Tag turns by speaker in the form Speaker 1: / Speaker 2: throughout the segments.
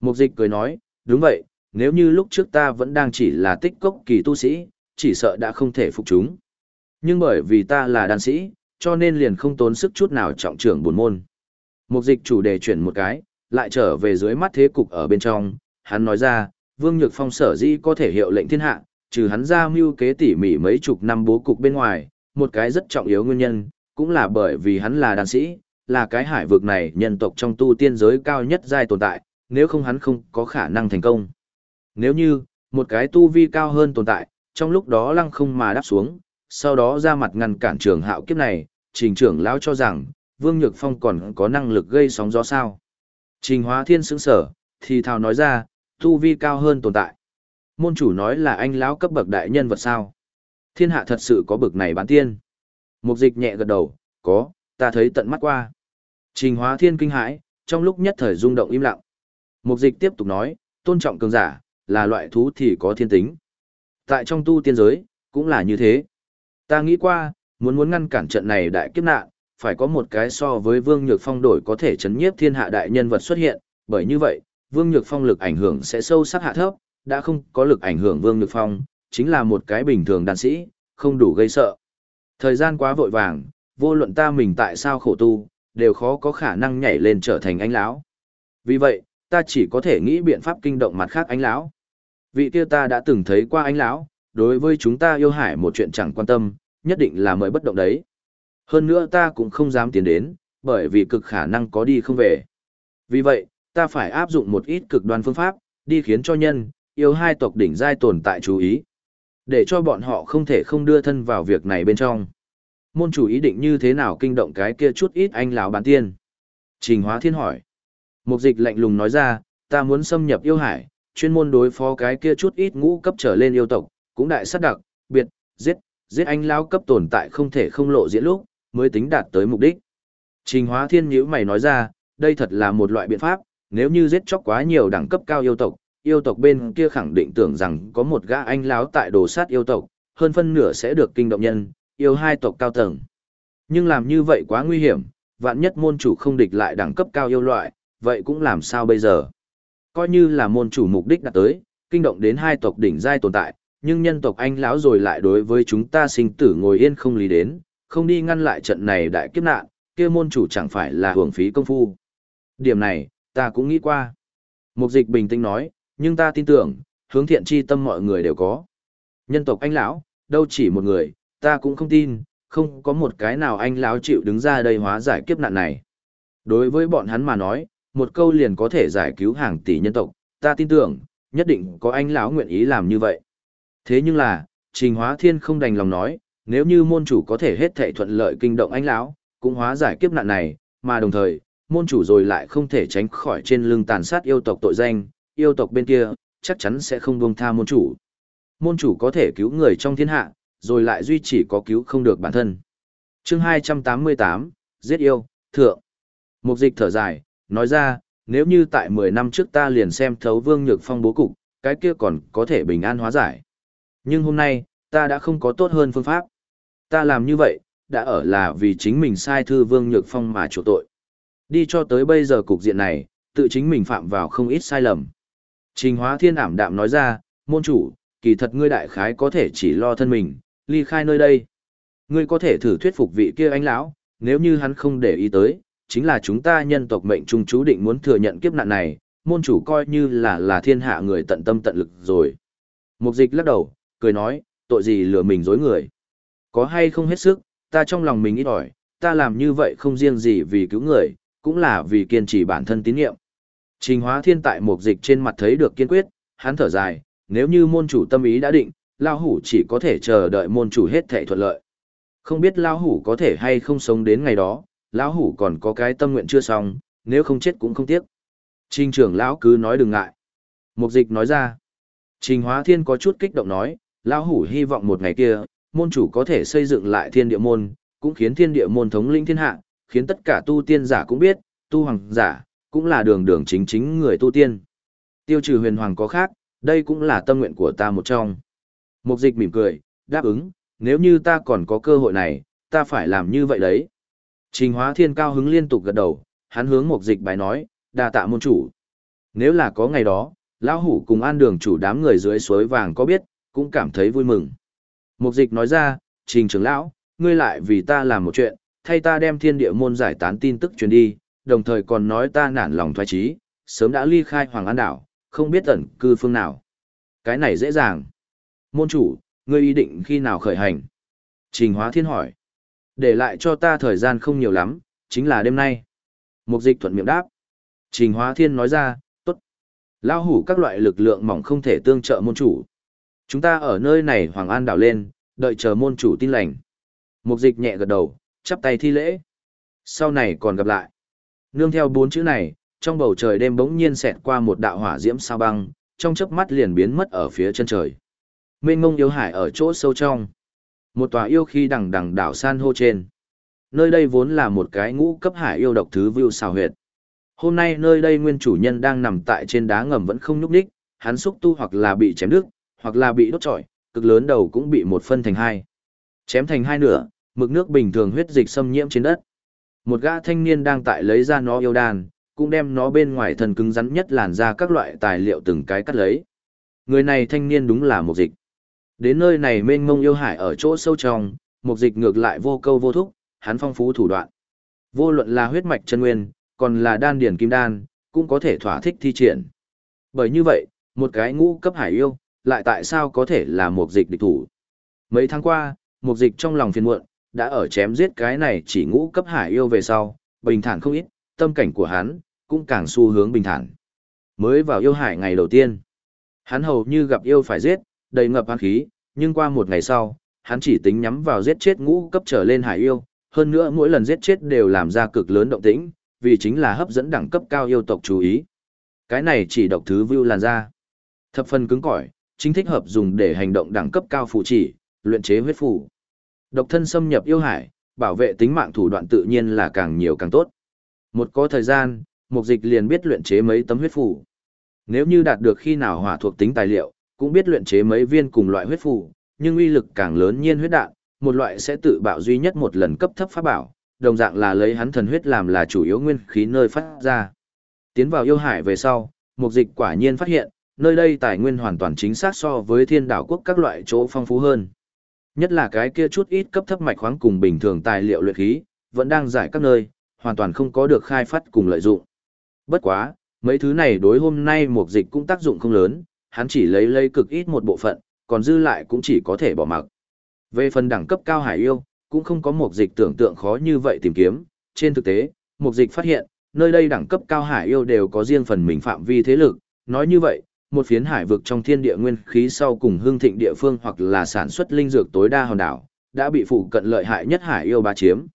Speaker 1: Mục dịch cười nói, đúng vậy, nếu như lúc trước ta vẫn đang chỉ là tích cốc kỳ tu sĩ, chỉ sợ đã không thể phục chúng. Nhưng bởi vì ta là đàn sĩ, cho nên liền không tốn sức chút nào trọng trưởng buồn môn. Mục dịch chủ đề chuyển một cái, lại trở về dưới mắt thế cục ở bên trong, hắn nói ra, Vương Nhược Phong sở dĩ có thể hiệu lệnh thiên hạ, trừ hắn ra mưu kế tỉ mỉ mấy chục năm bố cục bên ngoài, một cái rất trọng yếu nguyên nhân, cũng là bởi vì hắn là đàn sĩ, là cái hải vực này nhân tộc trong tu tiên giới cao nhất giai tồn tại, nếu không hắn không có khả năng thành công. Nếu như, một cái tu vi cao hơn tồn tại, trong lúc đó lăng không mà đáp xuống, sau đó ra mặt ngăn cản trường hạo kiếp này, trình trưởng lão cho rằng, Vương Nhược Phong còn có năng lực gây sóng gió sao. Trình hóa thiên sững sở, thì thào nói ra, tu vi cao hơn tồn tại. Môn chủ nói là anh lão cấp bậc đại nhân vật sao. Thiên hạ thật sự có bậc này bán tiên. Mục dịch nhẹ gật đầu, có, ta thấy tận mắt qua. Trình hóa thiên kinh hãi, trong lúc nhất thời rung động im lặng. Mục dịch tiếp tục nói, tôn trọng cường giả, là loại thú thì có thiên tính. Tại trong tu tiên giới, cũng là như thế. Ta nghĩ qua, muốn muốn ngăn cản trận này đại kiếp nạn, phải có một cái so với Vương Nhược Phong đổi có thể chấn nhiếp thiên hạ đại nhân vật xuất hiện, bởi như vậy, Vương Nhược Phong lực ảnh hưởng sẽ sâu sắc hạ thấp, đã không có lực ảnh hưởng Vương Nhược Phong, chính là một cái bình thường đàn sĩ, không đủ gây sợ. Thời gian quá vội vàng, vô luận ta mình tại sao khổ tu, đều khó có khả năng nhảy lên trở thành anh lão. Vì vậy, ta chỉ có thể nghĩ biện pháp kinh động mặt khác ánh lão. Vị kia ta đã từng thấy qua ánh lão, đối với chúng ta yêu hải một chuyện chẳng quan tâm, nhất định là mời bất động đấy. Hơn nữa ta cũng không dám tiến đến, bởi vì cực khả năng có đi không về. Vì vậy, ta phải áp dụng một ít cực đoan phương pháp, đi khiến cho nhân, yêu hai tộc đỉnh giai tồn tại chú ý. Để cho bọn họ không thể không đưa thân vào việc này bên trong. Môn chủ ý định như thế nào kinh động cái kia chút ít anh lão bán tiên. Trình hóa thiên hỏi. Mục dịch lạnh lùng nói ra, ta muốn xâm nhập yêu hải, chuyên môn đối phó cái kia chút ít ngũ cấp trở lên yêu tộc, cũng đại sát đặc, biệt, giết, giết anh lao cấp tồn tại không thể không lộ diễn lúc, mới tính đạt tới mục đích. Trình hóa thiên nhữ mày nói ra, đây thật là một loại biện pháp, nếu như giết chóc quá nhiều đẳng cấp cao yêu tộc, yêu tộc bên kia khẳng định tưởng rằng có một gã anh lão tại đồ sát yêu tộc, hơn phân nửa sẽ được kinh động nhân, yêu hai tộc cao tầng. Nhưng làm như vậy quá nguy hiểm, vạn nhất môn chủ không địch lại đẳng cấp cao yêu loại, vậy cũng làm sao bây giờ? Coi như là môn chủ mục đích đạt tới, kinh động đến hai tộc đỉnh giai tồn tại, nhưng nhân tộc anh lão rồi lại đối với chúng ta sinh tử ngồi yên không lý đến, không đi ngăn lại trận này đại kiếp nạn, kia môn chủ chẳng phải là hưởng phí công phu. Điểm này, ta cũng nghĩ qua. Mục dịch bình tĩnh nói, nhưng ta tin tưởng, hướng thiện chi tâm mọi người đều có. Nhân tộc anh lão, đâu chỉ một người, ta cũng không tin, không có một cái nào anh lão chịu đứng ra đây hóa giải kiếp nạn này. Đối với bọn hắn mà nói, một câu liền có thể giải cứu hàng tỷ nhân tộc, ta tin tưởng, nhất định có anh lão nguyện ý làm như vậy. Thế nhưng là, Trình Hóa Thiên không đành lòng nói, nếu như môn chủ có thể hết thảy thuận lợi kinh động anh lão, cũng hóa giải kiếp nạn này, mà đồng thời, môn chủ rồi lại không thể tránh khỏi trên lưng tàn sát yêu tộc tội danh, yêu tộc bên kia, chắc chắn sẽ không buông tha môn chủ. Môn chủ có thể cứu người trong thiên hạ, rồi lại duy chỉ có cứu không được bản thân. Chương 288, Giết yêu, thượng. Mục dịch thở dài, nói ra, nếu như tại 10 năm trước ta liền xem thấu Vương Nhược Phong bố cục, cái kia còn có thể bình an hóa giải. Nhưng hôm nay, ta đã không có tốt hơn phương pháp. Ta làm như vậy, đã ở là vì chính mình sai thư Vương Nhược Phong mà chủ tội. Đi cho tới bây giờ cục diện này, tự chính mình phạm vào không ít sai lầm. Trình hóa thiên ảm đạm nói ra, môn chủ, kỳ thật ngươi đại khái có thể chỉ lo thân mình, ly khai nơi đây. Ngươi có thể thử thuyết phục vị kia anh lão, nếu như hắn không để ý tới, chính là chúng ta nhân tộc mệnh trung chú định muốn thừa nhận kiếp nạn này, môn chủ coi như là là thiên hạ người tận tâm tận lực rồi. Mục dịch lắc đầu, cười nói, tội gì lừa mình dối người. Có hay không hết sức, ta trong lòng mình ít ỏi, ta làm như vậy không riêng gì vì cứu người, cũng là vì kiên trì bản thân tín nhiệm. Trình hóa thiên tại mục dịch trên mặt thấy được kiên quyết, hắn thở dài, nếu như môn chủ tâm ý đã định, lao hủ chỉ có thể chờ đợi môn chủ hết thể thuận lợi. Không biết lao hủ có thể hay không sống đến ngày đó, lão hủ còn có cái tâm nguyện chưa xong, nếu không chết cũng không tiếc. Trình trưởng lão cứ nói đừng ngại. Mục dịch nói ra. Trình hóa thiên có chút kích động nói, lão hủ hy vọng một ngày kia, môn chủ có thể xây dựng lại thiên địa môn, cũng khiến thiên địa môn thống linh thiên hạ, khiến tất cả tu tiên giả cũng biết, tu hoàng giả, cũng là đường đường chính chính người tu tiên. Tiêu trừ huyền hoàng có khác, đây cũng là tâm nguyện của ta một trong. Mục dịch mỉm cười, đáp ứng, nếu như ta còn có cơ hội này, ta phải làm như vậy đấy. Trình hóa thiên cao hứng liên tục gật đầu, hắn hướng mục dịch bài nói, đa tạ môn chủ. Nếu là có ngày đó, lão hủ cùng an đường chủ đám người dưới suối vàng có biết, cũng cảm thấy vui mừng. Mục dịch nói ra, trình trưởng lão, ngươi lại vì ta làm một chuyện, thay ta đem thiên địa môn giải tán tin tức truyền đi, đồng thời còn nói ta nản lòng thoái trí, sớm đã ly khai Hoàng An Đảo, không biết ẩn cư phương nào. Cái này dễ dàng. Môn chủ, ngươi ý định khi nào khởi hành? Trình Hóa Thiên hỏi. Để lại cho ta thời gian không nhiều lắm, chính là đêm nay. Mục dịch thuận miệng đáp. Trình Hóa Thiên nói ra, tốt. Lao hủ các loại lực lượng mỏng không thể tương trợ môn chủ. Chúng ta ở nơi này Hoàng An đảo lên, đợi chờ môn chủ tin lành. Mục dịch nhẹ gật đầu, chắp tay thi lễ. Sau này còn gặp lại. Nương theo bốn chữ này, trong bầu trời đêm bỗng nhiên xẹt qua một đạo hỏa diễm sao băng, trong chớp mắt liền biến mất ở phía chân trời. Mênh mông yếu hải ở chỗ sâu trong. Một tòa yêu khi đằng đằng đảo san hô trên. Nơi đây vốn là một cái ngũ cấp hải yêu độc thứ view xào huyệt. Hôm nay nơi đây nguyên chủ nhân đang nằm tại trên đá ngầm vẫn không nhúc đích, hắn xúc tu hoặc là bị chém đứt, hoặc là bị đốt trọi, cực lớn đầu cũng bị một phân thành hai. Chém thành hai nửa, mực nước bình thường huyết dịch xâm nhiễm trên đất. Một gã thanh niên đang tại lấy ra nó yêu đan, cũng đem nó bên ngoài thần cứng rắn nhất làn ra các loại tài liệu từng cái cắt lấy. Người này thanh niên đúng là một dịch. Đến nơi này mênh mông yêu hải ở chỗ sâu trong, một dịch ngược lại vô câu vô thúc, hắn phong phú thủ đoạn. Vô luận là huyết mạch chân nguyên, còn là đan điển kim đan, cũng có thể thỏa thích thi triển. Bởi như vậy, một cái ngũ cấp hải yêu, lại tại sao có thể là một dịch địch thủ. Mấy tháng qua, một dịch trong lòng phiền muộn, đã ở chém giết cái này chỉ ngũ cấp hải yêu về sau, bình thản không ít, tâm cảnh của hắn, cũng càng xu hướng bình thản. Mới vào yêu hải ngày đầu tiên, hắn hầu như gặp yêu phải giết, đầy ngập hàn khí, nhưng qua một ngày sau, hắn chỉ tính nhắm vào giết chết ngũ cấp trở lên hải yêu, hơn nữa mỗi lần giết chết đều làm ra cực lớn động tĩnh, vì chính là hấp dẫn đẳng cấp cao yêu tộc chú ý. Cái này chỉ độc thứ view làn ra. Thập phần cứng cỏi, chính thích hợp dùng để hành động đẳng cấp cao phụ chỉ, luyện chế huyết phủ. Độc thân xâm nhập yêu hải, bảo vệ tính mạng thủ đoạn tự nhiên là càng nhiều càng tốt. Một có thời gian, mục dịch liền biết luyện chế mấy tấm huyết phủ. Nếu như đạt được khi nào hỏa thuộc tính tài liệu, cũng biết luyện chế mấy viên cùng loại huyết phù, nhưng uy lực càng lớn nhiên huyết đạn, một loại sẽ tự bạo duy nhất một lần cấp thấp pháp bảo, đồng dạng là lấy hắn thần huyết làm là chủ yếu nguyên khí nơi phát ra. Tiến vào yêu hải về sau, mục dịch quả nhiên phát hiện, nơi đây tài nguyên hoàn toàn chính xác so với thiên đảo quốc các loại chỗ phong phú hơn. Nhất là cái kia chút ít cấp thấp mạch khoáng cùng bình thường tài liệu luyện khí, vẫn đang giải các nơi, hoàn toàn không có được khai phát cùng lợi dụng. Bất quá, mấy thứ này đối hôm nay mục dịch cũng tác dụng không lớn, hắn chỉ lấy lấy cực ít một bộ phận, còn dư lại cũng chỉ có thể bỏ mặc. Về phần đẳng cấp cao hải yêu, cũng không có một dịch tưởng tượng khó như vậy tìm kiếm, trên thực tế, một dịch phát hiện, nơi đây đẳng cấp cao hải yêu đều có riêng phần mình phạm vi thế lực, nói như vậy, một phiến hải vực trong thiên địa nguyên khí sau cùng hương thịnh địa phương hoặc là sản xuất linh dược tối đa hòn đảo, đã bị phụ cận lợi hại nhất hải yêu bá chiếm.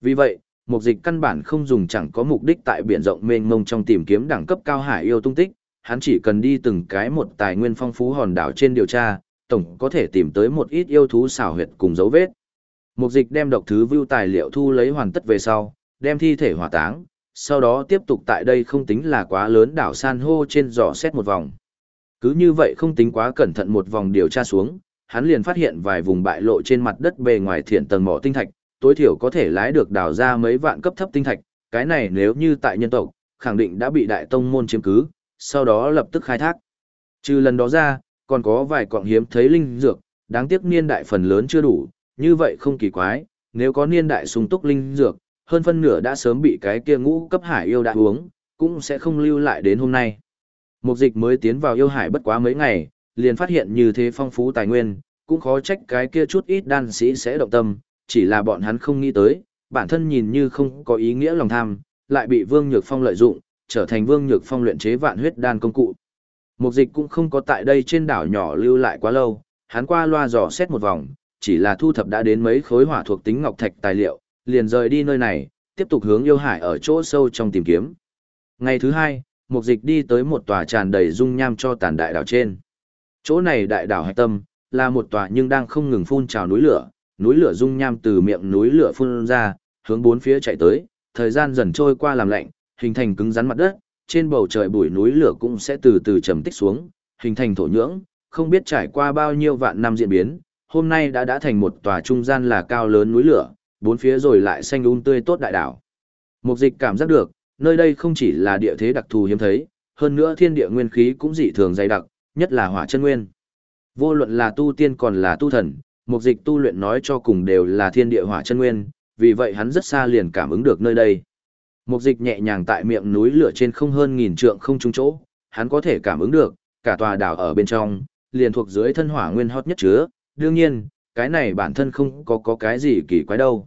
Speaker 1: Vì vậy, mục dịch căn bản không dùng chẳng có mục đích tại biển rộng mênh mông trong tìm kiếm đẳng cấp cao hải yêu tung tích, hắn chỉ cần đi từng cái một tài nguyên phong phú hòn đảo trên điều tra, tổng có thể tìm tới một ít yêu thú xảo huyệt cùng dấu vết. Mục dịch đem độc thứ vưu tài liệu thu lấy hoàn tất về sau, đem thi thể hỏa táng, sau đó tiếp tục tại đây không tính là quá lớn đảo san hô trên dò xét một vòng. Cứ như vậy không tính quá cẩn thận một vòng điều tra xuống, hắn liền phát hiện vài vùng bại lộ trên mặt đất bề ngoài thiện tầng mỏ tinh thạch, tối thiểu có thể lái được đào ra mấy vạn cấp thấp tinh thạch, cái này nếu như tại nhân tộc, khẳng định đã bị đại tông môn chiếm cứ, sau đó lập tức khai thác. Trừ lần đó ra, còn có vài quạng hiếm thấy linh dược, đáng tiếc niên đại phần lớn chưa đủ, như vậy không kỳ quái, nếu có niên đại sung túc linh dược, hơn phân nửa đã sớm bị cái kia ngũ cấp hải yêu đã uống, cũng sẽ không lưu lại đến hôm nay. Mục dịch mới tiến vào yêu hải bất quá mấy ngày, liền phát hiện như thế phong phú tài nguyên, cũng khó trách cái kia chút ít đan sĩ sẽ động tâm, chỉ là bọn hắn không nghĩ tới, bản thân nhìn như không có ý nghĩa lòng tham, lại bị Vương Nhược Phong lợi dụng, trở thành Vương Nhược Phong luyện chế vạn huyết đan công cụ. Mục dịch cũng không có tại đây trên đảo nhỏ lưu lại quá lâu, hắn qua loa dò xét một vòng, chỉ là thu thập đã đến mấy khối hỏa thuộc tính ngọc thạch tài liệu, liền rời đi nơi này, tiếp tục hướng yêu hải ở chỗ sâu trong tìm kiếm. Ngày thứ hai, mục dịch đi tới một tòa tràn đầy dung nham cho tàn đại đảo trên. Chỗ này đại đảo hạch tâm, là một tòa nhưng đang không ngừng phun trào núi lửa, núi lửa dung nham từ miệng núi lửa phun ra, hướng bốn phía chạy tới, thời gian dần trôi qua làm lạnh, hình thành cứng rắn mặt đất, trên bầu trời bụi núi lửa cũng sẽ từ từ trầm tích xuống, hình thành thổ nhưỡng, không biết trải qua bao nhiêu vạn năm diễn biến, hôm nay đã đã thành một tòa trung gian là cao lớn núi lửa, bốn phía rồi lại xanh um tươi tốt đại đảo. Mục dịch cảm giác được, nơi đây không chỉ là địa thế đặc thù hiếm thấy, hơn nữa thiên địa nguyên khí cũng dị thường dày đặc, nhất là hỏa chân nguyên. Vô luận là tu tiên còn là tu thần, mục dịch tu luyện nói cho cùng đều là thiên địa hỏa chân nguyên, vì vậy hắn rất xa liền cảm ứng được nơi đây. Mục dịch nhẹ nhàng tại miệng núi lửa trên không hơn nghìn trượng không trung chỗ, hắn có thể cảm ứng được, cả tòa đảo ở bên trong, liền thuộc dưới thân hỏa nguyên hot nhất chứa, đương nhiên, cái này bản thân không có có cái gì kỳ quái đâu.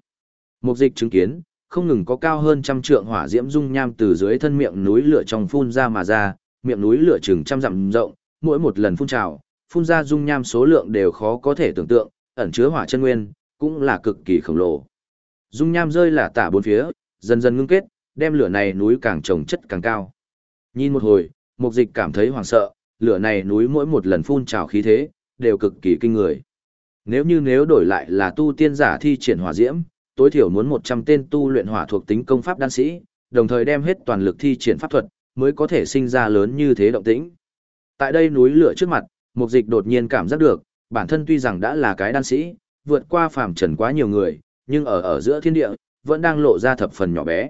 Speaker 1: Mục dịch chứng kiến, không ngừng có cao hơn trăm trượng hỏa diễm dung nham từ dưới thân miệng núi lửa trong phun ra mà ra, miệng núi lửa chừng trăm dặm rộng, mỗi một lần phun trào, phun ra dung nham số lượng đều khó có thể tưởng tượng, ẩn chứa hỏa chân nguyên, cũng là cực kỳ khổng lồ. Dung nham rơi là tả bốn phía, dần dần ngưng kết, đem lửa này núi càng trồng chất càng cao. Nhìn một hồi, mục dịch cảm thấy hoảng sợ, lửa này núi mỗi một lần phun trào khí thế, đều cực kỳ kinh người. Nếu như nếu đổi lại là tu tiên giả thi triển hỏa diễm, tối thiểu muốn 100 tên tu luyện hỏa thuộc tính công pháp đan sĩ, đồng thời đem hết toàn lực thi triển pháp thuật, mới có thể sinh ra lớn như thế động tĩnh. Tại đây núi lửa trước mặt, mục dịch đột nhiên cảm giác được, bản thân tuy rằng đã là cái đan sĩ, vượt qua phàm trần quá nhiều người, nhưng ở ở giữa thiên địa, vẫn đang lộ ra thập phần nhỏ bé.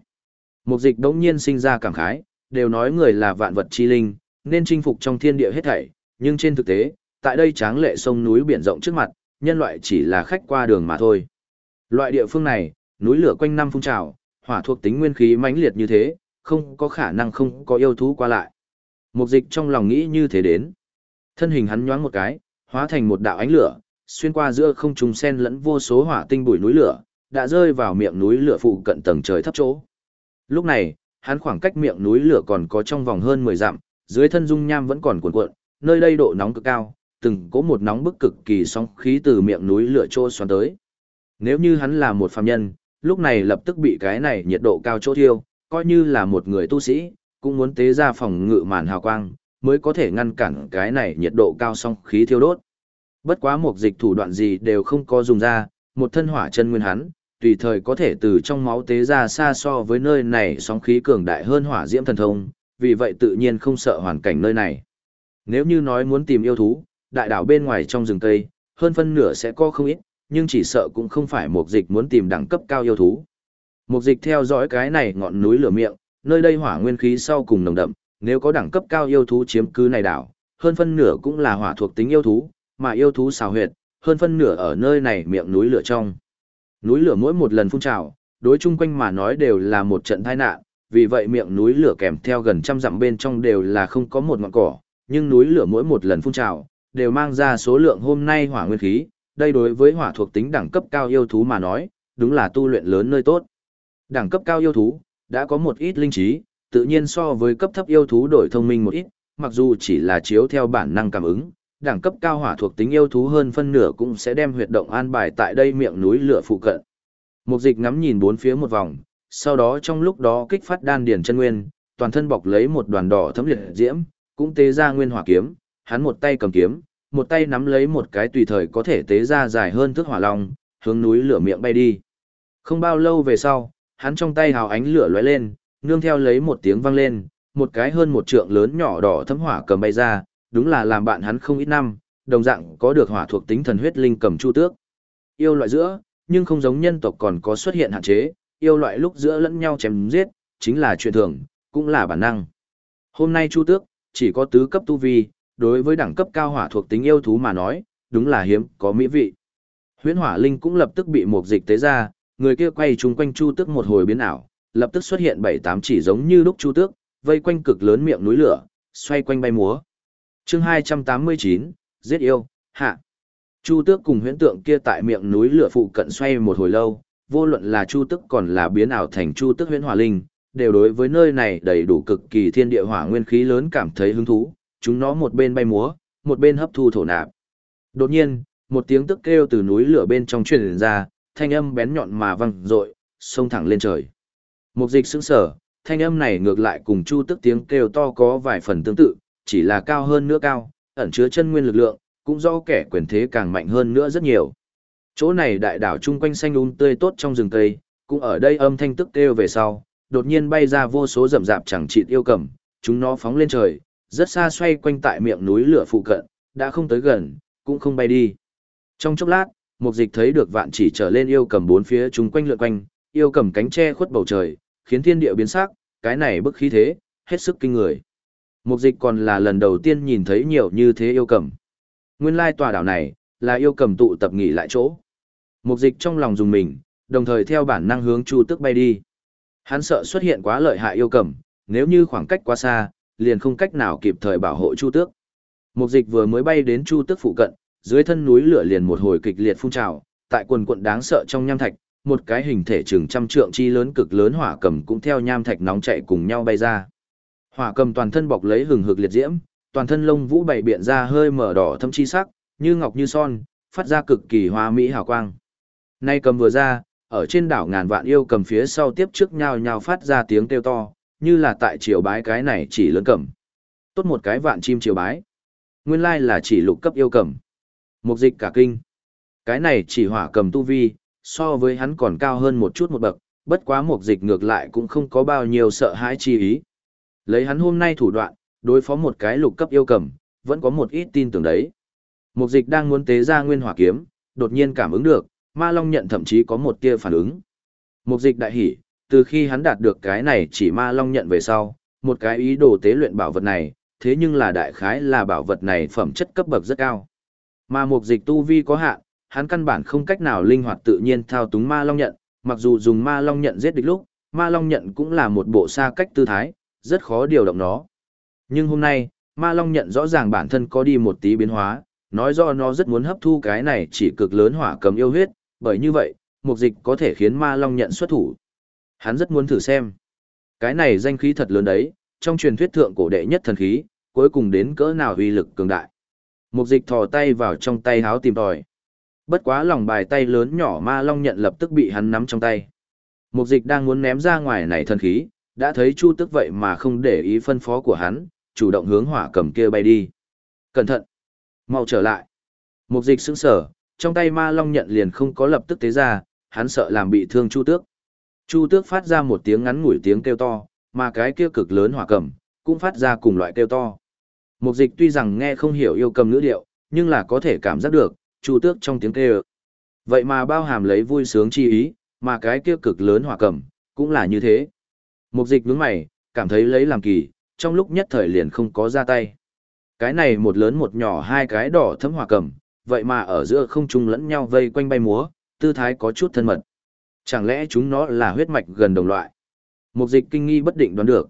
Speaker 1: Mục dịch đống nhiên sinh ra cảm khái, đều nói người là vạn vật chi linh, nên chinh phục trong thiên địa hết thảy, nhưng trên thực tế, tại đây tráng lệ sông núi biển rộng trước mặt, nhân loại chỉ là khách qua đường mà thôi. Loại địa phương này, núi lửa quanh năm phun trào, hỏa thuộc tính nguyên khí mãnh liệt như thế, không có khả năng không có yêu thú qua lại. Mục dịch trong lòng nghĩ như thế đến. Thân hình hắn nhoáng một cái, hóa thành một đạo ánh lửa, xuyên qua giữa không trùng sen lẫn vô số hỏa tinh bụi núi lửa, đã rơi vào miệng núi lửa phụ cận tầng trời thấp chỗ. Lúc này, hắn khoảng cách miệng núi lửa còn có trong vòng hơn 10 dặm, dưới thân dung nham vẫn còn cuộn cuộn, nơi đây độ nóng cực cao, từng có một nóng bức cực kỳ sóng khí từ miệng núi lửa trô xoắn tới. Nếu như hắn là một phàm nhân, lúc này lập tức bị cái này nhiệt độ cao chỗ thiêu, coi như là một người tu sĩ, cũng muốn tế ra phòng ngự màn hào quang, mới có thể ngăn cản cái này nhiệt độ cao song khí thiêu đốt. Bất quá một dịch thủ đoạn gì đều không có dùng ra, một thân hỏa chân nguyên hắn, tùy thời có thể từ trong máu tế ra xa so với nơi này sóng khí cường đại hơn hỏa diễm thần thông, vì vậy tự nhiên không sợ hoàn cảnh nơi này. Nếu như nói muốn tìm yêu thú, đại đảo bên ngoài trong rừng cây, hơn phân nửa sẽ có không ít, nhưng chỉ sợ cũng không phải một dịch muốn tìm đẳng cấp cao yêu thú. Một dịch theo dõi cái này ngọn núi lửa miệng, nơi đây hỏa nguyên khí sau cùng nồng đậm, nếu có đẳng cấp cao yêu thú chiếm cứ này đảo, hơn phân nửa cũng là hỏa thuộc tính yêu thú, mà yêu thú xào huyệt, hơn phân nửa ở nơi này miệng núi lửa trong. Núi lửa mỗi một lần phun trào, đối chung quanh mà nói đều là một trận tai nạn, vì vậy miệng núi lửa kèm theo gần trăm dặm bên trong đều là không có một ngọn cỏ, nhưng núi lửa mỗi một lần phun trào, đều mang ra số lượng hôm nay hỏa nguyên khí, đây đối với hỏa thuộc tính đẳng cấp cao yêu thú mà nói, đúng là tu luyện lớn nơi tốt. Đẳng cấp cao yêu thú, đã có một ít linh trí, tự nhiên so với cấp thấp yêu thú đổi thông minh một ít, mặc dù chỉ là chiếu theo bản năng cảm ứng, đẳng cấp cao hỏa thuộc tính yêu thú hơn phân nửa cũng sẽ đem huyệt động an bài tại đây miệng núi lửa phụ cận. Mục dịch ngắm nhìn bốn phía một vòng, sau đó trong lúc đó kích phát đan điển chân nguyên, toàn thân bọc lấy một đoàn đỏ thấm liệt diễm, cũng tế ra nguyên hỏa kiếm, hắn một tay cầm kiếm, một tay nắm lấy một cái tùy thời có thể tế ra dài hơn thước hỏa long, hướng núi lửa miệng bay đi. Không bao lâu về sau, hắn trong tay hào ánh lửa lóe lên, nương theo lấy một tiếng vang lên, một cái hơn một trượng lớn nhỏ đỏ thấm hỏa cầm bay ra, đúng là làm bạn hắn không ít năm, đồng dạng có được hỏa thuộc tính thần huyết linh cầm chu tước. Yêu loại giữa, nhưng không giống nhân tộc còn có xuất hiện hạn chế, yêu loại lúc giữa lẫn nhau chém giết, chính là chuyện thường, cũng là bản năng. Hôm nay chu tước, chỉ có tứ cấp tu vi, đối với đẳng cấp cao hỏa thuộc tính yêu thú mà nói, đúng là hiếm, có mỹ vị. Huyễn hỏa linh cũng lập tức bị một dịch tế ra, người kia quay chung quanh chu tước một hồi biến ảo, lập tức xuất hiện bảy tám chỉ giống như lúc chu tước, vây quanh cực lớn miệng núi lửa, xoay quanh bay múa chương hai trăm tám mươi chín giết yêu, hạ. Chu tước cùng huyễn tượng kia tại miệng núi lửa phụ cận xoay một hồi lâu, vô luận là chu tước còn là biến ảo thành chu tước huyễn hỏa linh, đều đối với nơi này đầy đủ cực kỳ thiên địa hỏa nguyên khí lớn cảm thấy hứng thú, chúng nó một bên bay múa, một bên hấp thu thổ nạp. Đột nhiên, một tiếng tức kêu từ núi lửa bên trong truyền ra, thanh âm bén nhọn mà vang dội, xông thẳng lên trời. Mục dịch sững sở, thanh âm này ngược lại cùng chu tức tiếng kêu to có vài phần tương tự, chỉ là cao hơn nữa cao, ẩn chứa chân nguyên lực lượng, cũng do kẻ quyền thế càng mạnh hơn nữa rất nhiều. Chỗ này đại đảo chung quanh xanh um tươi tốt trong rừng cây, cũng ở đây âm thanh tức kêu về sau, đột nhiên bay ra vô số rậm rạp chẳng chịt yêu cầm, chúng nó phóng lên trời, rất xa xoay quanh tại miệng núi lửa phụ cận, đã không tới gần, cũng không bay đi. Trong chốc lát, Mục Dịch thấy được vạn chỉ trở lên yêu cầm bốn phía chúng quanh lượn quanh, yêu cầm cánh che khuất bầu trời, khiến thiên địa biến sắc, cái này bức khí thế, hết sức kinh người. Mục dịch còn là lần đầu tiên nhìn thấy nhiều như thế yêu cầm. Nguyên lai tòa đảo này, là yêu cầm tụ tập nghỉ lại chỗ. Mục dịch trong lòng dùng mình, đồng thời theo bản năng hướng Chu Tước bay đi. Hắn sợ xuất hiện quá lợi hại yêu cầm, nếu như khoảng cách quá xa, liền không cách nào kịp thời bảo hộ Chu Tước. Mục dịch vừa mới bay đến Chu Tước phụ cận, dưới thân núi lửa liền một hồi kịch liệt phun trào, tại quần quận đáng sợ trong nham thạch, một cái hình thể chừng trăm trượng chi lớn cực lớn hỏa cầm cũng theo nham thạch nóng chạy cùng nhau bay ra. Hỏa cầm toàn thân bọc lấy hừng hực liệt diễm, toàn thân lông vũ bảy biện ra hơi mở đỏ thâm chi sắc, như ngọc như son, phát ra cực kỳ hoa mỹ hào quang. Nay cầm vừa ra, ở trên đảo ngàn vạn yêu cầm phía sau tiếp trước nhau nhau phát ra tiếng kêu to, như là tại triều bái cái này chỉ lớn cầm. Tốt một cái vạn chim triều bái. Nguyên lai là chỉ lục cấp yêu cầm. Mục dịch cả kinh. Cái này chỉ hỏa cầm tu vi, so với hắn còn cao hơn một chút một bậc, bất quá mục dịch ngược lại cũng không có bao nhiêu sợ hãi chi ý. Lấy hắn hôm nay thủ đoạn, đối phó một cái lục cấp yêu cầm, vẫn có một ít tin tưởng đấy. Mục dịch đang muốn tế ra nguyên hỏa kiếm, đột nhiên cảm ứng được, ma long nhận thậm chí có một tia phản ứng. Mục dịch đại hỉ, từ khi hắn đạt được cái này chỉ ma long nhận về sau, một cái ý đồ tế luyện bảo vật này, thế nhưng là đại khái là bảo vật này phẩm chất cấp bậc rất cao. Mà mục dịch tu vi có hạn, hắn căn bản không cách nào linh hoạt tự nhiên thao túng ma long nhận, mặc dù dùng ma long nhận giết địch lúc, ma long nhận cũng là một bộ xa cách tư thái, rất khó điều động nó. Nhưng hôm nay, ma long nhận rõ ràng bản thân có đi một tí biến hóa, nói do nó rất muốn hấp thu cái này chỉ cực lớn hỏa cầm yêu huyết, bởi như vậy, mục dịch có thể khiến ma long nhận xuất thủ. Hắn rất muốn thử xem. Cái này danh khí thật lớn đấy, trong truyền thuyết thượng cổ đệ nhất thần khí, cuối cùng đến cỡ nào uy lực cường đại. Mục dịch thò tay vào trong tay háo tìm tòi. Bất quá lòng bài tay lớn nhỏ ma long nhận lập tức bị hắn nắm trong tay. Mục dịch đang muốn ném ra ngoài này thần khí, đã thấy Chu Tức vậy mà không để ý phân phó của hắn, chủ động hướng hỏa cầm kia bay đi. Cẩn thận! Mau trở lại! Mục dịch sững sở, trong tay ma long nhận liền không có lập tức tế ra, hắn sợ làm bị thương Chu Tước. Chu Tước phát ra một tiếng ngắn ngủi tiếng kêu to, mà cái kia cực lớn hỏa cầm, cũng phát ra cùng loại kêu to. Mục dịch tuy rằng nghe không hiểu yêu cầm ngữ điệu, nhưng là có thể cảm giác được, Chu Tước trong tiếng kêu. Vậy mà bao hàm lấy vui sướng chi ý, mà cái kia cực lớn hỏa cầm, cũng là như thế. Mục dịch nhướng mày, cảm thấy lấy làm kỳ, trong lúc nhất thời liền không có ra tay. Cái này một lớn một nhỏ hai cái đỏ thấm hỏa cầm, vậy mà ở giữa không trung lẫn nhau vây quanh bay múa, tư thái có chút thân mật. Chẳng lẽ chúng nó là huyết mạch gần đồng loại? Mục dịch kinh nghi bất định đoán được.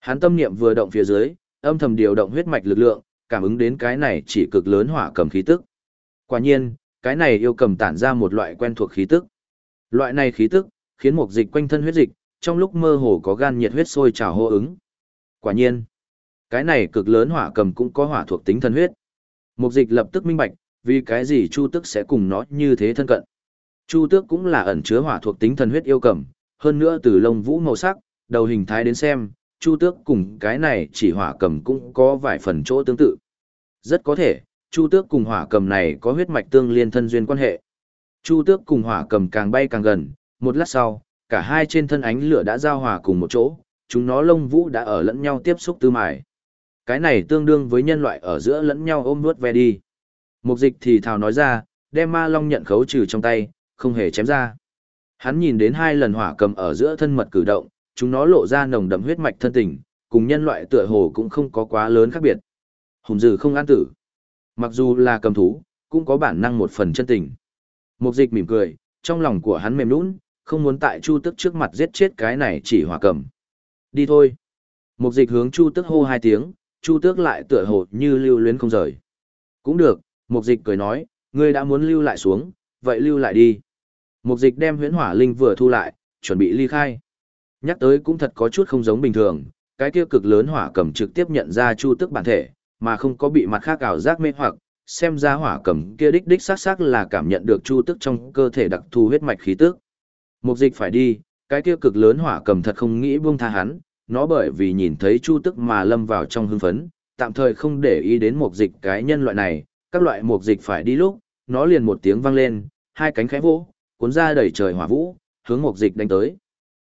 Speaker 1: Hắn tâm niệm vừa động phía dưới, âm thầm điều động huyết mạch lực lượng, cảm ứng đến cái này chỉ cực lớn hỏa cầm khí tức. Quả nhiên, cái này yêu cầm tản ra một loại quen thuộc khí tức. Loại này khí tức, khiến mục dịch quanh thân huyết dịch, trong lúc mơ hồ có gan nhiệt huyết sôi trào hô ứng. Quả nhiên, cái này cực lớn hỏa cầm cũng có hỏa thuộc tính thân huyết. Mục dịch lập tức minh bạch, vì cái gì Chu Tước sẽ cùng nó như thế thân cận. Chu Tước cũng là ẩn chứa hỏa thuộc tính thần huyết yêu cầm, hơn nữa từ lông vũ màu sắc, đầu hình thái đến xem, Chu Tước cùng cái này chỉ hỏa cầm cũng có vài phần chỗ tương tự. Rất có thể, Chu Tước cùng hỏa cầm này có huyết mạch tương liên thân duyên quan hệ. Chu Tước cùng hỏa cầm càng bay càng gần, một lát sau, cả hai trên thân ánh lửa đã giao hòa cùng một chỗ, chúng nó lông vũ đã ở lẫn nhau tiếp xúc tư mài. Cái này tương đương với nhân loại ở giữa lẫn nhau ôm nuốt ve đi. Mục dịch thì thào nói ra, đem ma long nhận khấu trừ trong tay, không hề chém ra. Hắn nhìn đến hai lần hỏa cầm ở giữa thân mật cử động, chúng nó lộ ra nồng đậm huyết mạch thân tình, cùng nhân loại tựa hồ cũng không có quá lớn khác biệt. Hùng dữ không an tử. Mặc dù là cầm thú, cũng có bản năng một phần chân tình. Mục dịch mỉm cười, trong lòng của hắn mềm nũng, không muốn tại Chu Tức trước mặt giết chết cái này chỉ hỏa cầm. Đi thôi. Mục dịch hướng Chu Tức hô hai tiếng, Chu Tước lại tựa hồ như lưu luyến không rời. Cũng được, Mục dịch cười nói, ngươi đã muốn lưu lại xuống, vậy lưu lại đi. Mục dịch đem huyễn hỏa linh vừa thu lại, chuẩn bị ly khai. Nhắc tới cũng thật có chút không giống bình thường, cái kia cực lớn hỏa cầm trực tiếp nhận ra Chu Tước bản thể, mà không có bị mặt khác ảo giác mê hoặc, xem ra hỏa cầm kia đích đích xác xác là cảm nhận được Chu Tước trong cơ thể đặc thù huyết mạch khí tức. Mục dịch phải đi, cái kia cực lớn hỏa cầm thật không nghĩ buông tha hắn, nó bởi vì nhìn thấy chu tức mà lâm vào trong hưng phấn, tạm thời không để ý đến mục dịch cái nhân loại này, các loại mục dịch phải đi lúc, nó liền một tiếng vang lên, hai cánh khẽ vỗ, cuốn ra đẩy trời hỏa vũ, hướng mục dịch đánh tới.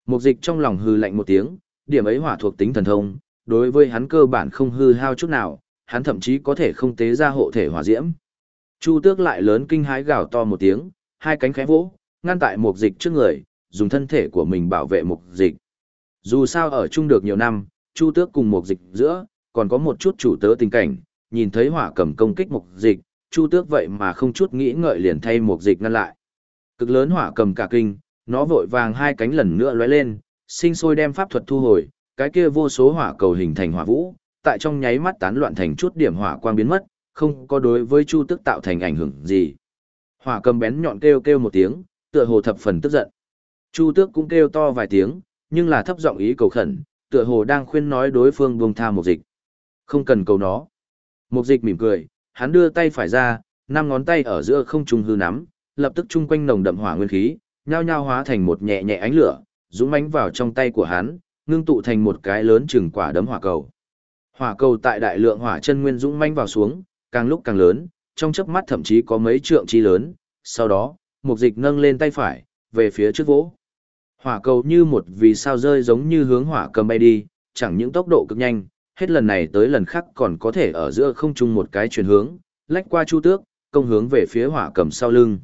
Speaker 1: Mục dịch trong lòng hư lạnh một tiếng, điểm ấy hỏa thuộc tính thần thông, đối với hắn cơ bản không hư hao chút nào, hắn thậm chí có thể không tế ra hộ thể hỏa diễm. Chu tước lại lớn kinh hãi gào to một tiếng, hai cánh khẽ vỗ, ngăn tại mục dịch trước người, dùng thân thể của mình bảo vệ mục dịch. Dù sao ở chung được nhiều năm, Chu Tước cùng mục dịch giữa, còn có một chút chủ tớ tình cảnh, nhìn thấy hỏa cầm công kích mục dịch, Chu Tước vậy mà không chút nghĩ ngợi liền thay mục dịch ngăn lại. Cực lớn hỏa cầm cả kinh, nó vội vàng hai cánh lần nữa lóe lên, sinh sôi đem pháp thuật thu hồi, cái kia vô số hỏa cầu hình thành hỏa vũ, tại trong nháy mắt tán loạn thành chút điểm hỏa quang biến mất, không có đối với Chu Tước tạo thành ảnh hưởng gì. Hỏa cầm bén nhọn kêu kêu một tiếng, tựa hồ thập phần tức giận. Chu Tước cũng kêu to vài tiếng, nhưng là thấp giọng ý cầu khẩn, tựa hồ đang khuyên nói đối phương buông tha một dịch. Không cần cầu nó. Một dịch mỉm cười, hắn đưa tay phải ra, năm ngón tay ở giữa không trùng hư nắm, lập tức chung quanh nồng đậm hỏa nguyên khí, nhao nhao hóa thành một nhẹ nhẹ ánh lửa, dũng mãnh vào trong tay của hắn, ngưng tụ thành một cái lớn chừng quả đấm hỏa cầu. Hỏa cầu tại đại lượng hỏa chân nguyên dũng mãnh vào xuống, càng lúc càng lớn, trong chớp mắt thậm chí có mấy trượng chi lớn, sau đó, một dịch nâng lên tay phải, về phía trước vỗ. Hỏa cầu như một vì sao rơi giống như hướng hỏa cầm bay đi, chẳng những tốc độ cực nhanh, hết lần này tới lần khác còn có thể ở giữa không trung một cái chuyển hướng, lách qua chu tước, công hướng về phía hỏa cầm sau lưng.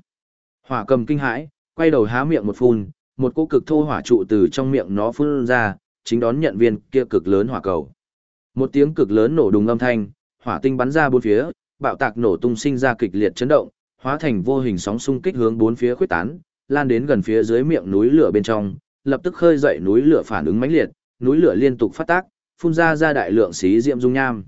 Speaker 1: Hỏa cầm kinh hãi, quay đầu há miệng một phun, một cỗ cực thô hỏa trụ từ trong miệng nó phun ra, chính đón nhận viên kia cực lớn hỏa cầu. Một tiếng cực lớn nổ đùng âm thanh, hỏa tinh bắn ra bốn phía, bạo tạc nổ tung sinh ra kịch liệt chấn động, hóa thành vô hình sóng xung kích hướng bốn phía khuếch tán, lan đến gần phía dưới miệng núi lửa bên trong, lập tức khơi dậy núi lửa phản ứng mãnh liệt, núi lửa liên tục phát tác, phun ra ra đại lượng xí diệm dung nham.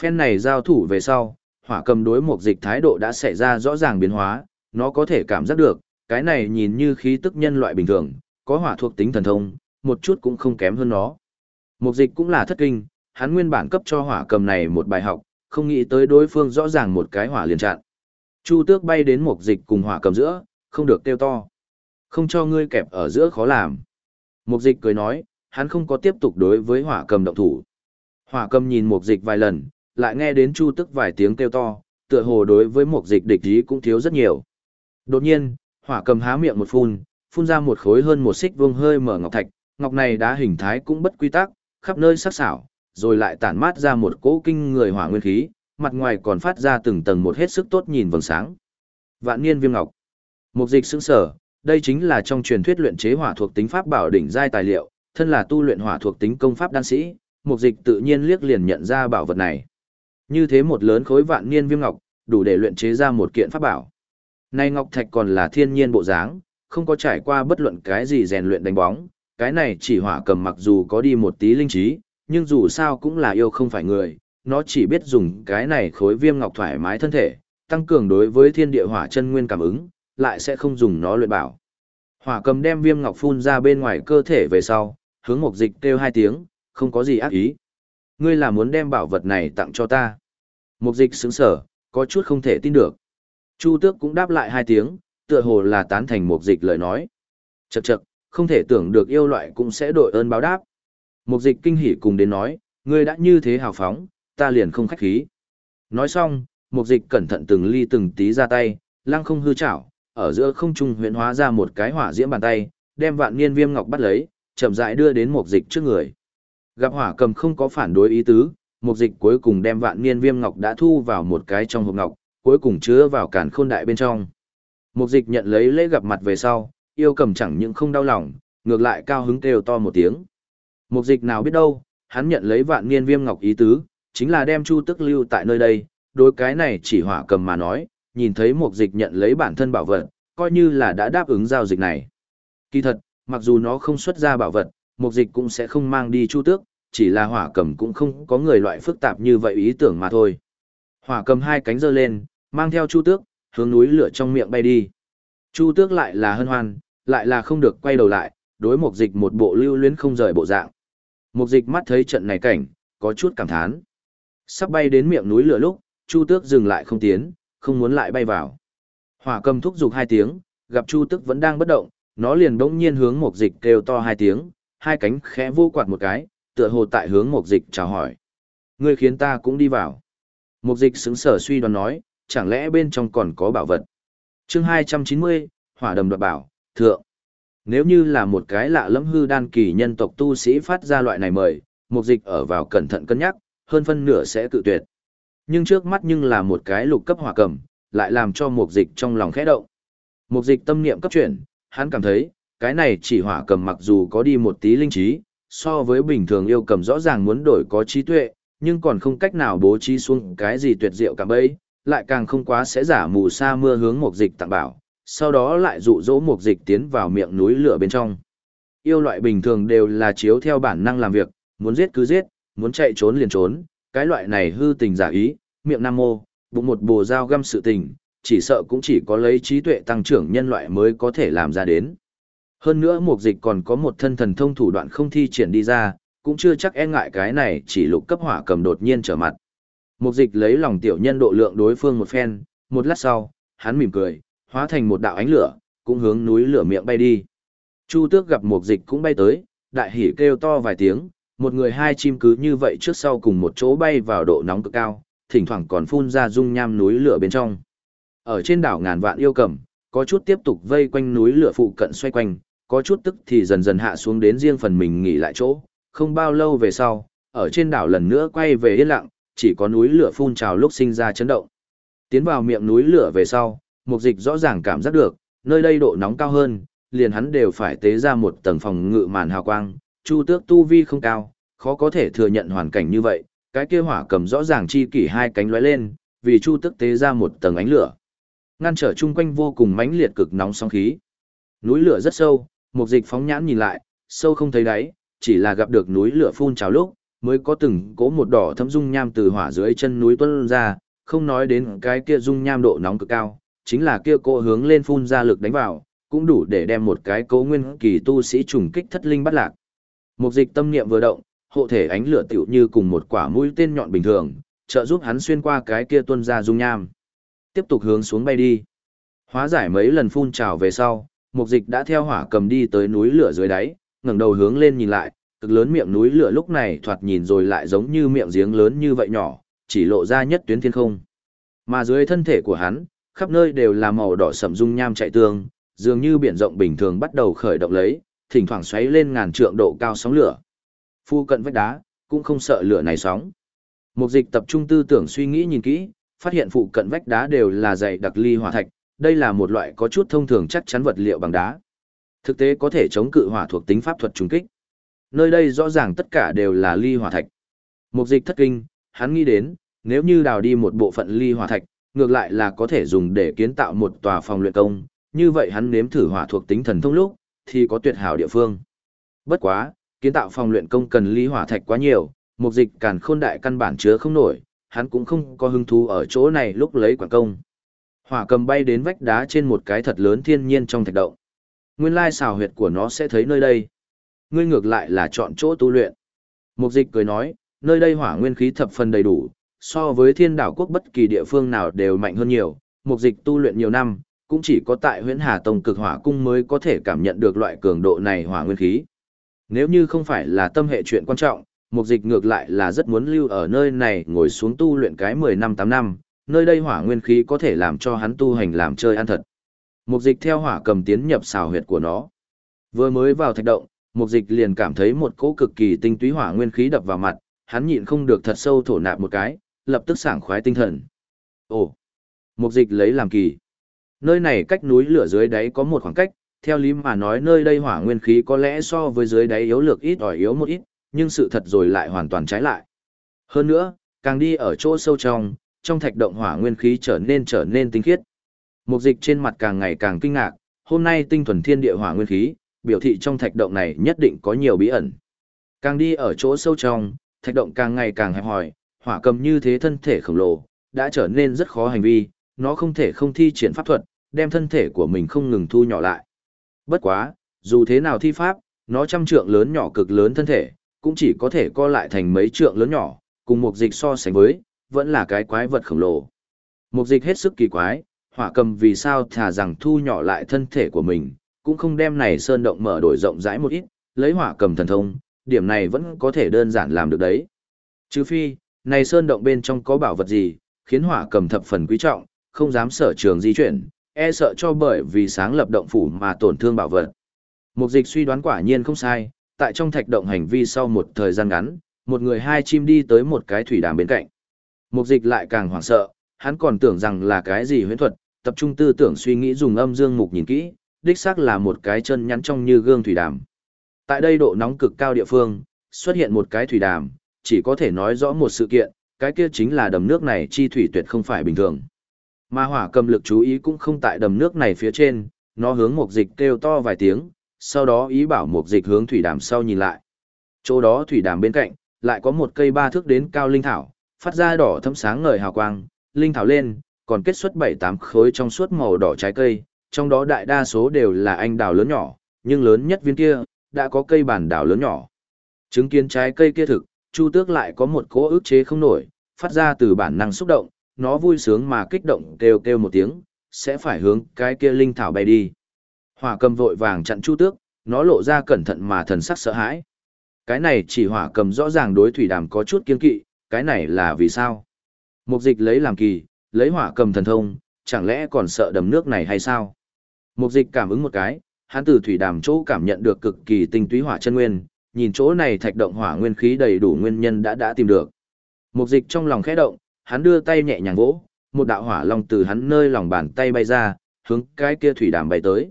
Speaker 1: Phen này giao thủ về sau, hỏa cầm đối một dịch thái độ đã xảy ra rõ ràng biến hóa, nó có thể cảm giác được, cái này nhìn như khí tức nhân loại bình thường, có hỏa thuộc tính thần thông, một chút cũng không kém hơn nó. Mục dịch cũng là thất kinh, hắn nguyên bản cấp cho hỏa cầm này một bài học, không nghĩ tới đối phương rõ ràng một cái hỏa liền chặn. Chu tước bay đến một dịch cùng hỏa cầm giữa, không được kêu to. Không cho ngươi kẹp ở giữa khó làm. Mục dịch cười nói, hắn không có tiếp tục đối với hỏa cầm động thủ. Hỏa cầm nhìn mục dịch vài lần, lại nghe đến chu tức vài tiếng kêu to, tựa hồ đối với mục dịch địch ý cũng thiếu rất nhiều. Đột nhiên, hỏa cầm há miệng một phun, phun ra một khối hơn một xích vuông hơi mở ngọc thạch, ngọc này đã hình thái cũng bất quy tắc, khắp nơi sắc sảo, rồi lại tản mát ra một cỗ kinh người hỏa nguyên khí, mặt ngoài còn phát ra từng tầng một hết sức tốt nhìn vầng sáng. Vạn niên viêm ngọc. Mục dịch sững sở, đây chính là trong truyền thuyết luyện chế hỏa thuộc tính pháp bảo đỉnh giai tài liệu, thân là tu luyện hỏa thuộc tính công pháp đan sĩ, mục dịch tự nhiên liếc liền nhận ra bảo vật này. Như thế một lớn khối vạn niên viêm ngọc, đủ để luyện chế ra một kiện pháp bảo. Này ngọc thạch còn là thiên nhiên bộ dáng, không có trải qua bất luận cái gì rèn luyện đánh bóng, cái này chỉ hỏa cầm mặc dù có đi một tí linh trí, nhưng dù sao cũng là yêu không phải người, nó chỉ biết dùng cái này khối viêm ngọc thoải mái thân thể, tăng cường đối với thiên địa hỏa chân nguyên cảm ứng, lại sẽ không dùng nó luyện bảo. Hỏa cầm đem viêm ngọc phun ra bên ngoài cơ thể về sau, hướng mục dịch kêu hai tiếng, không có gì ác ý. Ngươi là muốn đem bảo vật này tặng cho ta. Mục dịch sững sở, có chút không thể tin được. Chu tước cũng đáp lại hai tiếng, tựa hồ là tán thành mục dịch lời nói. Chậc chậc, không thể tưởng được yêu loại cũng sẽ đội ơn báo đáp. Mục dịch kinh hỉ cùng đến nói, ngươi đã như thế hào phóng, ta liền không khách khí. Nói xong, mục dịch cẩn thận từng ly từng tí ra tay, lăng không hư chảo, ở giữa không trung huyễn hóa ra một cái hỏa diễm bàn tay, đem vạn niên viêm ngọc bắt lấy, chậm rãi đưa đến một dịch trước người. Gặp hỏa cầm không có phản đối ý tứ, một dịch cuối cùng đem vạn niên viêm ngọc đã thu vào một cái trong hộp ngọc, cuối cùng chứa vào cản khôn đại bên trong. Một dịch nhận lấy lễ gặp mặt về sau, yêu cầm chẳng những không đau lòng, ngược lại cao hứng kêu to một tiếng. Một dịch nào biết đâu, hắn nhận lấy vạn niên viêm ngọc ý tứ, chính là đem chu tức lưu tại nơi đây, đối cái này chỉ hỏa cầm mà nói, nhìn thấy mục dịch nhận lấy bản thân bảo vật, coi như là đã đáp ứng giao dịch này. Kỳ thật, mặc dù nó không xuất ra bảo vật, mục dịch cũng sẽ không mang đi chu tước, chỉ là hỏa cầm cũng không có người loại phức tạp như vậy ý tưởng mà thôi. Hỏa cầm hai cánh giơ lên, mang theo chu tước, hướng núi lửa trong miệng bay đi. Chu tước lại là hân hoan, lại là không được quay đầu lại, đối mục dịch một bộ lưu luyến không rời bộ dạng. Mục dịch mắt thấy trận này cảnh, có chút cảm thán. Sắp bay đến miệng núi lửa lúc, Chu Tước dừng lại không tiến, không muốn lại bay vào. Hỏa cầm thúc giục hai tiếng, gặp Chu Tước vẫn đang bất động, nó liền bỗng nhiên hướng một dịch kêu to hai tiếng, hai cánh khẽ vô quạt một cái, tựa hồ tại hướng một dịch chào hỏi. Ngươi khiến ta cũng đi vào. Một dịch sững sở suy đoán nói, chẳng lẽ bên trong còn có bảo vật. chương hai trăm chín mươi, hỏa đầm đoạt bảo, thượng. Nếu như là một cái lạ lẫm hư đan kỳ nhân tộc tu sĩ phát ra loại này mời, mục dịch ở vào cẩn thận cân nhắc, hơn phân nửa sẽ tự tuyệt. Nhưng trước mắt nhưng là một cái lục cấp hỏa cầm, lại làm cho mục dịch trong lòng khẽ động. Mục dịch tâm niệm cấp chuyển, hắn cảm thấy, cái này chỉ hỏa cầm mặc dù có đi một tí linh trí, so với bình thường yêu cầm rõ ràng muốn đổi có trí tuệ, nhưng còn không cách nào bố trí xuống cái gì tuyệt diệu cả bấy, lại càng không quá sẽ giả mù sa mưa hướng một dịch tặng bảo, sau đó lại dụ dỗ một dịch tiến vào miệng núi lửa bên trong. Yêu loại bình thường đều là chiếu theo bản năng làm việc, muốn giết cứ giết, muốn chạy trốn liền trốn, cái loại này hư tình giả ý, miệng nam mô, bụng một bồ dao găm sự tình, chỉ sợ cũng chỉ có lấy trí tuệ tăng trưởng nhân loại mới có thể làm ra đến. Hơn nữa mục dịch còn có một thân thần thông thủ đoạn không thi triển đi ra, cũng chưa chắc e ngại cái này chỉ lục cấp hỏa cầm đột nhiên trở mặt. Mục dịch lấy lòng tiểu nhân độ lượng đối phương một phen, một lát sau, hắn mỉm cười, hóa thành một đạo ánh lửa, cũng hướng núi lửa miệng bay đi. Chu tước gặp mục dịch cũng bay tới, đại hỉ kêu to vài tiếng, một người hai chim cứ như vậy trước sau cùng một chỗ bay vào độ nóng cực cao, thỉnh thoảng còn phun ra dung nham núi lửa bên trong. Ở trên đảo ngàn vạn yêu cầm, có chút tiếp tục vây quanh núi lửa phụ cận xoay quanh, có chút tức thì dần dần hạ xuống đến riêng phần mình nghỉ lại chỗ, không bao lâu về sau, ở trên đảo lần nữa quay về yên lặng, chỉ có núi lửa phun trào lúc sinh ra chấn động. Tiến vào miệng núi lửa về sau, mục dịch rõ ràng cảm giác được, nơi đây độ nóng cao hơn, liền hắn đều phải tế ra một tầng phòng ngự màn hào quang, chu tước tu vi không cao, khó có thể thừa nhận hoàn cảnh như vậy, cái kia hỏa cầm rõ ràng chi kỷ hai cánh lóe lên, vì chu tước tế ra một tầng ánh lửa. Ngăn trở chung quanh vô cùng mãnh liệt cực nóng sóng khí. Núi lửa rất sâu, mục dịch phóng nhãn nhìn lại, sâu không thấy đáy, chỉ là gặp được núi lửa phun trào lúc, mới có từng cỗ một đỏ thấm dung nham từ hỏa dưới chân núi tuôn ra, không nói đến cái kia dung nham độ nóng cực cao, chính là kia cỗ hướng lên phun ra lực đánh vào, cũng đủ để đem một cái cấu nguyên kỳ tu sĩ trùng kích thất linh bắt lạc. Một dịch tâm niệm vừa động, hộ thể ánh lửa tiểu như cùng một quả mũi tên nhọn bình thường, trợ giúp hắn xuyên qua cái kia tuôn ra dung nham. Tiếp tục hướng xuống bay đi. Hóa giải mấy lần phun trào về sau, mục dịch đã theo hỏa cầm đi tới núi lửa dưới đáy, ngẩng đầu hướng lên nhìn lại, cực lớn miệng núi lửa lúc này thoạt nhìn rồi lại giống như miệng giếng lớn như vậy nhỏ, chỉ lộ ra nhất tuyến thiên không. Mà dưới thân thể của hắn, khắp nơi đều là màu đỏ sẫm dung nham chạy tương, dường như biển rộng bình thường bắt đầu khởi động lấy, thỉnh thoảng xoáy lên ngàn trượng độ cao sóng lửa. Phu cận vách đá, cũng không sợ lửa này sóng. Mục dịch tập trung tư tưởng suy nghĩ nhìn kỹ, phát hiện phụ cận vách đá đều là dày đặc ly hỏa thạch, đây là một loại có chút thông thường chắc chắn vật liệu bằng đá. Thực tế có thể chống cự hỏa thuộc tính pháp thuật trùng kích. Nơi đây rõ ràng tất cả đều là ly hỏa thạch. Mục dịch thất kinh, hắn nghĩ đến, nếu như đào đi một bộ phận ly hỏa thạch, ngược lại là có thể dùng để kiến tạo một tòa phòng luyện công, như vậy hắn nếm thử hỏa thuộc tính thần thông lúc, thì có tuyệt hảo địa phương. Bất quá, kiến tạo phòng luyện công cần ly hỏa thạch quá nhiều, mục dịch càn khôn đại căn bản chứa không nổi, hắn cũng không có hứng thú ở chỗ này lúc lấy quản công. Hỏa cầm bay đến vách đá trên một cái thật lớn thiên nhiên trong thạch động. Nguyên lai xào huyệt của nó sẽ thấy nơi đây. Ngươi ngược lại là chọn chỗ tu luyện. Mục dịch cười nói, nơi đây hỏa nguyên khí thập phần đầy đủ, so với thiên đảo quốc bất kỳ địa phương nào đều mạnh hơn nhiều. Mục dịch tu luyện nhiều năm, cũng chỉ có tại huyễn hà tông cực hỏa cung mới có thể cảm nhận được loại cường độ này hỏa nguyên khí. Nếu như không phải là tâm hệ chuyện quan trọng, mục dịch ngược lại là rất muốn lưu ở nơi này ngồi xuống tu luyện cái 10 năm 8 năm, nơi đây hỏa nguyên khí có thể làm cho hắn tu hành làm chơi ăn thật. Mục dịch theo hỏa cầm tiến nhập xào huyệt của nó. Vừa mới vào thạch động, mục dịch liền cảm thấy một cỗ cực kỳ tinh túy hỏa nguyên khí đập vào mặt, hắn nhịn không được thật sâu thổ nạp một cái, lập tức sảng khoái tinh thần. Ồ! Mục dịch lấy làm kỳ. Nơi này cách núi lửa dưới đáy có một khoảng cách, theo lý mà nói nơi đây hỏa nguyên khí có lẽ so với dưới đáy yếu lược ít ỏi yếu một ít, nhưng sự thật rồi lại hoàn toàn trái lại. Hơn nữa, càng đi ở chỗ sâu trong, trong thạch động hỏa nguyên khí trở nên trở nên tinh khiết. Mục dịch trên mặt càng ngày càng kinh ngạc, hôm nay tinh thuần thiên địa hỏa nguyên khí, biểu thị trong thạch động này nhất định có nhiều bí ẩn. Càng đi ở chỗ sâu trong, thạch động càng ngày càng hẹp hòi, hỏa cầm như thế thân thể khổng lồ, đã trở nên rất khó hành vi, nó không thể không thi triển pháp thuật, đem thân thể của mình không ngừng thu nhỏ lại. Bất quá, dù thế nào thi pháp, nó trăm trượng lớn nhỏ cực lớn thân thể, cũng chỉ có thể co lại thành mấy trượng lớn nhỏ, cùng một dịch so sánh với, vẫn là cái quái vật khổng lồ. Một dịch hết sức kỳ quái, hỏa cầm vì sao thà rằng thu nhỏ lại thân thể của mình, cũng không đem này sơn động mở đổi rộng rãi một ít, lấy hỏa cầm thần thông, điểm này vẫn có thể đơn giản làm được đấy. Trừ phi, này sơn động bên trong có bảo vật gì, khiến hỏa cầm thập phần quý trọng, không dám sở trường di chuyển, e sợ cho bởi vì sáng lập động phủ mà tổn thương bảo vật. Mục dịch suy đoán quả nhiên không sai, tại trong thạch động hành vi sau một thời gian ngắn, một người hai chim đi tới một cái thủy đàm bên cạnh. Mục dịch lại càng hoảng sợ, hắn còn tưởng rằng là cái gì huyễn thuật, tập trung tư tưởng suy nghĩ dùng âm dương mục nhìn kỹ, đích xác là một cái chân nhắn trong như gương thủy đàm. Tại đây độ nóng cực cao địa phương, xuất hiện một cái thủy đàm, chỉ có thể nói rõ một sự kiện, cái kia chính là đầm nước này chi thủy tuyệt không phải bình thường. Mà hỏa cầm lực chú ý cũng không tại đầm nước này phía trên, nó hướng một dịch kêu to vài tiếng, sau đó ý bảo một dịch hướng thủy đàm sau nhìn lại. Chỗ đó thủy đàm bên cạnh, lại có một cây ba thước đến cao linh thảo, phát ra đỏ thấm sáng ngời hào quang, linh thảo lên, còn kết xuất bảy tám khối trong suốt màu đỏ trái cây, trong đó đại đa số đều là anh đào lớn nhỏ, nhưng lớn nhất viên kia, đã có cây bản đào lớn nhỏ. Chứng kiến trái cây kia thực, Chu Tước lại có một cỗ ức chế không nổi, phát ra từ bản năng xúc động, nó vui sướng mà kích động kêu kêu một tiếng, sẽ phải hướng cái kia linh thảo bay đi. Hỏa cầm vội vàng chặn Chu Tước, nó lộ ra cẩn thận mà thần sắc sợ hãi. Cái này chỉ hỏa cầm rõ ràng đối thủy đàm có chút kiên kỵ, cái này là vì sao? Mục dịch lấy làm kỳ, lấy hỏa cầm thần thông, chẳng lẽ còn sợ đầm nước này hay sao? Mục dịch cảm ứng một cái, hắn từ thủy đàm chỗ cảm nhận được cực kỳ tinh túy hỏa chân nguyên, nhìn chỗ này thạch động hỏa nguyên khí đầy đủ nguyên nhân đã đã tìm được. Mục dịch trong lòng khẽ động, hắn đưa tay nhẹ nhàng vỗ, một đạo hỏa long từ hắn nơi lòng bàn tay bay ra, hướng cái kia thủy đàm bay tới.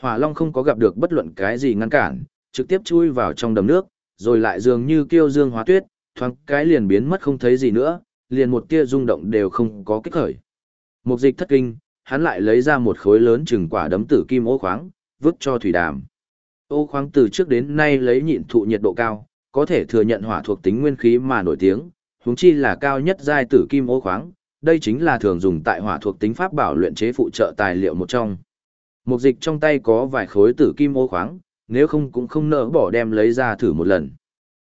Speaker 1: Hỏa long không có gặp được bất luận cái gì ngăn cản, trực tiếp chui vào trong đầm nước, rồi lại dường như kiêu dương hóa tuyết, thoáng cái liền biến mất không thấy gì nữa, liền một tia rung động đều không có kích khởi. Mục dịch thất kinh, hắn lại lấy ra một khối lớn chừng quả đấm tử kim ô khoáng, vứt cho thủy đàm. Ô khoáng từ trước đến nay lấy nhịn thụ nhiệt độ cao, có thể thừa nhận hỏa thuộc tính nguyên khí mà nổi tiếng, huống chi là cao nhất giai tử kim ô khoáng, đây chính là thường dùng tại hỏa thuộc tính pháp bảo luyện chế phụ trợ tài liệu một trong. Mục dịch trong tay có vài khối tử kim ô khoáng, nếu không cũng không nỡ bỏ đem lấy ra thử một lần.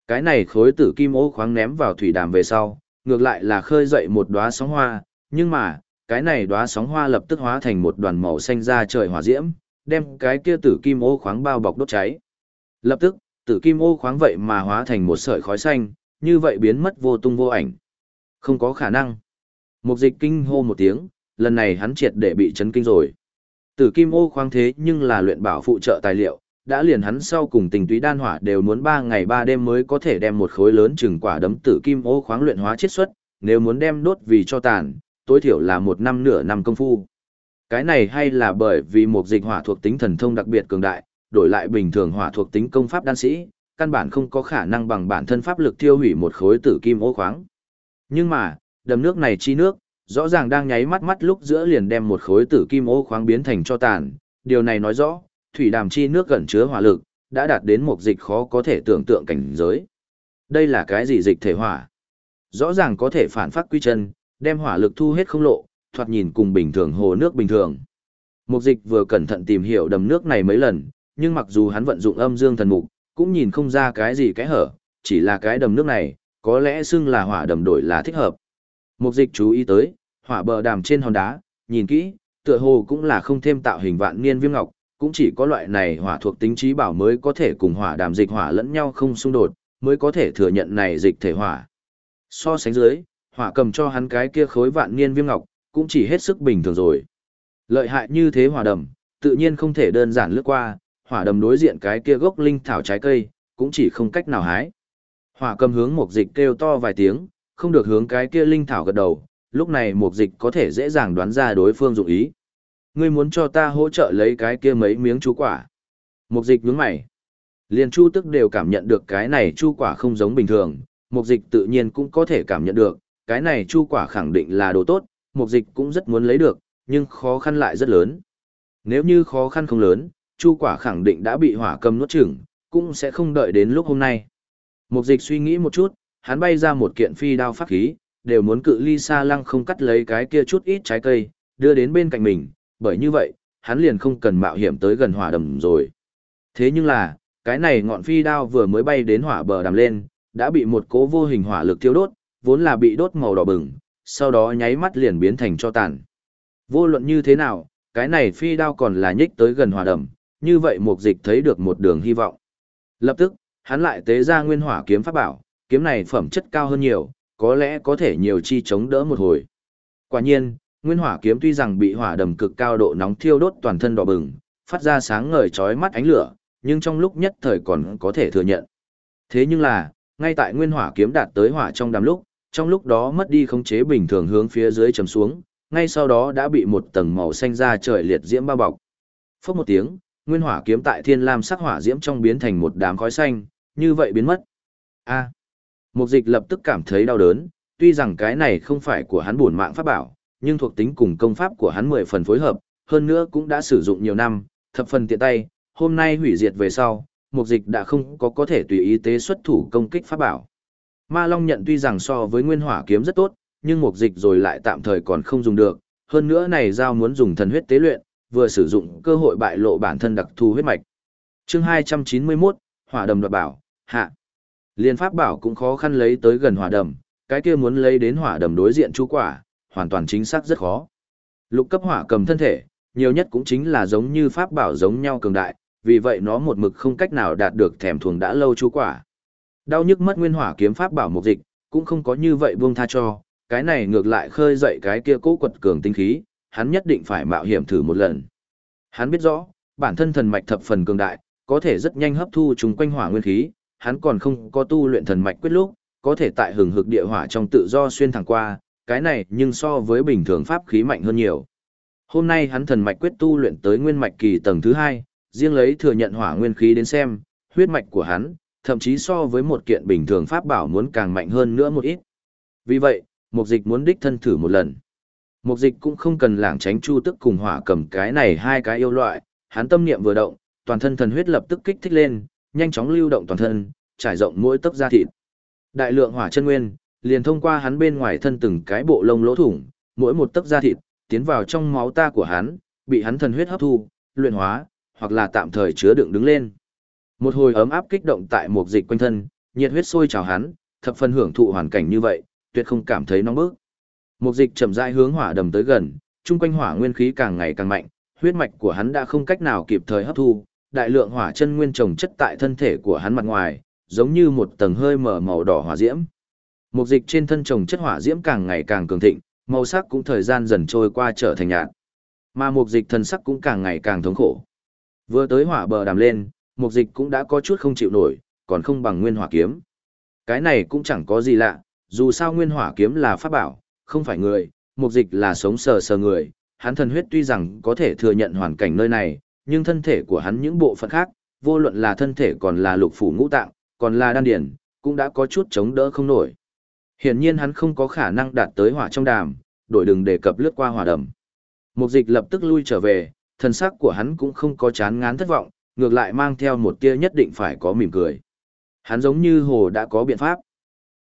Speaker 1: Cái này khối tử kim ô khoáng ném vào thủy đàm về sau, ngược lại là khơi dậy một đóa sóng hoa, nhưng mà, cái này đóa sóng hoa lập tức hóa thành một đoàn màu xanh ra trời hỏa diễm, đem cái kia tử kim ô khoáng bao bọc đốt cháy. Lập tức, tử kim ô khoáng vậy mà hóa thành một sợi khói xanh, như vậy biến mất vô tung vô ảnh. Không có khả năng. Mục dịch kinh hô một tiếng, lần này hắn triệt để bị chấn kinh rồi. Tử kim ô khoáng thế nhưng là luyện bảo phụ trợ tài liệu, đã liền hắn sau cùng tình túy đan hỏa đều muốn 3 ngày 3 đêm mới có thể đem một khối lớn chừng quả đấm tử kim ô khoáng luyện hóa chiết xuất, nếu muốn đem đốt vì cho tàn, tối thiểu là một năm nửa năm công phu. Cái này hay là bởi vì một dịch hỏa thuộc tính thần thông đặc biệt cường đại, đổi lại bình thường hỏa thuộc tính công pháp đan sĩ, căn bản không có khả năng bằng bản thân pháp lực tiêu hủy một khối tử kim ô khoáng. Nhưng mà, đầm nước này chi nước, rõ ràng đang nháy mắt mắt lúc giữa liền đem một khối tử kim ô khoáng biến thành cho tàn, điều này nói rõ, thủy đàm chi nước gần chứa hỏa lực, đã đạt đến một dịch khó có thể tưởng tượng cảnh giới. Đây là cái gì dịch thể hỏa? Rõ ràng có thể phản phát quy chân, đem hỏa lực thu hết không lộ, thoạt nhìn cùng bình thường hồ nước bình thường. Mục dịch vừa cẩn thận tìm hiểu đầm nước này mấy lần, nhưng mặc dù hắn vận dụng âm dương thần mục, cũng nhìn không ra cái gì cái hở, chỉ là cái đầm nước này, có lẽ xưng là hỏa đầm đổi là thích hợp. Mục dịch chú ý tới, hỏa bờ đàm trên hòn đá, nhìn kỹ, tựa hồ cũng là không thêm tạo hình vạn niên viêm ngọc, cũng chỉ có loại này hỏa thuộc tính trí bảo mới có thể cùng hỏa đàm dịch hỏa lẫn nhau không xung đột, mới có thể thừa nhận này dịch thể hỏa. So sánh dưới, hỏa cầm cho hắn cái kia khối vạn niên viêm ngọc, cũng chỉ hết sức bình thường rồi. Lợi hại như thế hỏa đầm, tự nhiên không thể đơn giản lướt qua, hỏa đầm đối diện cái kia gốc linh thảo trái cây, cũng chỉ không cách nào hái. Hỏa cầm hướng một dịch kêu to vài tiếng, không được hướng cái kia linh thảo gật đầu, lúc này một dịch có thể dễ dàng đoán ra đối phương dụng ý. Ngươi muốn cho ta hỗ trợ lấy cái kia mấy miếng chú quả. Một dịch nhướng mày. Liền chu tức đều cảm nhận được cái này chu quả không giống bình thường, một dịch tự nhiên cũng có thể cảm nhận được, cái này chu quả khẳng định là đồ tốt, một dịch cũng rất muốn lấy được, nhưng khó khăn lại rất lớn. Nếu như khó khăn không lớn, chu quả khẳng định đã bị hỏa cầm nuốt chửng, cũng sẽ không đợi đến lúc hôm nay. Một dịch suy nghĩ một chút, hắn bay ra một kiện phi đao pháp khí, đều muốn cự ly xa lăng không cắt lấy cái kia chút ít trái cây, đưa đến bên cạnh mình, bởi như vậy, hắn liền không cần mạo hiểm tới gần hỏa đầm rồi. Thế nhưng là, cái này ngọn phi đao vừa mới bay đến hỏa bờ đàm lên, đã bị một cố vô hình hỏa lực thiêu đốt, vốn là bị đốt màu đỏ bừng, sau đó nháy mắt liền biến thành cho tàn. Vô luận như thế nào, cái này phi đao còn là nhích tới gần hỏa đầm, như vậy mục dịch thấy được một đường hy vọng. Lập tức, hắn lại tế ra nguyên hỏa kiếm pháp bảo, kiếm này phẩm chất cao hơn nhiều, có lẽ có thể nhiều chi chống đỡ một hồi. Quả nhiên, nguyên hỏa kiếm tuy rằng bị hỏa đầm cực cao độ nóng thiêu đốt toàn thân đỏ bừng, phát ra sáng ngời chói mắt ánh lửa, nhưng trong lúc nhất thời còn có thể thừa nhận. Thế nhưng là, ngay tại nguyên hỏa kiếm đạt tới hỏa trong đám lúc, trong lúc đó mất đi khống chế bình thường hướng phía dưới chầm xuống, ngay sau đó đã bị một tầng màu xanh ra trời liệt diễm bao bọc. Phốc một tiếng, nguyên hỏa kiếm tại thiên lam sắc hỏa diễm trong biến thành một đám khói xanh, như vậy biến mất. A. Mục dịch lập tức cảm thấy đau đớn, tuy rằng cái này không phải của hắn bổn mạng pháp bảo, nhưng thuộc tính cùng công pháp của hắn mười phần phối hợp, hơn nữa cũng đã sử dụng nhiều năm, thập phần tiện tay, hôm nay hủy diệt về sau, mục dịch đã không có có thể tùy ý tế xuất thủ công kích pháp bảo. Ma Long nhận tuy rằng so với nguyên hỏa kiếm rất tốt, nhưng mục dịch rồi lại tạm thời còn không dùng được, hơn nữa này giao muốn dùng thần huyết tế luyện, vừa sử dụng cơ hội bại lộ bản thân đặc thù huyết mạch. Chương 291, Hỏa đầm đoạt bảo, hạ. Liên pháp bảo cũng khó khăn lấy tới gần hỏa đầm, cái kia muốn lấy đến hỏa đầm đối diện chú quả, hoàn toàn chính xác rất khó. Lục cấp hỏa cầm thân thể, nhiều nhất cũng chính là giống như pháp bảo giống nhau cường đại, vì vậy nó một mực không cách nào đạt được thèm thuồng đã lâu chú quả. Đau nhức mất nguyên hỏa kiếm pháp bảo mục dịch, cũng không có như vậy buông tha cho, cái này ngược lại khơi dậy cái kia cố quật cường tinh khí, hắn nhất định phải mạo hiểm thử một lần. Hắn biết rõ, bản thân thần mạch thập phần cường đại, có thể rất nhanh hấp thu chúng quanh hỏa nguyên khí, hắn còn không có tu luyện thần mạch quyết lúc, có thể tại hừng hực địa hỏa trong tự do xuyên thẳng qua, cái này nhưng so với bình thường pháp khí mạnh hơn nhiều. Hôm nay hắn thần mạch quyết tu luyện tới nguyên mạch kỳ tầng thứ hai, riêng lấy thừa nhận hỏa nguyên khí đến xem, huyết mạch của hắn, thậm chí so với một kiện bình thường pháp bảo muốn càng mạnh hơn nữa một ít. Vì vậy, mục dịch muốn đích thân thử một lần. Mục dịch cũng không cần lảng tránh chu tức cùng hỏa cầm cái này hai cái yêu loại, hắn tâm niệm vừa động, toàn thân thần huyết lập tức kích thích lên, nhanh chóng lưu động toàn thân, trải rộng mỗi tấc da thịt. Đại lượng hỏa chân nguyên, liền thông qua hắn bên ngoài thân từng cái bộ lông lỗ thủng, mỗi một tấc da thịt, tiến vào trong máu ta của hắn, bị hắn thần huyết hấp thu, luyện hóa, hoặc là tạm thời chứa đựng đứng lên. Một hồi ấm áp kích động tại mục dịch quanh thân, nhiệt huyết sôi trào hắn, thập phần hưởng thụ hoàn cảnh như vậy, tuyệt không cảm thấy nóng bức. Mục dịch chậm rãi hướng hỏa đầm tới gần, chung quanh hỏa nguyên khí càng ngày càng mạnh, huyết mạch của hắn đã không cách nào kịp thời hấp thu, đại lượng hỏa chân nguyên trồng chất tại thân thể của hắn mặt ngoài, giống như một tầng hơi mở màu đỏ hỏa diễm. Mục dịch trên thân trồng chất hỏa diễm càng ngày càng cường thịnh, màu sắc cũng thời gian dần trôi qua trở thành nhạt. Mà mục dịch thần sắc cũng càng ngày càng thống khổ. Vừa tới hỏa bờ đàm lên, mục dịch cũng đã có chút không chịu nổi, còn không bằng nguyên hỏa kiếm. Cái này cũng chẳng có gì lạ, dù sao nguyên hỏa kiếm là pháp bảo, không phải người, mục dịch là sống sờ sờ người, hắn thần huyết tuy rằng có thể thừa nhận hoàn cảnh nơi này, nhưng thân thể của hắn những bộ phận khác, vô luận là thân thể còn là lục phủ ngũ tạng, còn là đan điển, cũng đã có chút chống đỡ không nổi. Hiển nhiên hắn không có khả năng đạt tới hỏa trong đàm, đổi đừng đề cập lướt qua hỏa đầm. Mục dịch lập tức lui trở về, thần sắc của hắn cũng không có chán ngán thất vọng, ngược lại mang theo một tia nhất định phải có mỉm cười. Hắn giống như hồ đã có biện pháp.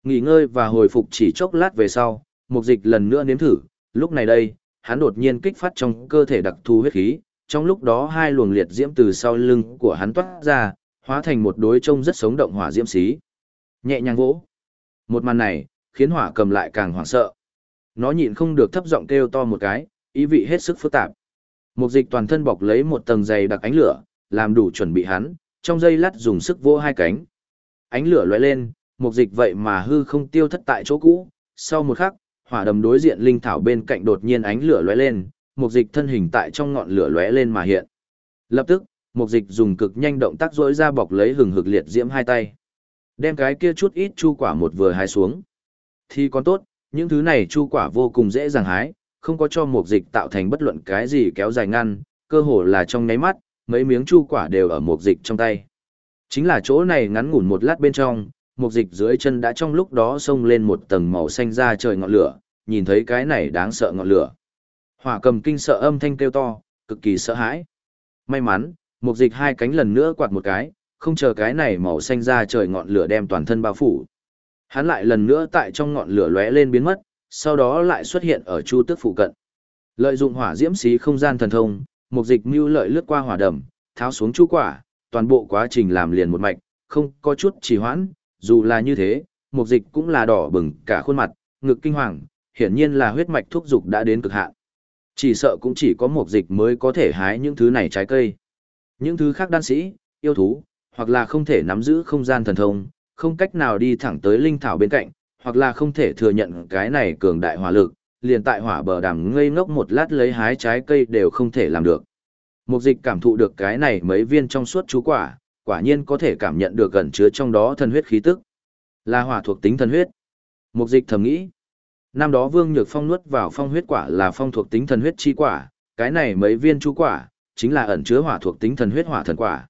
Speaker 1: Nghỉ ngơi và hồi phục chỉ chốc lát về sau, mục dịch lần nữa nếm thử, lúc này đây, hắn đột nhiên kích phát trong cơ thể đặc thù huyết khí, trong lúc đó hai luồng liệt diễm từ sau lưng của hắn toát ra, hóa thành một đối trông rất sống động hỏa diễm xí. Nhẹ nhàng vỗ. Một màn này, khiến hỏa cầm lại càng hoảng sợ. Nó nhịn không được thấp giọng kêu to một cái, ý vị hết sức phức tạp. Mục dịch toàn thân bọc lấy một tầng dày đặc ánh lửa, làm đủ chuẩn bị hắn, trong giây lát dùng sức vỗ hai cánh. Ánh lửa lóe lên, mục dịch vậy mà hư không tiêu thất tại chỗ cũ, sau một khắc, hỏa đầm đối diện linh thảo bên cạnh đột nhiên ánh lửa lóe lên, một dịch thân hình tại trong ngọn lửa lóe lên mà hiện. Lập tức, một dịch dùng cực nhanh động tác rỗi ra bọc lấy hừng hực liệt diễm hai tay. Đem cái kia chút ít chu quả một vừa hái xuống. Thì còn tốt, những thứ này chu quả vô cùng dễ dàng hái, không có cho một dịch tạo thành bất luận cái gì kéo dài ngăn, cơ hồ là trong nháy mắt, mấy miếng chu quả đều ở một dịch trong tay. Chính là chỗ này ngắn ngủn một lát bên trong, một dịch dưới chân đã trong lúc đó xông lên một tầng màu xanh ra trời ngọn lửa, nhìn thấy cái này đáng sợ ngọn lửa. Hỏa cầm kinh sợ âm thanh kêu to, cực kỳ sợ hãi. May mắn, mục dịch hai cánh lần nữa quạt một cái, không chờ cái này màu xanh ra trời ngọn lửa đem toàn thân bao phủ. Hắn lại lần nữa tại trong ngọn lửa lóe lên biến mất, sau đó lại xuất hiện ở chu tước phụ cận. Lợi dụng hỏa diễm xí không gian thần thông, mục dịch mưu lợi lướt qua hỏa đầm, tháo xuống chu quả, toàn bộ quá trình làm liền một mạch, không có chút trì hoãn, dù là như thế, mục dịch cũng là đỏ bừng cả khuôn mặt, ngực kinh hoàng, hiển nhiên là huyết mạch thúc dục đã đến cực hạn. Chỉ sợ cũng chỉ có một dịch mới có thể hái những thứ này trái cây. Những thứ khác đan sĩ, yêu thú, hoặc là không thể nắm giữ không gian thần thông, không cách nào đi thẳng tới linh thảo bên cạnh, hoặc là không thể thừa nhận cái này cường đại hỏa lực, liền tại hỏa bờ đàm ngây ngốc một lát lấy hái trái cây đều không thể làm được. Mục dịch cảm thụ được cái này mấy viên trong suốt chú quả, quả nhiên có thể cảm nhận được gần chứa trong đó thần huyết khí tức. Là hỏa thuộc tính thần huyết. Mục dịch thầm nghĩ. Năm đó Vương Nhược Phong nuốt vào phong huyết quả là phong thuộc tính thần huyết chi quả, cái này mấy viên chú quả, chính là ẩn chứa hỏa thuộc tính thần huyết hỏa thần quả.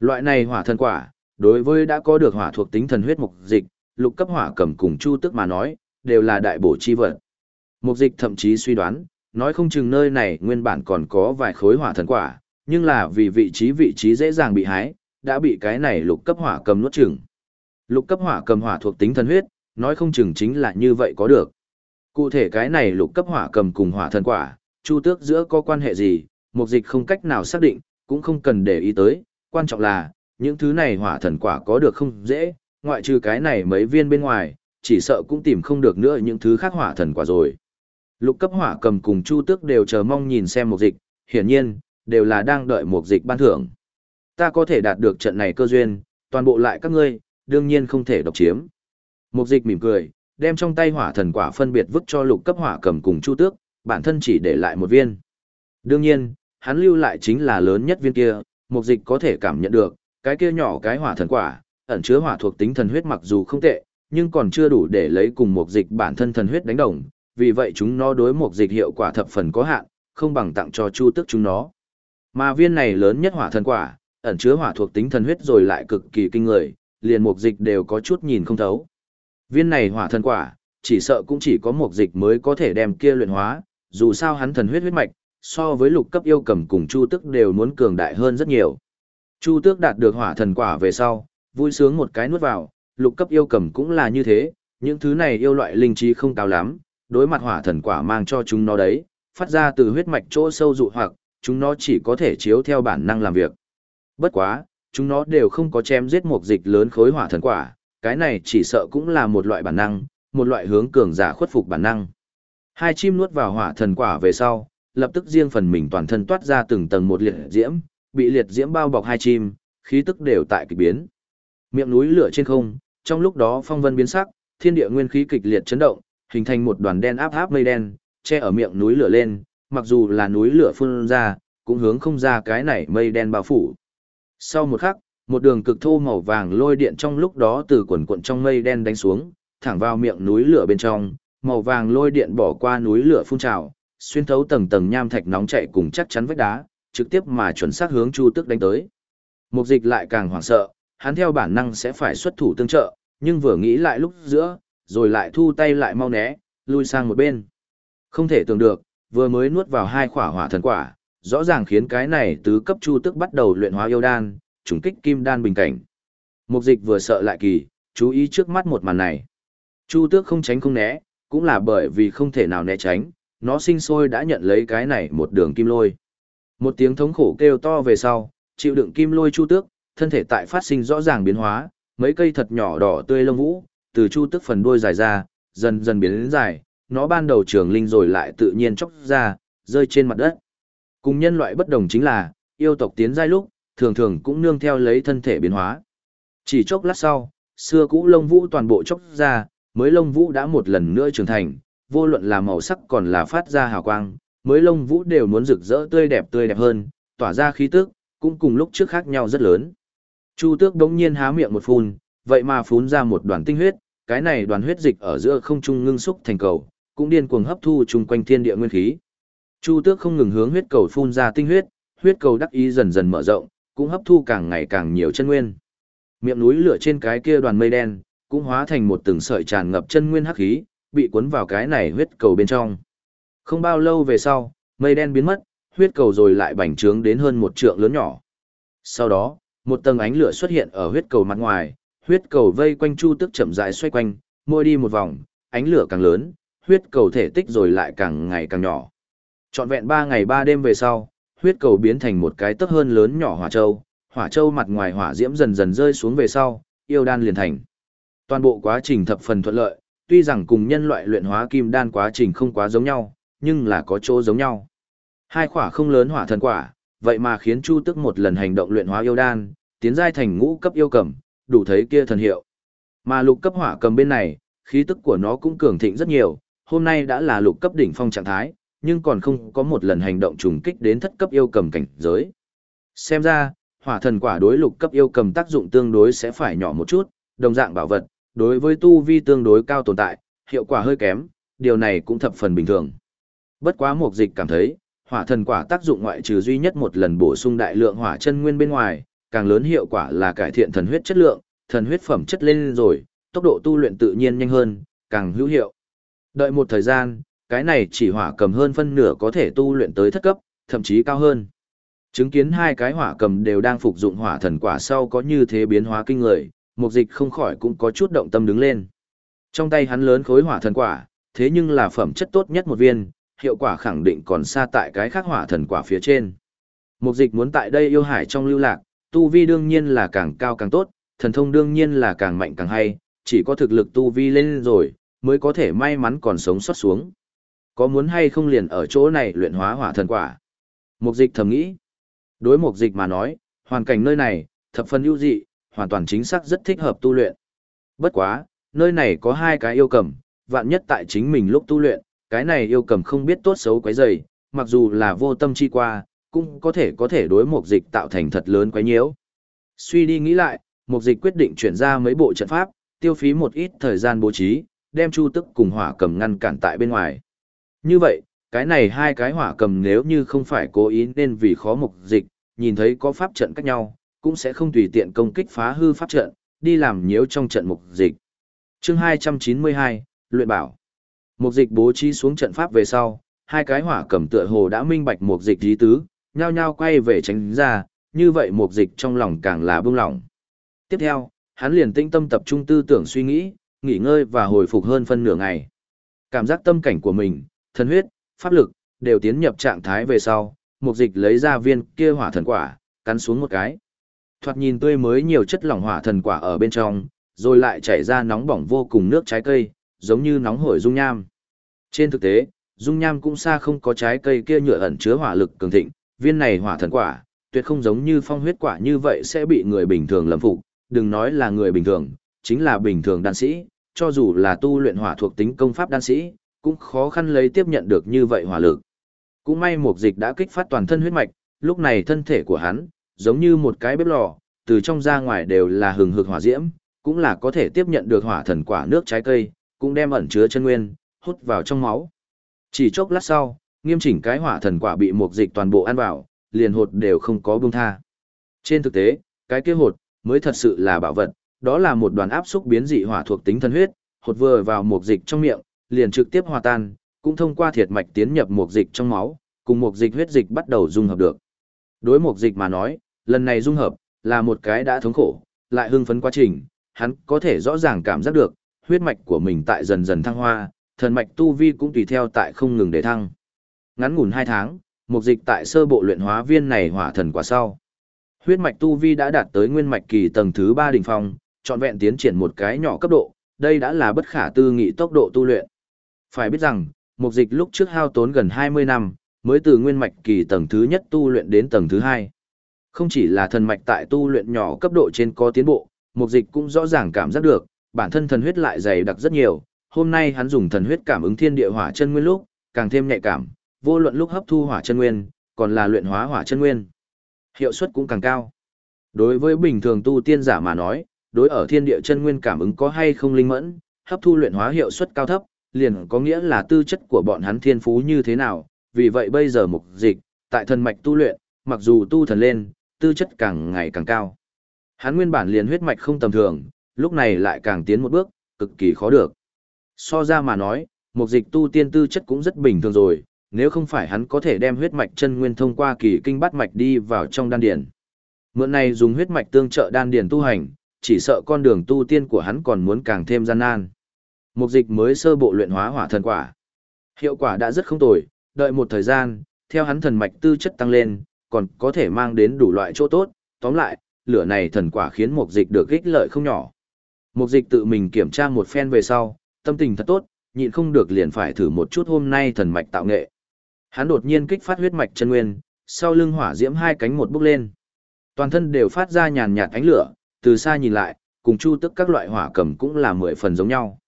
Speaker 1: Loại này hỏa thần quả, đối với đã có được hỏa thuộc tính thần huyết mục dịch, lục cấp hỏa cầm cùng chu tức mà nói, đều là đại bổ chi vật. Mục dịch thậm chí suy đoán, nói không chừng nơi này nguyên bản còn có vài khối hỏa thần quả, nhưng là vì vị trí vị trí dễ dàng bị hái, đã bị cái này lục cấp hỏa cầm nuốt chửng. Lục cấp hỏa cầm hỏa thuộc tính thần huyết, nói không chừng chính là như vậy có được. Cụ thể cái này lục cấp hỏa cầm cùng hỏa thần quả, chu tước giữa có quan hệ gì, mục dịch không cách nào xác định, cũng không cần để ý tới, quan trọng là, những thứ này hỏa thần quả có được không dễ, ngoại trừ cái này mấy viên bên ngoài, chỉ sợ cũng tìm không được nữa những thứ khác hỏa thần quả rồi. Lục cấp hỏa cầm cùng Chu Tước đều chờ mong nhìn xem một dịch, hiển nhiên, đều là đang đợi một dịch ban thưởng. Ta có thể đạt được trận này cơ duyên, toàn bộ lại các ngươi, đương nhiên không thể độc chiếm. Một dịch mỉm cười, đem trong tay hỏa thần quả phân biệt vứt cho lục cấp hỏa cầm cùng Chu Tước, bản thân chỉ để lại một viên. Đương nhiên, hắn lưu lại chính là lớn nhất viên kia, mục dịch có thể cảm nhận được, cái kia nhỏ cái hỏa thần quả, ẩn chứa hỏa thuộc tính thần huyết mặc dù không tệ, nhưng còn chưa đủ để lấy cùng mục dịch bản thân thần huyết đánh đồng, vì vậy chúng nó đối mục dịch hiệu quả thập phần có hạn, không bằng tặng cho chu tước chúng nó. Mà viên này lớn nhất hỏa thần quả, ẩn chứa hỏa thuộc tính thần huyết rồi lại cực kỳ kinh người, liền mục dịch đều có chút nhìn không thấu. Viên này hỏa thần quả, chỉ sợ cũng chỉ có một dịch mới có thể đem kia luyện hóa, dù sao hắn thần huyết huyết mạch, so với lục cấp yêu cầm cùng chu tước đều muốn cường đại hơn rất nhiều. Chu tước đạt được hỏa thần quả về sau, vui sướng một cái nuốt vào, lục cấp yêu cầm cũng là như thế, những thứ này yêu loại linh trí không cao lắm, đối mặt hỏa thần quả mang cho chúng nó đấy, phát ra từ huyết mạch chỗ sâu dụ hoặc, chúng nó chỉ có thể chiếu theo bản năng làm việc. Bất quá, chúng nó đều không có chém giết một dịch lớn khối hỏa thần quả, cái này chỉ sợ cũng là một loại bản năng, một loại hướng cường giả khuất phục bản năng. Hai chim nuốt vào hỏa thần quả về sau, lập tức riêng phần mình toàn thân toát ra từng tầng một liệt diễm, bị liệt diễm bao bọc hai chim, khí tức đều tại kỳ biến. Miệng núi lửa trên không, trong lúc đó phong vân biến sắc, thiên địa nguyên khí kịch liệt chấn động, hình thành một đoàn đen áp áp mây đen, che ở miệng núi lửa lên, mặc dù là núi lửa phun ra, cũng hướng không ra cái này mây đen bao phủ. Sau một khắc, một đường cực thô màu vàng lôi điện trong lúc đó từ quần cuộn trong mây đen đánh xuống, thẳng vào miệng núi lửa bên trong, màu vàng lôi điện bỏ qua núi lửa phun trào, xuyên thấu tầng tầng nham thạch nóng chảy cùng chắc chắn vách đá, trực tiếp mà chuẩn xác hướng Chu Tức đánh tới. Mục dịch lại càng hoảng sợ, hắn theo bản năng sẽ phải xuất thủ tương trợ, nhưng vừa nghĩ lại lúc giữa, rồi lại thu tay lại mau né, lui sang một bên. Không thể tưởng được, vừa mới nuốt vào hai khỏa hỏa thần quả, rõ ràng khiến cái này tứ cấp chu tức bắt đầu luyện hóa yêu đan, trùng kích kim đan bình cảnh. Mục dịch vừa sợ lại kỳ, chú ý trước mắt một màn này. Chu tước không tránh không né, cũng là bởi vì không thể nào né tránh, nó sinh sôi đã nhận lấy cái này một đường kim lôi. Một tiếng thống khổ kêu to về sau, chịu đựng kim lôi chu tước, thân thể tại phát sinh rõ ràng biến hóa, mấy cây thật nhỏ đỏ tươi lông vũ, từ chu tước phần đuôi dài ra, dần dần biến đến dài, nó ban đầu trường linh rồi lại tự nhiên chóc ra, rơi trên mặt đất. Cùng nhân loại bất đồng chính là, yêu tộc tiến giai lúc, thường thường cũng nương theo lấy thân thể biến hóa. Chỉ chốc lát sau, xưa cũ lông vũ toàn bộ chốc ra, mới lông vũ đã một lần nữa trưởng thành, vô luận là màu sắc còn là phát ra hào quang, mới lông vũ đều muốn rực rỡ tươi đẹp tươi đẹp hơn, tỏa ra khí tức, cũng cùng lúc trước khác nhau rất lớn. Chu tước đống nhiên há miệng một phun, vậy mà phun ra một đoàn tinh huyết, cái này đoàn huyết dịch ở giữa không trung ngưng xúc thành cầu, cũng điên cuồng hấp thu chung quanh thiên địa nguyên khí. Chu tước không ngừng hướng huyết cầu phun ra tinh huyết, huyết cầu đắc ý dần dần mở rộng, cũng hấp thu càng ngày càng nhiều chân nguyên. Miệng núi lửa trên cái kia đoàn mây đen, cũng hóa thành một từng sợi tràn ngập chân nguyên hắc khí, bị cuốn vào cái này huyết cầu bên trong. Không bao lâu về sau, mây đen biến mất, huyết cầu rồi lại bành trướng đến hơn một trượng lớn nhỏ. Sau đó, một tầng ánh lửa xuất hiện ở huyết cầu mặt ngoài, huyết cầu vây quanh chu tức chậm rãi xoay quanh, môi đi một vòng, ánh lửa càng lớn, huyết cầu thể tích rồi lại càng ngày càng nhỏ. Trọn vẹn 3 ngày 3 đêm về sau, huyết cầu biến thành một cái tấc hơn lớn nhỏ hỏa châu, hỏa châu mặt ngoài hỏa diễm dần dần rơi xuống về sau, yêu đan liền thành. Toàn bộ quá trình thập phần thuận lợi, tuy rằng cùng nhân loại luyện hóa kim đan quá trình không quá giống nhau, nhưng là có chỗ giống nhau. Hai quả không lớn hỏa thần quả, vậy mà khiến Chu Tức một lần hành động luyện hóa yêu đan, tiến giai thành ngũ cấp yêu cầm, đủ thấy kia thần hiệu. Mà lục cấp hỏa cầm bên này, khí tức của nó cũng cường thịnh rất nhiều, hôm nay đã là lục cấp đỉnh phong trạng thái, nhưng còn không có một lần hành động trùng kích đến thất cấp yêu cầm cảnh giới. Xem ra, hỏa thần quả đối lục cấp yêu cầm tác dụng tương đối sẽ phải nhỏ một chút, đồng dạng bảo vật, đối với tu vi tương đối cao tồn tại, hiệu quả hơi kém, điều này cũng thập phần bình thường. Bất quá mục dịch cảm thấy, hỏa thần quả tác dụng ngoại trừ duy nhất một lần bổ sung đại lượng hỏa chân nguyên bên ngoài, càng lớn hiệu quả là cải thiện thần huyết chất lượng, thần huyết phẩm chất lên rồi, tốc độ tu luyện tự nhiên nhanh hơn, càng hữu hiệu. Đợi một thời gian, cái này chỉ hỏa cầm hơn phân nửa có thể tu luyện tới thất cấp, thậm chí cao hơn. Chứng kiến hai cái hỏa cầm đều đang phục dụng hỏa thần quả sau có như thế biến hóa kinh người, mục dịch không khỏi cũng có chút động tâm đứng lên. Trong tay hắn lớn khối hỏa thần quả, thế nhưng là phẩm chất tốt nhất một viên, hiệu quả khẳng định còn xa tại cái khác hỏa thần quả phía trên. Mục dịch muốn tại đây yêu hải trong lưu lạc, tu vi đương nhiên là càng cao càng tốt, thần thông đương nhiên là càng mạnh càng hay, chỉ có thực lực tu vi lên rồi, mới có thể may mắn còn sống sót xuống. Có muốn hay không liền ở chỗ này luyện hóa hỏa thần quả? Mục dịch thầm nghĩ. Đối mục dịch mà nói, hoàn cảnh nơi này, thập phần ưu dị, hoàn toàn chính xác rất thích hợp tu luyện. Bất quá, nơi này có hai cái yêu cầm, vạn nhất tại chính mình lúc tu luyện, cái này yêu cầm không biết tốt xấu quấy dày, mặc dù là vô tâm chi qua, cũng có thể có thể đối mục dịch tạo thành thật lớn quấy nhiễu. Suy đi nghĩ lại, mục dịch quyết định chuyển ra mấy bộ trận pháp, tiêu phí một ít thời gian bố trí, đem chu tức cùng hỏa cầm ngăn cản tại bên ngoài. Như vậy, cái này hai cái hỏa cầm nếu như không phải cố ý nên vì khó mục dịch, nhìn thấy có pháp trận cách nhau, cũng sẽ không tùy tiện công kích phá hư pháp trận, đi làm nhiễu trong trận mục dịch. chương 292, Luyện Bảo Mục dịch bố trí xuống trận pháp về sau, hai cái hỏa cầm tựa hồ đã minh bạch mục dịch dí tứ, nhao nhao quay về tránh ra, như vậy mục dịch trong lòng càng là bưng lỏng. Tiếp theo, hắn liền tinh tâm tập trung tư tưởng suy nghĩ, nghỉ ngơi và hồi phục hơn phân nửa ngày. Cảm giác tâm cảnh của mình, thân huyết, pháp lực, đều tiến nhập trạng thái về sau, mục dịch lấy ra viên kia hỏa thần quả, cắn xuống một cái. Thoạt nhìn tươi mới nhiều chất lỏng hỏa thần quả ở bên trong, rồi lại chảy ra nóng bỏng vô cùng nước trái cây, giống như nóng hổi dung nham. Trên thực tế, dung nham cũng xa không có trái cây kia nhựa ẩn chứa hỏa lực cường thịnh, viên này hỏa thần quả, tuyệt không giống như phong huyết quả như vậy sẽ bị người bình thường lầm phục, đừng nói là người bình thường, chính là bình thường đan sĩ, cho dù là tu luyện hỏa thuộc tính công pháp đan sĩ, cũng khó khăn lấy tiếp nhận được như vậy hỏa lực. Cũng may mục dịch đã kích phát toàn thân huyết mạch, lúc này thân thể của hắn, giống như một cái bếp lò, từ trong ra ngoài đều là hừng hực hỏa diễm, cũng là có thể tiếp nhận được hỏa thần quả nước trái cây, cũng đem ẩn chứa chân nguyên, hút vào trong máu. Chỉ chốc lát sau, nghiêm chỉnh cái hỏa thần quả bị mục dịch toàn bộ ăn vào, liền hột đều không có buông tha. Trên thực tế, cái kia hột mới thật sự là bảo vật, đó là một đoàn áp xúc biến dị hỏa thuộc tính thân huyết, hột vừa vào mục dịch trong miệng, liền trực tiếp hòa tan, cũng thông qua thiệt mạch tiến nhập một dịch trong máu, cùng một dịch huyết dịch bắt đầu dung hợp được. Đối một dịch mà nói, lần này dung hợp, là một cái đã thống khổ, lại hưng phấn quá trình, hắn có thể rõ ràng cảm giác được, huyết mạch của mình tại dần dần thăng hoa, thần mạch tu vi cũng tùy theo tại không ngừng để thăng. Ngắn ngủn 2 tháng, một dịch tại sơ bộ luyện hóa viên này hỏa thần quả sau. Huyết mạch tu vi đã đạt tới nguyên mạch kỳ tầng thứ 3 đỉnh phong, trọn vẹn tiến triển một cái nhỏ cấp độ, đây đã là bất khả tư nghị tốc độ tu luyện. Phải biết rằng, một dịch lúc trước hao tốn gần 20 năm, mới từ nguyên mạch kỳ tầng thứ nhất tu luyện đến tầng thứ hai Không chỉ là thần mạch tại tu luyện nhỏ cấp độ trên có tiến bộ, một dịch cũng rõ ràng cảm giác được, bản thân thần huyết lại dày đặc rất nhiều, hôm nay hắn dùng thần huyết cảm ứng thiên địa hỏa chân nguyên lúc, càng thêm nhạy cảm, vô luận lúc hấp thu hỏa chân nguyên, còn là luyện hóa hỏa chân nguyên. Hiệu suất cũng càng cao. Đối với bình thường tu tiên giả mà nói, đối ở thiên địa chân nguyên cảm ứng có hay không linh mẫn, hấp thu luyện hóa hiệu suất cao thấp, liền có nghĩa là tư chất của bọn hắn thiên phú như thế nào, vì vậy bây giờ mục dịch, tại thần mạch tu luyện, mặc dù tu thần lên, tư chất càng ngày càng cao. Hắn nguyên bản liền huyết mạch không tầm thường, lúc này lại càng tiến một bước, cực kỳ khó được. So ra mà nói, mục dịch tu tiên tư chất cũng rất bình thường rồi, nếu không phải hắn có thể đem huyết mạch chân nguyên thông qua kỳ kinh bát mạch đi vào trong đan điền. Mượn này dùng huyết mạch tương trợ đan điền tu hành, chỉ sợ con đường tu tiên của hắn còn muốn càng thêm gian nan. Mục dịch mới sơ bộ luyện hóa hỏa thần quả. Hiệu quả đã rất không tồi, đợi một thời gian, theo hắn thần mạch tư chất tăng lên, còn có thể mang đến đủ loại chỗ tốt, tóm lại, lửa này thần quả khiến mục dịch được ích lợi không nhỏ. Mục dịch tự mình kiểm tra một phen về sau, tâm tình thật tốt, nhịn không được liền phải thử một chút hôm nay thần mạch tạo nghệ. Hắn đột nhiên kích phát huyết mạch chân nguyên, sau lưng hỏa diễm hai cánh một bước lên. Toàn thân đều phát ra nhàn nhạt ánh lửa, từ xa nhìn lại, cùng chu tức các loại hỏa cầm cũng là mười phần giống nhau.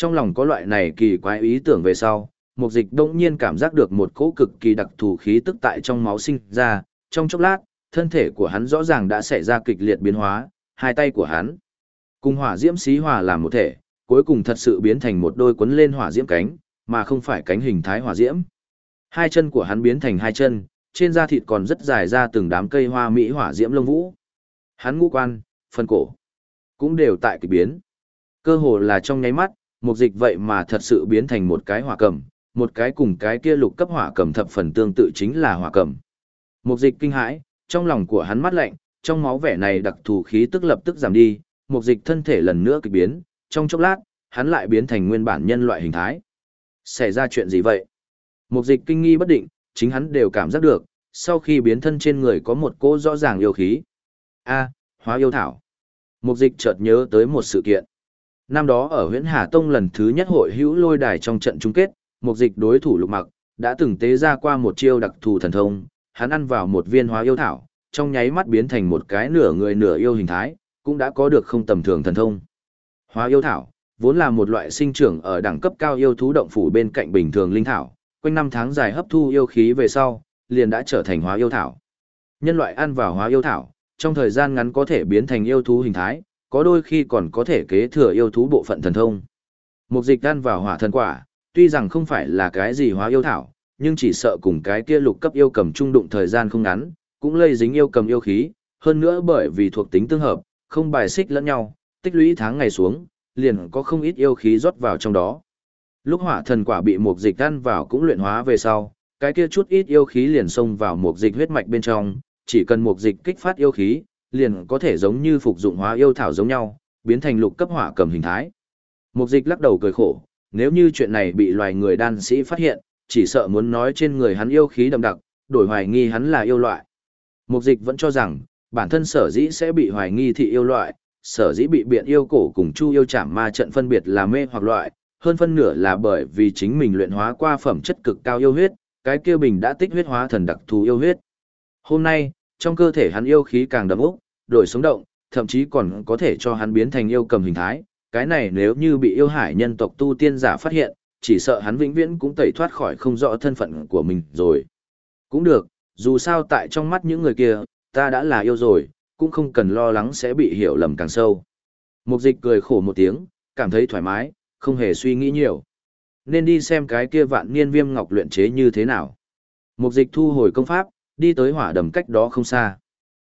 Speaker 1: Trong lòng có loại này kỳ quái ý tưởng về sau, mục dịch đông nhiên cảm giác được một cỗ cực kỳ đặc thù khí tức tại trong máu sinh ra, trong chốc lát, thân thể của hắn rõ ràng đã xảy ra kịch liệt biến hóa, hai tay của hắn cùng hỏa diễm xí hòa làm một thể, cuối cùng thật sự biến thành một đôi cuốn lên hỏa diễm cánh, mà không phải cánh hình thái hỏa diễm. Hai chân của hắn biến thành hai chân, trên da thịt còn rất dài ra từng đám cây hoa mỹ hỏa diễm lông vũ. Hắn ngũ quan, phần cổ, cũng đều tại kỳ biến. Cơ hồ là trong nháy mắt, mục dịch vậy mà thật sự biến thành một cái hỏa cầm, một cái cùng cái kia lục cấp hỏa cầm thập phần tương tự chính là hỏa cầm. Mục dịch kinh hãi, trong lòng của hắn mắt lạnh, trong máu vẻ này đặc thù khí tức lập tức giảm đi, mục dịch thân thể lần nữa kịch biến, trong chốc lát, hắn lại biến thành nguyên bản nhân loại hình thái. Xảy ra chuyện gì vậy? Mục dịch kinh nghi bất định, chính hắn đều cảm giác được, sau khi biến thân trên người có một cô rõ ràng yêu khí. A, hóa yêu thảo. Mục dịch chợt nhớ tới một sự kiện. Năm đó ở huyện Hà Tông lần thứ nhất hội hữu lôi đài trong trận chung kết, một dịch đối thủ lục mặc, đã từng tế ra qua một chiêu đặc thù thần thông, hắn ăn vào một viên hóa yêu thảo, trong nháy mắt biến thành một cái nửa người nửa yêu hình thái, cũng đã có được không tầm thường thần thông. Hóa yêu thảo, vốn là một loại sinh trưởng ở đẳng cấp cao yêu thú động phủ bên cạnh bình thường linh thảo, quanh năm tháng dài hấp thu yêu khí về sau, liền đã trở thành hóa yêu thảo. Nhân loại ăn vào hóa yêu thảo, trong thời gian ngắn có thể biến thành yêu thú hình thái, có đôi khi còn có thể kế thừa yêu thú bộ phận thần thông. Mục dịch đan vào hỏa thần quả, tuy rằng không phải là cái gì hóa yêu thảo, nhưng chỉ sợ cùng cái kia lục cấp yêu cầm trung đụng thời gian không ngắn, cũng lây dính yêu cầm yêu khí, hơn nữa bởi vì thuộc tính tương hợp, không bài xích lẫn nhau, tích lũy tháng ngày xuống, liền có không ít yêu khí rót vào trong đó. Lúc hỏa thần quả bị mục dịch ăn vào cũng luyện hóa về sau, cái kia chút ít yêu khí liền xông vào mục dịch huyết mạch bên trong, chỉ cần mục dịch kích phát yêu khí, liền có thể giống như phục dụng hóa yêu thảo giống nhau, biến thành lục cấp hỏa cầm hình thái. Mục dịch lắc đầu cười khổ, nếu như chuyện này bị loài người đan sĩ phát hiện, chỉ sợ muốn nói trên người hắn yêu khí đậm đặc, đổi hoài nghi hắn là yêu loại. Mục dịch vẫn cho rằng, bản thân sở dĩ sẽ bị hoài nghi thị yêu loại, sở dĩ bị biện yêu cổ cùng chu yêu chảm ma trận phân biệt là mê hoặc loại, hơn phân nửa là bởi vì chính mình luyện hóa qua phẩm chất cực cao yêu huyết, cái kia bình đã tích huyết hóa thần đặc thù yêu huyết. Hôm nay, trong cơ thể hắn yêu khí càng đậm úc, đổi sống động, thậm chí còn có thể cho hắn biến thành yêu cầm hình thái, cái này nếu như bị yêu hải nhân tộc tu tiên giả phát hiện, chỉ sợ hắn vĩnh viễn cũng tẩy thoát khỏi không rõ thân phận của mình rồi. Cũng được, dù sao tại trong mắt những người kia, ta đã là yêu rồi, cũng không cần lo lắng sẽ bị hiểu lầm càng sâu. Mục dịch cười khổ một tiếng, cảm thấy thoải mái, không hề suy nghĩ nhiều. Nên đi xem cái kia vạn niên viêm ngọc luyện chế như thế nào. Mục dịch thu hồi công pháp, đi tới hỏa đầm cách đó không xa.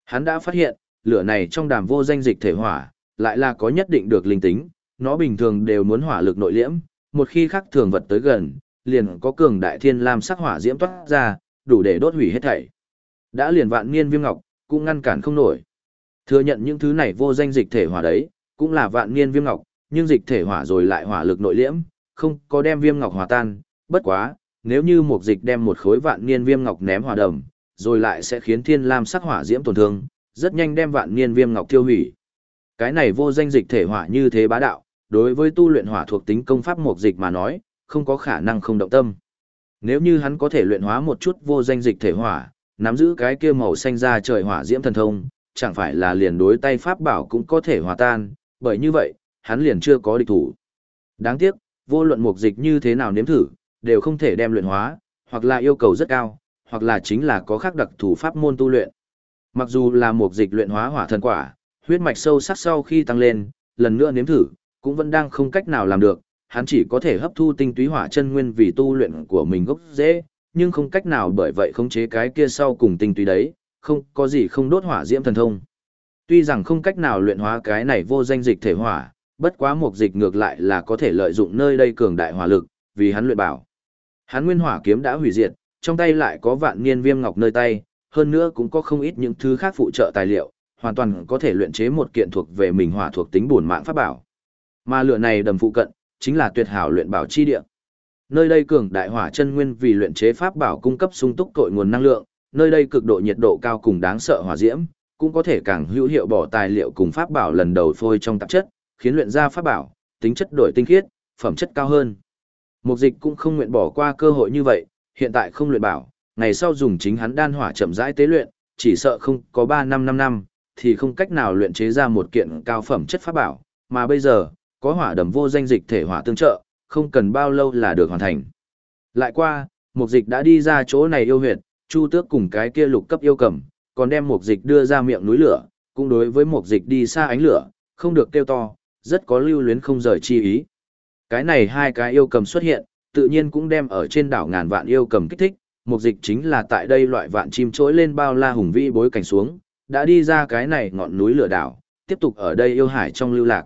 Speaker 1: Hắn đã phát hiện, lửa này trong đàm vô danh dịch thể hỏa, lại là có nhất định được linh tính, nó bình thường đều muốn hỏa lực nội liễm, một khi khắc thường vật tới gần, liền có cường đại thiên lam sắc hỏa diễm toát ra, đủ để đốt hủy hết thảy. Đã liền vạn niên viêm ngọc, cũng ngăn cản không nổi. Thừa nhận những thứ này vô danh dịch thể hỏa đấy, cũng là vạn niên viêm ngọc, nhưng dịch thể hỏa rồi lại hỏa lực nội liễm, không có đem viêm ngọc hòa tan, bất quá, nếu như một dịch đem một khối vạn niên viêm ngọc ném hỏa đầm, rồi lại sẽ khiến thiên lam sắc hỏa diễm tổn thương, rất nhanh đem vạn niên viêm ngọc tiêu hủy. Cái này vô danh dịch thể hỏa như thế bá đạo, đối với tu luyện hỏa thuộc tính công pháp một dịch mà nói, không có khả năng không động tâm. Nếu như hắn có thể luyện hóa một chút vô danh dịch thể hỏa, nắm giữ cái kia màu xanh ra trời hỏa diễm thần thông, chẳng phải là liền đối tay pháp bảo cũng có thể hòa tan, bởi như vậy, hắn liền chưa có địch thủ. Đáng tiếc, vô luận mục dịch như thế nào nếm thử, đều không thể đem luyện hóa, hoặc là yêu cầu rất cao, hoặc là chính là có khác đặc thù pháp môn tu luyện. Mặc dù là một dịch luyện hóa hỏa thần quả, huyết mạch sâu sắc sau khi tăng lên, lần nữa nếm thử, cũng vẫn đang không cách nào làm được, hắn chỉ có thể hấp thu tinh túy hỏa chân nguyên vì tu luyện của mình gốc dễ, nhưng không cách nào bởi vậy khống chế cái kia sau cùng tinh túy đấy, không có gì không đốt hỏa diễm thần thông. Tuy rằng không cách nào luyện hóa cái này vô danh dịch thể hỏa, bất quá một dịch ngược lại là có thể lợi dụng nơi đây cường đại hỏa lực, vì hắn luyện bảo. Hắn nguyên hỏa kiếm đã hủy diệt, trong tay lại có vạn niên viêm ngọc nơi tay, hơn nữa cũng có không ít những thứ khác phụ trợ tài liệu, hoàn toàn có thể luyện chế một kiện thuộc về mình hỏa thuộc tính bổn mạng pháp bảo. Mà lửa này đầm phụ cận, chính là tuyệt hảo luyện bảo chi địa. Nơi đây cường đại hỏa chân nguyên vì luyện chế pháp bảo cung cấp sung túc cội nguồn năng lượng, nơi đây cực độ nhiệt độ cao cùng đáng sợ hỏa diễm, cũng có thể càng hữu hiệu bỏ tài liệu cùng pháp bảo lần đầu phôi trong tạp chất, khiến luyện ra pháp bảo, tính chất đổi tinh khiết, phẩm chất cao hơn. Mục dịch cũng không nguyện bỏ qua cơ hội như vậy, hiện tại không luyện bảo, ngày sau dùng chính hắn đan hỏa chậm rãi tế luyện, chỉ sợ không có 3 năm 5 năm, thì không cách nào luyện chế ra một kiện cao phẩm chất pháp bảo, mà bây giờ, có hỏa đầm vô danh dịch thể hỏa tương trợ, không cần bao lâu là được hoàn thành. Lại qua, mục dịch đã đi ra chỗ này yêu huyệt, chu tước cùng cái kia lục cấp yêu cầm, còn đem mục dịch đưa ra miệng núi lửa, cũng đối với mục dịch đi xa ánh lửa, không được kêu to, rất có lưu luyến không rời chi ý. Cái này hai cái yêu cầm xuất hiện, tự nhiên cũng đem ở trên đảo ngàn vạn yêu cầm kích thích, mục dịch chính là tại đây loại vạn chim trỗi lên bao la hùng vĩ bối cảnh xuống, đã đi ra cái này ngọn núi lửa đảo, tiếp tục ở đây yêu hải trong lưu lạc.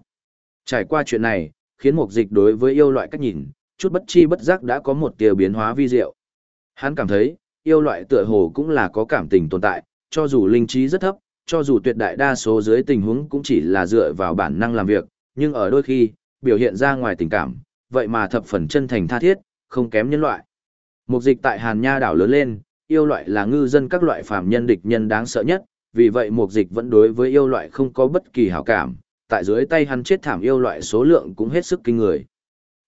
Speaker 1: Trải qua chuyện này, khiến mục dịch đối với yêu loại cách nhìn, chút bất chi bất giác đã có một tia biến hóa vi diệu. Hắn cảm thấy, yêu loại tựa hồ cũng là có cảm tình tồn tại, cho dù linh trí rất thấp, cho dù tuyệt đại đa số dưới tình huống cũng chỉ là dựa vào bản năng làm việc, nhưng ở đôi khi, biểu hiện ra ngoài tình cảm, vậy mà thập phần chân thành tha thiết, không kém nhân loại. Mục dịch tại Hàn Nha đảo lớn lên, yêu loại là ngư dân các loại phàm nhân địch nhân đáng sợ nhất, vì vậy mục dịch vẫn đối với yêu loại không có bất kỳ hảo cảm, tại dưới tay hắn chết thảm yêu loại số lượng cũng hết sức kinh người.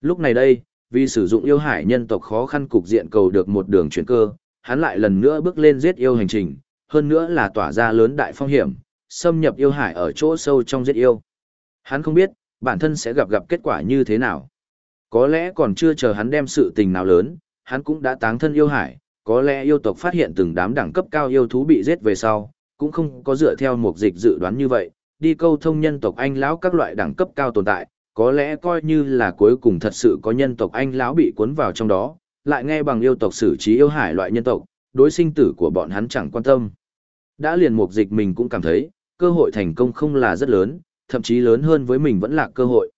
Speaker 1: Lúc này đây, vì sử dụng yêu hải nhân tộc khó khăn cục diện cầu được một đường chuyển cơ, hắn lại lần nữa bước lên giết yêu hành trình, hơn nữa là tỏa ra lớn đại phong hiểm, xâm nhập yêu hải ở chỗ sâu trong giết yêu. Hắn không biết, bản thân sẽ gặp gặp kết quả như thế nào. Có lẽ còn chưa chờ hắn đem sự tình nào lớn, hắn cũng đã táng thân yêu hải, có lẽ yêu tộc phát hiện từng đám đẳng cấp cao yêu thú bị giết về sau, cũng không có dựa theo một dịch dự đoán như vậy, đi câu thông nhân tộc anh lão các loại đẳng cấp cao tồn tại, có lẽ coi như là cuối cùng thật sự có nhân tộc anh lão bị cuốn vào trong đó, lại nghe bằng yêu tộc xử trí yêu hải loại nhân tộc, đối sinh tử của bọn hắn chẳng quan tâm. Đã liền mục dịch mình cũng cảm thấy, cơ hội thành công không là rất lớn, thậm chí lớn hơn với mình vẫn là cơ hội.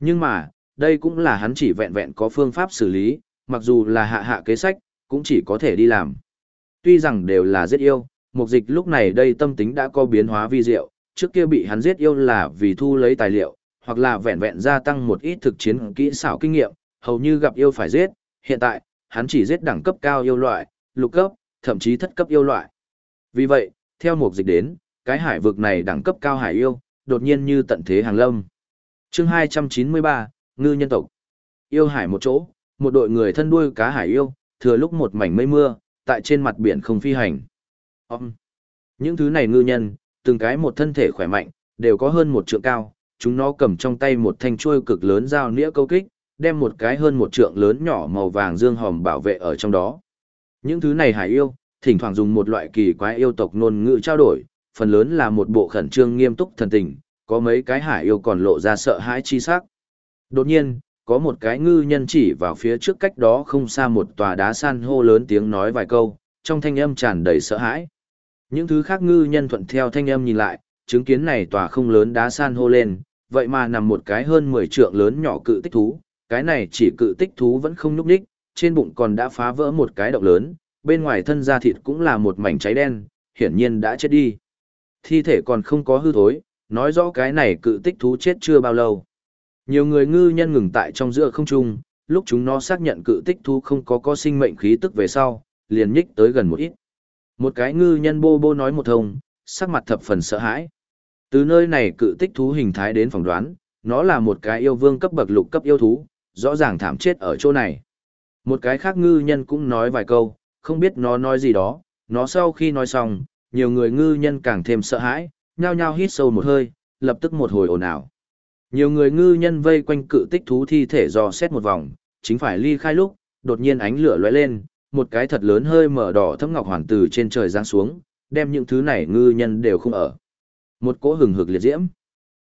Speaker 1: Nhưng mà, đây cũng là hắn chỉ vẹn vẹn có phương pháp xử lý, mặc dù là hạ hạ kế sách, cũng chỉ có thể đi làm. Tuy rằng đều là giết yêu, mục dịch lúc này đây tâm tính đã có biến hóa vi diệu, trước kia bị hắn giết yêu là vì thu lấy tài liệu, hoặc là vẹn vẹn gia tăng một ít thực chiến kỹ xảo kinh nghiệm, hầu như gặp yêu phải giết, hiện tại, hắn chỉ giết đẳng cấp cao yêu loại, lục cấp, thậm chí thất cấp yêu loại. Vì vậy, theo mục dịch đến, cái hải vực này đẳng cấp cao hải yêu, đột nhiên như tận thế hàng lâm. chương 293, Ngư nhân tộc. Yêu hải một chỗ, một đội người thân đuôi cá hải yêu, thừa lúc một mảnh mây mưa, tại trên mặt biển không phi hành. Ông. Những thứ này ngư nhân, từng cái một thân thể khỏe mạnh, đều có hơn một trượng cao, chúng nó cầm trong tay một thanh chuôi cực lớn dao nĩa câu kích, đem một cái hơn một trượng lớn nhỏ màu vàng dương hòm bảo vệ ở trong đó. Những thứ này hải yêu, thỉnh thoảng dùng một loại kỳ quái yêu tộc ngôn ngữ trao đổi, phần lớn là một bộ khẩn trương nghiêm túc thần tình, có mấy cái hải yêu còn lộ ra sợ hãi chi sắc. Đột nhiên, có một cái ngư nhân chỉ vào phía trước cách đó không xa một tòa đá san hô lớn tiếng nói vài câu, trong thanh âm tràn đầy sợ hãi. Những thứ khác ngư nhân thuận theo thanh âm nhìn lại, chứng kiến này tòa không lớn đá san hô lên, vậy mà nằm một cái hơn 10 trượng lớn nhỏ cự tích thú, cái này chỉ cự tích thú vẫn không nhúc nhích, trên bụng còn đã phá vỡ một cái động lớn, bên ngoài thân da thịt cũng là một mảnh cháy đen, hiển nhiên đã chết đi. Thi thể còn không có hư thối, nói rõ cái này cự tích thú chết chưa bao lâu. Nhiều người ngư nhân ngừng tại trong giữa không trung, lúc chúng nó xác nhận cự tích thú không có có sinh mệnh khí tức về sau, liền nhích tới gần một ít. Một cái ngư nhân bô bô nói một thông, sắc mặt thập phần sợ hãi. Từ nơi này cự tích thú hình thái đến phỏng đoán, nó là một cái yêu vương cấp bậc lục cấp yêu thú, rõ ràng thảm chết ở chỗ này. Một cái khác ngư nhân cũng nói vài câu, không biết nó nói gì đó, nó sau khi nói xong, nhiều người ngư nhân càng thêm sợ hãi, nhao nhao hít sâu một hơi, lập tức một hồi ồn ào. Nhiều người ngư nhân vây quanh cự tích thú thi thể dò xét một vòng, chính phải ly khai lúc, đột nhiên ánh lửa lóe lên, một cái thật lớn hơi mở đỏ thấm ngọc hoàn từ trên trời giáng xuống, đem những thứ này ngư nhân đều không ở. Một cỗ hừng hực liệt diễm,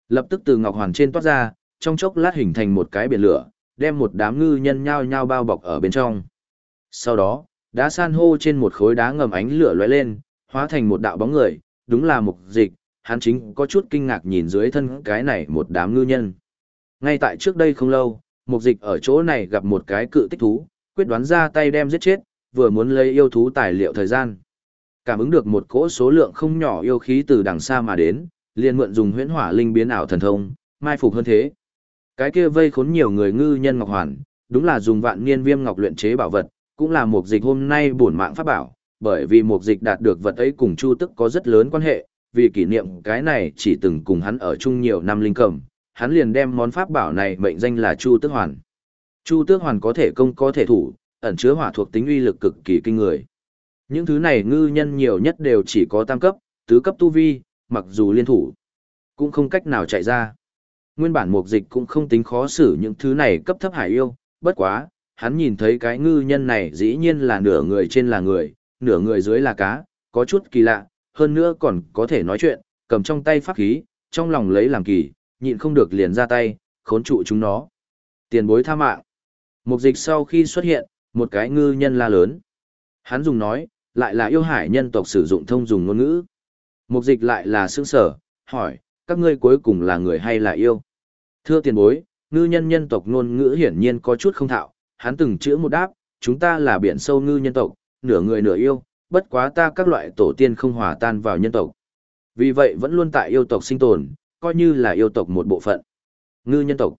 Speaker 1: lập tức từ ngọc hoàn trên toát ra, trong chốc lát hình thành một cái biển lửa, đem một đám ngư nhân nhao nhao bao bọc ở bên trong. Sau đó, đá san hô trên một khối đá ngầm ánh lửa lóe lên, hóa thành một đạo bóng người, đúng là mục dịch, hắn chính có chút kinh ngạc nhìn dưới thân cái này một đám ngư nhân. Ngay tại trước đây không lâu, mục dịch ở chỗ này gặp một cái cự tích thú, quyết đoán ra tay đem giết chết, vừa muốn lấy yêu thú tài liệu thời gian. Cảm ứng được một cỗ số lượng không nhỏ yêu khí từ đằng xa mà đến, liền mượn dùng huyễn hỏa linh biến ảo thần thông, mai phục hơn thế. Cái kia vây khốn nhiều người ngư nhân ngọc hoàn, đúng là dùng vạn niên viêm ngọc luyện chế bảo vật, cũng là một dịch hôm nay bổn mạng pháp bảo, bởi vì một dịch đạt được vật ấy cùng Chu Tức có rất lớn quan hệ, vì kỷ niệm cái này chỉ từng cùng hắn ở chung nhiều năm linh cầm, hắn liền đem món pháp bảo này mệnh danh là Chu Tước Hoàn. Chu Tước Hoàn có thể công có thể thủ, ẩn chứa hỏa thuộc tính uy lực cực kỳ kinh người. Những thứ này ngư nhân nhiều nhất đều chỉ có tam cấp, tứ cấp tu vi, mặc dù liên thủ, cũng không cách nào chạy ra. Nguyên bản mục dịch cũng không tính khó xử những thứ này cấp thấp hải yêu, bất quá, hắn nhìn thấy cái ngư nhân này dĩ nhiên là nửa người trên là người, nửa người dưới là cá, có chút kỳ lạ, hơn nữa còn có thể nói chuyện, cầm trong tay pháp khí, trong lòng lấy làm kỳ, nhịn không được liền ra tay, khốn trụ chúng nó. Tiền bối tha mạng. Mục dịch sau khi xuất hiện, một cái ngư nhân la lớn. Hắn dùng nói, lại là yêu hải nhân tộc sử dụng thông dùng ngôn ngữ. Mục dịch lại là sương sở, hỏi, các ngươi cuối cùng là người hay là yêu? Thưa tiền bối, ngư nhân nhân tộc ngôn ngữ hiển nhiên có chút không thạo, hắn từng chữ một đáp, chúng ta là biển sâu ngư nhân tộc, nửa người nửa yêu, bất quá ta các loại tổ tiên không hòa tan vào nhân tộc. Vì vậy vẫn luôn tại yêu tộc sinh tồn, coi như là yêu tộc một bộ phận. Ngư nhân tộc.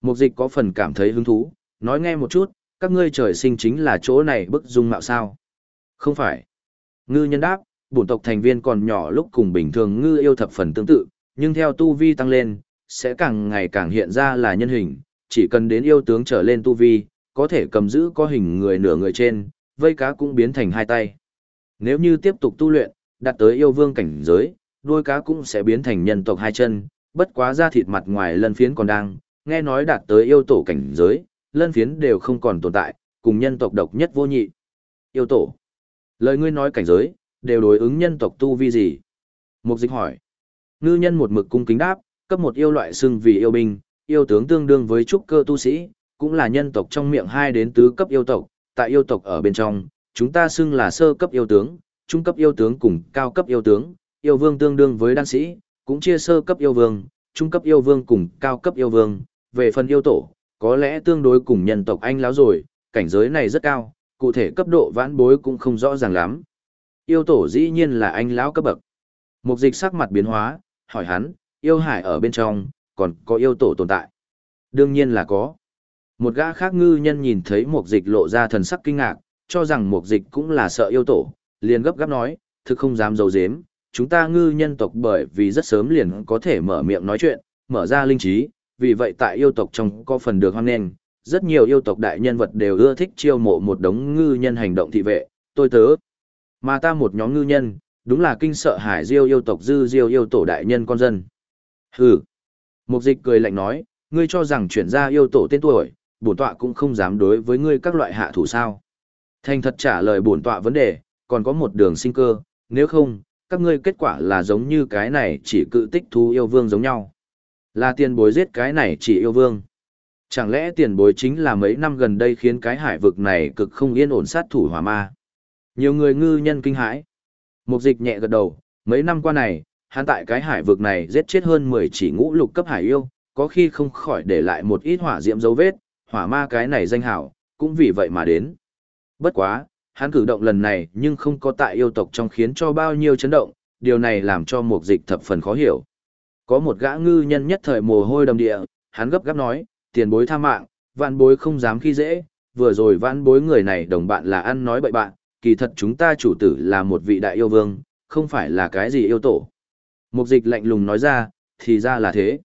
Speaker 1: Mục dịch có phần cảm thấy hứng thú, nói nghe một chút, các ngươi trời sinh chính là chỗ này bức dung mạo sao. Không phải. Ngư nhân đáp, bổn tộc thành viên còn nhỏ lúc cùng bình thường ngư yêu thập phần tương tự, nhưng theo tu vi tăng lên, sẽ càng ngày càng hiện ra là nhân hình, chỉ cần đến yêu tướng trở lên tu vi, có thể cầm giữ có hình người nửa người trên, vây cá cũng biến thành hai tay. Nếu như tiếp tục tu luyện, đạt tới yêu vương cảnh giới, đuôi cá cũng sẽ biến thành nhân tộc hai chân, bất quá da thịt mặt ngoài lân phiến còn đang, nghe nói đạt tới yêu tổ cảnh giới, lân phiến đều không còn tồn tại, cùng nhân tộc độc nhất vô nhị. Yêu tổ. Lời ngươi nói cảnh giới, đều đối ứng nhân tộc tu vi gì? Mục dịch hỏi. Ngư nhân một mực cung kính đáp, cấp một yêu loại xưng vì yêu binh, yêu tướng tương đương với trúc cơ tu sĩ, cũng là nhân tộc trong miệng hai đến tứ cấp yêu tộc, tại yêu tộc ở bên trong, chúng ta xưng là sơ cấp yêu tướng, trung cấp yêu tướng cùng cao cấp yêu tướng, yêu vương tương đương với đan sĩ, cũng chia sơ cấp yêu vương, trung cấp yêu vương cùng cao cấp yêu vương, về phần yêu tổ, có lẽ tương đối cùng nhân tộc anh láo rồi, cảnh giới này rất cao, cụ thể cấp độ vãn bối cũng không rõ ràng lắm. Yêu tổ dĩ nhiên là anh lão cấp bậc. Mục dịch sắc mặt biến hóa, hỏi hắn, yêu hải ở bên trong, còn có yêu tổ tồn tại. Đương nhiên là có. Một gã khác ngư nhân nhìn thấy mục dịch lộ ra thần sắc kinh ngạc, cho rằng mục dịch cũng là sợ yêu tổ, liền gấp gáp nói, thực không dám dấu dếm, chúng ta ngư nhân tộc bởi vì rất sớm liền có thể mở miệng nói chuyện, mở ra linh trí, vì vậy tại yêu tộc trong có phần được hoan nghênh, rất nhiều yêu tộc đại nhân vật đều ưa thích chiêu mộ một đống ngư nhân hành động thị vệ, tôi tớ. Mà ta một nhóm ngư nhân, đúng là kinh sợ hải diêu yêu tộc dư diêu yêu tổ đại nhân con dân. Hừ. Mục dịch cười lạnh nói, ngươi cho rằng chuyển ra yêu tổ tên tuổi, bổn tọa cũng không dám đối với ngươi các loại hạ thủ sao. Thành thật trả lời bổn tọa vấn đề, còn có một đường sinh cơ, nếu không, các ngươi kết quả là giống như cái này chỉ cự tích thú yêu vương giống nhau. Là tiền bối giết cái này chỉ yêu vương. Chẳng lẽ tiền bối chính là mấy năm gần đây khiến cái hải vực này cực không yên ổn sát thủ hỏa ma. Nhiều người ngư nhân kinh hãi. Mục dịch nhẹ gật đầu, mấy năm qua này, hắn tại cái hải vực này giết chết hơn 10 chỉ ngũ lục cấp hải yêu, có khi không khỏi để lại một ít hỏa diễm dấu vết, hỏa ma cái này danh hảo, cũng vì vậy mà đến. Bất quá, hắn cử động lần này nhưng không có tại yêu tộc trong khiến cho bao nhiêu chấn động, điều này làm cho mục dịch thập phần khó hiểu. Có một gã ngư nhân nhất thời mồ hôi đầm địa, hắn gấp gáp nói, tiền bối tha mạng, vạn bối không dám khi dễ, vừa rồi vạn bối người này đồng bạn là ăn nói bậy bạn, kỳ thật chúng ta chủ tử là một vị đại yêu vương, không phải là cái gì yêu tổ. Mục dịch lạnh lùng nói ra, thì ra là thế.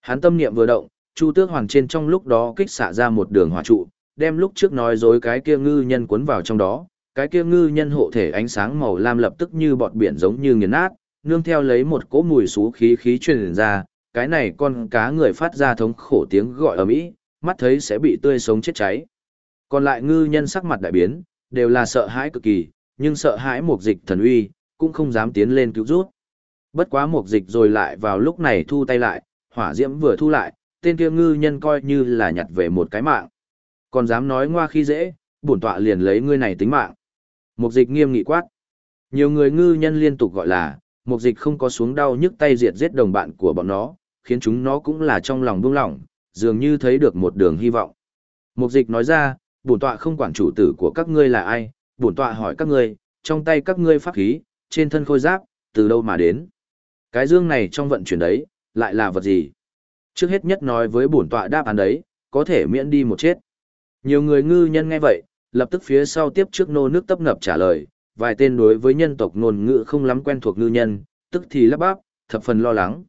Speaker 1: Hắn tâm niệm vừa động, Chu Tước Hoàng trên trong lúc đó kích xạ ra một đường hỏa trụ, đem lúc trước nói dối cái kia ngư nhân cuốn vào trong đó, cái kia ngư nhân hộ thể ánh sáng màu lam lập tức như bọt biển giống như nghiền nát, nương theo lấy một cỗ mùi xú khí khí truyền ra, cái này con cá người phát ra thống khổ tiếng gọi ở mỹ, mắt thấy sẽ bị tươi sống chết cháy. Còn lại ngư nhân sắc mặt đại biến, đều là sợ hãi cực kỳ, nhưng sợ hãi một dịch thần uy, cũng không dám tiến lên cứu rút. Bất quá một dịch rồi lại vào lúc này thu tay lại, hỏa diễm vừa thu lại, tên kia ngư nhân coi như là nhặt về một cái mạng. Còn dám nói ngoa khi dễ, bổn tọa liền lấy ngươi này tính mạng. Mục dịch nghiêm nghị quát. Nhiều người ngư nhân liên tục gọi là, Mục dịch không có xuống đau nhức tay diệt giết đồng bạn của bọn nó, khiến chúng nó cũng là trong lòng buông lỏng, dường như thấy được một đường hy vọng. Mục dịch nói ra, bổn tọa không quản chủ tử của các ngươi là ai, bổn tọa hỏi các ngươi, trong tay các ngươi pháp khí, trên thân khôi giáp, từ đâu mà đến. Cái dương này trong vận chuyển đấy, lại là vật gì? Trước hết nhất nói với bổn tọa đáp án đấy, có thể miễn đi một chết. Nhiều người ngư nhân nghe vậy, lập tức phía sau tiếp trước nô nước tấp ngập trả lời, vài tên đối với nhân tộc ngôn ngữ không lắm quen thuộc ngư nhân, tức thì lắp bắp, thập phần lo lắng.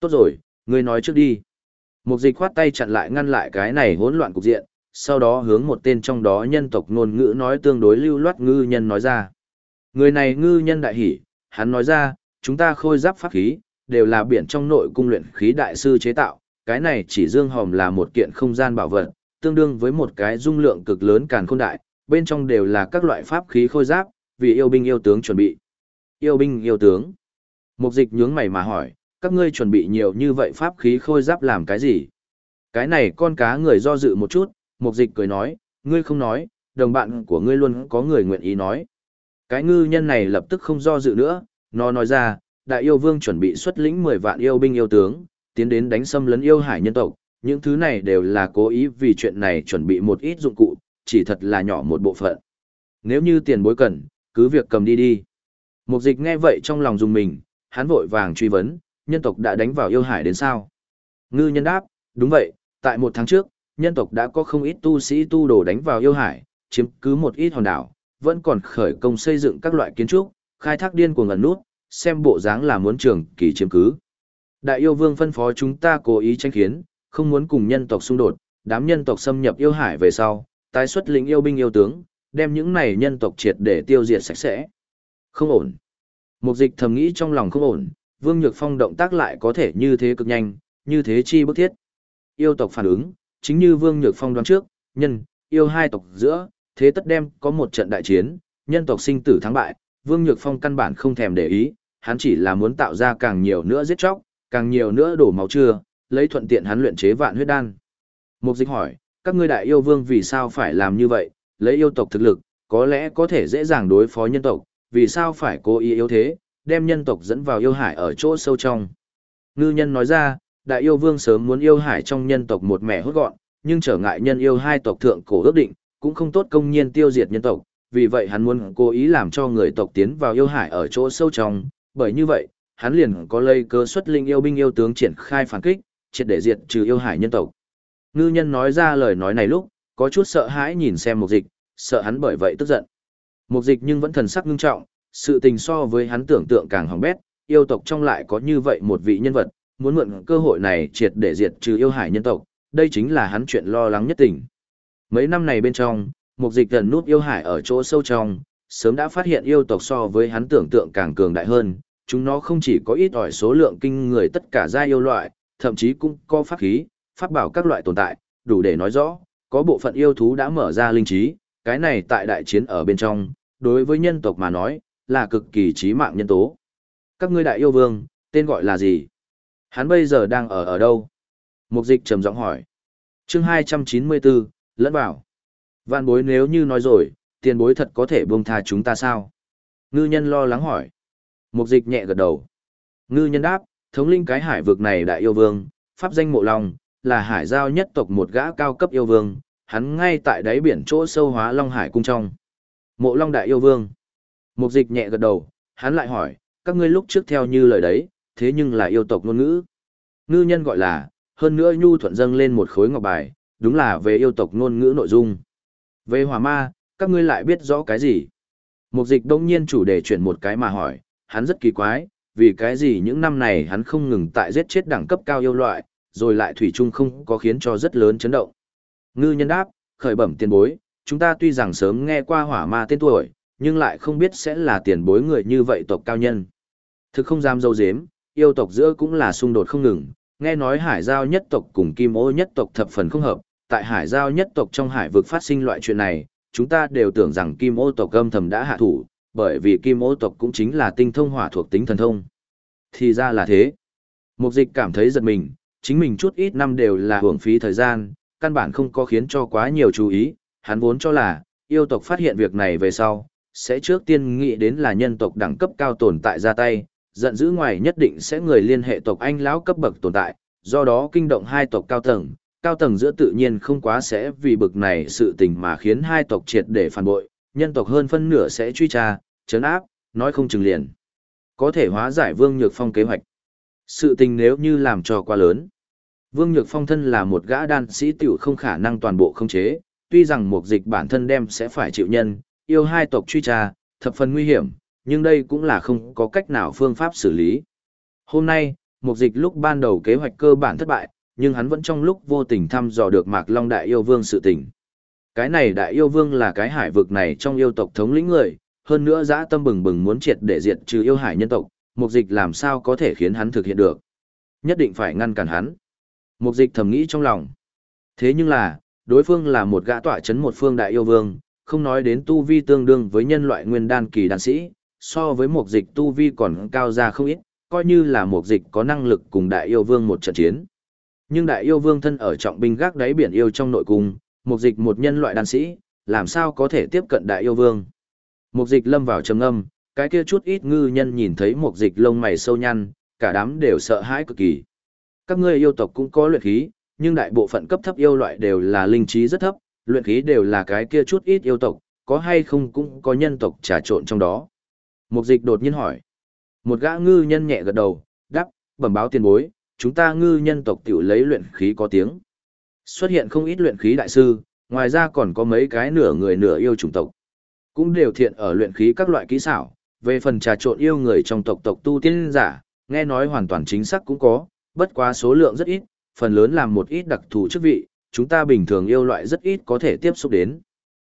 Speaker 1: Tốt rồi, ngươi nói trước đi. Một dịch khoát tay chặn lại ngăn lại cái này hỗn loạn cục diện, sau đó hướng một tên trong đó nhân tộc ngôn ngữ nói tương đối lưu loát ngư nhân nói ra. Người này ngư nhân đại hỉ, hắn nói ra, chúng ta khôi giáp pháp khí, đều là biển trong nội cung luyện khí đại sư chế tạo, cái này chỉ dương hòm là một kiện không gian bảo vật, tương đương với một cái dung lượng cực lớn càn khôn đại, bên trong đều là các loại pháp khí khôi giáp, vì yêu binh yêu tướng chuẩn bị. Yêu binh yêu tướng. Mục dịch nhướng mày mà hỏi, các ngươi chuẩn bị nhiều như vậy pháp khí khôi giáp làm cái gì? Cái này con cá người do dự một chút, mục dịch cười nói, ngươi không nói, đồng bạn của ngươi luôn có người nguyện ý nói. Cái ngư nhân này lập tức không do dự nữa, nó nói ra, đại yêu vương chuẩn bị xuất lĩnh 10 vạn yêu binh yêu tướng, tiến đến đánh xâm lấn yêu hải nhân tộc, những thứ này đều là cố ý vì chuyện này chuẩn bị một ít dụng cụ, chỉ thật là nhỏ một bộ phận. Nếu như tiền bối cần, cứ việc cầm đi đi. Mục dịch nghe vậy trong lòng dùng mình, hắn vội vàng truy vấn, nhân tộc đã đánh vào yêu hải đến sao? Ngư nhân đáp, đúng vậy, tại một tháng trước, nhân tộc đã có không ít tu sĩ tu đồ đánh vào yêu hải, chiếm cứ một ít hòn đảo, vẫn còn khởi công xây dựng các loại kiến trúc, khai thác điên cuồng ẩn nút, xem bộ dáng là muốn trường kỳ chiếm cứ. Đại yêu vương phân phó chúng ta cố ý tranh kiến, không muốn cùng nhân tộc xung đột, đám nhân tộc xâm nhập yêu hải về sau, tái xuất lĩnh yêu binh yêu tướng, đem những này nhân tộc triệt để tiêu diệt sạch sẽ. Không ổn. Mục dịch thầm nghĩ trong lòng không ổn, Vương Nhược Phong động tác lại có thể như thế cực nhanh, như thế chi bức thiết. Yêu tộc phản ứng, chính như Vương Nhược Phong đoán trước, nhân, yêu hai tộc giữa, thế tất đem có một trận đại chiến, nhân tộc sinh tử thắng bại, Vương Nhược Phong căn bản không thèm để ý, hắn chỉ là muốn tạo ra càng nhiều nữa giết chóc, càng nhiều nữa đổ máu chưa, lấy thuận tiện hắn luyện chế vạn huyết đan. Mục dịch hỏi, các ngươi đại yêu vương vì sao phải làm như vậy, lấy yêu tộc thực lực, có lẽ có thể dễ dàng đối phó nhân tộc, vì sao phải cố ý yếu thế, đem nhân tộc dẫn vào yêu hải ở chỗ sâu trong. Ngư nhân nói ra, đại yêu vương sớm muốn yêu hải trong nhân tộc một mẻ hốt gọn, nhưng trở ngại nhân yêu hai tộc thượng cổ ước định, cũng không tốt công nhiên tiêu diệt nhân tộc, vì vậy hắn muốn cố ý làm cho người tộc tiến vào yêu hải ở chỗ sâu trong, bởi như vậy, hắn liền có lây cơ xuất linh yêu binh yêu tướng triển khai phản kích, triệt để diệt trừ yêu hải nhân tộc. Ngư nhân nói ra lời nói này lúc, có chút sợ hãi nhìn xem mục dịch, sợ hắn bởi vậy tức giận. Mục dịch nhưng vẫn thần sắc ngưng trọng, sự tình so với hắn tưởng tượng càng hỏng bét, yêu tộc trong lại có như vậy một vị nhân vật, muốn mượn cơ hội này triệt để diệt trừ yêu hải nhân tộc, đây chính là hắn chuyện lo lắng nhất tình. Mấy năm này bên trong, mục dịch gần nút yêu hải ở chỗ sâu trong, sớm đã phát hiện yêu tộc so với hắn tưởng tượng càng cường đại hơn, chúng nó không chỉ có ít ỏi số lượng kinh người tất cả gia yêu loại, thậm chí cũng có pháp khí, pháp bảo các loại tồn tại, đủ để nói rõ, có bộ phận yêu thú đã mở ra linh trí, cái này tại đại chiến ở bên trong, đối với nhân tộc mà nói, là cực kỳ chí mạng nhân tố. Các ngươi đại yêu vương, tên gọi là gì? Hắn bây giờ đang ở ở đâu? Mục dịch trầm giọng hỏi. chương 294, lẫn Bảo. Vạn bối nếu như nói rồi, tiền bối thật có thể buông tha chúng ta sao? Ngư nhân lo lắng hỏi. Mục dịch nhẹ gật đầu. Ngư nhân đáp, thống linh cái hải vực này đại yêu vương, pháp danh mộ long, là hải giao nhất tộc một gã cao cấp yêu vương, hắn ngay tại đáy biển chỗ sâu hóa Long Hải cung trong. Mộ Long đại yêu vương. Mục dịch nhẹ gật đầu, hắn lại hỏi, các ngươi lúc trước theo như lời đấy, thế nhưng là yêu tộc ngôn ngữ. Ngư nhân gọi là, hơn nữa nhu thuận dâng lên một khối ngọc bài, đúng là về yêu tộc ngôn ngữ nội dung. Về hỏa ma, các ngươi lại biết rõ cái gì? Mục dịch đông nhiên chủ đề chuyển một cái mà hỏi, hắn rất kỳ quái, vì cái gì những năm này hắn không ngừng tại giết chết đẳng cấp cao yêu loại, rồi lại thủy chung không có khiến cho rất lớn chấn động. Ngư nhân đáp, khởi bẩm tiền bối, chúng ta tuy rằng sớm nghe qua hỏa ma tên tuổi, nhưng lại không biết sẽ là tiền bối người như vậy tộc cao nhân. Thực không dám dâu dếm, yêu tộc giữa cũng là xung đột không ngừng, nghe nói hải giao nhất tộc cùng kim ô nhất tộc thập phần không hợp, tại hải giao nhất tộc trong hải vực phát sinh loại chuyện này, chúng ta đều tưởng rằng kim ô tộc âm thầm đã hạ thủ, bởi vì kim ô tộc cũng chính là tinh thông hỏa thuộc tính thần thông. Thì ra là thế. Mục dịch cảm thấy giật mình, chính mình chút ít năm đều là hưởng phí thời gian, căn bản không có khiến cho quá nhiều chú ý, hắn vốn cho là, yêu tộc phát hiện việc này về sau, sẽ trước tiên nghĩ đến là nhân tộc đẳng cấp cao tồn tại ra tay, giận dữ ngoài nhất định sẽ người liên hệ tộc anh lão cấp bậc tồn tại, do đó kinh động hai tộc cao tầng, cao tầng giữa tự nhiên không quá sẽ vì bực này sự tình mà khiến hai tộc triệt để phản bội, nhân tộc hơn phân nửa sẽ truy tra, chấn áp, nói không chừng liền. Có thể hóa giải Vương Nhược Phong kế hoạch. Sự tình nếu như làm cho quá lớn. Vương Nhược Phong thân là một gã đan sĩ tiểu không khả năng toàn bộ không chế, tuy rằng một dịch bản thân đem sẽ phải chịu nhân, yêu hai tộc truy tra, thập phần nguy hiểm, nhưng đây cũng là không có cách nào phương pháp xử lý. Hôm nay, một dịch lúc ban đầu kế hoạch cơ bản thất bại, nhưng hắn vẫn trong lúc vô tình thăm dò được Mạc Long Đại Yêu Vương sự tình. Cái này Đại Yêu Vương là cái hải vực này trong yêu tộc thống lĩnh người, hơn nữa dã tâm bừng bừng muốn triệt để diệt trừ yêu hải nhân tộc, mục dịch làm sao có thể khiến hắn thực hiện được. Nhất định phải ngăn cản hắn. Mục dịch thầm nghĩ trong lòng. Thế nhưng là, đối phương là một gã tọa chấn một phương đại yêu vương, không nói đến tu vi tương đương với nhân loại nguyên đan kỳ đàn sĩ, so với mục dịch tu vi còn cao ra không ít, coi như là mục dịch có năng lực cùng đại yêu vương một trận chiến. Nhưng đại yêu vương thân ở trọng binh gác đáy biển yêu trong nội cung, mục dịch một nhân loại đàn sĩ, làm sao có thể tiếp cận đại yêu vương. Mục dịch lâm vào trầm âm, cái kia chút ít ngư nhân nhìn thấy mục dịch lông mày sâu nhăn, cả đám đều sợ hãi cực kỳ. Các ngươi yêu tộc cũng có luyện khí, nhưng đại bộ phận cấp thấp yêu loại đều là linh trí rất thấp, luyện khí đều là cái kia chút ít yêu tộc, có hay không cũng có nhân tộc trà trộn trong đó. Mục dịch đột nhiên hỏi. Một gã ngư nhân nhẹ gật đầu, đáp, bẩm báo tiền bối, chúng ta ngư nhân tộc tiểu lấy luyện khí có tiếng. Xuất hiện không ít luyện khí đại sư, ngoài ra còn có mấy cái nửa người nửa yêu chủng tộc. Cũng đều thiện ở luyện khí các loại kỹ xảo, về phần trà trộn yêu người trong tộc tộc tu tiên giả, nghe nói hoàn toàn chính xác cũng có, bất quá số lượng rất ít, phần lớn làm một ít đặc thù chức vị, chúng ta bình thường yêu loại rất ít có thể tiếp xúc đến.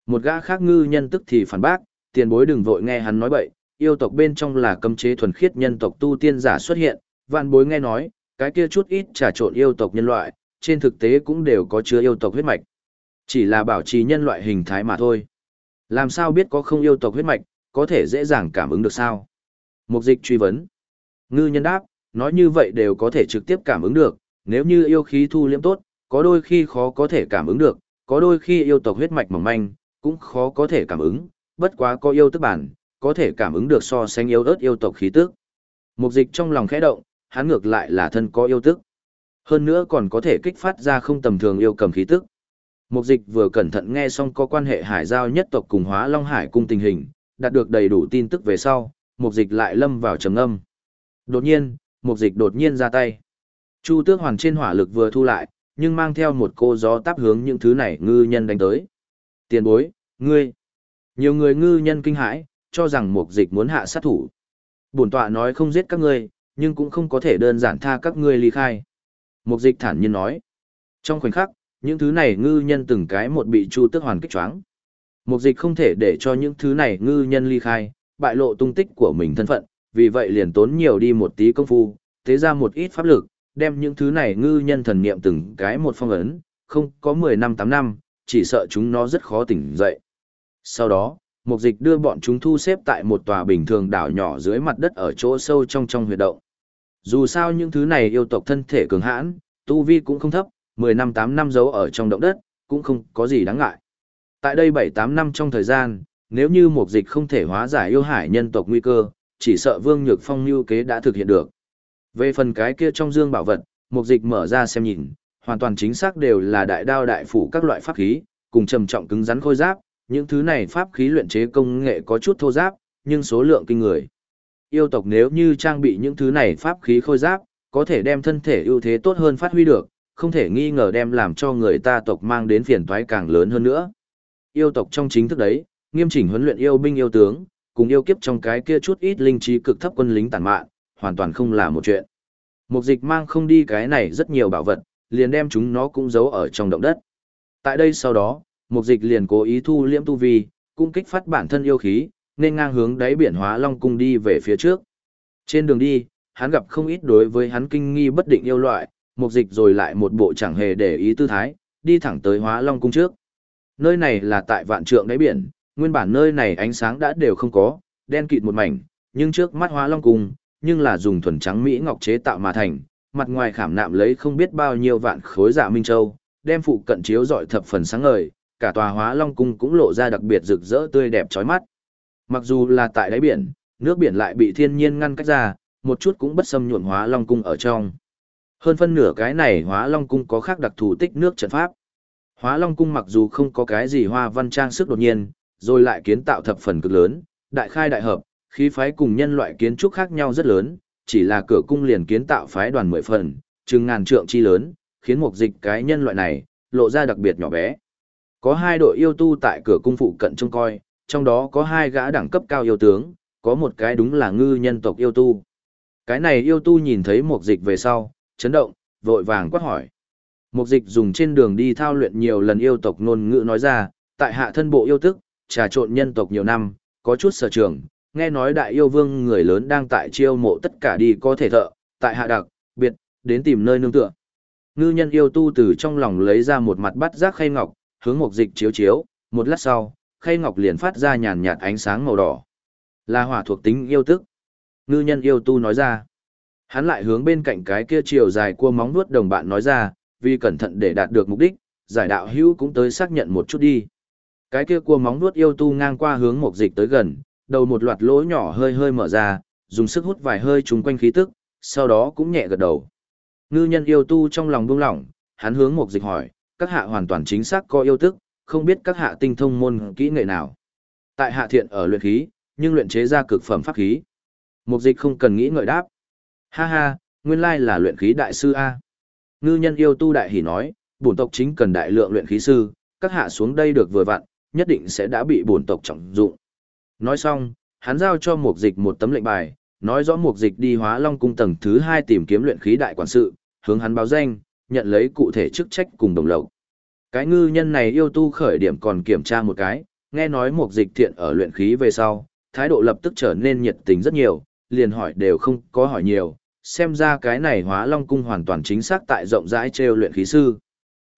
Speaker 1: Một gã khác ngư nhân tức thì phản bác, tiền bối đừng vội nghe hắn nói bậy, yêu tộc bên trong là cấm chế thuần khiết nhân tộc tu tiên giả xuất hiện, vạn bối nghe nói, cái kia chút ít trà trộn yêu tộc nhân loại, trên thực tế cũng đều có chứa yêu tộc huyết mạch. Chỉ là bảo trì nhân loại hình thái mà thôi. Làm sao biết có không yêu tộc huyết mạch, có thể dễ dàng cảm ứng được sao? Mục dịch truy vấn. Ngư nhân đáp, nói như vậy đều có thể trực tiếp cảm ứng được, nếu như yêu khí thu liễm tốt, có đôi khi khó có thể cảm ứng được, có đôi khi yêu tộc huyết mạch mỏng manh, cũng khó có thể cảm ứng, bất quá có yêu tức bản, có thể cảm ứng được so sánh yêu ớt yêu tộc khí tức. Mục dịch trong lòng khẽ động, hắn ngược lại là thân có yêu tức. Hơn nữa còn có thể kích phát ra không tầm thường yêu cầm khí tức. Mục dịch vừa cẩn thận nghe xong có quan hệ hải giao nhất tộc cùng hóa Long Hải cung tình hình, đạt được đầy đủ tin tức về sau, mục dịch lại lâm vào trầm âm. Đột nhiên, mục dịch đột nhiên ra tay. Chu tước hoàn trên hỏa lực vừa thu lại, nhưng mang theo một cô gió táp hướng những thứ này ngư nhân đánh tới. Tiền bối, ngươi. Nhiều người ngư nhân kinh hãi, cho rằng mục dịch muốn hạ sát thủ. Bổn tọa nói không giết các ngươi, nhưng cũng không có thể đơn giản tha các ngươi ly khai. Mục dịch thản nhiên nói. Trong khoảnh khắc, những thứ này ngư nhân từng cái một bị chu tước hoàn kích choáng. Mục dịch không thể để cho những thứ này ngư nhân ly khai, bại lộ tung tích của mình thân phận, vì vậy liền tốn nhiều đi một tí công phu, thế ra một ít pháp lực, đem những thứ này ngư nhân thần niệm từng cái một phong ấn, không có 10 năm 8 năm, chỉ sợ chúng nó rất khó tỉnh dậy. Sau đó, mục dịch đưa bọn chúng thu xếp tại một tòa bình thường đảo nhỏ dưới mặt đất ở chỗ sâu trong trong huyệt động. Dù sao những thứ này yêu tộc thân thể cường hãn, tu vi cũng không thấp, 10 năm 8 năm giấu ở trong động đất, cũng không có gì đáng ngại. Tại đây 7-8 năm trong thời gian, nếu như mục dịch không thể hóa giải yêu hải nhân tộc nguy cơ, chỉ sợ Vương Nhược Phong lưu kế đã thực hiện được. Về phần cái kia trong dương bảo vật, mục dịch mở ra xem nhìn, hoàn toàn chính xác đều là đại đao đại phủ các loại pháp khí, cùng trầm trọng cứng rắn khôi giáp, những thứ này pháp khí luyện chế công nghệ có chút thô giáp, nhưng số lượng kinh người. Yêu tộc nếu như trang bị những thứ này pháp khí khôi giáp, có thể đem thân thể ưu thế tốt hơn phát huy được, không thể nghi ngờ đem làm cho người ta tộc mang đến phiền toái càng lớn hơn nữa. Yêu tộc trong chính thức đấy, nghiêm chỉnh huấn luyện yêu binh yêu tướng, cùng yêu kiếp trong cái kia chút ít linh trí cực thấp quân lính tàn mạn, hoàn toàn không là một chuyện. Mục dịch mang không đi cái này rất nhiều bảo vật, liền đem chúng nó cũng giấu ở trong động đất. Tại đây sau đó, mục dịch liền cố ý thu liễm tu vi, cung kích phát bản thân yêu khí, nên ngang hướng đáy biển hóa long cung đi về phía trước. Trên đường đi, hắn gặp không ít đối với hắn kinh nghi bất định yêu loại, mục dịch rồi lại một bộ chẳng hề để ý tư thái, đi thẳng tới hóa long cung trước. Nơi này là tại vạn trượng đáy biển, nguyên bản nơi này ánh sáng đã đều không có, đen kịt một mảnh, nhưng trước mắt hóa long cung, nhưng là dùng thuần trắng mỹ ngọc chế tạo mà thành, mặt ngoài khảm nạm lấy không biết bao nhiêu vạn khối dạ minh châu, đem phụ cận chiếu dọi thập phần sáng ngời, cả tòa hóa long cung cũng lộ ra đặc biệt rực rỡ tươi đẹp chói mắt. Mặc dù là tại đáy biển, nước biển lại bị thiên nhiên ngăn cách ra, một chút cũng bất xâm nhuộm hóa long cung ở trong. Hơn phân nửa cái này hóa long cung có khác đặc thù tích nước trận pháp. Hóa long cung mặc dù không có cái gì hoa văn trang sức đột nhiên, rồi lại kiến tạo thập phần cực lớn, đại khai đại hợp, khí phái cùng nhân loại kiến trúc khác nhau rất lớn, chỉ là cửa cung liền kiến tạo phái đoàn mười phần, chừng ngàn trượng chi lớn, khiến một dịch cái nhân loại này, lộ ra đặc biệt nhỏ bé. Có hai đội yêu tu tại cửa cung phụ cận trông coi, trong đó có hai gã đẳng cấp cao yêu tướng, có một cái đúng là ngư nhân tộc yêu tu. Cái này yêu tu nhìn thấy một dịch về sau, chấn động, vội vàng quát hỏi. Một dịch dùng trên đường đi thao luyện nhiều lần yêu tộc ngôn ngữ nói ra, tại hạ thân bộ yêu tức, trà trộn nhân tộc nhiều năm, có chút sở trường, nghe nói đại yêu vương người lớn đang tại chiêu mộ tất cả đi có thể thợ, tại hạ đặc, biệt, đến tìm nơi nương tựa. Ngư nhân yêu tu từ trong lòng lấy ra một mặt bắt giác khay ngọc, hướng một dịch chiếu chiếu, một lát sau, khay ngọc liền phát ra nhàn nhạt ánh sáng màu đỏ. Là hỏa thuộc tính yêu tức. Ngư nhân yêu tu nói ra. Hắn lại hướng bên cạnh cái kia chiều dài cua móng nuốt đồng bạn nói ra, vì cẩn thận để đạt được mục đích, giải đạo hữu cũng tới xác nhận một chút đi. Cái kia cua móng nuốt yêu tu ngang qua hướng một dịch tới gần, đầu một loạt lỗ nhỏ hơi hơi mở ra, dùng sức hút vài hơi trùng quanh khí tức, sau đó cũng nhẹ gật đầu. Ngư nhân yêu tu trong lòng buông lỏng, hắn hướng Mục Dịch hỏi, các hạ hoàn toàn chính xác có yêu tức, không biết các hạ tinh thông môn kỹ nghệ nào. Tại hạ thiện ở luyện khí, nhưng luyện chế ra cực phẩm pháp khí. Mục Dịch không cần nghĩ ngợi đáp. Ha ha, nguyên lai là luyện khí đại sư a. Ngư nhân yêu tu đại hỉ nói, bổn tộc chính cần đại lượng luyện khí sư, các hạ xuống đây được vừa vặn, nhất định sẽ đã bị bổn tộc trọng dụng. Nói xong, hắn giao cho Mục Dịch một tấm lệnh bài, nói rõ Mục Dịch đi Hóa Long cung tầng thứ hai tìm kiếm luyện khí đại quản sự, hướng hắn báo danh, nhận lấy cụ thể chức trách cùng đồng lộc. Cái ngư nhân này yêu tu khởi điểm còn kiểm tra một cái, nghe nói Mục Dịch thiện ở luyện khí về sau, thái độ lập tức trở nên nhiệt tình rất nhiều, liền hỏi đều không có hỏi nhiều, xem ra cái này Hóa Long cung hoàn toàn chính xác tại rộng rãi trêu luyện khí sư.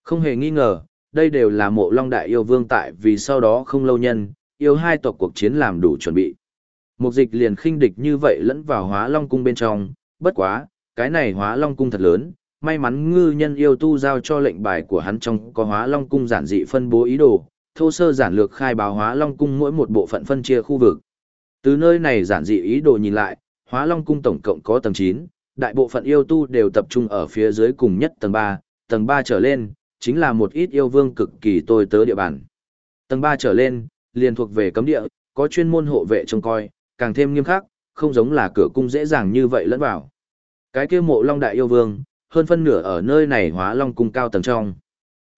Speaker 1: Không hề nghi ngờ, đây đều là mộ long đại yêu vương tại vì sau đó không lâu nhân, yêu hai tộc cuộc chiến làm đủ chuẩn bị. Mục dịch liền khinh địch như vậy lẫn vào hóa long cung bên trong, bất quá, cái này hóa long cung thật lớn, may mắn ngư nhân yêu tu giao cho lệnh bài của hắn trong có hóa long cung giản dị phân bố ý đồ, thô sơ giản lược khai báo hóa long cung mỗi một bộ phận phân chia khu vực. Từ nơi này giản dị ý đồ nhìn lại, hóa long cung tổng cộng có tầng chín đại bộ phận yêu tu đều tập trung ở phía dưới cùng nhất tầng 3, tầng 3 trở lên, chính là một ít yêu vương cực kỳ tôi tớ địa bàn. Tầng 3 trở lên, liền thuộc về cấm địa, có chuyên môn hộ vệ trông coi, càng thêm nghiêm khắc, không giống là cửa cung dễ dàng như vậy lẫn vào. Cái kia mộ long đại yêu vương, hơn phân nửa ở nơi này hóa long cung cao tầng trong.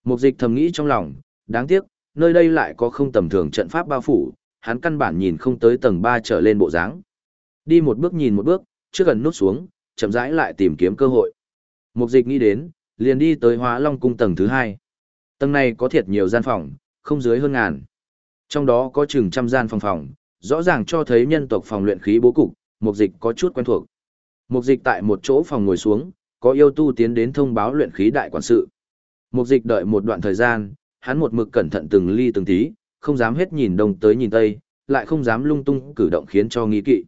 Speaker 1: Mục dịch thầm nghĩ trong lòng, đáng tiếc, nơi đây lại có không tầm thường trận pháp bao phủ, hắn căn bản nhìn không tới tầng 3 trở lên bộ dáng. Đi một bước nhìn một bước, trước gần nút xuống, chậm rãi lại tìm kiếm cơ hội. Mục dịch nghĩ đến, liền đi tới hóa long cung tầng thứ hai. Tầng này có thiệt nhiều gian phòng, không dưới hơn ngàn. Trong đó có chừng trăm gian phòng phòng, rõ ràng cho thấy nhân tộc phòng luyện khí bố cục, mục dịch có chút quen thuộc. Mục dịch tại một chỗ phòng ngồi xuống, có yêu tu tiến đến thông báo luyện khí đại quản sự. Mục dịch đợi một đoạn thời gian, hắn một mực cẩn thận từng ly từng tí, không dám hết nhìn đông tới nhìn tây, lại không dám lung tung cử động khiến cho nghi kỵ.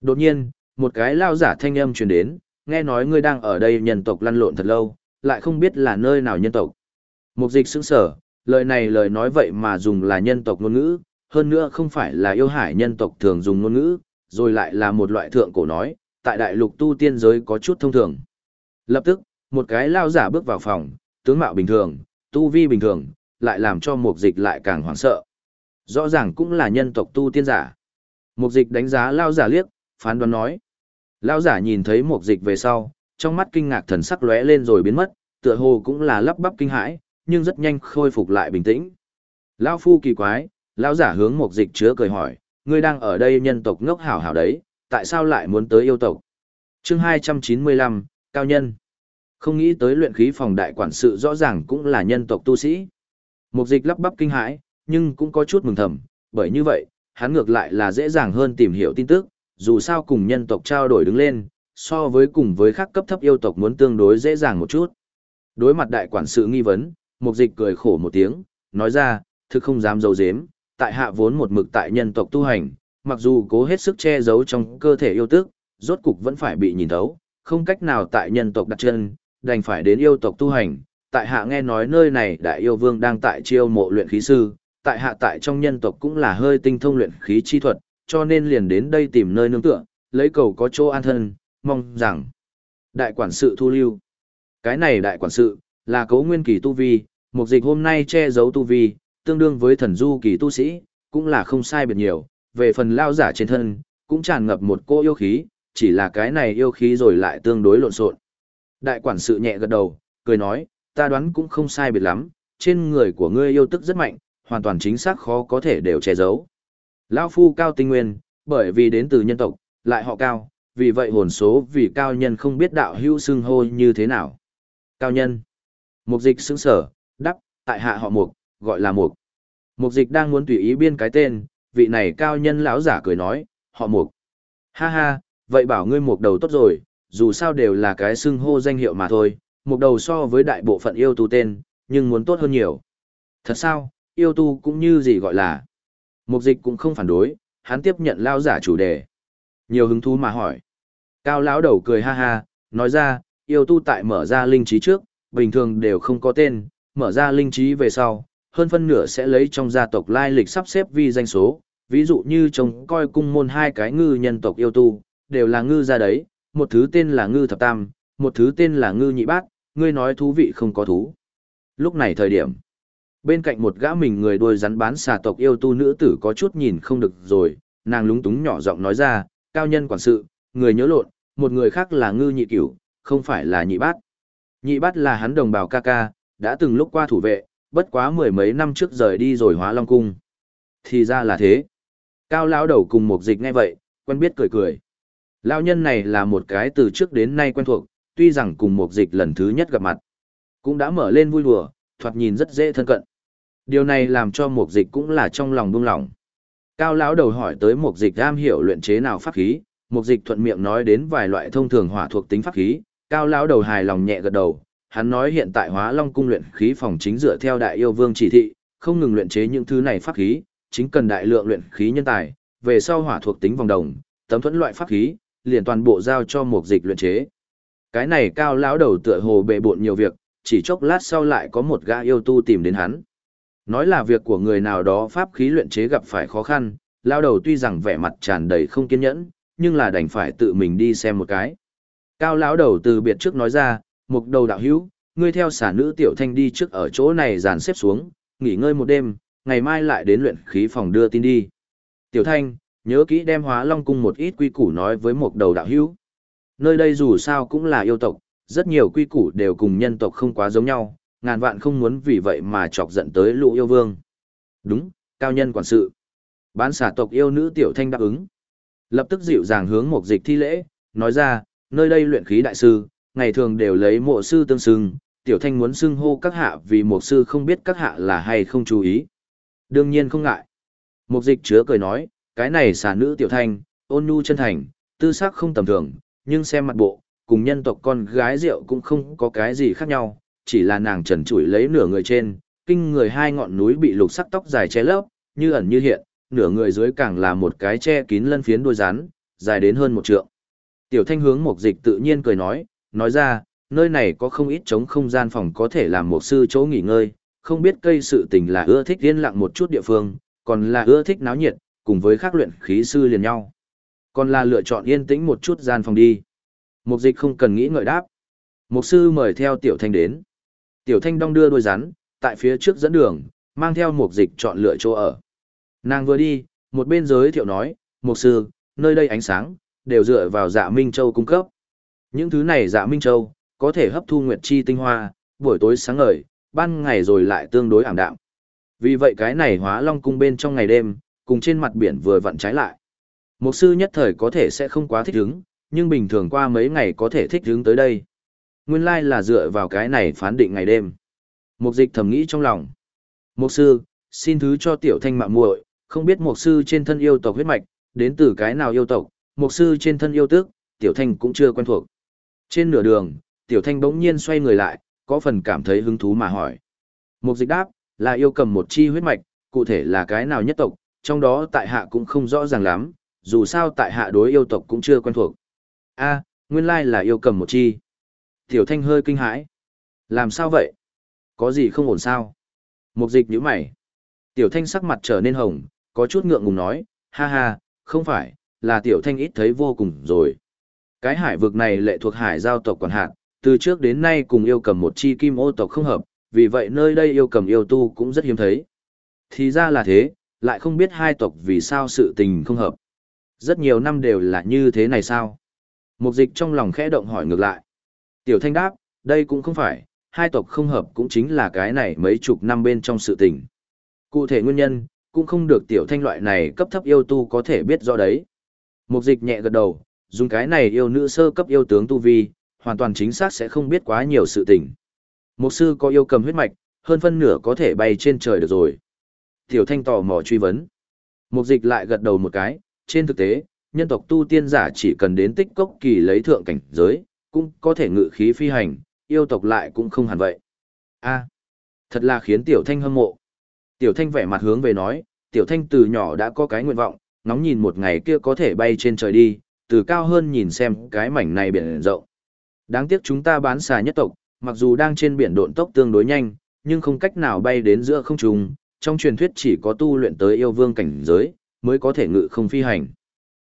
Speaker 1: Đột nhiên, một cái lao giả thanh âm truyền đến, nghe nói ngươi đang ở đây nhân tộc lăn lộn thật lâu, lại không biết là nơi nào nhân tộc. Mục dịch sững sở, lời này lời nói vậy mà dùng là nhân tộc ngôn ngữ, hơn nữa không phải là yêu hải nhân tộc thường dùng ngôn ngữ, rồi lại là một loại thượng cổ nói, tại đại lục tu tiên giới có chút thông thường. Lập tức, một cái lao giả bước vào phòng, tướng mạo bình thường, tu vi bình thường, lại làm cho mục dịch lại càng hoảng sợ. Rõ ràng cũng là nhân tộc tu tiên giả. Mục dịch đánh giá lao giả liếc, phán đoán nói. Lão giả nhìn thấy mục dịch về sau, trong mắt kinh ngạc thần sắc lóe lên rồi biến mất, tựa hồ cũng là lắp bắp kinh hãi, nhưng rất nhanh khôi phục lại bình tĩnh. Lão phu kỳ quái, lão giả hướng một dịch chứa cười hỏi, ngươi đang ở đây nhân tộc ngốc hảo hảo đấy, tại sao lại muốn tới yêu tộc? Chương 295, cao nhân. Không nghĩ tới luyện khí phòng đại quản sự rõ ràng cũng là nhân tộc tu sĩ. Mục dịch lắp bắp kinh hãi, nhưng cũng có chút mừng thầm, bởi như vậy, hắn ngược lại là dễ dàng hơn tìm hiểu tin tức, dù sao cùng nhân tộc trao đổi đứng lên, so với cùng với các cấp thấp yêu tộc muốn tương đối dễ dàng một chút. Đối mặt đại quản sự nghi vấn, mục dịch cười khổ một tiếng, nói ra, thực không dám giấu giếm, tại hạ vốn một mực tại nhân tộc tu hành, mặc dù cố hết sức che giấu trong cơ thể yêu tức, rốt cục vẫn phải bị nhìn thấu, không cách nào tại nhân tộc đặt chân, đành phải đến yêu tộc tu hành. Tại hạ nghe nói nơi này đại yêu vương đang tại chiêu mộ luyện khí sư, tại hạ tại trong nhân tộc cũng là hơi tinh thông luyện khí chi thuật, cho nên liền đến đây tìm nơi nương tựa, lấy cầu có chỗ an thân, mong rằng đại quản sự thu lưu. Cái này đại quản sự, là cấu nguyên kỳ tu vi, mục dịch hôm nay che giấu tu vi, tương đương với thần du kỳ tu sĩ, cũng là không sai biệt nhiều, về phần lao giả trên thân, cũng tràn ngập một cô yêu khí, chỉ là cái này yêu khí rồi lại tương đối lộn xộn. Đại quản sự nhẹ gật đầu, cười nói, ta đoán cũng không sai biệt lắm, trên người của ngươi yêu tức rất mạnh, hoàn toàn chính xác khó có thể đều che giấu. Lão phu cao tinh nguyên, bởi vì đến từ nhân tộc, lại họ cao, vì vậy hồn số vì cao nhân không biết đạo hữu xưng hô như thế nào. Cao nhân. Mục dịch xứng sở, đắp, tại hạ họ mục, gọi là mục. Mục dịch đang muốn tùy ý biên cái tên, vị này cao nhân lão giả cười nói, họ mục. Ha ha, vậy bảo ngươi mục đầu tốt rồi, dù sao đều là cái xưng hô danh hiệu mà thôi, mục đầu so với đại bộ phận yêu tu tên, nhưng muốn tốt hơn nhiều. Thật sao, yêu tu cũng như gì gọi là. Mục dịch cũng không phản đối, hắn tiếp nhận lao giả chủ đề. Nhiều hứng thú mà hỏi. Cao lão đầu cười ha ha, nói ra, yêu tu tại mở ra linh trí trước, bình thường đều không có tên, mở ra linh trí về sau, hơn phân nửa sẽ lấy trong gia tộc lai lịch sắp xếp vi danh số, ví dụ như trông coi cung môn hai cái ngư nhân tộc yêu tu, đều là ngư gia đấy, một thứ tên là ngư thập tam, một thứ tên là ngư nhị bát, ngươi nói thú vị không có thú. Lúc này thời điểm, bên cạnh một gã mình người đuôi rắn bán xà tộc yêu tu nữ tử có chút nhìn không được rồi, nàng lúng túng nhỏ giọng nói ra, cao nhân quản sự, người nhớ lộn, một người khác là ngư nhị cửu, không phải là nhị bát. Nhị bát là hắn đồng bào ca ca, đã từng lúc qua thủ vệ, bất quá mười mấy năm trước rời đi rồi hóa long cung. Thì ra là thế. Cao lão đầu cùng một dịch ngay vậy, quen biết cười cười. Lão nhân này là một cái từ trước đến nay quen thuộc, tuy rằng cùng một dịch lần thứ nhất gặp mặt, cũng đã mở lên vui đùa, thoạt nhìn rất dễ thân cận. Điều này làm cho Mục dịch cũng là trong lòng buông lòng. Cao lão đầu hỏi tới Mục dịch am hiểu luyện chế nào pháp khí, Mục dịch thuận miệng nói đến vài loại thông thường hỏa thuộc tính pháp khí, cao lão đầu hài lòng nhẹ gật đầu, hắn nói hiện tại Hóa Long cung luyện khí phòng chính dựa theo Đại Yêu Vương chỉ thị, không ngừng luyện chế những thứ này pháp khí, chính cần đại lượng luyện khí nhân tài, về sau hỏa thuộc tính vòng đồng, tấm thuẫn loại pháp khí, liền toàn bộ giao cho Mục dịch luyện chế. Cái này cao lão đầu tựa hồ bệ bộn nhiều việc, chỉ chốc lát sau lại có một gã yêu tu tìm đến hắn. Nói là việc của người nào đó pháp khí luyện chế gặp phải khó khăn, lão đầu tuy rằng vẻ mặt tràn đầy không kiên nhẫn, nhưng là đành phải tự mình đi xem một cái. Cao lão đầu từ biệt trước nói ra, mục đầu đạo hữu, ngươi theo xả nữ tiểu thanh đi trước ở chỗ này dàn xếp xuống, nghỉ ngơi một đêm, ngày mai lại đến luyện khí phòng đưa tin đi. Tiểu thanh, nhớ kỹ đem hóa long cung một ít quy củ nói với mục đầu đạo hữu. Nơi đây dù sao cũng là yêu tộc, rất nhiều quy củ đều cùng nhân tộc không quá giống nhau, ngàn vạn không muốn vì vậy mà chọc giận tới lũ yêu vương. Đúng, cao nhân quản sự. Bán xả tộc yêu nữ tiểu thanh đáp ứng. Lập tức dịu dàng hướng một dịch thi lễ, nói ra, nơi đây luyện khí đại sư, ngày thường đều lấy mộ sư tương xưng, tiểu thanh muốn xưng hô các hạ vì mộ sư không biết các hạ là hay không chú ý. Đương nhiên không ngại. Mục dịch chứa cười nói, cái này xà nữ tiểu thanh, ôn nhu chân thành, tư sắc không tầm thường, nhưng xem mặt bộ, cùng nhân tộc con gái rượu cũng không có cái gì khác nhau, chỉ là nàng trần trụi lấy nửa người trên, kinh người hai ngọn núi bị lục sắc tóc dài che lấp, như ẩn như hiện, nửa người dưới càng là một cái che kín lân phiến đuôi rắn, dài đến hơn một trượng. Tiểu thanh hướng mục dịch tự nhiên cười nói, nói ra, nơi này có không ít trống không gian phòng có thể làm một sư chỗ nghỉ ngơi, không biết cây sự tình là ưa thích yên lặng một chút địa phương, còn là ưa thích náo nhiệt, cùng với khác luyện khí sư liền nhau. Còn là lựa chọn yên tĩnh một chút gian phòng đi. Mục dịch không cần nghĩ ngợi đáp. Mục sư mời theo Tiểu Thanh đến. Tiểu Thanh đong đưa đôi rắn, tại phía trước dẫn đường, mang theo mục dịch chọn lựa chỗ ở. Nàng vừa đi, một bên giới thiệu nói, mục sư, nơi đây ánh sáng, đều dựa vào dạ Minh Châu cung cấp. Những thứ này dạ Minh Châu, có thể hấp thu nguyệt chi tinh hoa, buổi tối sáng ngời, ban ngày rồi lại tương đối ảm đạm. Vì vậy cái này hóa long cung bên trong ngày đêm, cùng trên mặt biển vừa vặn trái lại. Mục sư nhất thời có thể sẽ không quá thích hứng, nhưng bình thường qua mấy ngày có thể thích hứng tới đây. Nguyên lai là dựa vào cái này phán định ngày đêm. Mục dịch thầm nghĩ trong lòng. Mục sư, xin thứ cho tiểu thanh mạng muội, không biết mục sư trên thân yêu tộc huyết mạch, đến từ cái nào yêu tộc, mục sư trên thân yêu tước, tiểu thanh cũng chưa quen thuộc. Trên nửa đường, tiểu thanh bỗng nhiên xoay người lại, có phần cảm thấy hứng thú mà hỏi. Mục dịch đáp, là yêu cầm một chi huyết mạch, cụ thể là cái nào nhất tộc, trong đó tại hạ cũng không rõ ràng lắm, dù sao tại hạ đối yêu tộc cũng chưa quen thuộc. a nguyên lai là yêu cầm một chi. Tiểu thanh hơi kinh hãi. Làm sao vậy? Có gì không ổn sao? Mục dịch nhíu mày. Tiểu thanh sắc mặt trở nên hồng, có chút ngượng ngùng nói, ha ha, không phải, là tiểu thanh ít thấy vô cùng rồi. Cái hải vực này lệ thuộc hải giao tộc quản hạt, từ trước đến nay cùng yêu cầm một chi kim ô tộc không hợp, vì vậy nơi đây yêu cầm yêu tu cũng rất hiếm thấy. Thì ra là thế, lại không biết hai tộc vì sao sự tình không hợp. Rất nhiều năm đều là như thế này sao? Mục dịch trong lòng khẽ động hỏi ngược lại. Tiểu thanh đáp, đây cũng không phải, hai tộc không hợp cũng chính là cái này mấy chục năm bên trong sự tình. Cụ thể nguyên nhân, cũng không được tiểu thanh loại này cấp thấp yêu tu có thể biết rõ đấy. Mục dịch nhẹ gật đầu, dùng cái này yêu nữ sơ cấp yêu tướng tu vi, hoàn toàn chính xác sẽ không biết quá nhiều sự tình. Mục sư có yêu cầm huyết mạch, hơn phân nửa có thể bay trên trời được rồi. Tiểu thanh tò mò truy vấn. Mục dịch lại gật đầu một cái, trên thực tế, nhân tộc tu tiên giả chỉ cần đến tích cốc kỳ lấy thượng cảnh giới, cũng có thể ngự khí phi hành, yêu tộc lại cũng không hẳn vậy. a à, thật là khiến tiểu thanh hâm mộ. Tiểu thanh vẻ mặt hướng về nói, tiểu thanh từ nhỏ đã có cái nguyện vọng, nóng nhìn một ngày kia có thể bay trên trời đi, từ cao hơn nhìn xem cái mảnh này biển rộng. Đáng tiếc chúng ta bán xà nhất tộc, mặc dù đang trên biển độn tốc tương đối nhanh, nhưng không cách nào bay đến giữa không trung, trong truyền thuyết chỉ có tu luyện tới yêu vương cảnh giới, mới có thể ngự không phi hành.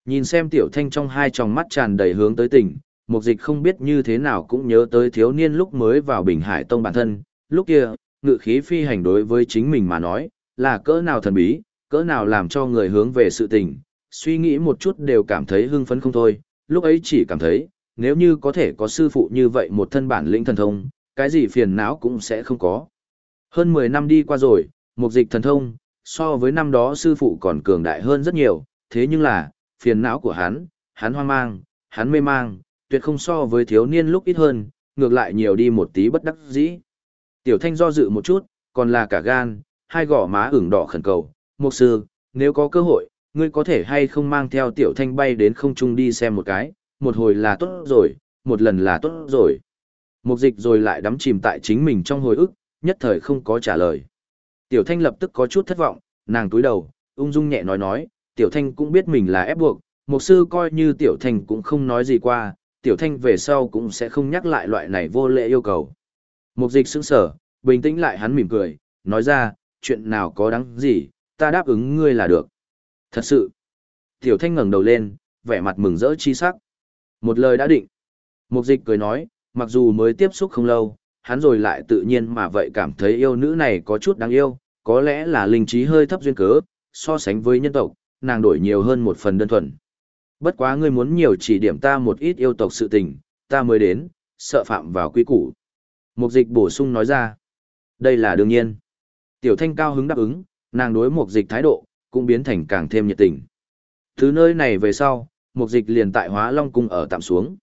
Speaker 1: Nhìn xem tiểu thanh trong hai tròng mắt tràn đầy hướng tới tỉnh, mục dịch không biết như thế nào cũng nhớ tới thiếu niên lúc mới vào Bình Hải Tông bản thân, lúc kia, ngự khí phi hành đối với chính mình mà nói, là cỡ nào thần bí, cỡ nào làm cho người hướng về sự tình, suy nghĩ một chút đều cảm thấy hưng phấn không thôi, lúc ấy chỉ cảm thấy, nếu như có thể có sư phụ như vậy một thân bản lĩnh thần thông, cái gì phiền não cũng sẽ không có. Hơn 10 năm đi qua rồi, mục dịch thần thông, so với năm đó sư phụ còn cường đại hơn rất nhiều, thế nhưng là, phiền não của hắn, hắn hoang mang, hắn mê mang, tuyệt không so với thiếu niên lúc ít hơn, ngược lại nhiều đi một tí bất đắc dĩ. Tiểu thanh do dự một chút, còn là cả gan, hai gò má ửng đỏ khẩn cầu, mục sư, nếu có cơ hội, ngươi có thể hay không mang theo tiểu thanh bay đến không trung đi xem một cái, một hồi là tốt rồi, một lần là tốt rồi. Mục dịch rồi lại đắm chìm tại chính mình trong hồi ức, nhất thời không có trả lời. Tiểu thanh lập tức có chút thất vọng, nàng túi đầu, ung dung nhẹ nói nói, tiểu thanh cũng biết mình là ép buộc, mục sư coi như tiểu thanh cũng không nói gì qua, tiểu thanh về sau cũng sẽ không nhắc lại loại này vô lệ yêu cầu. Mục dịch sững sở, bình tĩnh lại hắn mỉm cười, nói ra, chuyện nào có đáng gì, ta đáp ứng ngươi là được. Thật sự. Tiểu thanh ngẩng đầu lên, vẻ mặt mừng rỡ chi sắc. Một lời đã định. Mục dịch cười nói, mặc dù mới tiếp xúc không lâu, hắn rồi lại tự nhiên mà vậy cảm thấy yêu nữ này có chút đáng yêu, có lẽ là linh trí hơi thấp duyên cớ, so sánh với nhân tộc, nàng đổi nhiều hơn một phần đơn thuần. Bất quá ngươi muốn nhiều chỉ điểm ta một ít yêu tộc sự tình, ta mới đến, sợ phạm vào quy củ. Mục dịch bổ sung nói ra. Đây là đương nhiên. Tiểu thanh cao hứng đáp ứng, nàng đối mục dịch thái độ, cũng biến thành càng thêm nhiệt tình. thứ nơi này về sau, mục dịch liền tại hóa long cung ở tạm xuống.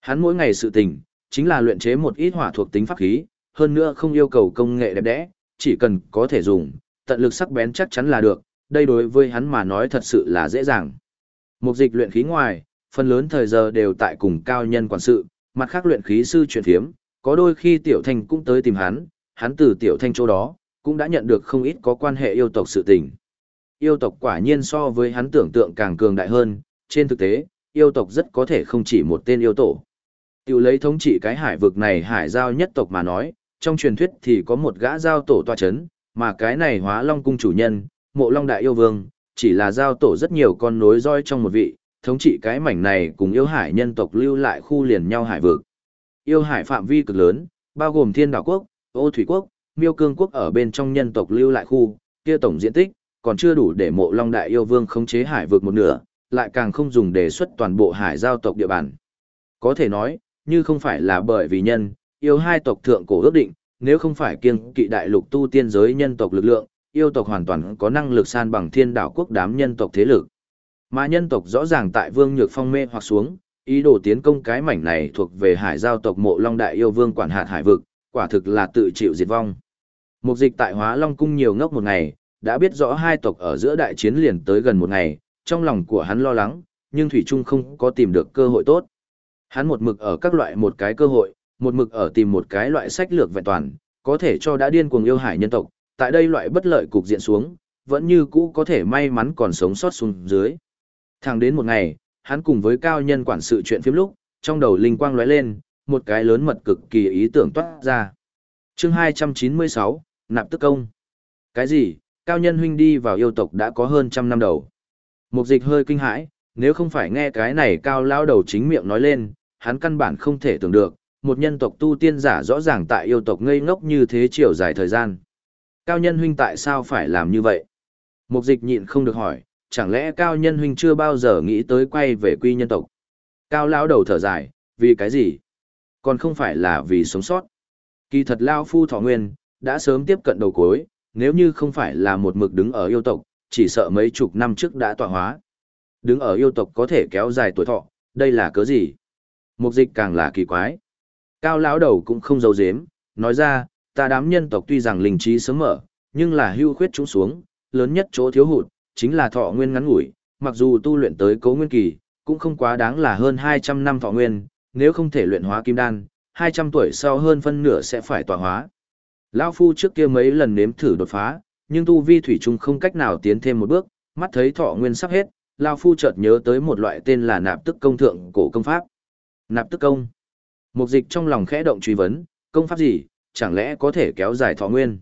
Speaker 1: Hắn mỗi ngày sự tình, chính là luyện chế một ít hỏa thuộc tính pháp khí, hơn nữa không yêu cầu công nghệ đẹp đẽ, chỉ cần có thể dùng, tận lực sắc bén chắc chắn là được, đây đối với hắn mà nói thật sự là dễ dàng. Mục dịch luyện khí ngoài, phần lớn thời giờ đều tại cùng cao nhân quản sự, mặt khác luyện khí sư chuyển thiếm, có đôi khi tiểu thanh cũng tới tìm hắn, hắn từ tiểu thanh chỗ đó, cũng đã nhận được không ít có quan hệ yêu tộc sự tình. Yêu tộc quả nhiên so với hắn tưởng tượng càng cường đại hơn, trên thực tế, yêu tộc rất có thể không chỉ một tên yêu tổ. Tiểu lấy thống trị cái hải vực này hải giao nhất tộc mà nói, trong truyền thuyết thì có một gã giao tổ tọa chấn, mà cái này hóa long cung chủ nhân, mộ long đại yêu vương, chỉ là giao tổ rất nhiều con nối roi trong một vị, thống trị cái mảnh này cùng yêu hải nhân tộc lưu lại khu liền nhau hải vực. Yêu hải phạm vi cực lớn, bao gồm thiên đảo quốc, ô thủy quốc, miêu cương quốc ở bên trong nhân tộc lưu lại khu, kia tổng diện tích, còn chưa đủ để mộ long đại yêu vương khống chế hải vực một nửa, lại càng không dùng đề xuất toàn bộ hải giao tộc địa bàn. Có thể nói, như không phải là bởi vì nhân, yêu hai tộc thượng cổ ước định, nếu không phải kiêng kỵ đại lục tu tiên giới nhân tộc lực lượng, yêu tộc hoàn toàn có năng lực san bằng thiên đảo quốc đám nhân tộc thế lực. Mà nhân tộc rõ ràng tại Vương Nhược Phong mê hoặc xuống, ý đồ tiến công cái mảnh này thuộc về hải giao tộc mộ long đại yêu vương quản hạt hải vực, quả thực là tự chịu diệt vong. Mục dịch tại hóa long cung nhiều ngốc một ngày, đã biết rõ hai tộc ở giữa đại chiến liền tới gần một ngày, trong lòng của hắn lo lắng, nhưng Thủy Trung không có tìm được cơ hội tốt. Hắn một mực ở các loại một cái cơ hội, một mực ở tìm một cái loại sách lược vẹn toàn, có thể cho đã điên cuồng yêu hải nhân tộc, tại đây loại bất lợi cục diện xuống, vẫn như cũ có thể may mắn còn sống sót xuống dưới. Thẳng đến một ngày, hắn cùng với cao nhân quản sự chuyện phiếm lúc, trong đầu linh quang lóe lên, một cái lớn mật cực kỳ ý tưởng toát ra. Chương 296, Nạp Tức Công. Cái gì? Cao nhân huynh đi vào yêu tộc đã có hơn trăm năm đầu. Mục dịch hơi kinh hãi, nếu không phải nghe cái này cao lao đầu chính miệng nói lên, hắn căn bản không thể tưởng được, một nhân tộc tu tiên giả rõ ràng tại yêu tộc ngây ngốc như thế chiều dài thời gian. Cao nhân huynh tại sao phải làm như vậy? Mục dịch nhịn không được hỏi, chẳng lẽ cao nhân huynh chưa bao giờ nghĩ tới quay về quy nhân tộc? Cao lão đầu thở dài, vì cái gì? Còn không phải là vì sống sót. Kỳ thật Lao Phu Thọ Nguyên, đã sớm tiếp cận đầu cuối, nếu như không phải là một mực đứng ở yêu tộc, chỉ sợ mấy chục năm trước đã tọa hóa. Đứng ở yêu tộc có thể kéo dài tuổi thọ, đây là cớ gì? Mục dịch càng là kỳ quái. Cao lão đầu cũng không giấu giếm, nói ra, ta đám nhân tộc tuy rằng linh trí sớm mở, nhưng là hưu khuyết trúng xuống, lớn nhất chỗ thiếu hụt, chính là thọ nguyên ngắn ngủi, mặc dù tu luyện tới cấu nguyên kỳ, cũng không quá đáng là hơn 200 năm thọ nguyên, nếu không thể luyện hóa kim đan, 200 tuổi sau hơn phân nửa sẽ phải tọa hóa. Lão phu trước kia mấy lần nếm thử đột phá, nhưng tu vi thủy chung không cách nào tiến thêm một bước, mắt thấy thọ nguyên sắp hết, lão phu chợt nhớ tới một loại tên là nạp tức công thượng cổ công pháp. Nạp tức công. Mục dịch trong lòng khẽ động truy vấn, công pháp gì, chẳng lẽ có thể kéo dài thọ nguyên?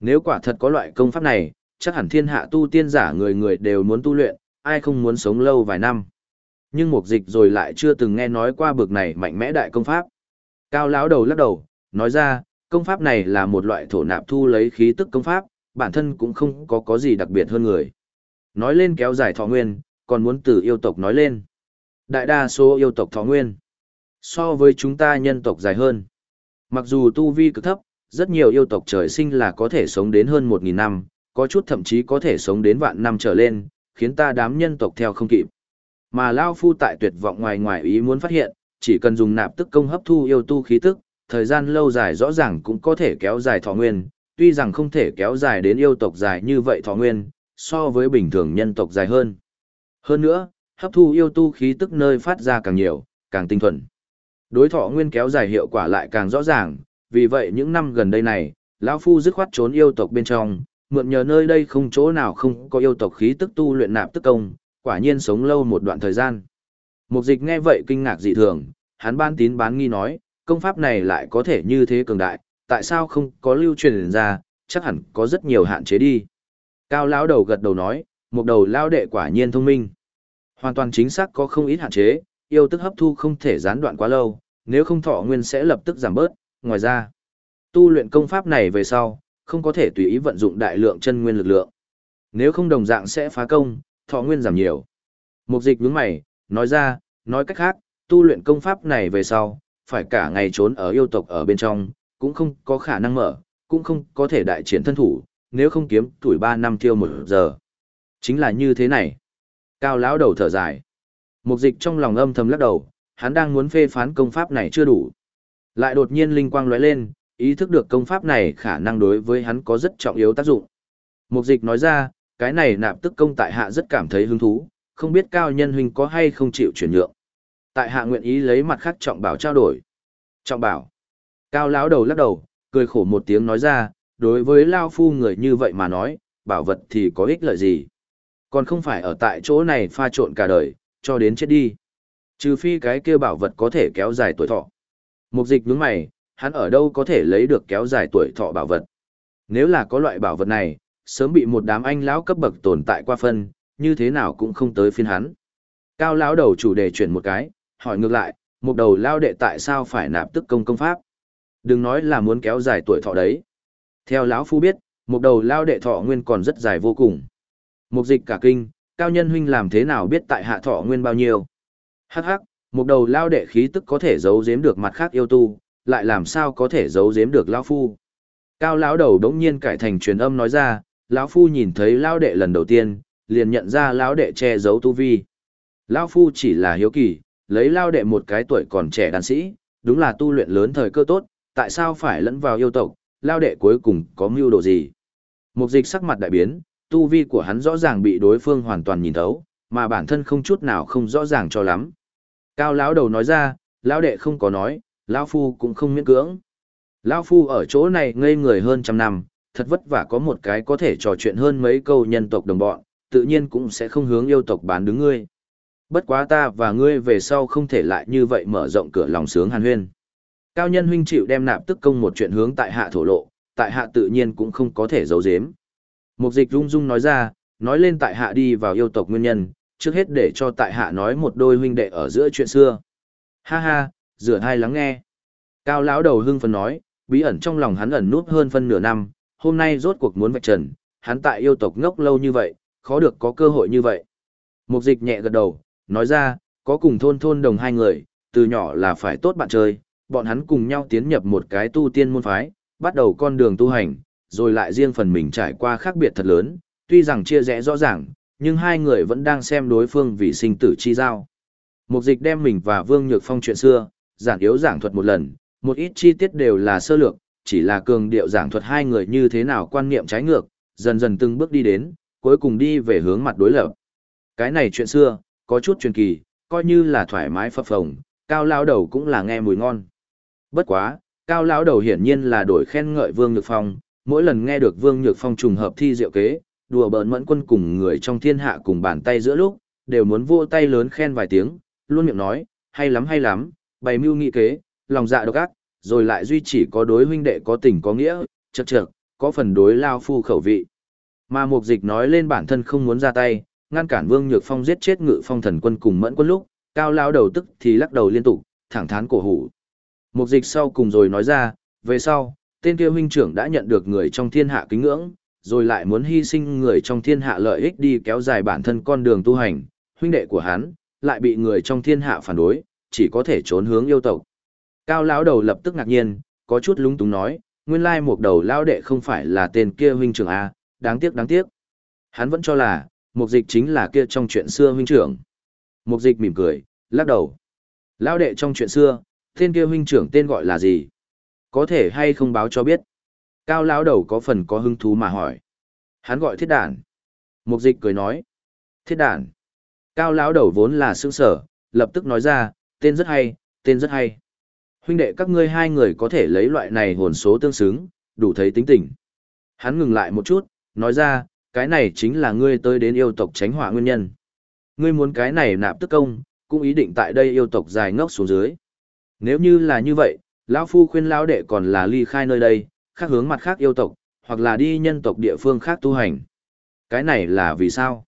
Speaker 1: Nếu quả thật có loại công pháp này, chắc hẳn thiên hạ tu tiên giả người người đều muốn tu luyện, ai không muốn sống lâu vài năm. Nhưng mục dịch rồi lại chưa từng nghe nói qua bực này mạnh mẽ đại công pháp. Cao lão đầu lắc đầu, nói ra, công pháp này là một loại thổ nạp thu lấy khí tức công pháp, bản thân cũng không có có gì đặc biệt hơn người. Nói lên kéo dài thọ nguyên, còn muốn từ yêu tộc nói lên. Đại đa số yêu tộc thọ nguyên, so với chúng ta nhân tộc dài hơn. Mặc dù tu vi cực thấp, rất nhiều yêu tộc trời sinh là có thể sống đến hơn 1.000 năm, có chút thậm chí có thể sống đến vạn năm trở lên, khiến ta đám nhân tộc theo không kịp. Mà Lao Phu tại tuyệt vọng ngoài ngoài ý muốn phát hiện, chỉ cần dùng nạp tức công hấp thu yêu tu khí tức, thời gian lâu dài rõ ràng cũng có thể kéo dài thọ nguyên, tuy rằng không thể kéo dài đến yêu tộc dài như vậy thọ nguyên, so với bình thường nhân tộc dài hơn. Hơn nữa, hấp thu yêu tu khí tức nơi phát ra càng nhiều, càng tinh thuần. Đối thọ nguyên kéo dài hiệu quả lại càng rõ ràng, vì vậy những năm gần đây này, lão phu dứt khoát trốn yêu tộc bên trong, mượn nhờ nơi đây không chỗ nào không có yêu tộc khí tức tu luyện nạp tức công, quả nhiên sống lâu một đoạn thời gian. Mục dịch nghe vậy kinh ngạc dị thường, hắn ban tín bán nghi nói, công pháp này lại có thể như thế cường đại, tại sao không có lưu truyền ra, chắc hẳn có rất nhiều hạn chế đi. Cao lão đầu gật đầu nói, một đầu lao đệ quả nhiên thông minh. Hoàn toàn chính xác có không ít hạn chế, yêu tức hấp thu không thể gián đoạn quá lâu, nếu không thọ nguyên sẽ lập tức giảm bớt, ngoài ra, tu luyện công pháp này về sau, không có thể tùy ý vận dụng đại lượng chân nguyên lực lượng. Nếu không đồng dạng sẽ phá công, thọ nguyên giảm nhiều. Mục dịch nhướng mày, nói ra, nói cách khác, tu luyện công pháp này về sau, phải cả ngày trốn ở yêu tộc ở bên trong, cũng không có khả năng mở, cũng không có thể đại triển thân thủ, nếu không kiếm tuổi 3 năm tiêu một giờ. Chính là như thế này. Cao lão đầu thở dài. Mục dịch trong lòng âm thầm lắc đầu, hắn đang muốn phê phán công pháp này chưa đủ. Lại đột nhiên linh quang lóe lên, ý thức được công pháp này khả năng đối với hắn có rất trọng yếu tác dụng. Mục dịch nói ra, cái này nạp tức công tại hạ rất cảm thấy hứng thú, không biết cao nhân huynh có hay không chịu chuyển nhượng. Tại hạ nguyện ý lấy mặt khác trọng bảo trao đổi. Trọng bảo. Cao lão đầu lắc đầu, cười khổ một tiếng nói ra, đối với lao phu người như vậy mà nói, bảo vật thì có ích lợi gì. Còn không phải ở tại chỗ này pha trộn cả đời, cho đến chết đi. Trừ phi cái kia bảo vật có thể kéo dài tuổi thọ. Mục dịch nhướng mày, hắn ở đâu có thể lấy được kéo dài tuổi thọ bảo vật. Nếu là có loại bảo vật này, sớm bị một đám anh lão cấp bậc tồn tại qua phân, như thế nào cũng không tới phiên hắn. Cao lão đầu chủ đề chuyển một cái, hỏi ngược lại, một đầu lao đệ tại sao phải nạp tức công công pháp? Đừng nói là muốn kéo dài tuổi thọ đấy. Theo lão phu biết, một đầu lao đệ thọ nguyên còn rất dài vô cùng. Mục dịch cả kinh, cao nhân huynh làm thế nào biết tại hạ thọ nguyên bao nhiêu? Hắc hắc, một đầu lao đệ khí tức có thể giấu giếm được mặt khác yêu tu, lại làm sao có thể giấu giếm được lão phu? Cao lão đầu đống nhiên cải thành truyền âm nói ra, lão phu nhìn thấy lao đệ lần đầu tiên, liền nhận ra lão đệ che giấu tu vi. Lão phu chỉ là hiếu kỳ, lấy lao đệ một cái tuổi còn trẻ đàn sĩ, đúng là tu luyện lớn thời cơ tốt, tại sao phải lẫn vào yêu tộc, Lao đệ cuối cùng có mưu đồ gì? Mục dịch sắc mặt đại biến, tu vi của hắn rõ ràng bị đối phương hoàn toàn nhìn thấu, mà bản thân không chút nào không rõ ràng cho lắm. Cao lão đầu nói ra, lão đệ không có nói, lão phu cũng không miễn cưỡng. Lão phu ở chỗ này ngây người hơn trăm năm, thật vất vả có một cái có thể trò chuyện hơn mấy câu nhân tộc đồng bọn, tự nhiên cũng sẽ không hướng yêu tộc bán đứng ngươi. Bất quá ta và ngươi về sau không thể lại như vậy mở rộng cửa lòng sướng hàn huyên. Cao nhân huynh chịu đem nạp tức công một chuyện hướng tại hạ thổ lộ, tại hạ tự nhiên cũng không có thể giấu giếm. Mục dịch rung rung nói ra, nói lên tại hạ đi vào yêu tộc nguyên nhân, trước hết để cho tại hạ nói một đôi huynh đệ ở giữa chuyện xưa. Ha ha, rửa hai lắng nghe. Cao lão đầu hưng phấn nói, bí ẩn trong lòng hắn ẩn nút hơn phân nửa năm, hôm nay rốt cuộc muốn vạch trần, hắn tại yêu tộc ngốc lâu như vậy, khó được có cơ hội như vậy. Mục dịch nhẹ gật đầu, nói ra, có cùng thôn thôn đồng hai người, từ nhỏ là phải tốt bạn chơi, bọn hắn cùng nhau tiến nhập một cái tu tiên môn phái, bắt đầu con đường tu hành, rồi lại riêng phần mình trải qua khác biệt thật lớn, tuy rằng chia rẽ rõ ràng, nhưng hai người vẫn đang xem đối phương vì sinh tử chi giao. Mục dịch đem mình và Vương Nhược Phong chuyện xưa, giản yếu giảng thuật một lần, một ít chi tiết đều là sơ lược, chỉ là cường điệu giảng thuật hai người như thế nào quan niệm trái ngược, dần dần từng bước đi đến, cuối cùng đi về hướng mặt đối lập. Cái này chuyện xưa, có chút truyền kỳ, coi như là thoải mái phập phồng, cao lao đầu cũng là nghe mùi ngon. Bất quá, cao lao đầu hiển nhiên là đổi khen ngợi Vương Nhược Phong, mỗi lần nghe được Vương Nhược Phong trùng hợp thi diệu kế, đùa bỡn mẫn quân cùng người trong thiên hạ cùng bàn tay giữa lúc, đều muốn vỗ tay lớn khen vài tiếng, luôn miệng nói, hay lắm hay lắm, bày mưu nghị kế, lòng dạ độc ác, rồi lại duy chỉ có đối huynh đệ có tình có nghĩa, chật chật, có phần đối lao phu khẩu vị. Mà mục dịch nói lên bản thân không muốn ra tay, ngăn cản Vương Nhược Phong giết chết ngự phong thần quân cùng mẫn quân lúc, Cao lao đầu tức thì lắc đầu liên tục, thẳng thắn cổ hủ. Mục dịch sau cùng rồi nói ra, về sau, tên kia huynh trưởng đã nhận được người trong thiên hạ kính ngưỡng, rồi lại muốn hy sinh người trong thiên hạ lợi ích đi kéo dài bản thân con đường tu hành, huynh đệ của hắn, lại bị người trong thiên hạ phản đối, chỉ có thể trốn hướng yêu tộc. Cao lão đầu lập tức ngạc nhiên, có chút lúng túng nói, nguyên lai một đầu lão đệ không phải là tên kia huynh trưởng A, đáng tiếc đáng tiếc. Hắn vẫn cho là, mục dịch chính là kia trong chuyện xưa huynh trưởng. Mục dịch mỉm cười, lắc đầu. Lão đệ trong chuyện xưa, tên kia huynh trưởng tên gọi là gì? Có thể hay không báo cho biết? Cao lão đầu có phần có hứng thú mà hỏi. Hắn gọi thiết đản. Mục dịch cười nói. Thiết đản. Cao lão đầu vốn là sương sở, lập tức nói ra, tên rất hay, tên rất hay. Huynh đệ các ngươi hai người có thể lấy loại này hồn số tương xứng, đủ thấy tính tình. Hắn ngừng lại một chút, nói ra, cái này chính là ngươi tới đến yêu tộc tránh họa nguyên nhân. Ngươi muốn cái này nạp tức công, cũng ý định tại đây yêu tộc dài ngốc xuống dưới. Nếu như là như vậy, lão phu khuyên lão đệ còn là ly khai nơi đây, khác hướng mặt khác yêu tộc, hoặc là đi nhân tộc địa phương khác tu hành. Cái này là vì sao?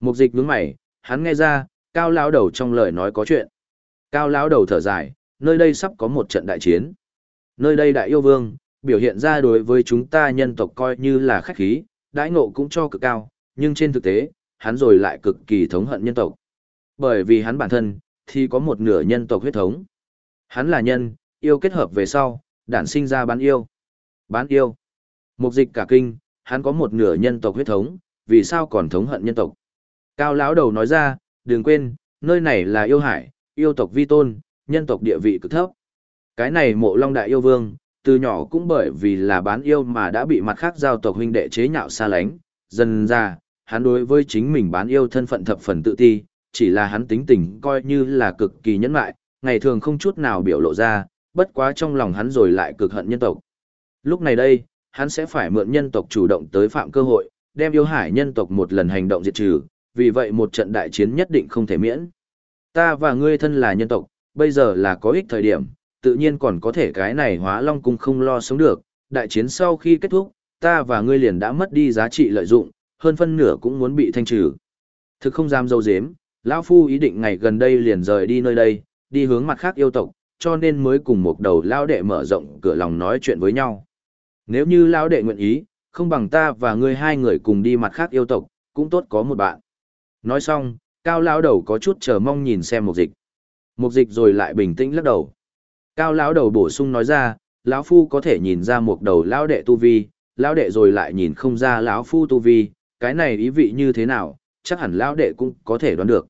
Speaker 1: Mục dịch nhướng mày, hắn nghe ra, cao lão đầu trong lời nói có chuyện. Cao lão đầu thở dài, nơi đây sắp có một trận đại chiến. Nơi đây đại yêu vương, biểu hiện ra đối với chúng ta nhân tộc coi như là khách khí, đãi ngộ cũng cho cực cao, nhưng trên thực tế, hắn rồi lại cực kỳ thống hận nhân tộc. Bởi vì hắn bản thân, thì có một nửa nhân tộc huyết thống. Hắn là nhân, yêu kết hợp về sau, đản sinh ra bán yêu. Bán yêu. Mục dịch cả kinh, hắn có một nửa nhân tộc huyết thống, vì sao còn thống hận nhân tộc. Cao lão đầu nói ra, đừng quên, nơi này là yêu hải, yêu tộc vi tôn, nhân tộc địa vị cực thấp. Cái này mộ long đại yêu vương, từ nhỏ cũng bởi vì là bán yêu mà đã bị mặt khác giao tộc huynh đệ chế nhạo xa lánh, dần ra, hắn đối với chính mình bán yêu thân phận thập phần tự ti, chỉ là hắn tính tình coi như là cực kỳ nhẫn mại, ngày thường không chút nào biểu lộ ra, bất quá trong lòng hắn rồi lại cực hận nhân tộc. Lúc này đây, hắn sẽ phải mượn nhân tộc chủ động tới phạm cơ hội, đem yêu hải nhân tộc một lần hành động diệt trừ, vì vậy một trận đại chiến nhất định không thể miễn. Ta và ngươi thân là nhân tộc, bây giờ là có ích thời điểm, tự nhiên còn có thể cái này hóa long cung không lo sống được, đại chiến sau khi kết thúc, ta và ngươi liền đã mất đi giá trị lợi dụng, hơn phân nửa cũng muốn bị thanh trừ. Thực không dám dâu dếm, lão Phu ý định ngày gần đây liền rời đi nơi đây, đi hướng mặt khác yêu tộc, cho nên mới cùng một đầu lão đệ mở rộng cửa lòng nói chuyện với nhau. Nếu như lão đệ nguyện ý, không bằng ta và ngươi hai người cùng đi mặt khác yêu tộc, cũng tốt có một bạn. Nói xong, cao lão đầu có chút chờ mong nhìn xem một dịch. Một dịch rồi lại bình tĩnh lắc đầu. Cao lão đầu bổ sung nói ra, lão phu có thể nhìn ra một đầu lão đệ tu vi, lão đệ rồi lại nhìn không ra lão phu tu vi, cái này ý vị như thế nào, chắc hẳn lão đệ cũng có thể đoán được.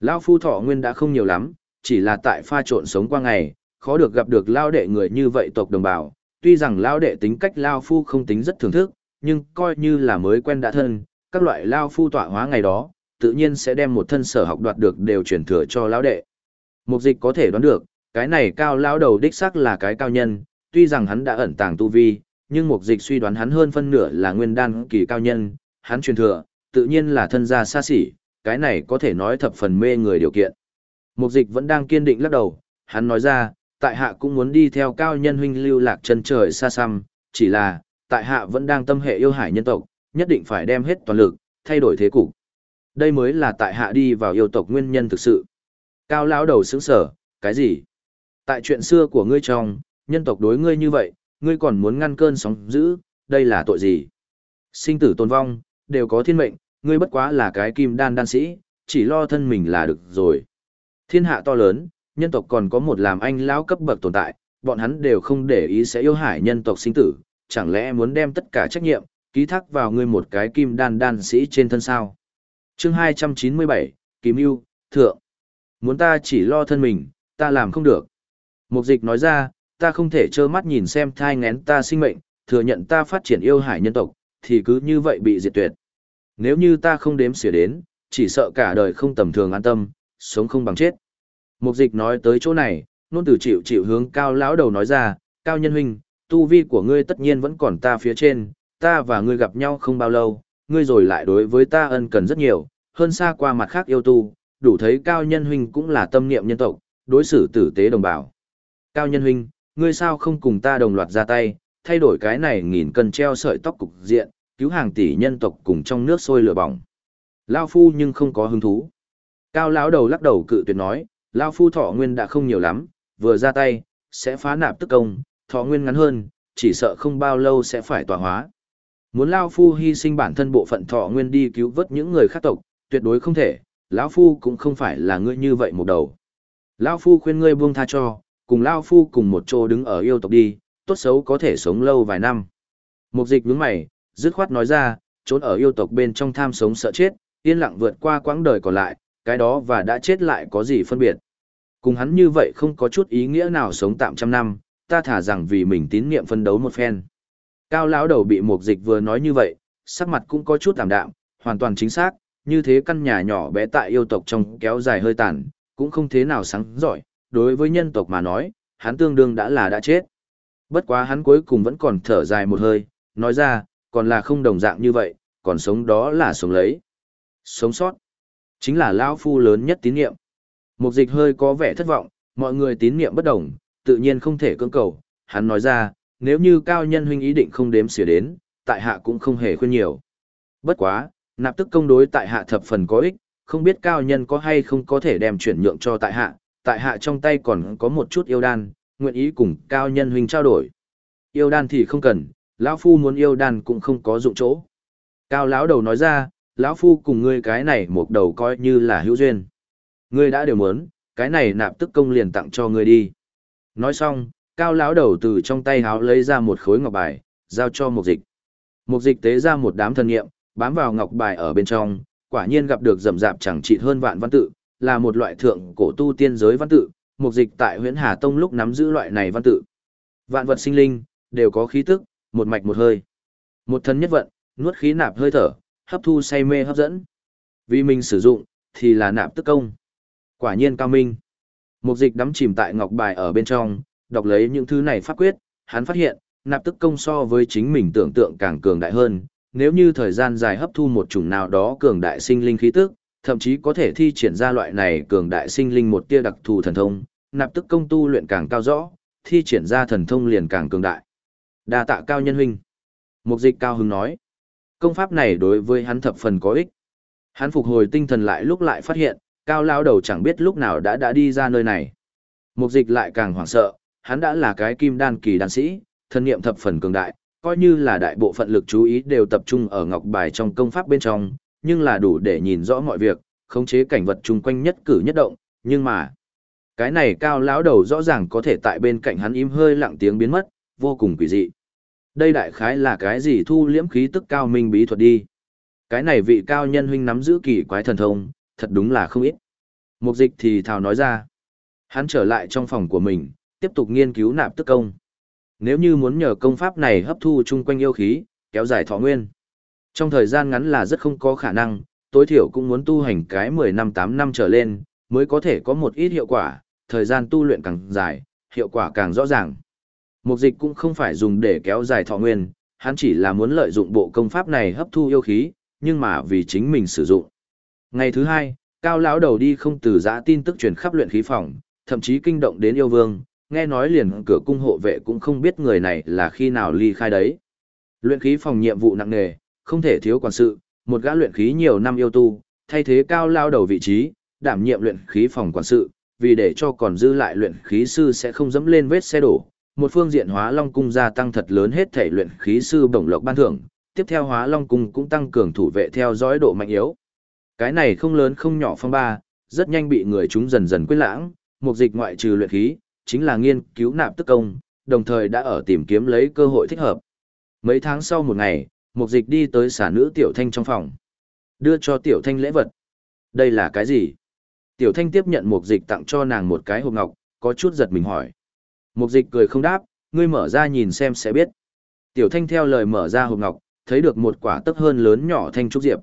Speaker 1: Lão phu thọ nguyên đã không nhiều lắm, chỉ là tại pha trộn sống qua ngày, khó được gặp được lão đệ người như vậy tộc đồng bào, tuy rằng lão đệ tính cách lão phu không tính rất thưởng thức, nhưng coi như là mới quen đã thân, các loại lão phu tọa hóa ngày đó, tự nhiên sẽ đem một thân sở học đoạt được đều truyền thừa cho lão đệ. Mục dịch có thể đoán được, cái này cao lão đầu đích xác là cái cao nhân, tuy rằng hắn đã ẩn tàng tu vi, nhưng mục dịch suy đoán hắn hơn phân nửa là nguyên đan kỳ cao nhân, hắn truyền thừa, tự nhiên là thân gia xa xỉ, cái này có thể nói thập phần mê người điều kiện. Mục dịch vẫn đang kiên định lắc đầu, hắn nói ra, tại hạ cũng muốn đi theo cao nhân huynh lưu lạc chân trời xa xăm, chỉ là, tại hạ vẫn đang tâm hệ yêu hải nhân tộc, nhất định phải đem hết toàn lực, thay đổi thế cục. Đây mới là tại hạ đi vào yêu tộc nguyên nhân thực sự. Cao lão đầu sững sở, cái gì? Tại chuyện xưa của ngươi trong, nhân tộc đối ngươi như vậy, ngươi còn muốn ngăn cơn sóng dữ, đây là tội gì? Sinh tử tồn vong, đều có thiên mệnh, ngươi bất quá là cái kim đan đan sĩ, chỉ lo thân mình là được rồi. Thiên hạ to lớn, nhân tộc còn có một làm anh lão cấp bậc tồn tại, bọn hắn đều không để ý sẽ yêu hại nhân tộc sinh tử, chẳng lẽ muốn đem tất cả trách nhiệm, ký thác vào ngươi một cái kim đan đan sĩ trên thân sao? chương 297, Kim Yêu, Thượng. Muốn ta chỉ lo thân mình, ta làm không được. Mục dịch nói ra, ta không thể trơ mắt nhìn xem thai ngén ta sinh mệnh, thừa nhận ta phát triển yêu hải nhân tộc, thì cứ như vậy bị diệt tuyệt. Nếu như ta không đếm xỉa đến, chỉ sợ cả đời không tầm thường an tâm, sống không bằng chết. Mục dịch nói tới chỗ này, nôn tử chịu chịu hướng cao lão đầu nói ra, cao nhân huynh, tu vi của ngươi tất nhiên vẫn còn ta phía trên, ta và ngươi gặp nhau không bao lâu, ngươi rồi lại đối với ta ân cần rất nhiều, hơn xa qua mặt khác yêu tu, đủ thấy cao nhân huynh cũng là tâm niệm nhân tộc, đối xử tử tế đồng bào. Cao nhân huynh, ngươi sao không cùng ta đồng loạt ra tay, thay đổi cái này nghìn cân treo sợi tóc cục diện, cứu hàng tỷ nhân tộc cùng trong nước sôi lửa bỏng. Lao phu nhưng không có hứng thú. Cao lão đầu lắc đầu cự tuyệt nói, Lao Phu thọ nguyên đã không nhiều lắm, vừa ra tay, sẽ phá nạp tức công, thọ nguyên ngắn hơn, chỉ sợ không bao lâu sẽ phải tọa hóa. Muốn Lao Phu hy sinh bản thân bộ phận thọ nguyên đi cứu vớt những người khác tộc, tuyệt đối không thể, lão Phu cũng không phải là ngươi như vậy một đầu. Lao Phu khuyên ngươi buông tha cho, cùng Lao Phu cùng một chỗ đứng ở yêu tộc đi, tốt xấu có thể sống lâu vài năm. Mục dịch nhướng mày, dứt khoát nói ra, trốn ở yêu tộc bên trong tham sống sợ chết, yên lặng vượt qua quãng đời còn lại, cái đó và đã chết lại có gì phân biệt. Cùng hắn như vậy không có chút ý nghĩa nào sống tạm trăm năm, ta thả rằng vì mình tín niệm phân đấu một phen. Cao lão đầu bị mục dịch vừa nói như vậy, sắc mặt cũng có chút tạm đạm, hoàn toàn chính xác, như thế căn nhà nhỏ bé tại yêu tộc trong kéo dài hơi tàn, cũng không thế nào sáng giỏi, đối với nhân tộc mà nói, hắn tương đương đã là đã chết. Bất quá hắn cuối cùng vẫn còn thở dài một hơi, nói ra, còn là không đồng dạng như vậy, còn sống đó là sống lấy. Sống sót, chính là lão phu lớn nhất tín nhiệm. Mục dịch hơi có vẻ thất vọng, mọi người tín nhiệm bất đồng, tự nhiên không thể cưỡng cầu. Hắn nói ra, nếu như cao nhân huynh ý định không đếm xỉa đến, tại hạ cũng không hề khuyên nhiều. Bất quá, nạp tức công đối tại hạ thập phần có ích, không biết cao nhân có hay không có thể đem chuyển nhượng cho tại hạ, tại hạ trong tay còn có một chút yêu đan, nguyện ý cùng cao nhân huynh trao đổi. Yêu đan thì không cần, lão phu muốn yêu đan cũng không có dụng chỗ. Cao lão đầu nói ra, lão phu cùng ngươi cái này một đầu coi như là hữu duyên. Ngươi đã đều muốn, cái này nạp tức công liền tặng cho ngươi đi. Nói xong, cao lão đầu từ trong tay háo lấy ra một khối ngọc bài, giao cho một dịch. Một dịch tế ra một đám thần nghiệm, bám vào ngọc bài ở bên trong, quả nhiên gặp được rầm rạp chẳng trị hơn vạn văn tự, là một loại thượng cổ tu tiên giới văn tự, một dịch tại huyện Hà Tông lúc nắm giữ loại này văn tự. Vạn vật sinh linh, đều có khí tức, một mạch một hơi. Một thân nhất vận, nuốt khí nạp hơi thở, hấp thu say mê hấp dẫn. Vì mình sử dụng, thì là nạp tức công. Quả nhiên cao minh. Mục dịch đắm chìm tại ngọc bài ở bên trong, đọc lấy những thứ này pháp quyết, hắn phát hiện, nạp tức công so với chính mình tưởng tượng càng cường đại hơn. Nếu như thời gian dài hấp thu một chủng nào đó cường đại sinh linh khí tức, thậm chí có thể thi triển ra loại này cường đại sinh linh một tia đặc thù thần thông, nạp tức công tu luyện càng cao rõ, thi triển ra thần thông liền càng cường đại. Đa tạ cao nhân huynh. Mục dịch cao hứng nói. Công pháp này đối với hắn thập phần có ích. Hắn phục hồi tinh thần lại lúc lại phát hiện, cao lao đầu chẳng biết lúc nào đã đã đi ra nơi này. Mục dịch lại càng hoảng sợ, hắn đã là cái kim đan kỳ đan sĩ, thân nghiệm thập phần cường đại, coi như là đại bộ phận lực chú ý đều tập trung ở ngọc bài trong công pháp bên trong, nhưng là đủ để nhìn rõ mọi việc, khống chế cảnh vật chung quanh nhất cử nhất động, nhưng mà, cái này cao lão đầu rõ ràng có thể tại bên cạnh hắn im hơi lặng tiếng biến mất, vô cùng quỷ dị. Đây đại khái là cái gì thu liễm khí tức cao minh bí thuật đi. Cái này vị cao nhân huynh nắm giữ kỳ quái thần thông, thật đúng là không ít. Mục dịch thì thào nói ra. Hắn trở lại trong phòng của mình, tiếp tục nghiên cứu nạp tức công. Nếu như muốn nhờ công pháp này hấp thu chung quanh yêu khí, kéo dài thọ nguyên. Trong thời gian ngắn là rất không có khả năng, tối thiểu cũng muốn tu hành cái 10 năm 8 năm trở lên, mới có thể có một ít hiệu quả, thời gian tu luyện càng dài, hiệu quả càng rõ ràng. Mục dịch cũng không phải dùng để kéo dài thọ nguyên, hắn chỉ là muốn lợi dụng bộ công pháp này hấp thu yêu khí, nhưng mà vì chính mình sử dụng. Ngày thứ hai, cao lão đầu đi không từ giã tin tức truyền khắp luyện khí phòng, thậm chí kinh động đến yêu vương, nghe nói liền cửa cung hộ vệ cũng không biết người này là khi nào ly khai đấy. Luyện khí phòng nhiệm vụ nặng nề, không thể thiếu quản sự, một gã luyện khí nhiều năm yêu tu, thay thế cao lao đầu vị trí, đảm nhiệm luyện khí phòng quản sự, vì để cho còn dư lại luyện khí sư sẽ không dẫm lên vết xe đổ, một phương diện hóa long cung gia tăng thật lớn hết thể luyện khí sư bổng lộc ban thưởng, tiếp theo hóa long cung cũng tăng cường thủ vệ theo dõi độ mạnh yếu. Cái này không lớn không nhỏ phong ba, rất nhanh bị người chúng dần dần quyết lãng, mục dịch ngoại trừ luyện khí, chính là nghiên cứu nạp tức công, đồng thời đã ở tìm kiếm lấy cơ hội thích hợp. Mấy tháng sau một ngày, mục dịch đi tới xả nữ tiểu thanh trong phòng. Đưa cho tiểu thanh lễ vật. Đây là cái gì? Tiểu thanh tiếp nhận mục dịch tặng cho nàng một cái hộp ngọc, có chút giật mình hỏi. Mục dịch cười không đáp, ngươi mở ra nhìn xem sẽ biết. Tiểu thanh theo lời mở ra hộp ngọc, thấy được một quả tấc hơn lớn nhỏ thanh trúc diệp.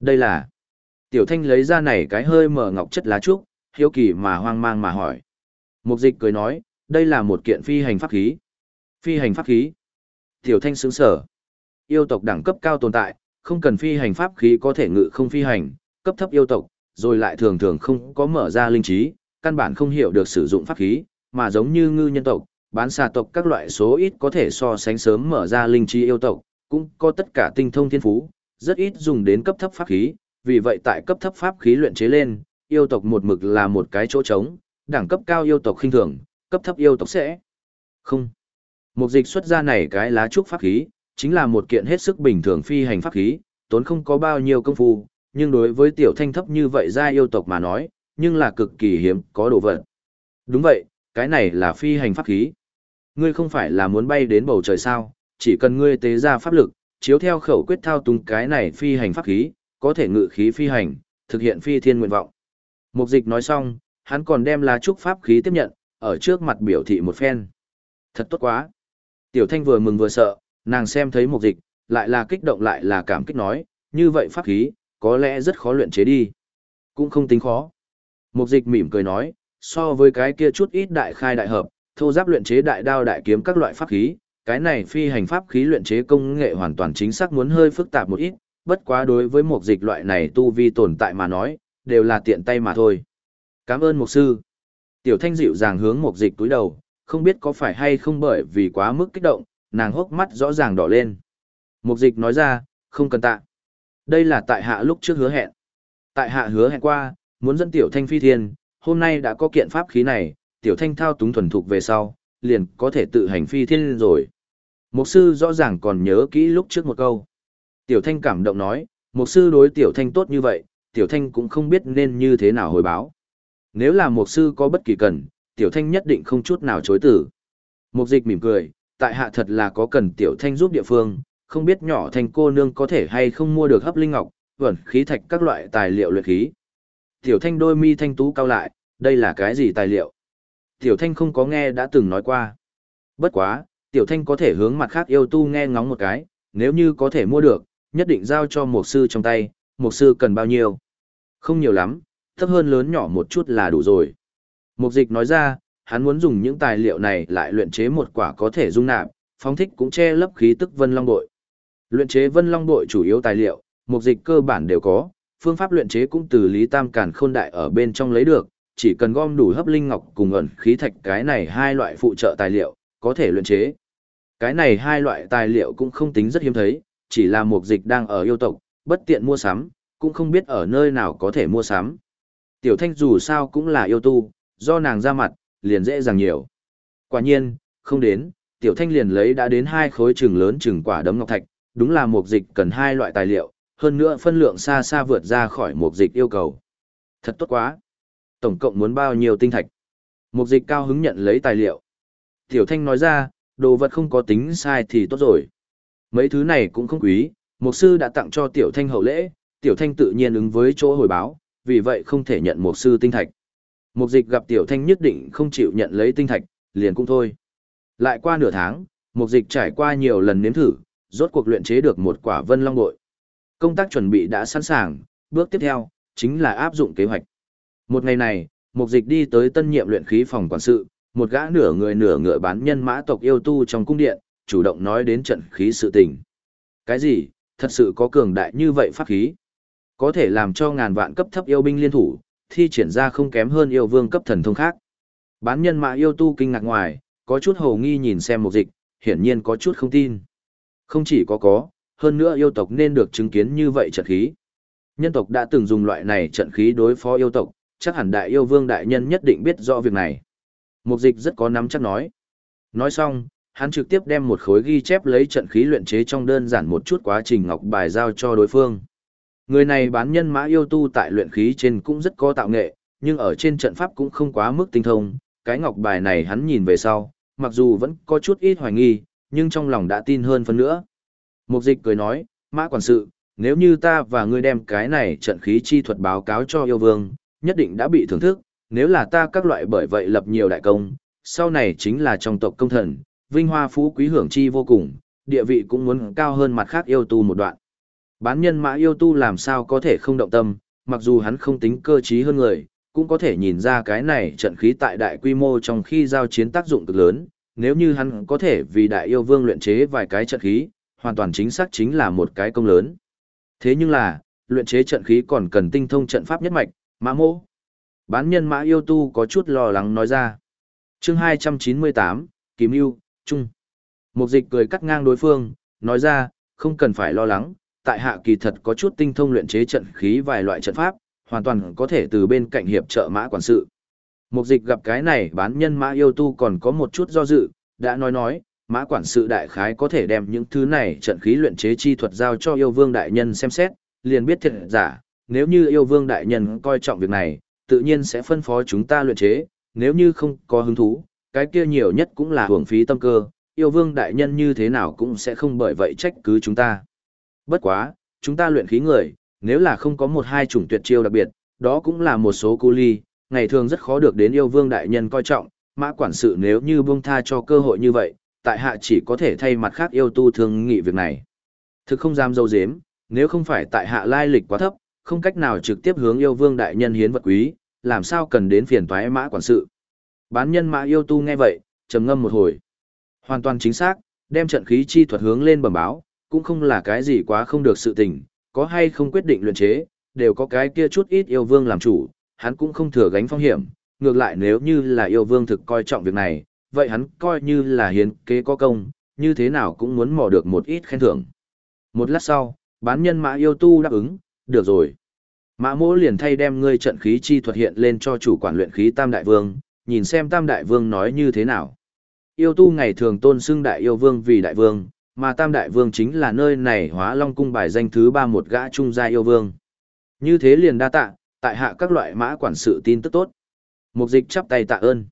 Speaker 1: Đây là... Tiểu thanh lấy ra này cái hơi mở ngọc chất lá trúc, hiếu kỳ mà hoang mang mà hỏi. Mục dịch cười nói, đây là một kiện phi hành pháp khí. Phi hành pháp khí. Tiểu thanh sướng sở. Yêu tộc đẳng cấp cao tồn tại, không cần phi hành pháp khí có thể ngự không phi hành, cấp thấp yêu tộc, rồi lại thường thường không có mở ra linh trí, căn bản không hiểu được sử dụng pháp khí, mà giống như ngư nhân tộc, bán xà tộc các loại số ít có thể so sánh sớm mở ra linh trí yêu tộc, cũng có tất cả tinh thông thiên phú, rất ít dùng đến cấp thấp pháp khí, vì vậy tại cấp thấp pháp khí luyện chế lên, yêu tộc một mực là một cái chỗ trống, đẳng cấp cao yêu tộc khinh thường, cấp thấp yêu tộc sẽ. Không. Một dịch xuất ra này cái lá trúc pháp khí, chính là một kiện hết sức bình thường phi hành pháp khí, tốn không có bao nhiêu công phu, nhưng đối với tiểu thanh thấp như vậy ra yêu tộc mà nói, nhưng là cực kỳ hiếm có đồ vật. Đúng vậy, cái này là phi hành pháp khí. Ngươi không phải là muốn bay đến bầu trời sao, chỉ cần ngươi tế ra pháp lực, chiếu theo khẩu quyết thao túng cái này phi hành pháp khí, có thể ngự khí phi hành, thực hiện phi thiên nguyện vọng. Mục dịch nói xong, hắn còn đem lá trúc pháp khí tiếp nhận, ở trước mặt biểu thị một phen. Thật tốt quá. Tiểu thanh vừa mừng vừa sợ, nàng xem thấy mục dịch, lại là kích động lại là cảm kích nói, như vậy pháp khí, có lẽ rất khó luyện chế đi. Cũng không tính khó. Mục dịch mỉm cười nói, so với cái kia chút ít đại khai đại hợp, thô giáp luyện chế đại đao đại kiếm các loại pháp khí, cái này phi hành pháp khí luyện chế công nghệ hoàn toàn chính xác muốn hơi phức tạp một ít, bất quá đối với một dịch loại này tu vi tồn tại mà nói, đều là tiện tay mà thôi. Cảm ơn mục sư. Tiểu thanh dịu dàng hướng một dịch túi đầu, không biết có phải hay không bởi vì quá mức kích động, nàng hốc mắt rõ ràng đỏ lên. Mục dịch nói ra, không cần tạ. Đây là tại hạ lúc trước hứa hẹn. Tại hạ hứa hẹn qua, muốn dẫn tiểu thanh phi thiên, hôm nay đã có kiện pháp khí này, tiểu thanh thao túng thuần thục về sau, liền có thể tự hành phi thiên rồi. Mục sư rõ ràng còn nhớ kỹ lúc trước một câu. Tiểu thanh cảm động nói, mục sư đối tiểu thanh tốt như vậy, tiểu thanh cũng không biết nên như thế nào hồi báo. Nếu là mục sư có bất kỳ cần, tiểu thanh nhất định không chút nào chối tử. Mục dịch mỉm cười, tại hạ thật là có cần tiểu thanh giúp địa phương, không biết nhỏ thanh cô nương có thể hay không mua được hấp linh ngọc, vẩn khí thạch các loại tài liệu luyện khí. Tiểu thanh đôi mi thanh tú cao lại, đây là cái gì tài liệu? Tiểu thanh không có nghe đã từng nói qua. Bất quá, tiểu thanh có thể hướng mặt khác yêu tu nghe ngóng một cái, nếu như có thể mua được, nhất định giao cho một sư trong tay, một sư cần bao nhiêu? Không nhiều lắm, thấp hơn lớn nhỏ một chút là đủ rồi. Mục dịch nói ra, hắn muốn dùng những tài liệu này lại luyện chế một quả có thể dung nạp, phóng thích cũng che lấp khí tức vân long bội. Luyện chế vân long bội chủ yếu tài liệu, mục dịch cơ bản đều có, phương pháp luyện chế cũng từ Lý Tam Càn Khôn Đại ở bên trong lấy được, chỉ cần gom đủ hấp linh ngọc cùng ẩn khí thạch cái này hai loại phụ trợ tài liệu, có thể luyện chế. Cái này hai loại tài liệu cũng không tính rất hiếm thấy, chỉ là mục dịch đang ở yêu tộc, bất tiện mua sắm, cũng không biết ở nơi nào có thể mua sắm. Tiểu Thanh dù sao cũng là yêu tu, do nàng ra mặt, liền dễ dàng nhiều. Quả nhiên, không đến, Tiểu Thanh liền lấy đã đến hai khối trừng lớn trừng quả đấm ngọc thạch, đúng là mục dịch cần hai loại tài liệu, hơn nữa phân lượng xa xa vượt ra khỏi mục dịch yêu cầu. Thật tốt quá. Tổng cộng muốn bao nhiêu tinh thạch? Mục dịch cao hứng nhận lấy tài liệu. Tiểu Thanh nói ra, đồ vật không có tính sai thì tốt rồi. Mấy thứ này cũng không quý, mục sư đã tặng cho Tiểu Thanh hậu lễ, Tiểu Thanh tự nhiên ứng với chỗ hồi báo, vì vậy không thể nhận mục sư tinh thạch. Mục dịch gặp Tiểu Thanh nhất định không chịu nhận lấy tinh thạch, liền cũng thôi. Lại qua nửa tháng, mục dịch trải qua nhiều lần nếm thử, rốt cuộc luyện chế được một quả vân long bội. Công tác chuẩn bị đã sẵn sàng, bước tiếp theo, chính là áp dụng kế hoạch. Một ngày này, mục dịch đi tới tân nhiệm luyện khí phòng quản sự, một gã nửa người nửa ngựa bán nhân mã tộc yêu tu trong cung điện, chủ động nói đến trận khí sự tình. Cái gì, thật sự có cường đại như vậy pháp khí? Có thể làm cho ngàn vạn cấp thấp yêu binh liên thủ, thi triển ra không kém hơn yêu vương cấp thần thông khác. Bán nhân mã yêu tu kinh ngạc ngoài, có chút hồ nghi nhìn xem mục dịch, hiển nhiên có chút không tin. Không chỉ có có, hơn nữa yêu tộc nên được chứng kiến như vậy trận khí. Nhân tộc đã từng dùng loại này trận khí đối phó yêu tộc, chắc hẳn đại yêu vương đại nhân nhất định biết rõ việc này. Mục dịch rất có nắm chắc nói. Nói xong, hắn trực tiếp đem một khối ghi chép lấy trận khí luyện chế trong đơn giản một chút quá trình ngọc bài giao cho đối phương. Người này bán nhân mã yêu tu tại luyện khí trên cũng rất có tạo nghệ, nhưng ở trên trận pháp cũng không quá mức tinh thông. Cái ngọc bài này hắn nhìn về sau, mặc dù vẫn có chút ít hoài nghi, nhưng trong lòng đã tin hơn phần nữa. Mục dịch cười nói, mã quản sự, nếu như ta và ngươi đem cái này trận khí chi thuật báo cáo cho yêu vương, nhất định đã bị thưởng thức, nếu là ta các loại bởi vậy lập nhiều đại công, sau này chính là trong tộc công thần, vinh hoa phú quý hưởng chi vô cùng, địa vị cũng muốn cao hơn mặt khác yêu tu một đoạn. Bán nhân mã yêu tu làm sao có thể không động tâm, mặc dù hắn không tính cơ trí hơn người, cũng có thể nhìn ra cái này trận khí tại đại quy mô trong khi giao chiến tác dụng cực lớn, nếu như hắn có thể vì đại yêu vương luyện chế vài cái trận khí, hoàn toàn chính xác chính là một cái công lớn. Thế nhưng là, luyện chế trận khí còn cần tinh thông trận pháp nhất mạch, mã mô. Bán nhân mã yêu tu có chút lo lắng nói ra. chương 298, Kim Yêu, Trung. Mục dịch cười cắt ngang đối phương, nói ra, không cần phải lo lắng, tại hạ kỳ thật có chút tinh thông luyện chế trận khí vài loại trận pháp, hoàn toàn có thể từ bên cạnh hiệp trợ mã quản sự. Mục dịch gặp cái này bán nhân mã yêu tu còn có một chút do dự, đã nói nói, mã quản sự đại khái có thể đem những thứ này trận khí luyện chế chi thuật giao cho yêu vương đại nhân xem xét, liền biết thiệt giả, nếu như yêu vương đại nhân coi trọng việc này, tự nhiên sẽ phân phó chúng ta luyện chế, nếu như không có hứng thú, cái kia nhiều nhất cũng là hưởng phí tâm cơ, yêu vương đại nhân như thế nào cũng sẽ không bởi vậy trách cứ chúng ta. Bất quá, chúng ta luyện khí người, nếu là không có một hai chủng tuyệt chiêu đặc biệt, đó cũng là một số cu ly, ngày thường rất khó được đến yêu vương đại nhân coi trọng, mã quản sự nếu như buông tha cho cơ hội như vậy, tại hạ chỉ có thể thay mặt khác yêu tu thương nghị việc này. Thực không dám dâu dếm, nếu không phải tại hạ lai lịch quá thấp, không cách nào trực tiếp hướng yêu vương đại nhân hiến vật quý, làm sao cần đến phiền toái mã quản sự. Bán nhân mã yêu tu nghe vậy, trầm ngâm một hồi. Hoàn toàn chính xác, đem trận khí chi thuật hướng lên bẩm báo, cũng không là cái gì quá không được sự tình, có hay không quyết định luyện chế, đều có cái kia chút ít yêu vương làm chủ, hắn cũng không thừa gánh phong hiểm, ngược lại nếu như là yêu vương thực coi trọng việc này, vậy hắn coi như là hiến kế có công, như thế nào cũng muốn mò được một ít khen thưởng. Một lát sau, bán nhân mã yêu tu đáp ứng, được rồi. Mã mỗ liền thay đem ngươi trận khí chi thuật hiện lên cho chủ quản luyện khí Tam Đại Vương, nhìn xem Tam Đại Vương nói như thế nào. Yêu tu ngày thường tôn xưng Đại Yêu Vương vì Đại Vương, mà Tam Đại Vương chính là nơi này hóa long cung bài danh thứ ba một gã trung gia yêu vương. Như thế liền đa tạ, tại hạ các loại mã quản sự tin tức tốt. Mục dịch chắp tay tạ ơn.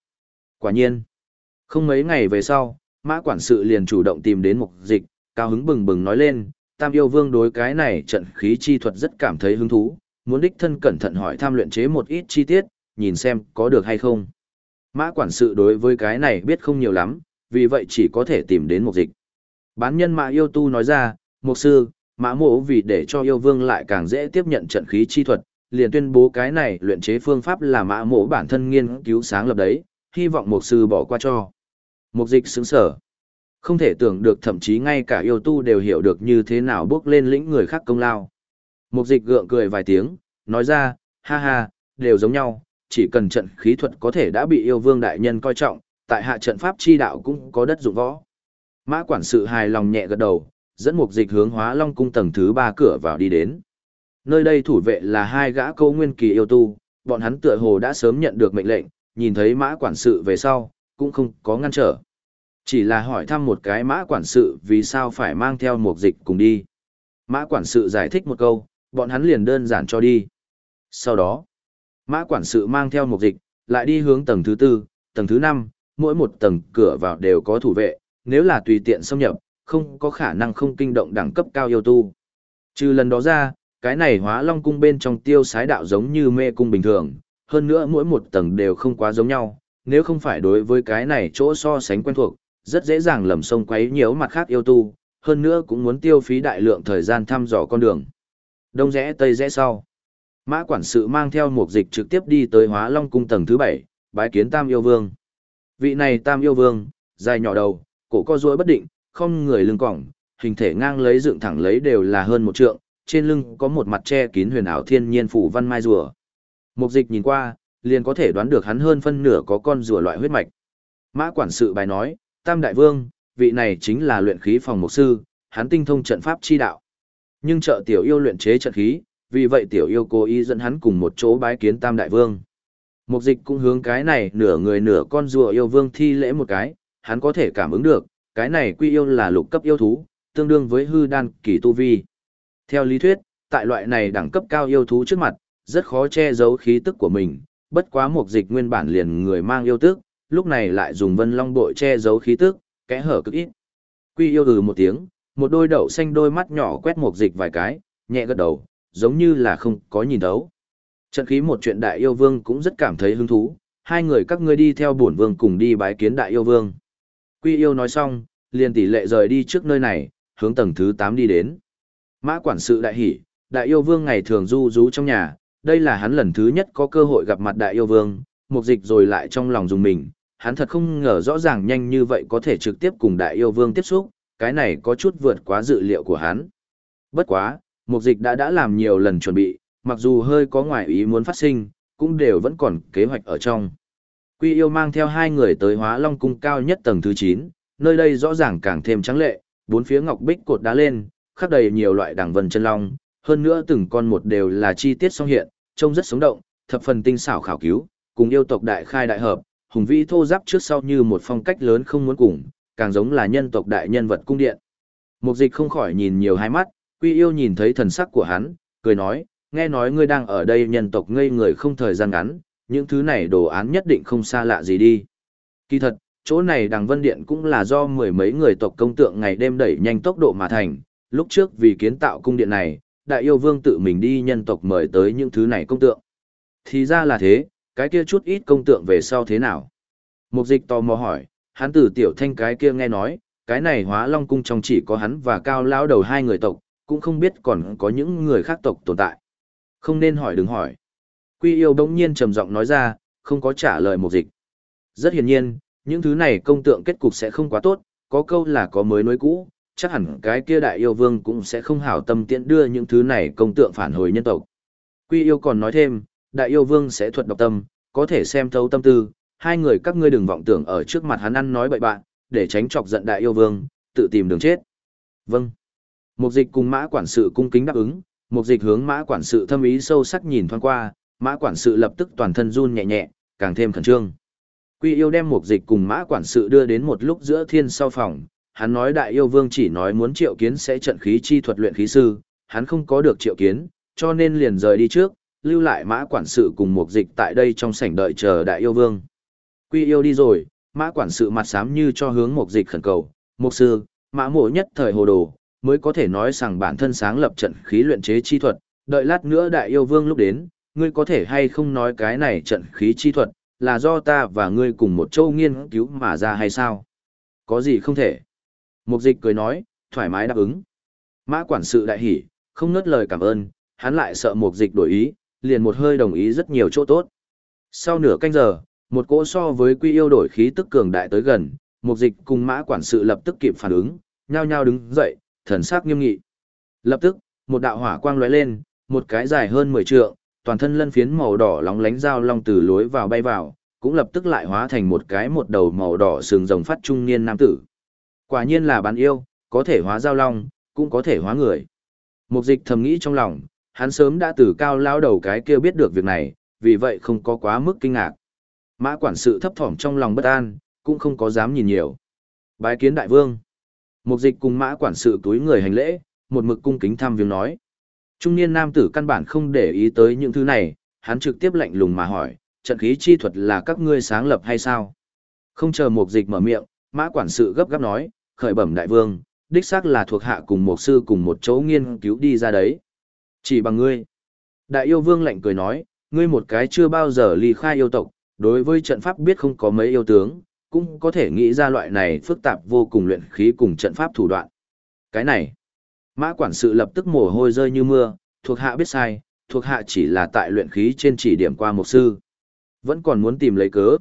Speaker 1: Quả nhiên. Không mấy ngày về sau, mã quản sự liền chủ động tìm đến mục dịch, cao hứng bừng bừng nói lên, tam yêu vương đối cái này trận khí chi thuật rất cảm thấy hứng thú, muốn đích thân cẩn thận hỏi tham luyện chế một ít chi tiết, nhìn xem có được hay không. Mã quản sự đối với cái này biết không nhiều lắm, vì vậy chỉ có thể tìm đến mục dịch. Bán nhân mã yêu tu nói ra, mục sư, mã mộ vì để cho yêu vương lại càng dễ tiếp nhận trận khí chi thuật, liền tuyên bố cái này luyện chế phương pháp là mã mộ bản thân nghiên cứu sáng lập đấy, hy vọng mục sư bỏ qua cho. Mục dịch sướng sở. Không thể tưởng được thậm chí ngay cả yêu tu đều hiểu được như thế nào bước lên lĩnh người khác công lao. Mục dịch gượng cười vài tiếng, nói ra, ha ha, đều giống nhau, chỉ cần trận khí thuật có thể đã bị yêu vương đại nhân coi trọng, tại hạ trận pháp chi đạo cũng có đất dụng võ. Mã quản sự hài lòng nhẹ gật đầu, dẫn mục dịch hướng hóa long cung tầng thứ ba cửa vào đi đến. Nơi đây thủ vệ là hai gã câu nguyên kỳ yêu tu, bọn hắn tựa hồ đã sớm nhận được mệnh lệnh, nhìn thấy mã quản sự về sau, cũng không có ngăn trở. Chỉ là hỏi thăm một cái mã quản sự vì sao phải mang theo một dịch cùng đi. Mã quản sự giải thích một câu, bọn hắn liền đơn giản cho đi. Sau đó, mã quản sự mang theo một dịch, lại đi hướng tầng thứ tư, tầng thứ năm, mỗi một tầng cửa vào đều có thủ vệ, nếu là tùy tiện xâm nhập, không có khả năng không kinh động đẳng cấp cao yêu tu. Trừ lần đó ra, cái này hóa long cung bên trong tiêu sái đạo giống như mê cung bình thường, hơn nữa mỗi một tầng đều không quá giống nhau, nếu không phải đối với cái này chỗ so sánh quen thuộc, rất dễ dàng lầm sông quấy nhiễu mặt khác yêu tu, hơn nữa cũng muốn tiêu phí đại lượng thời gian thăm dò con đường. Đông rẽ tây rẽ sau. Mã quản sự mang theo một dịch trực tiếp đi tới hóa long cung tầng thứ bảy, bái kiến tam yêu vương. Vị này tam yêu vương, dài nhỏ đầu, cổ co duỗi bất định, không người lưng cỏng, hình thể ngang lấy dựng thẳng lấy đều là hơn một trượng, trên lưng có một mặt che kín huyền ảo thiên nhiên phủ văn mai rùa. Mục dịch nhìn qua, liền có thể đoán được hắn hơn phân nửa có con rùa loại huyết mạch. Mã quản sự bài nói, Tam Đại Vương, vị này chính là luyện khí phòng mục sư, hắn tinh thông trận pháp chi đạo. Nhưng trợ tiểu yêu luyện chế trận khí, vì vậy tiểu yêu cố ý dẫn hắn cùng một chỗ bái kiến Tam Đại Vương. Mục dịch cũng hướng cái này nửa người nửa con rùa yêu vương thi lễ một cái, hắn có thể cảm ứng được, cái này quy yêu là lục cấp yêu thú, tương đương với hư đan kỳ tu vi. Theo lý thuyết, tại loại này đẳng cấp cao yêu thú trước mặt, rất khó che giấu khí tức của mình, bất quá mục dịch nguyên bản liền người mang yêu tức, lúc này lại dùng vân long bội che giấu khí tức, kẽ hở cực ít. Quy yêu ừ một tiếng, một đôi đậu xanh đôi mắt nhỏ quét mục dịch vài cái, nhẹ gật đầu, giống như là không có nhìn thấu. Trận khí một chuyện đại yêu vương cũng rất cảm thấy hứng thú, hai người các ngươi đi theo bổn vương cùng đi bái kiến đại yêu vương. Quy yêu nói xong, liền tỷ lệ rời đi trước nơi này, hướng tầng thứ 8 đi đến. Mã quản sự đại hỉ, đại yêu vương ngày thường du rú trong nhà, đây là hắn lần thứ nhất có cơ hội gặp mặt đại yêu vương, mục dịch rồi lại trong lòng dùng mình, hắn thật không ngờ rõ ràng nhanh như vậy có thể trực tiếp cùng đại yêu vương tiếp xúc, cái này có chút vượt quá dự liệu của hắn. Bất quá, mục dịch đã đã làm nhiều lần chuẩn bị, mặc dù hơi có ngoại ý muốn phát sinh, cũng đều vẫn còn kế hoạch ở trong. Quy yêu mang theo hai người tới hóa long cung cao nhất tầng thứ 9, nơi đây rõ ràng càng thêm trắng lệ, bốn phía ngọc bích cột đá lên, khắc đầy nhiều loại đẳng vân chân long, hơn nữa từng con một đều là chi tiết song hiện, trông rất sống động, thập phần tinh xảo khảo cứu, cùng yêu tộc đại khai đại hợp, hùng vĩ thô giáp trước sau như một phong cách lớn không muốn cùng, càng giống là nhân tộc đại nhân vật cung điện. Mục dịch không khỏi nhìn nhiều hai mắt, quy yêu nhìn thấy thần sắc của hắn, cười nói, nghe nói ngươi đang ở đây nhân tộc ngây người không thời gian ngắn, những thứ này đồ án nhất định không xa lạ gì đi. Kỳ thật, chỗ này đằng vân điện cũng là do mười mấy người tộc công tượng ngày đêm đẩy nhanh tốc độ mà thành, lúc trước vì kiến tạo cung điện này, đại yêu vương tự mình đi nhân tộc mời tới những thứ này công tượng. Thì ra là thế, cái kia chút ít công tượng về sau thế nào? Mục dịch tò mò hỏi, hắn từ tiểu thanh cái kia nghe nói, cái này hóa long cung trong chỉ có hắn và cao lão đầu hai người tộc, cũng không biết còn có những người khác tộc tồn tại. Không nên hỏi đừng hỏi. Quy yêu đống nhiên trầm giọng nói ra, không có trả lời mục dịch. Rất hiển nhiên, những thứ này công tượng kết cục sẽ không quá tốt, có câu là có mới nối cũ, chắc hẳn cái kia đại yêu vương cũng sẽ không hảo tâm tiện đưa những thứ này công tượng phản hồi nhân tộc. Quy yêu còn nói thêm, đại yêu vương sẽ thuật độc tâm, có thể xem thấu tâm tư, hai người các ngươi đừng vọng tưởng ở trước mặt hắn ăn nói bậy bạn, để tránh chọc giận đại yêu vương, tự tìm đường chết. Vâng. Mục dịch cùng mã quản sự cung kính đáp ứng, mục dịch hướng mã quản sự thâm ý sâu sắc nhìn thoáng qua, mã quản sự lập tức toàn thân run nhẹ nhẹ, càng thêm khẩn trương. Quy yêu đem mục dịch cùng mã quản sự đưa đến một lúc giữa thiên sau phòng, hắn nói đại yêu vương chỉ nói muốn triệu kiến sẽ trận khí chi thuật luyện khí sư, hắn không có được triệu kiến, cho nên liền rời đi trước, lưu lại mã quản sự cùng mục dịch tại đây trong sảnh đợi chờ đại yêu vương. Quy yêu đi rồi, mã quản sự mặt xám như cho hướng mục dịch khẩn cầu, mục sư, mã mộ nhất thời hồ đồ, mới có thể nói rằng bản thân sáng lập trận khí luyện chế chi thuật, đợi lát nữa đại yêu vương lúc đến, ngươi có thể hay không nói cái này trận khí chi thuật, là do ta và ngươi cùng một châu nghiên cứu mà ra hay sao? Có gì không thể? Mục dịch cười nói, thoải mái đáp ứng. Mã quản sự đại hỉ, không nớt lời cảm ơn, hắn lại sợ mục dịch đổi ý, liền một hơi đồng ý rất nhiều chỗ tốt. Sau nửa canh giờ, một cỗ so với quy yêu đổi khí tức cường đại tới gần, mục dịch cùng mã quản sự lập tức kịp phản ứng, nhao nhao đứng dậy, thần sắc nghiêm nghị. Lập tức, một đạo hỏa quang lóe lên, một cái dài hơn 10 trượng, toàn thân lân phiến màu đỏ lóng lánh dao long từ lối vào bay vào, cũng lập tức lại hóa thành một cái một đầu màu đỏ sừng rồng phát trung niên nam tử. Quả nhiên là bán yêu, có thể hóa giao long, cũng có thể hóa người. Mục dịch thầm nghĩ trong lòng, hắn sớm đã từ cao lao đầu cái kia biết được việc này, vì vậy không có quá mức kinh ngạc. Mã quản sự thấp thỏm trong lòng bất an, cũng không có dám nhìn nhiều. Bái kiến đại vương. Mục dịch cùng mã quản sự túi người hành lễ, một mực cung kính thăm viếng nói. Trung niên nam tử căn bản không để ý tới những thứ này, hắn trực tiếp lạnh lùng mà hỏi, trận khí chi thuật là các ngươi sáng lập hay sao? Không chờ mục dịch mở miệng, mã quản sự gấp gáp nói, khởi bẩm đại vương, đích xác là thuộc hạ cùng một sư cùng một chỗ nghiên cứu đi ra đấy. Chỉ bằng ngươi. Đại yêu vương lạnh cười nói, ngươi một cái chưa bao giờ ly khai yêu tộc, đối với trận pháp biết không có mấy yêu tướng, cũng có thể nghĩ ra loại này phức tạp vô cùng luyện khí cùng trận pháp thủ đoạn. Cái này, mã quản sự lập tức mồ hôi rơi như mưa, thuộc hạ biết sai, thuộc hạ chỉ là tại luyện khí trên chỉ điểm qua một sư. Vẫn còn muốn tìm lấy cớ.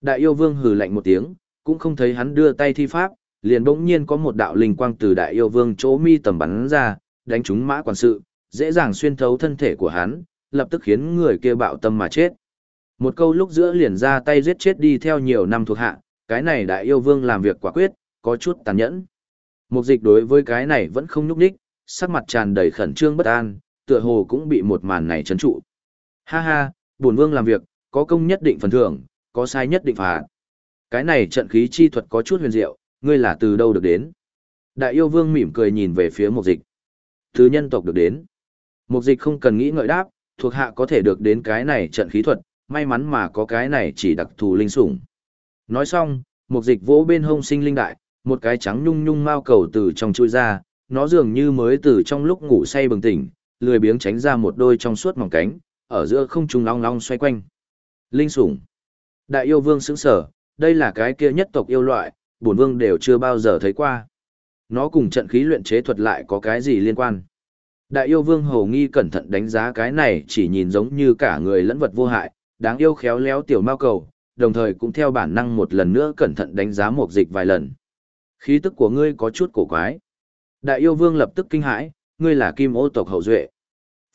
Speaker 1: Đại yêu vương hừ lạnh một tiếng, cũng không thấy hắn đưa tay thi pháp, liền bỗng nhiên có một đạo linh quang từ đại yêu vương chỗ mi tầm bắn ra, đánh trúng mã quản sự, dễ dàng xuyên thấu thân thể của hắn, lập tức khiến người kia bạo tâm mà chết. Một câu lúc giữa liền ra tay giết chết đi theo nhiều năm thuộc hạ, cái này đại yêu vương làm việc quả quyết, có chút tàn nhẫn. Mục dịch đối với cái này vẫn không nhúc đích, sắc mặt tràn đầy khẩn trương bất an, tựa hồ cũng bị một màn này chấn trụ. Ha ha, bổn vương làm việc, có công nhất định phần thưởng, có sai nhất định phạt. Cái này trận khí chi thuật có chút huyền diệu, ngươi là từ đâu được đến? Đại yêu vương mỉm cười nhìn về phía mục dịch. Từ nhân tộc được đến. Mục dịch không cần nghĩ ngợi đáp, thuộc hạ có thể được đến cái này trận khí thuật, may mắn mà có cái này chỉ đặc thù linh sủng. Nói xong, mục dịch vỗ bên hông sinh linh đại, một cái trắng nhung nhung mao cầu từ trong chui ra, nó dường như mới từ trong lúc ngủ say bừng tỉnh, lười biếng tránh ra một đôi trong suốt mỏng cánh, ở giữa không trung long long xoay quanh. Linh sủng. Đại yêu vương sững sở, đây là cái kia nhất tộc yêu loại, bổn vương đều chưa bao giờ thấy qua. Nó cùng trận khí luyện chế thuật lại có cái gì liên quan? Đại yêu vương hầu nghi cẩn thận đánh giá cái này chỉ nhìn giống như cả người lẫn vật vô hại, đáng yêu khéo léo tiểu mao cầu, đồng thời cũng theo bản năng một lần nữa cẩn thận đánh giá một dịch vài lần. Khí tức của ngươi có chút cổ quái. Đại yêu vương lập tức kinh hãi, ngươi là kim ô tộc hậu duệ.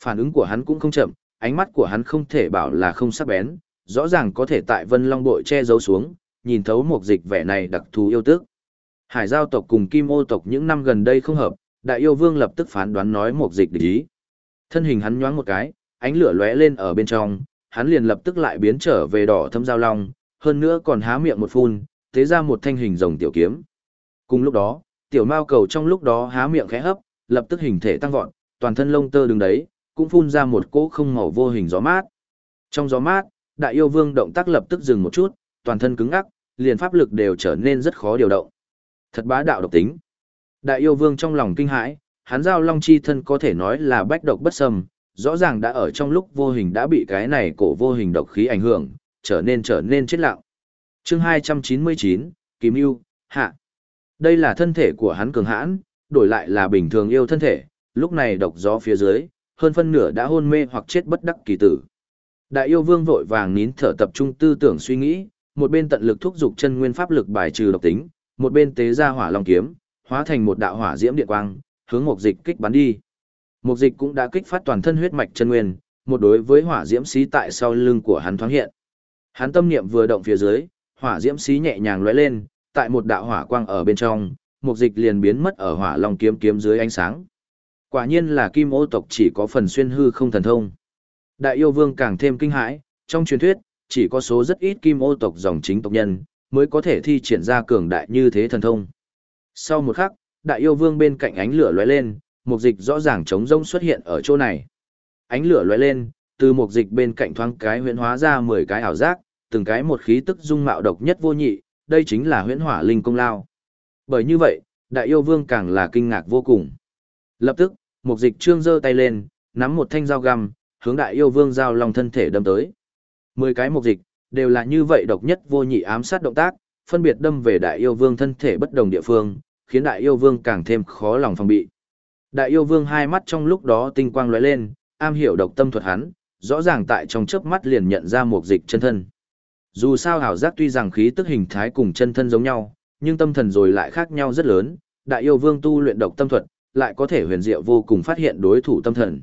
Speaker 1: Phản ứng của hắn cũng không chậm, ánh mắt của hắn không thể bảo là không sắc bén, rõ ràng có thể tại vân long bội che giấu xuống, nhìn thấu một dịch vẻ này đặc thù yêu tước. Hải giao tộc cùng kim ô tộc những năm gần đây không hợp, đại yêu vương lập tức phán đoán nói một dịch địch ý. Thân hình hắn nhoáng một cái, ánh lửa lóe lên ở bên trong, hắn liền lập tức lại biến trở về đỏ thâm giao long, hơn nữa còn há miệng một phun, thế ra một thanh hình rồng tiểu kiếm. Cùng lúc đó, tiểu mao cầu trong lúc đó há miệng khẽ hấp, lập tức hình thể tăng vọt, toàn thân lông tơ đứng đấy, cũng phun ra một cỗ không màu vô hình gió mát. Trong gió mát, đại yêu vương động tác lập tức dừng một chút, toàn thân cứng ngắc, liền pháp lực đều trở nên rất khó điều động. Thật bá đạo độc tính. Đại yêu vương trong lòng kinh hãi, hắn giao long chi thân có thể nói là bách độc bất xâm, rõ ràng đã ở trong lúc vô hình đã bị cái này cổ vô hình độc khí ảnh hưởng, trở nên trở nên chết lặng. Chương 299, Kim Ưu, hạ. Đây là thân thể của hắn cường hãn, đổi lại là bình thường yêu thân thể, lúc này độc gió phía dưới, hơn phân nửa đã hôn mê hoặc chết bất đắc kỳ tử. Đại yêu vương vội vàng nín thở tập trung tư tưởng suy nghĩ, một bên tận lực thúc giục chân nguyên pháp lực bài trừ độc tính, một bên tế ra hỏa long kiếm, hóa thành một đạo hỏa diễm điện quang, hướng mục dịch kích bắn đi. mục dịch cũng đã kích phát toàn thân huyết mạch chân nguyên, một đối với hỏa diễm xí tại sau lưng của hắn thoáng hiện. Hắn tâm niệm vừa động phía dưới, hỏa diễm xí nhẹ nhàng lóe lên, tại một đạo hỏa quang ở bên trong, mục dịch liền biến mất ở hỏa long kiếm kiếm dưới ánh sáng. Quả nhiên là kim ô tộc chỉ có phần xuyên hư không thần thông. Đại yêu vương càng thêm kinh hãi, trong truyền thuyết, chỉ có số rất ít kim ô tộc dòng chính tộc nhân, mới có thể thi triển ra cường đại như thế thần thông. Sau một khắc, đại yêu vương bên cạnh ánh lửa lóe lên, mục dịch rõ ràng trống rông xuất hiện ở chỗ này. Ánh lửa lóe lên, từ mục dịch bên cạnh thoáng cái huyễn hóa ra 10 cái ảo giác, từng cái một khí tức dung mạo độc nhất vô nhị, đây chính là huyễn hỏa linh công lao. Bởi như vậy, đại yêu vương càng là kinh ngạc vô cùng. Lập tức, mục dịch trương giơ tay lên, nắm một thanh dao găm, hướng đại yêu vương giao lòng thân thể đâm tới. Mười cái mục dịch, đều là như vậy độc nhất vô nhị ám sát động tác, phân biệt đâm về đại yêu vương thân thể bất đồng địa phương, khiến đại yêu vương càng thêm khó lòng phòng bị. Đại yêu vương hai mắt trong lúc đó tinh quang lóe lên, am hiểu độc tâm thuật hắn, rõ ràng tại trong chớp mắt liền nhận ra một dịch chân thân. Dù sao hảo giác tuy rằng khí tức hình thái cùng chân thân giống nhau, nhưng tâm thần rồi lại khác nhau rất lớn, đại yêu vương tu luyện độc tâm thuật, lại có thể huyền diệu vô cùng phát hiện đối thủ tâm thần.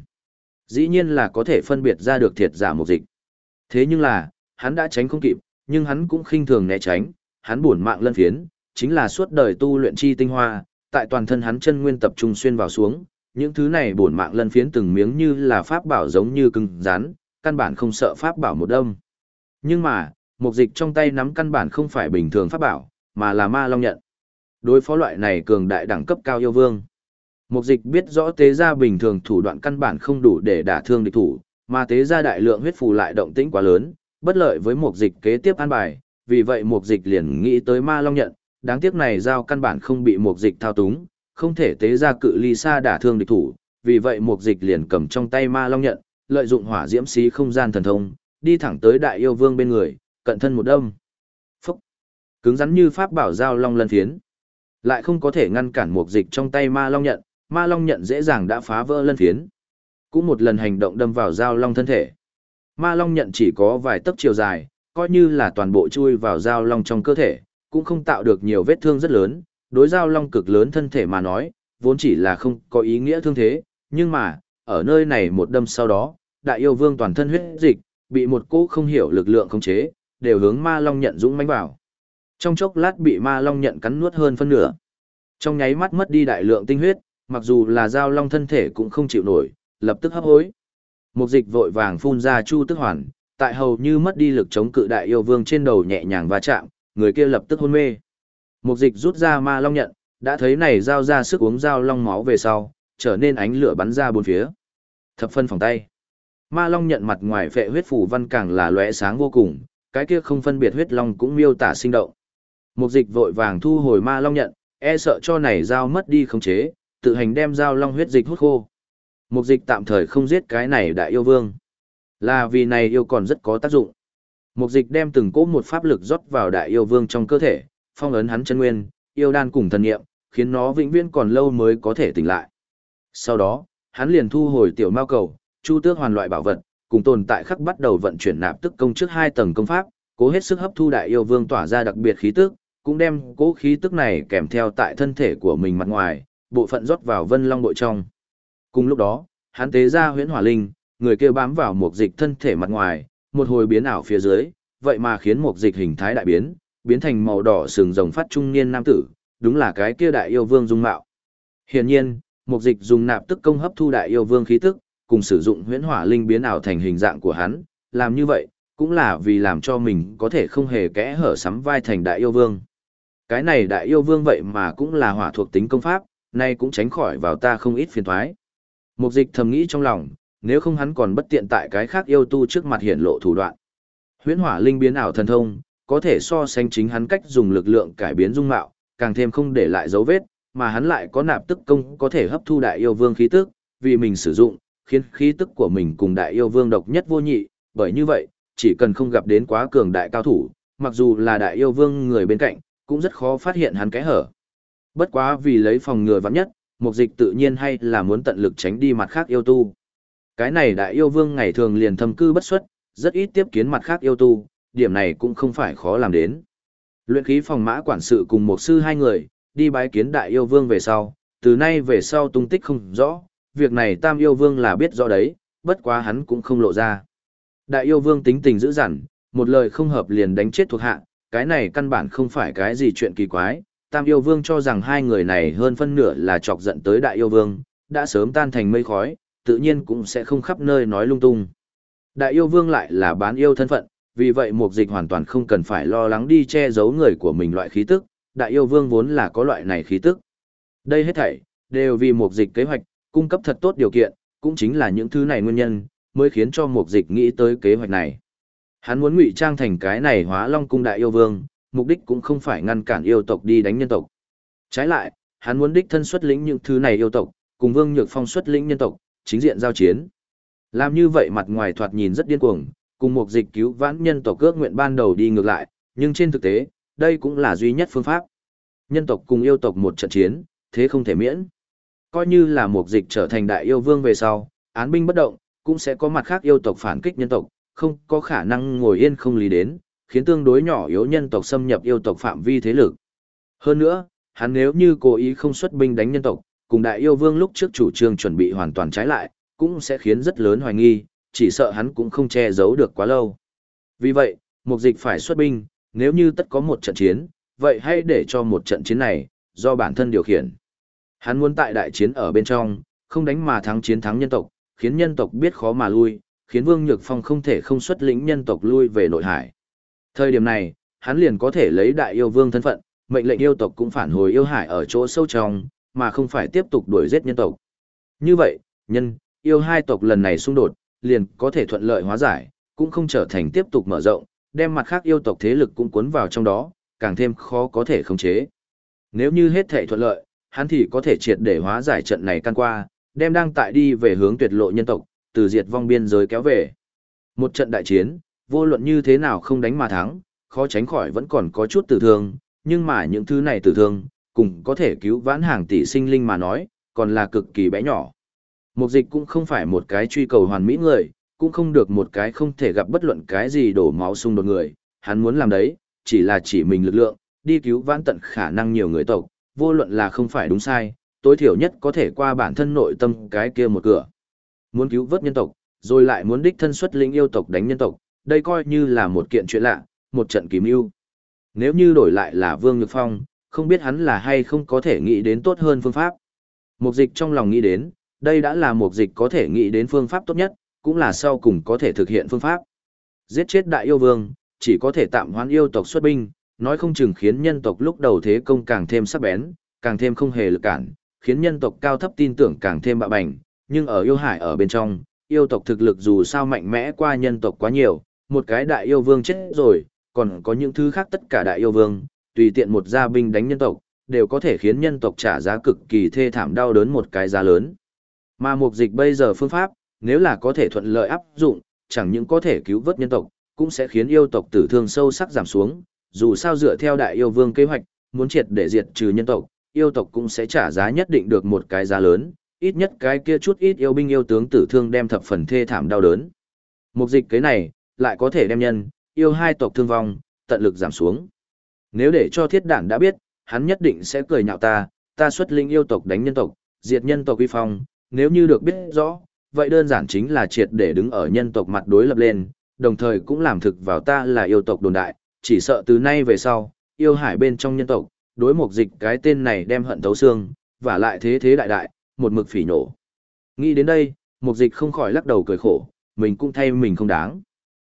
Speaker 1: Dĩ nhiên là có thể phân biệt ra được thiệt giả một dịch. Thế nhưng là, hắn đã tránh không kịp, nhưng hắn cũng khinh thường né tránh, hắn buồn mạng lân phiến, chính là suốt đời tu luyện chi tinh hoa, tại toàn thân hắn chân nguyên tập trung xuyên vào xuống, những thứ này buồn mạng lân phiến từng miếng như là pháp bảo giống như cứng rắn, căn bản không sợ pháp bảo một đâm. Nhưng mà, một dịch trong tay nắm căn bản không phải bình thường pháp bảo, mà là ma long nhận. Đối phó loại này cường đại đẳng cấp cao yêu vương. Mục dịch biết rõ tế gia bình thường thủ đoạn căn bản không đủ để đả thương địch thủ, mà tế gia đại lượng huyết phù lại động tĩnh quá lớn, bất lợi với mục dịch kế tiếp an bài, vì vậy mục dịch liền nghĩ tới ma long nhận, đáng tiếc này giao căn bản không bị mục dịch thao túng, không thể tế gia cự ly xa đả thương địch thủ, vì vậy mục dịch liền cầm trong tay ma long nhận, lợi dụng hỏa diễm xí không gian thần thông, đi thẳng tới đại yêu vương bên người, cận thân một đâm. Phúc! Cứng rắn như pháp bảo giao long lân phiến. Lại không có thể ngăn cản mục dịch trong tay ma long nhận, ma long nhận dễ dàng đã phá vỡ lân phiến. Cũng một lần hành động đâm vào dao long thân thể. Ma long nhận chỉ có vài tấc chiều dài, coi như là toàn bộ chui vào dao long trong cơ thể, cũng không tạo được nhiều vết thương rất lớn. Đối dao long cực lớn thân thể mà nói, vốn chỉ là không có ý nghĩa thương thế, nhưng mà, ở nơi này một đâm sau đó, đại yêu vương toàn thân huyết dịch, bị một cỗ không hiểu lực lượng khống chế, đều hướng ma long nhận dũng mãnh vào. Trong chốc lát bị ma long nhận cắn nuốt hơn phân nửa. Trong nháy mắt mất đi đại lượng tinh huyết, mặc dù là dao long thân thể cũng không chịu nổi, lập tức hấp hối. Mục dịch vội vàng phun ra chu tức hoàn, tại hầu như mất đi lực chống cự đại yêu vương trên đầu nhẹ nhàng va chạm, người kia lập tức hôn mê. Mục dịch rút ra ma long nhận, đã thấy này giao ra sức uống dao long máu về sau, trở nên ánh lửa bắn ra bốn phía. Thập phân phòng tay. Ma long nhận mặt ngoài phệ huyết phủ văn càng là lóe sáng vô cùng, cái kia không phân biệt huyết long cũng miêu tả sinh động. Mục dịch vội vàng thu hồi ma long nhận, e sợ cho này dao mất đi khống chế, tự hành đem dao long huyết dịch hút khô. Mục dịch tạm thời không giết cái này đại yêu vương. Là vì này yêu còn rất có tác dụng. Mục dịch đem từng cỗ một pháp lực rót vào đại yêu vương trong cơ thể, phong ấn hắn chân nguyên, yêu đan cùng thần nghiệm, khiến nó vĩnh viễn còn lâu mới có thể tỉnh lại. Sau đó, hắn liền thu hồi tiểu mao cầu, chu tước hoàn loại bảo vật, cùng tồn tại khắc bắt đầu vận chuyển nạp tức công trước hai tầng công pháp, cố hết sức hấp thu đại yêu vương tỏa ra đặc biệt khí tức, cũng đem cố khí tức này kèm theo tại thân thể của mình mặt ngoài, bộ phận rót vào vân long bội trong. Cùng lúc đó, hắn tế ra huyễn hỏa linh, người kia bám vào một dịch thân thể mặt ngoài, một hồi biến ảo phía dưới, vậy mà khiến một dịch hình thái đại biến, biến thành màu đỏ sừng rồng phát trung niên nam tử, đúng là cái kia đại yêu vương dung mạo. Hiển nhiên, một dịch dùng nạp tức công hấp thu đại yêu vương khí tức, cùng sử dụng huyễn hỏa linh biến ảo thành hình dạng của hắn, làm như vậy, cũng là vì làm cho mình có thể không hề kẽ hở sắm vai thành đại yêu vương. Cái này đại yêu vương vậy mà cũng là hỏa thuộc tính công pháp, nay cũng tránh khỏi vào ta không ít phiền thoái. Mục dịch thầm nghĩ trong lòng, nếu không hắn còn bất tiện tại cái khác yêu tu trước mặt hiển lộ thủ đoạn. Huyễn hỏa linh biến ảo thần thông, có thể so sánh chính hắn cách dùng lực lượng cải biến dung mạo, càng thêm không để lại dấu vết, mà hắn lại có nạp tức công có thể hấp thu đại yêu vương khí tức, vì mình sử dụng, khiến khí tức của mình cùng đại yêu vương độc nhất vô nhị, bởi như vậy, chỉ cần không gặp đến quá cường đại cao thủ, mặc dù là đại yêu vương người bên cạnh, cũng rất khó phát hiện hắn cái hở. Bất quá vì lấy phòng ngừa vắng nhất, mục dịch tự nhiên hay là muốn tận lực tránh đi mặt khác yêu tu. Cái này đại yêu vương ngày thường liền thâm cư bất xuất, rất ít tiếp kiến mặt khác yêu tu, điểm này cũng không phải khó làm đến. Luyện khí phòng mã quản sự cùng một sư hai người, đi bái kiến đại yêu vương về sau, từ nay về sau tung tích không rõ, việc này tam yêu vương là biết rõ đấy, bất quá hắn cũng không lộ ra. Đại yêu vương tính tình dữ dằn, một lời không hợp liền đánh chết thuộc hạ, cái này căn bản không phải cái gì chuyện kỳ quái, tam yêu vương cho rằng hai người này hơn phân nửa là chọc giận tới đại yêu vương, đã sớm tan thành mây khói, tự nhiên cũng sẽ không khắp nơi nói lung tung. Đại yêu vương lại là bán yêu thân phận, vì vậy mục dịch hoàn toàn không cần phải lo lắng đi che giấu người của mình loại khí tức, đại yêu vương vốn là có loại này khí tức. Đây hết thảy, đều vì mục dịch kế hoạch, cung cấp thật tốt điều kiện, cũng chính là những thứ này nguyên nhân, mới khiến cho mục dịch nghĩ tới kế hoạch này. Hắn muốn ngụy trang thành cái này hóa long cung đại yêu vương, mục đích cũng không phải ngăn cản yêu tộc đi đánh nhân tộc. Trái lại, hắn muốn đích thân xuất lĩnh những thứ này yêu tộc, cùng Vương Nhược Phong xuất lĩnh nhân tộc, chính diện giao chiến. Làm như vậy mặt ngoài thoạt nhìn rất điên cuồng, cùng một dịch cứu vãn nhân tộc cước nguyện ban đầu đi ngược lại, nhưng trên thực tế, đây cũng là duy nhất phương pháp. Nhân tộc cùng yêu tộc một trận chiến, thế không thể miễn. Coi như là một dịch trở thành đại yêu vương về sau, án binh bất động, cũng sẽ có mặt khác yêu tộc phản kích nhân tộc, không có khả năng ngồi yên không lý đến, khiến tương đối nhỏ yếu nhân tộc xâm nhập yêu tộc phạm vi thế lực. Hơn nữa, hắn nếu như cố ý không xuất binh đánh nhân tộc, cùng đại yêu vương lúc trước chủ trương chuẩn bị hoàn toàn trái lại, cũng sẽ khiến rất lớn hoài nghi, chỉ sợ hắn cũng không che giấu được quá lâu. Vì vậy, mục dịch phải xuất binh, nếu như tất có một trận chiến, vậy hãy để cho một trận chiến này, do bản thân điều khiển. Hắn muốn tại đại chiến ở bên trong, không đánh mà thắng chiến thắng nhân tộc, khiến nhân tộc biết khó mà lui, khiến Vương Nhược Phong không thể không xuất lĩnh nhân tộc lui về nội hải. Thời điểm này, hắn liền có thể lấy đại yêu vương thân phận, mệnh lệnh yêu tộc cũng phản hồi yêu hải ở chỗ sâu trong, mà không phải tiếp tục đuổi giết nhân tộc. Như vậy, nhân, yêu hai tộc lần này xung đột, liền có thể thuận lợi hóa giải, cũng không trở thành tiếp tục mở rộng, đem mặt khác yêu tộc thế lực cũng cuốn vào trong đó, càng thêm khó có thể khống chế. Nếu như hết thể thuận lợi, hắn thì có thể triệt để hóa giải trận này căn qua, đem đang tại đi về hướng tuyệt lộ nhân tộc, từ diệt vong biên giới kéo về. Một trận đại chiến, vô luận như thế nào không đánh mà thắng, khó tránh khỏi vẫn còn có chút tử thương, nhưng mà những thứ này tử thương, cùng có thể cứu vãn hàng tỷ sinh linh mà nói, còn là cực kỳ bé nhỏ. Mục dịch cũng không phải một cái truy cầu hoàn mỹ người, cũng không được một cái không thể gặp bất luận cái gì đổ máu xung đột người, hắn muốn làm đấy, chỉ là chỉ mình lực lượng, đi cứu vãn tận khả năng nhiều người tộc, vô luận là không phải đúng sai, tối thiểu nhất có thể qua bản thân nội tâm cái kia một cửa. Muốn cứu vớt nhân tộc, rồi lại muốn đích thân xuất linh yêu tộc đánh nhân tộc, đây coi như là một kiện chuyện lạ, một trận kỳ mưu. Nếu như đổi lại là Vương Nhược Phong, không biết hắn là hay không có thể nghĩ đến tốt hơn phương pháp. Mục dịch trong lòng nghĩ đến, đây đã là mục dịch có thể nghĩ đến phương pháp tốt nhất, cũng là sau cùng có thể thực hiện phương pháp. Giết chết đại yêu vương, chỉ có thể tạm hoãn yêu tộc xuất binh, nói không chừng khiến nhân tộc lúc đầu thế công càng thêm sắc bén, càng thêm không hề lực cản, khiến nhân tộc cao thấp tin tưởng càng thêm bạo bành, nhưng ở yêu hải ở bên trong, yêu tộc thực lực dù sao mạnh mẽ qua nhân tộc quá nhiều, một cái đại yêu vương chết rồi, còn có những thứ khác tất cả đại yêu vương, tùy tiện một gia binh đánh nhân tộc, đều có thể khiến nhân tộc trả giá cực kỳ thê thảm đau đớn một cái giá lớn. Mà mục dịch bây giờ phương pháp, nếu là có thể thuận lợi áp dụng, chẳng những có thể cứu vớt nhân tộc, cũng sẽ khiến yêu tộc tử thương sâu sắc giảm xuống, dù sao dựa theo đại yêu vương kế hoạch, muốn triệt để diệt trừ nhân tộc, yêu tộc cũng sẽ trả giá nhất định được một cái giá lớn, ít nhất cái kia chút ít yêu binh yêu tướng tử thương đem thập phần thê thảm đau đớn. Mục dịch cái này, lại có thể đem nhân, yêu hai tộc thương vong, tận lực giảm xuống. Nếu để cho thiết đản đã biết, hắn nhất định sẽ cười nhạo ta, ta xuất linh yêu tộc đánh nhân tộc, diệt nhân tộc uy phong, nếu như được biết rõ, vậy đơn giản chính là triệt để đứng ở nhân tộc mặt đối lập lên, đồng thời cũng làm thực vào ta là yêu tộc đồn đại, chỉ sợ từ nay về sau, yêu hải bên trong nhân tộc, đối mục dịch cái tên này đem hận thấu xương, và lại thế thế đại đại, một mực phỉ nổ. Nghĩ đến đây, mục dịch không khỏi lắc đầu cười khổ, mình cũng thay mình không đáng.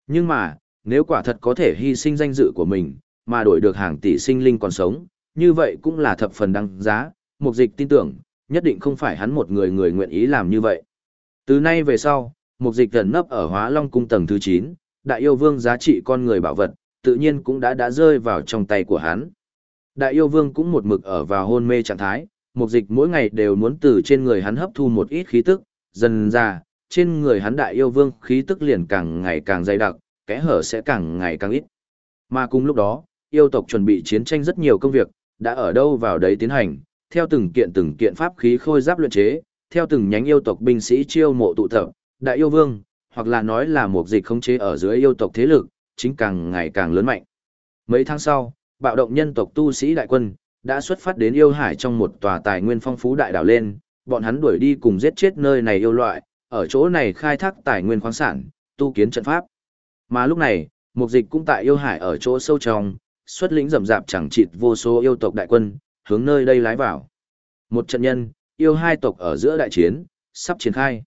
Speaker 1: Nhưng mà, nếu quả thật có thể hy sinh danh dự của mình, mà đổi được hàng tỷ sinh linh còn sống, như vậy cũng là thập phần đăng giá, mục dịch tin tưởng, nhất định không phải hắn một người người nguyện ý làm như vậy. Từ nay về sau, mục dịch gần nấp ở hóa long cung tầng thứ 9, đại yêu vương giá trị con người bảo vật, tự nhiên cũng đã đã rơi vào trong tay của hắn. Đại yêu vương cũng một mực ở vào hôn mê trạng thái, mục dịch mỗi ngày đều muốn từ trên người hắn hấp thu một ít khí tức, dần ra, trên người hắn đại yêu vương khí tức liền càng ngày càng dày đặc, kẽ hở sẽ càng ngày càng ít. Mà cùng lúc đó, yêu tộc chuẩn bị chiến tranh rất nhiều công việc, đã ở đâu vào đấy tiến hành, theo từng kiện từng kiện pháp khí khôi giáp luyện chế, theo từng nhánh yêu tộc binh sĩ chiêu mộ tụ tập, đại yêu vương, hoặc là nói là một dịch khống chế ở dưới yêu tộc thế lực, chính càng ngày càng lớn mạnh. Mấy tháng sau, bạo động nhân tộc tu sĩ đại quân đã xuất phát đến yêu hải trong một tòa tài nguyên phong phú đại đảo lên, bọn hắn đuổi đi cùng giết chết nơi này yêu loại, ở chỗ này khai thác tài nguyên khoáng sản, tu kiến trận pháp. Mà lúc này, mục dịch cũng tại yêu hải ở chỗ sâu trong, xuất lĩnh rầm rạp chẳng chịt vô số yêu tộc đại quân, hướng nơi đây lái vào. Một trận nhân, yêu hai tộc ở giữa đại chiến, sắp triển khai.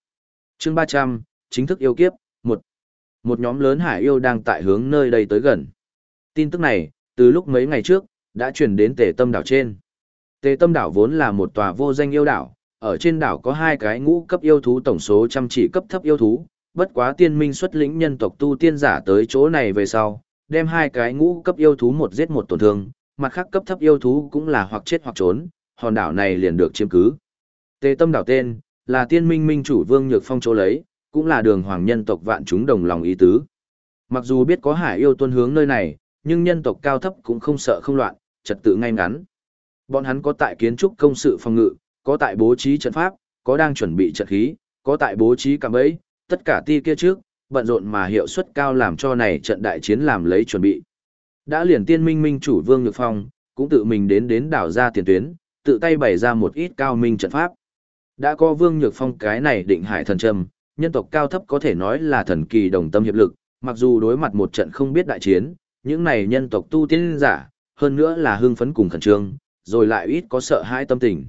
Speaker 1: chương 300, chính thức yêu kiếp, một Một nhóm lớn hải yêu đang tại hướng nơi đây tới gần. Tin tức này, từ lúc mấy ngày trước, đã chuyển đến tề tâm đảo trên. Tề tâm đảo vốn là một tòa vô danh yêu đảo, ở trên đảo có hai cái ngũ cấp yêu thú tổng số chăm chỉ cấp thấp yêu thú, bất quá tiên minh xuất lĩnh nhân tộc tu tiên giả tới chỗ này về sau, đem hai cái ngũ cấp yêu thú một giết một tổn thương, mặt khác cấp thấp yêu thú cũng là hoặc chết hoặc trốn, hòn đảo này liền được chiếm cứ. Tề tâm đảo tên, là tiên minh minh chủ vương nhược phong chỗ lấy, cũng là đường hoàng nhân tộc vạn chúng đồng lòng ý tứ. Mặc dù biết có hải yêu tuân hướng nơi này, nhưng nhân tộc cao thấp cũng không sợ không loạn, trật tự ngay ngắn. Bọn hắn có tại kiến trúc công sự phòng ngự, có tại bố trí trận pháp, có đang chuẩn bị trận khí, có tại bố trí cạm bẫy, tất cả ti kia trước, bận rộn mà hiệu suất cao làm cho này trận đại chiến làm lấy chuẩn bị. Đã liền tiên minh minh chủ Vương Nhược Phong, cũng tự mình đến đến đảo ra tiền tuyến, tự tay bày ra một ít cao minh trận pháp. Đã có Vương Nhược Phong cái này định hải thần trầm, nhân tộc cao thấp có thể nói là thần kỳ đồng tâm hiệp lực, mặc dù đối mặt một trận không biết đại chiến, những này nhân tộc tu tiên giả, hơn nữa là hưng phấn cùng khẩn trương, rồi lại ít có sợ hãi tâm tình.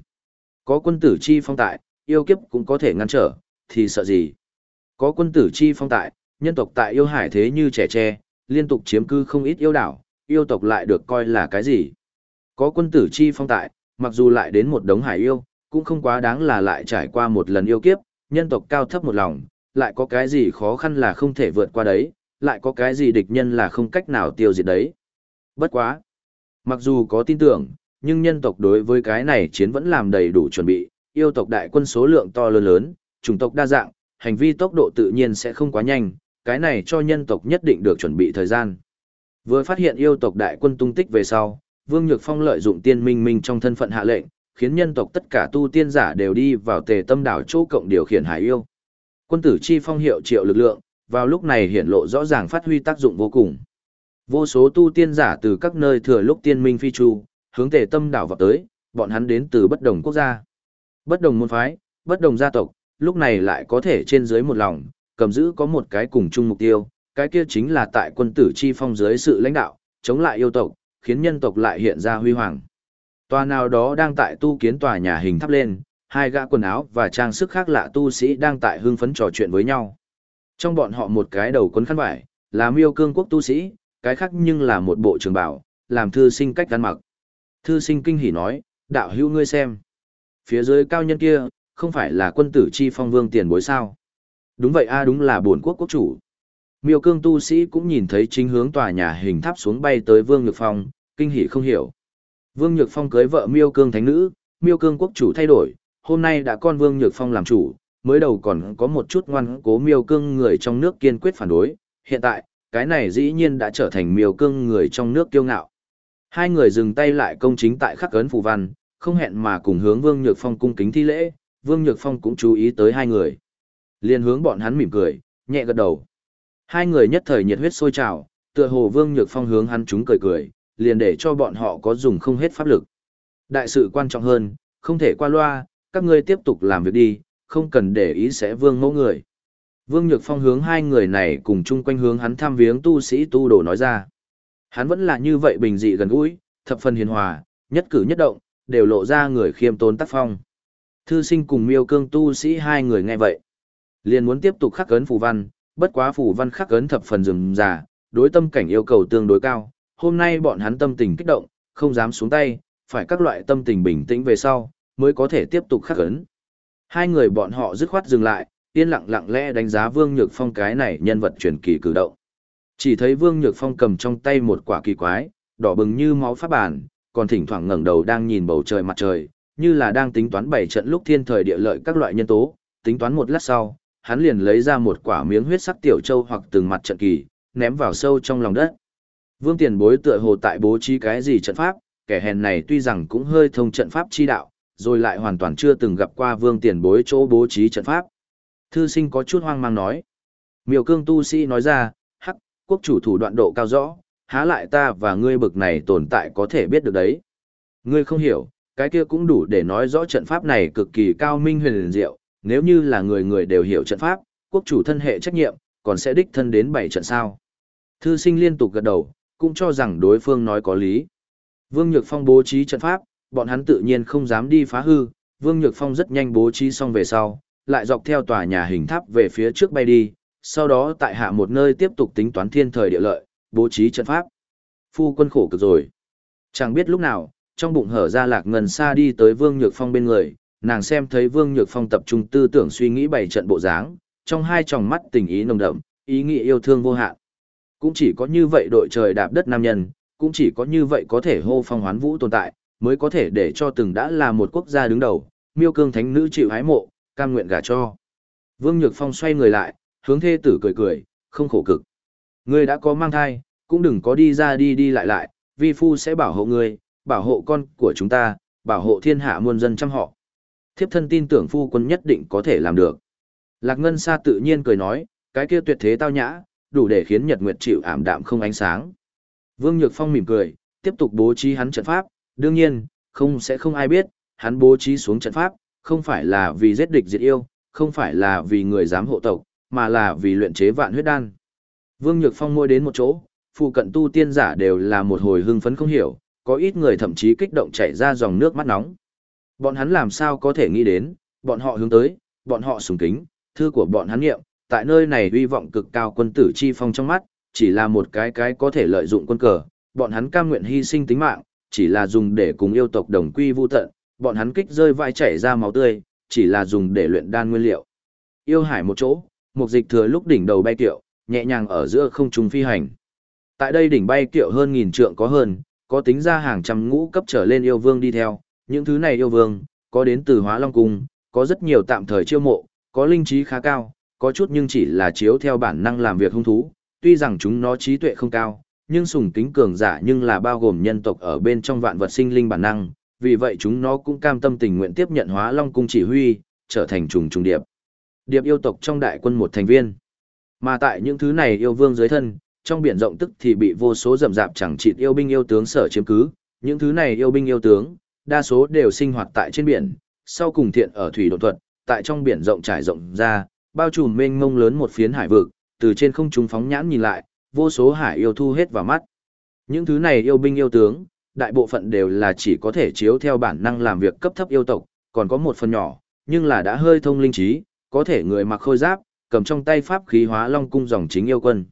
Speaker 1: Có quân tử chi phong tại, yêu kiếp cũng có thể ngăn trở, thì sợ gì? Có quân tử chi phong tại, nhân tộc tại yêu hải thế như trẻ tre, liên tục chiếm cư không ít yêu đảo, yêu tộc lại được coi là cái gì? Có quân tử chi phong tại, mặc dù lại đến một đống hải yêu, cũng không quá đáng là lại trải qua một lần yêu kiếp, nhân tộc cao thấp một lòng, lại có cái gì khó khăn là không thể vượt qua đấy, lại có cái gì địch nhân là không cách nào tiêu diệt đấy. Bất quá. Mặc dù có tin tưởng, nhưng nhân tộc đối với cái này chiến vẫn làm đầy đủ chuẩn bị, yêu tộc đại quân số lượng to lớn lớn, chủng tộc đa dạng, hành vi tốc độ tự nhiên sẽ không quá nhanh, cái này cho nhân tộc nhất định được chuẩn bị thời gian. Vừa phát hiện yêu tộc đại quân tung tích về sau, Vương Nhược Phong lợi dụng tiên minh minh trong thân phận hạ lệnh, khiến nhân tộc tất cả tu tiên giả đều đi vào tề tâm đảo chỗ cộng điều khiển hải yêu. Quân tử chi phong hiệu triệu lực lượng, vào lúc này hiển lộ rõ ràng phát huy tác dụng vô cùng. Vô số tu tiên giả từ các nơi thừa lúc tiên minh phi chu, hướng tề tâm đảo vào tới, bọn hắn đến từ bất đồng quốc gia. Bất đồng môn phái, bất đồng gia tộc, lúc này lại có thể trên dưới một lòng, cầm giữ có một cái cùng chung mục tiêu, cái kia chính là tại quân tử chi phong dưới sự lãnh đạo, chống lại yêu tộc, khiến nhân tộc lại hiện ra huy hoàng. Tòa nào đó đang tại tu kiến tòa nhà hình tháp lên, hai gã quần áo và trang sức khác lạ tu sĩ đang tại hưng phấn trò chuyện với nhau. Trong bọn họ một cái đầu quấn khăn vải, là miêu cương quốc tu sĩ, cái khác nhưng là một bộ trường bảo, làm thư sinh cách gắn mặc. Thư sinh kinh hỉ nói, đạo hữu ngươi xem. Phía dưới cao nhân kia, không phải là quân tử chi phong vương tiền bối sao. Đúng vậy a đúng là bổn quốc quốc chủ. Miêu cương tu sĩ cũng nhìn thấy chính hướng tòa nhà hình tháp xuống bay tới vương nhược phong, kinh hỉ không hiểu. Vương nhược phong cưới vợ miêu cương thánh nữ, miêu cương quốc chủ thay đổi, hôm nay đã con vương nhược phong làm chủ, mới đầu còn có một chút ngoan cố miêu cương người trong nước kiên quyết phản đối, hiện tại, cái này dĩ nhiên đã trở thành miêu cương người trong nước kiêu ngạo. Hai người dừng tay lại công chính tại khắc ấn phù văn, không hẹn mà cùng hướng Vương Nhược Phong cung kính thi lễ, Vương Nhược Phong cũng chú ý tới hai người. liền hướng bọn hắn mỉm cười, nhẹ gật đầu. Hai người nhất thời nhiệt huyết sôi trào, tựa hồ Vương Nhược Phong hướng hắn chúng cười cười, liền để cho bọn họ có dùng không hết pháp lực. Đại sự quan trọng hơn, không thể qua loa, các ngươi tiếp tục làm việc đi, không cần để ý sẽ vương mẫu người. Vương Nhược Phong hướng hai người này cùng chung quanh hướng hắn thăm viếng tu sĩ tu đồ nói ra. Hắn vẫn là như vậy bình dị gần gũi, thập phần hiền hòa, nhất cử nhất động, đều lộ ra người khiêm tốn tác phong. Thư sinh cùng miêu cương tu sĩ hai người nghe vậy. Liền muốn tiếp tục khắc ấn phù văn, bất quá phù văn khắc ấn thập phần rườm rà, đối tâm cảnh yêu cầu tương đối cao. Hôm nay bọn hắn tâm tình kích động, không dám xuống tay, phải các loại tâm tình bình tĩnh về sau, mới có thể tiếp tục khắc ấn. Hai người bọn họ dứt khoát dừng lại, yên lặng lặng lẽ đánh giá Vương Nhược Phong cái này nhân vật truyền kỳ cử động. Chỉ thấy Vương Nhược Phong cầm trong tay một quả kỳ quái, đỏ bừng như máu pháp bản, còn thỉnh thoảng ngẩng đầu đang nhìn bầu trời mặt trời, như là đang tính toán bảy trận lúc thiên thời địa lợi các loại nhân tố, tính toán một lát sau, hắn liền lấy ra một quả miếng huyết sắc tiểu châu hoặc từng mặt trận kỳ, ném vào sâu trong lòng đất. Vương Tiền Bối tựa hồ tại bố trí cái gì trận pháp, kẻ hèn này tuy rằng cũng hơi thông trận pháp chi đạo, rồi lại hoàn toàn chưa từng gặp qua Vương Tiền Bối chỗ bố trí trận pháp. Thư sinh có chút hoang mang nói. Miêu cương tu sĩ nói ra, quốc chủ thủ đoạn độ cao rõ, há lại ta và ngươi bực này tồn tại có thể biết được đấy. Ngươi không hiểu, cái kia cũng đủ để nói rõ trận pháp này cực kỳ cao minh huyền diệu, nếu như là người người đều hiểu trận pháp, quốc chủ thân hệ trách nhiệm, còn sẽ đích thân đến bảy trận sao. Thư sinh liên tục gật đầu, cũng cho rằng đối phương nói có lý. Vương Nhược Phong bố trí trận pháp, bọn hắn tự nhiên không dám đi phá hư, Vương Nhược Phong rất nhanh bố trí xong về sau, lại dọc theo tòa nhà hình tháp về phía trước bay đi, sau đó tại hạ một nơi tiếp tục tính toán thiên thời địa lợi, bố trí trận pháp. Phu quân khổ cực rồi. Chẳng biết lúc nào, trong bụng hở ra lạc ngân xa đi tới Vương Nhược Phong bên người, nàng xem thấy Vương Nhược Phong tập trung tư tưởng suy nghĩ bảy trận bộ dáng, trong hai tròng mắt tình ý nồng đậm, ý nghĩa yêu thương vô hạn. Cũng chỉ có như vậy đội trời đạp đất nam nhân, cũng chỉ có như vậy có thể hô phong hoán vũ tồn tại, mới có thể để cho từng đã là một quốc gia đứng đầu, miêu cương thánh nữ chịu hái mộ, cam nguyện gả cho. Vương Nhược Phong xoay người lại, hướng thê tử cười cười, không khổ cực. Ngươi đã có mang thai, cũng đừng có đi ra đi đi lại lại, vi phu sẽ bảo hộ ngươi, bảo hộ con của chúng ta, bảo hộ thiên hạ muôn dân trăm họ. Thiếp thân tin tưởng phu quân nhất định có thể làm được. Lạc Ngân Sa tự nhiên cười nói, cái kia tuyệt thế tao nhã, đủ để khiến Nhật Nguyệt chịu ảm đạm không ánh sáng. Vương Nhược Phong mỉm cười, tiếp tục bố trí hắn trận pháp, đương nhiên, không sẽ không ai biết, hắn bố trí xuống trận pháp, không phải là vì giết địch diệt yêu, không phải là vì người dám hộ tộc, mà là vì luyện chế vạn huyết đan. Vương Nhược Phong môi đến một chỗ, phụ cận tu tiên giả đều là một hồi hưng phấn không hiểu, có ít người thậm chí kích động chảy ra dòng nước mắt nóng. Bọn hắn làm sao có thể nghĩ đến, bọn họ hướng tới, bọn họ sùng kính, thư của bọn hắn nghiệm, tại nơi này uy vọng cực cao quân tử chi phong trong mắt, chỉ là một cái cái có thể lợi dụng quân cờ, bọn hắn cam nguyện hy sinh tính mạng, chỉ là dùng để cùng yêu tộc đồng quy vu tận, bọn hắn kích rơi vai chảy ra máu tươi, chỉ là dùng để luyện đan nguyên liệu. Yêu hải một chỗ, một dịch thừa lúc đỉnh đầu bay kiệu, nhẹ nhàng ở giữa không trung phi hành. Tại đây đỉnh bay kiệu hơn nghìn trượng có hơn, có tính ra hàng trăm ngũ cấp trở lên yêu vương đi theo, những thứ này yêu vương, có đến từ hóa long cung, có rất nhiều tạm thời chiêu mộ, có linh trí khá cao, có chút nhưng chỉ là chiếu theo bản năng làm việc hung thú, tuy rằng chúng nó trí tuệ không cao, nhưng sùng kính cường giả nhưng là bao gồm nhân tộc ở bên trong vạn vật sinh linh bản năng, vì vậy chúng nó cũng cam tâm tình nguyện tiếp nhận hóa long cung chỉ huy, trở thành trùng trùng điệp. Điệp yêu tộc trong đại quân một thành viên. Mà tại những thứ này yêu vương dưới thân, trong biển rộng tức thì bị vô số rậm rạp chẳng chịt yêu binh yêu tướng sở chiếm cứ, những thứ này yêu binh yêu tướng, đa số đều sinh hoạt tại trên biển, sau cùng thiện ở thủy độ thuật, tại trong biển rộng trải rộng ra, bao trùm mênh mông lớn một phiến hải vực, từ trên không trung phóng nhãn nhìn lại, vô số hải yêu thu hết vào mắt. Những thứ này yêu binh yêu tướng, đại bộ phận đều là chỉ có thể chiếu theo bản năng làm việc cấp thấp yêu tộc, còn có một phần nhỏ, nhưng là đã hơi thông linh trí, có thể người mặc khôi giáp, cầm trong tay pháp khí hóa long cung dòng chính yêu quân.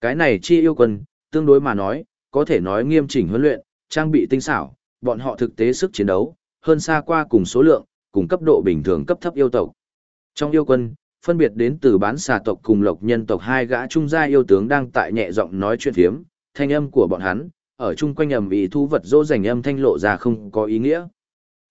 Speaker 1: Cái này chi yêu quân, tương đối mà nói, có thể nói nghiêm chỉnh huấn luyện, trang bị tinh xảo, bọn họ thực tế sức chiến đấu, hơn xa qua cùng số lượng, cùng cấp độ bình thường cấp thấp yêu tộc. Trong yêu quân, phân biệt đến từ bán xà tộc cùng lộc nhân tộc hai gã trung gia yêu tướng đang tại nhẹ giọng nói chuyện phiếm, thanh âm của bọn hắn, ở chung quanh ầm ĩ thu vật dỗ dành âm thanh lộ ra không có ý nghĩa.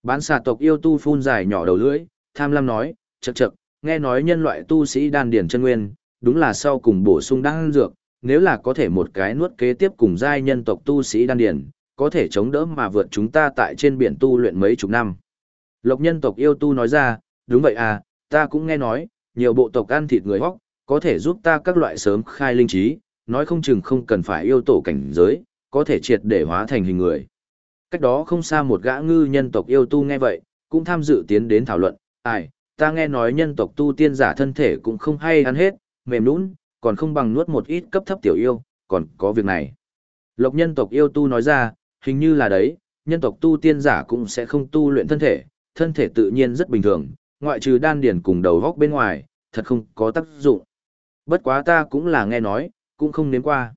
Speaker 1: Bán xà tộc yêu tu phun dài nhỏ đầu lưỡi, tham lam nói, chậc chậc, nghe nói nhân loại tu sĩ đan điền chân nguyên, đúng là sau cùng bổ sung đan dược, nếu là có thể một cái nuốt kế tiếp cùng giai nhân tộc tu sĩ đan điền có thể chống đỡ mà vượt chúng ta tại trên biển tu luyện mấy chục năm. Lộc nhân tộc yêu tu nói ra, đúng vậy à, ta cũng nghe nói, nhiều bộ tộc ăn thịt người hóc, có thể giúp ta các loại sớm khai linh trí, nói không chừng không cần phải yêu tổ cảnh giới, có thể triệt để hóa thành hình người. Cách đó không xa một gã ngư nhân tộc yêu tu nghe vậy, cũng tham dự tiến đến thảo luận, ai, ta nghe nói nhân tộc tu tiên giả thân thể cũng không hay ăn hết, mềm nũng, còn không bằng nuốt một ít cấp thấp tiểu yêu, còn có việc này. Lộc nhân tộc yêu tu nói ra, hình như là đấy, nhân tộc tu tiên giả cũng sẽ không tu luyện thân thể, thân thể tự nhiên rất bình thường, ngoại trừ đan điền cùng đầu góc bên ngoài, thật không có tác dụng. Bất quá ta cũng là nghe nói, cũng không nếm qua.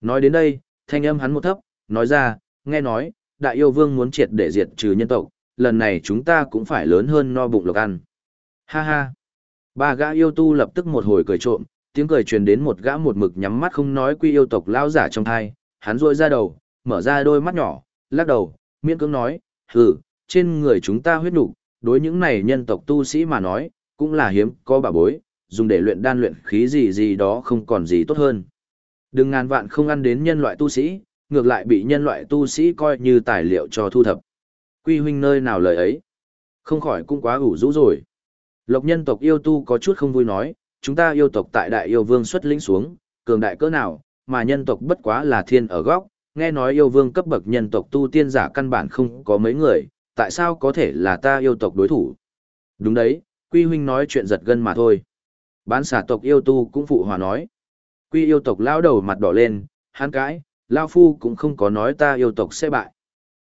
Speaker 1: Nói đến đây, thanh âm hắn một thấp, nói ra, nghe nói, đại yêu vương muốn triệt để diệt trừ nhân tộc, lần này chúng ta cũng phải lớn hơn no bụng lộc ăn. Ha ha. Ba gã yêu tu lập tức một hồi cười trộm, tiếng cười truyền đến một gã một mực nhắm mắt không nói quy yêu tộc lao giả trong thai, hắn rôi ra đầu, mở ra đôi mắt nhỏ, lắc đầu, miễn cưỡng nói, hừ, trên người chúng ta huyết nục, đối những này nhân tộc tu sĩ mà nói, cũng là hiếm có bà bối, dùng để luyện đan luyện khí gì gì đó không còn gì tốt hơn. Đừng ngàn vạn không ăn đến nhân loại tu sĩ, ngược lại bị nhân loại tu sĩ coi như tài liệu cho thu thập. Quy huynh nơi nào lời ấy? Không khỏi cũng quá ủ rũ rồi. Lộc nhân tộc yêu tu có chút không vui nói, chúng ta yêu tộc tại đại yêu vương xuất lĩnh xuống, cường đại cỡ nào, mà nhân tộc bất quá là thiên ở góc, nghe nói yêu vương cấp bậc nhân tộc tu tiên giả căn bản không có mấy người, tại sao có thể là ta yêu tộc đối thủ? Đúng đấy, Quy huynh nói chuyện giật gân mà thôi. Bán xà tộc yêu tu cũng phụ hòa nói. Quy yêu tộc lao đầu mặt đỏ lên, hắn cãi, lao phu cũng không có nói ta yêu tộc sẽ bại.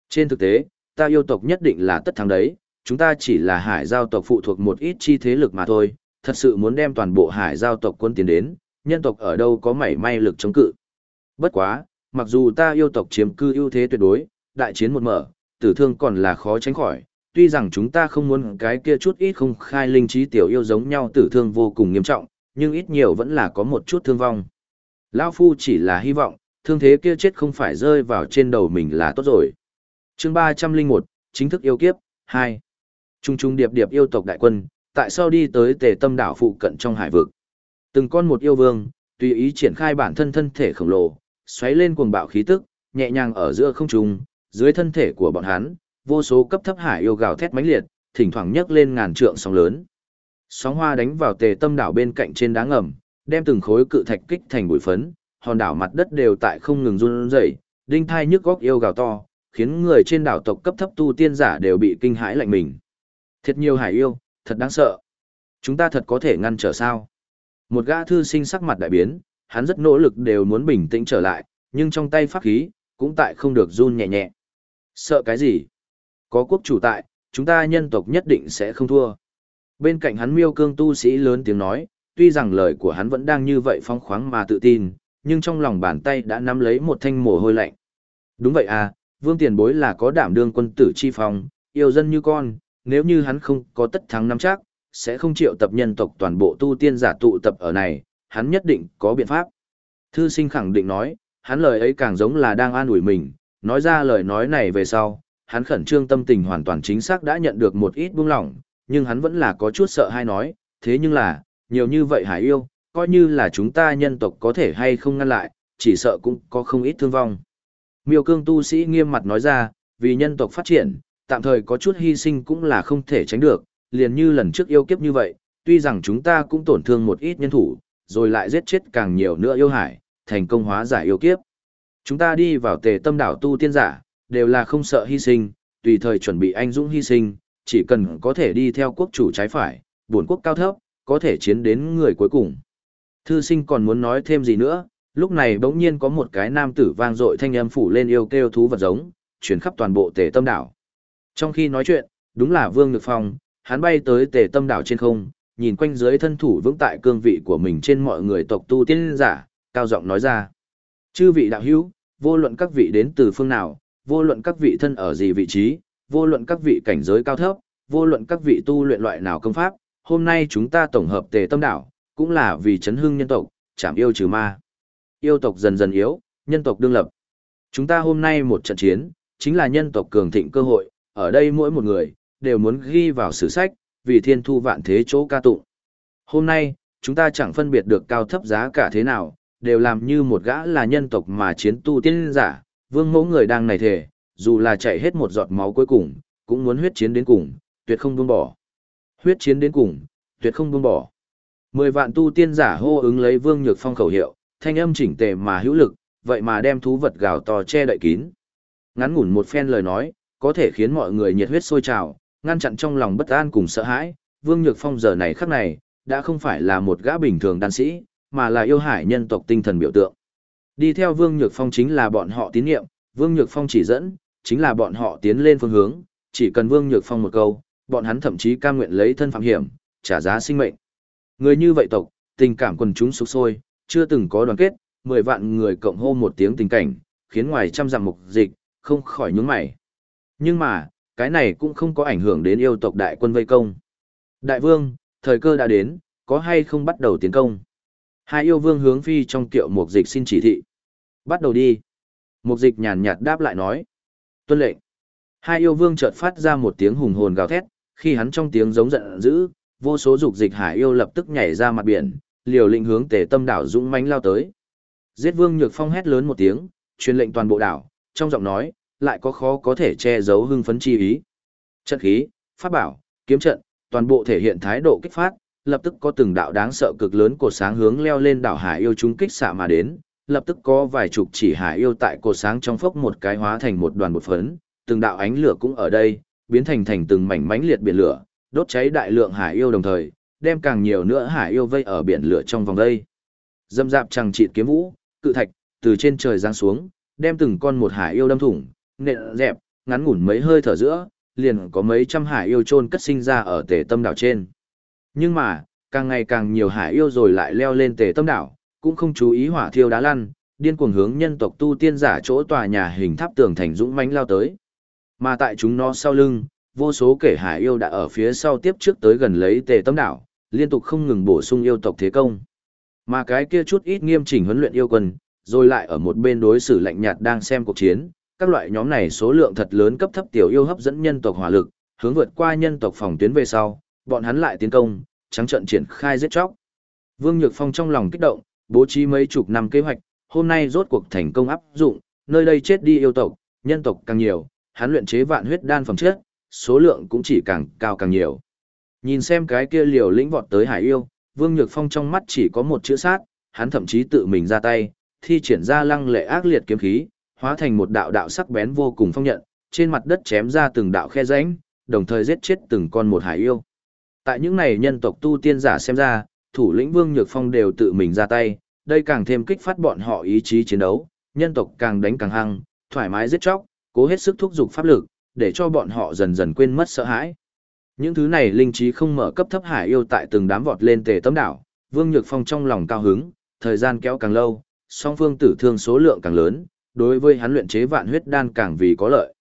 Speaker 1: Trên thực tế, ta yêu tộc nhất định là tất thắng đấy, chúng ta chỉ là hải giao tộc phụ thuộc một ít chi thế lực mà thôi, thật sự muốn đem toàn bộ hải giao tộc quân tiến đến, nhân tộc ở đâu có mảy may lực chống cự. Bất quá, mặc dù ta yêu tộc chiếm cư ưu thế tuyệt đối, đại chiến một mở, tử thương còn là khó tránh khỏi, tuy rằng chúng ta không muốn cái kia chút ít không khai linh trí tiểu yêu giống nhau tử thương vô cùng nghiêm trọng, nhưng ít nhiều vẫn là có một chút thương vong. Lão Phu chỉ là hy vọng, thương thế kia chết không phải rơi vào trên đầu mình là tốt rồi. chương 301, chính thức yêu kiếp, 2. Trung trung điệp điệp yêu tộc đại quân, tại sao đi tới tề tâm đảo phụ cận trong hải vực. Từng con một yêu vương, tùy ý triển khai bản thân thân thể khổng lồ, xoáy lên cuồng bạo khí tức, nhẹ nhàng ở giữa không trung, dưới thân thể của bọn hắn, vô số cấp thấp hải yêu gào thét mãnh liệt, thỉnh thoảng nhấc lên ngàn trượng sóng lớn. Sóng hoa đánh vào tề tâm đảo bên cạnh trên đá ngầm, đem từng khối cự thạch kích thành bụi phấn, hòn đảo mặt đất đều tại không ngừng run rẩy, đinh thai nhức góc yêu gào to, khiến người trên đảo tộc cấp thấp tu tiên giả đều bị kinh hãi lạnh mình. Thiệt nhiều hải yêu, thật đáng sợ. Chúng ta thật có thể ngăn trở sao? Một gã thư sinh sắc mặt đại biến, hắn rất nỗ lực đều muốn bình tĩnh trở lại, nhưng trong tay pháp khí, cũng tại không được run nhẹ nhẹ. Sợ cái gì? Có quốc chủ tại, chúng ta nhân tộc nhất định sẽ không thua. Bên cạnh hắn miêu cương tu sĩ lớn tiếng nói, tuy rằng lời của hắn vẫn đang như vậy phong khoáng mà tự tin, nhưng trong lòng bàn tay đã nắm lấy một thanh mồ hôi lạnh. Đúng vậy à, vương tiền bối là có đảm đương quân tử chi phong, yêu dân như con, nếu như hắn không có tất thắng nắm chắc, sẽ không chịu tập nhân tộc toàn bộ tu tiên giả tụ tập ở này, hắn nhất định có biện pháp. Thư sinh khẳng định nói, hắn lời ấy càng giống là đang an ủi mình, nói ra lời nói này về sau, hắn khẩn trương tâm tình hoàn toàn chính xác đã nhận được một ít buông lỏng, nhưng hắn vẫn là có chút sợ hay nói, thế nhưng là, nhiều như vậy hải yêu, coi như là chúng ta nhân tộc có thể hay không ngăn lại, chỉ sợ cũng có không ít thương vong. Miêu cương tu sĩ nghiêm mặt nói ra, vì nhân tộc phát triển, tạm thời có chút hy sinh cũng là không thể tránh được, liền như lần trước yêu kiếp như vậy, tuy rằng chúng ta cũng tổn thương một ít nhân thủ, rồi lại giết chết càng nhiều nữa yêu hải, thành công hóa giải yêu kiếp. Chúng ta đi vào tề tâm đảo tu tiên giả, đều là không sợ hy sinh, tùy thời chuẩn bị anh dũng hy sinh, chỉ cần có thể đi theo quốc chủ trái phải, buồn quốc cao thấp, có thể chiến đến người cuối cùng. Thư sinh còn muốn nói thêm gì nữa, lúc này bỗng nhiên có một cái nam tử vang dội thanh âm phủ lên yêu kêu thú vật giống, chuyển khắp toàn bộ tề tâm đảo. Trong khi nói chuyện, đúng là Vương Nhược Phong, hắn bay tới tề tâm đảo trên không, nhìn quanh dưới thân thủ vững tại cương vị của mình trên mọi người tộc tu tiên giả, cao giọng nói ra. Chư vị đạo hữu, vô luận các vị đến từ phương nào, vô luận các vị thân ở gì vị trí, vô luận các vị cảnh giới cao thấp, vô luận các vị tu luyện loại nào công pháp, hôm nay chúng ta tổng hợp tề tâm đảo, cũng là vì chấn hưng nhân tộc, chảm yêu trừ ma. Yêu tộc dần dần yếu, nhân tộc đương lập. Chúng ta hôm nay một trận chiến, chính là nhân tộc cường thịnh cơ hội, ở đây mỗi một người, đều muốn ghi vào sử sách, vì thiên thu vạn thế chỗ ca tụng. Hôm nay, chúng ta chẳng phân biệt được cao thấp giá cả thế nào, đều làm như một gã là nhân tộc mà chiến tu tiên giả, vương mẫu người đang này thể, dù là chạy hết một giọt máu cuối cùng, cũng muốn huyết chiến đến cùng, tuyệt không buông bỏ. Huyết chiến đến cùng, tuyệt không buông bỏ. Mười vạn tu tiên giả hô ứng lấy Vương Nhược Phong khẩu hiệu, thanh âm chỉnh tề mà hữu lực, vậy mà đem thú vật gào to che đậy kín. Ngắn ngủn một phen lời nói, có thể khiến mọi người nhiệt huyết sôi trào, ngăn chặn trong lòng bất an cùng sợ hãi. Vương Nhược Phong giờ này khắc này, đã không phải là một gã bình thường đan sĩ, mà là yêu hải nhân tộc tinh thần biểu tượng. Đi theo Vương Nhược Phong chính là bọn họ tín nhiệm, Vương Nhược Phong chỉ dẫn, chính là bọn họ tiến lên phương hướng, chỉ cần Vương Nhược Phong một câu, bọn hắn thậm chí cam nguyện lấy thân phạm hiểm, trả giá sinh mệnh. Người như vậy tộc, tình cảm quần chúng sục sôi, chưa từng có đoàn kết, 10 vạn người cộng hô một tiếng tình cảnh, khiến ngoài trăm dặm mục dịch, không khỏi nhướng mày. Nhưng mà, cái này cũng không có ảnh hưởng đến yêu tộc đại quân vây công. Đại vương, thời cơ đã đến, có hay không bắt đầu tiến công? Hai yêu vương hướng phi trong kiệu mục dịch xin chỉ thị. Bắt đầu đi. Mục dịch nhàn nhạt đáp lại nói. Tuân lệnh. Hai yêu vương chợt phát ra một tiếng hùng hồn gào thét, khi hắn trong tiếng giống giận dữ, vô số dục dịch hải yêu lập tức nhảy ra mặt biển, liều lĩnh hướng tề tâm đảo dũng mãnh lao tới. Giết vương nhược phong hét lớn một tiếng, truyền lệnh toàn bộ đảo, trong giọng nói, lại có khó có thể che giấu hưng phấn chi ý. Trận khí, pháp bảo, kiếm trận, toàn bộ thể hiện thái độ kích phát, lập tức có từng đạo đáng sợ cực lớn của sáng hướng leo lên đảo hải yêu chúng kích xạ mà đến, lập tức có vài chục chỉ hải yêu tại cột sáng trong phốc một cái hóa thành một đoàn bột phấn, từng đạo ánh lửa cũng ở đây, biến thành thành từng mảnh mánh liệt biển lửa, đốt cháy đại lượng hải yêu đồng thời, đem càng nhiều nữa hải yêu vây ở biển lửa trong vòng đây. Dâm dạp chẳng chịt kiếm vũ, cự thạch, từ trên trời giáng xuống, đem từng con một hải yêu đâm thủng, nện dẹp, ngắn ngủn mấy hơi thở giữa, liền có mấy trăm hải yêu chôn cất sinh ra ở tề tâm đảo trên. Nhưng mà, càng ngày càng nhiều hải yêu rồi lại leo lên tề tâm đảo, cũng không chú ý hỏa thiêu đá lăn, điên cuồng hướng nhân tộc tu tiên giả chỗ tòa nhà hình tháp tường thành dũng mãnh lao tới. Mà tại chúng nó sau lưng, vô số kẻ hải yêu đã ở phía sau tiếp trước tới gần lấy tề tâm đảo, liên tục không ngừng bổ sung yêu tộc thế công. Mà cái kia chút ít nghiêm chỉnh huấn luyện yêu quân, rồi lại ở một bên đối xử lạnh nhạt đang xem cuộc chiến, các loại nhóm này số lượng thật lớn cấp thấp tiểu yêu hấp dẫn nhân tộc hỏa lực, hướng vượt qua nhân tộc phòng tuyến về sau, bọn hắn lại tiến công, trắng trận triển khai giết chóc. Vương Nhược Phong trong lòng kích động, bố trí mấy chục năm kế hoạch, hôm nay rốt cuộc thành công áp dụng, nơi đây chết đi yêu tộc, nhân tộc càng nhiều, hắn luyện chế vạn huyết đan phẩm chất, số lượng cũng chỉ càng cao càng nhiều. Nhìn xem cái kia liều lĩnh vọt tới hải yêu, Vương Nhược Phong trong mắt chỉ có một chữ sát, hắn thậm chí tự mình ra tay, thi triển ra lăng lệ ác liệt kiếm khí, hóa thành một đạo đạo sắc bén vô cùng phong nhận, trên mặt đất chém ra từng đạo khe rãnh, đồng thời giết chết từng con một hải yêu. Tại những này nhân tộc tu tiên giả xem ra, thủ lĩnh Vương Nhược Phong đều tự mình ra tay, đây càng thêm kích phát bọn họ ý chí chiến đấu, nhân tộc càng đánh càng hăng, thoải mái giết chóc, cố hết sức thúc giục pháp lực, để cho bọn họ dần dần quên mất sợ hãi. Những thứ này linh trí không mở cấp thấp hải yêu tại từng đám vọt lên tề tấm đảo, Vương Nhược Phong trong lòng cao hứng, thời gian kéo càng lâu, song phương tử thương số lượng càng lớn, đối với hắn luyện chế vạn huyết đan càng vì có lợi.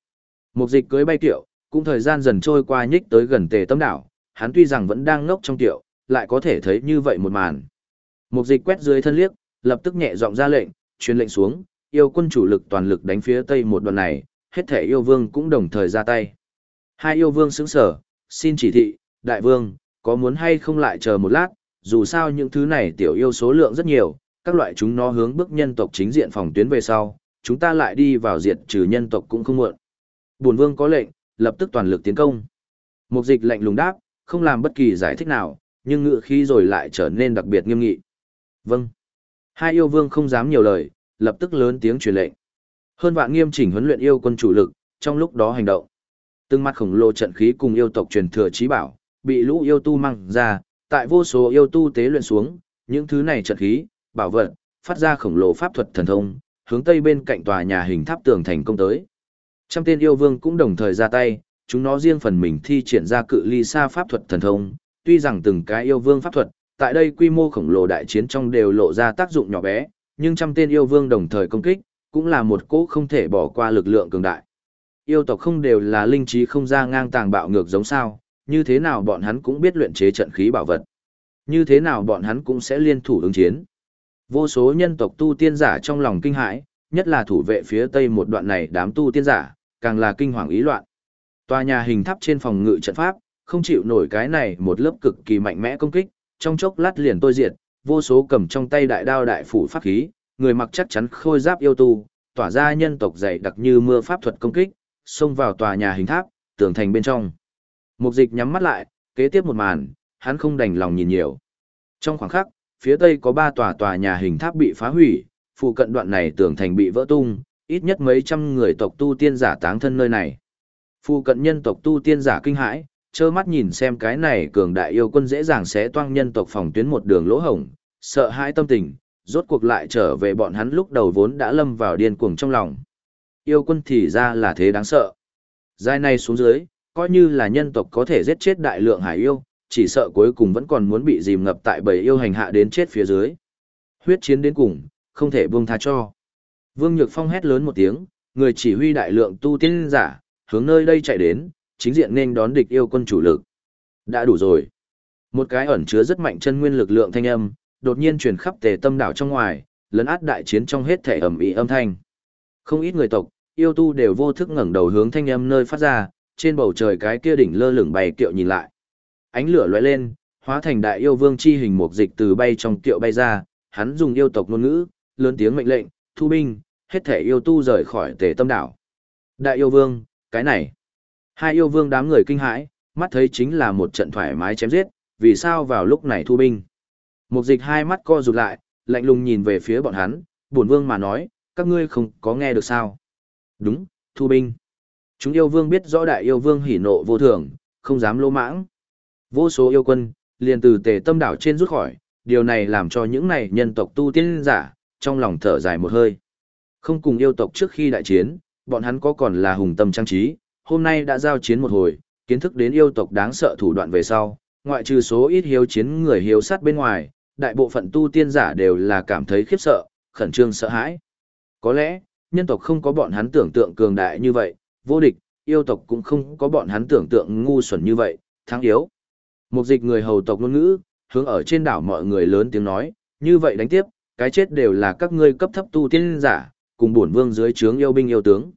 Speaker 1: Mục dịch cưới bay tiểu, cũng thời gian dần trôi qua nhích tới gần tề tâm đảo, hắn tuy rằng vẫn đang ngốc trong tiểu, lại có thể thấy như vậy một màn. Mục dịch quét dưới thân liếc, lập tức nhẹ giọng ra lệnh, truyền lệnh xuống, yêu quân chủ lực toàn lực đánh phía tây một đoạn này, hết thể yêu vương cũng đồng thời ra tay. Hai yêu vương sững sở, xin chỉ thị, đại vương, có muốn hay không lại chờ một lát, dù sao những thứ này tiểu yêu số lượng rất nhiều, các loại chúng nó hướng bước nhân tộc chính diện phòng tuyến về sau, chúng ta lại đi vào diệt trừ nhân tộc cũng không muộn. Bổn vương có lệnh, lập tức toàn lực tiến công. Mục dịch lệnh lùng đáp, không làm bất kỳ giải thích nào, nhưng ngựa khí rồi lại trở nên đặc biệt nghiêm nghị. Vâng. Hai yêu vương không dám nhiều lời, lập tức lớn tiếng truyền lệnh. Hơn vạn nghiêm chỉnh huấn luyện yêu quân chủ lực, trong lúc đó hành động. Từng mặt khổng lồ trận khí cùng yêu tộc truyền thừa trí bảo, bị lũ yêu tu mang ra, tại vô số yêu tu tế luyện xuống, những thứ này trận khí, bảo vật, phát ra khổng lồ pháp thuật thần thông, hướng tây bên cạnh tòa nhà hình tháp tường thành công tới. Trăm tên yêu vương cũng đồng thời ra tay, chúng nó riêng phần mình thi triển ra cự ly xa pháp thuật thần thông, tuy rằng từng cái yêu vương pháp thuật, tại đây quy mô khổng lồ đại chiến trong đều lộ ra tác dụng nhỏ bé, nhưng trăm tên yêu vương đồng thời công kích, cũng là một cỗ không thể bỏ qua lực lượng cường đại. Yêu tộc không đều là linh trí không ra ngang tàng bạo ngược giống sao, như thế nào bọn hắn cũng biết luyện chế trận khí bảo vật. Như thế nào bọn hắn cũng sẽ liên thủ ứng chiến. Vô số nhân tộc tu tiên giả trong lòng kinh hãi, nhất là thủ vệ phía tây một đoạn này đám tu tiên giả, càng là kinh hoàng ý loạn. Tòa nhà hình tháp trên phòng ngự trận pháp, không chịu nổi cái này một lớp cực kỳ mạnh mẽ công kích, trong chốc lát liền tôi diệt, vô số cầm trong tay đại đao đại phủ pháp khí, người mặc chắc chắn khôi giáp yêu tu, tỏa ra nhân tộc dày đặc như mưa pháp thuật công kích, xông vào tòa nhà hình tháp, tường thành bên trong. Mục dịch nhắm mắt lại, kế tiếp một màn, hắn không đành lòng nhìn nhiều. Trong khoảng khắc, phía tây có ba tòa tòa nhà hình tháp bị phá hủy, phụ cận đoạn này tường thành bị vỡ tung, ít nhất mấy trăm người tộc tu tiên giả táng thân nơi này. Phụ cận nhân tộc tu tiên giả kinh hãi, trơ mắt nhìn xem cái này cường đại yêu quân dễ dàng sẽ toang nhân tộc phòng tuyến một đường lỗ hổng, sợ hãi tâm tình, rốt cuộc lại trở về bọn hắn lúc đầu vốn đã lâm vào điên cuồng trong lòng. Yêu quân thì ra là thế đáng sợ. Dài này xuống dưới, coi như là nhân tộc có thể giết chết đại lượng hải yêu, chỉ sợ cuối cùng vẫn còn muốn bị dìm ngập tại bầy yêu hành hạ đến chết phía dưới. Huyết chiến đến cùng, không thể buông tha cho. Vương Nhược Phong hét lớn một tiếng, người chỉ huy đại lượng tu tiên giả, hướng nơi đây chạy đến, chính diện nên đón địch yêu quân chủ lực. Đã đủ rồi. Một cái ẩn chứa rất mạnh chân nguyên lực lượng thanh âm, đột nhiên truyền khắp tề tâm đảo trong ngoài, lấn át đại chiến trong hết thể ẩm ý âm thanh. Không ít người tộc, yêu tu đều vô thức ngẩng đầu hướng thanh âm nơi phát ra, trên bầu trời cái kia đỉnh lơ lửng bày kiệu nhìn lại. Ánh lửa lóe lên, hóa thành đại yêu vương chi hình một dịch từ bay trong tiệu bay ra, hắn dùng yêu tộc ngôn ngữ, lớn tiếng mệnh lệnh, thu binh, hết thể yêu tu rời khỏi tề tâm đảo. Đại yêu vương, cái này. Hai yêu vương đám người kinh hãi, mắt thấy chính là một trận thoải mái chém giết, vì sao vào lúc này thu binh. Mục dịch hai mắt co rụt lại, lạnh lùng nhìn về phía bọn hắn, buồn vương mà nói, các ngươi không có nghe được sao. Đúng, thu binh. Chúng yêu vương biết rõ đại yêu vương hỉ nộ vô thường, không dám lô mãng. Vô số yêu quân, liền từ tề tâm đảo trên rút khỏi, điều này làm cho những này nhân tộc tu tiên giả, trong lòng thở dài một hơi. Không cùng yêu tộc trước khi đại chiến, bọn hắn có còn là hùng tâm trang trí, hôm nay đã giao chiến một hồi, kiến thức đến yêu tộc đáng sợ thủ đoạn về sau, ngoại trừ số ít hiếu chiến người hiếu sát bên ngoài, đại bộ phận tu tiên giả đều là cảm thấy khiếp sợ, khẩn trương sợ hãi. Có lẽ, nhân tộc không có bọn hắn tưởng tượng cường đại như vậy, vô địch, yêu tộc cũng không có bọn hắn tưởng tượng ngu xuẩn như vậy, thắng yếu. Một dịch người hầu tộc ngôn ngữ, hướng ở trên đảo mọi người lớn tiếng nói, như vậy đánh tiếp, cái chết đều là các ngươi cấp thấp tu tiên giả, cùng bổn vương dưới trướng yêu binh yêu tướng.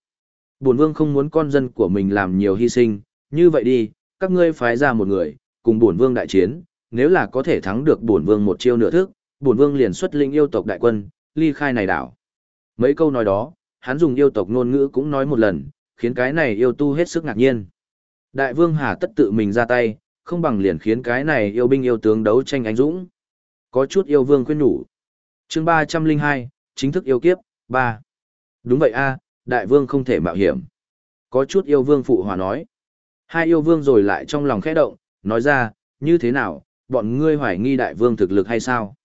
Speaker 1: Bổn vương không muốn con dân của mình làm nhiều hy sinh, như vậy đi, các ngươi phái ra một người, cùng bổn vương đại chiến, nếu là có thể thắng được bổn vương một chiêu nửa thức, bổn vương liền xuất linh yêu tộc đại quân, ly khai này đảo. Mấy câu nói đó, hắn dùng yêu tộc ngôn ngữ cũng nói một lần, khiến cái này yêu tu hết sức ngạc nhiên. Đại vương hà tất tự mình ra tay, không bằng liền khiến cái này yêu binh yêu tướng đấu tranh anh dũng. Có chút yêu vương khuyên nhủ. chương 302, chính thức yêu kiếp, 3. Đúng vậy a đại vương không thể mạo hiểm. Có chút yêu vương phụ hòa nói. Hai yêu vương rồi lại trong lòng khẽ động, nói ra, như thế nào, bọn ngươi hoài nghi đại vương thực lực hay sao?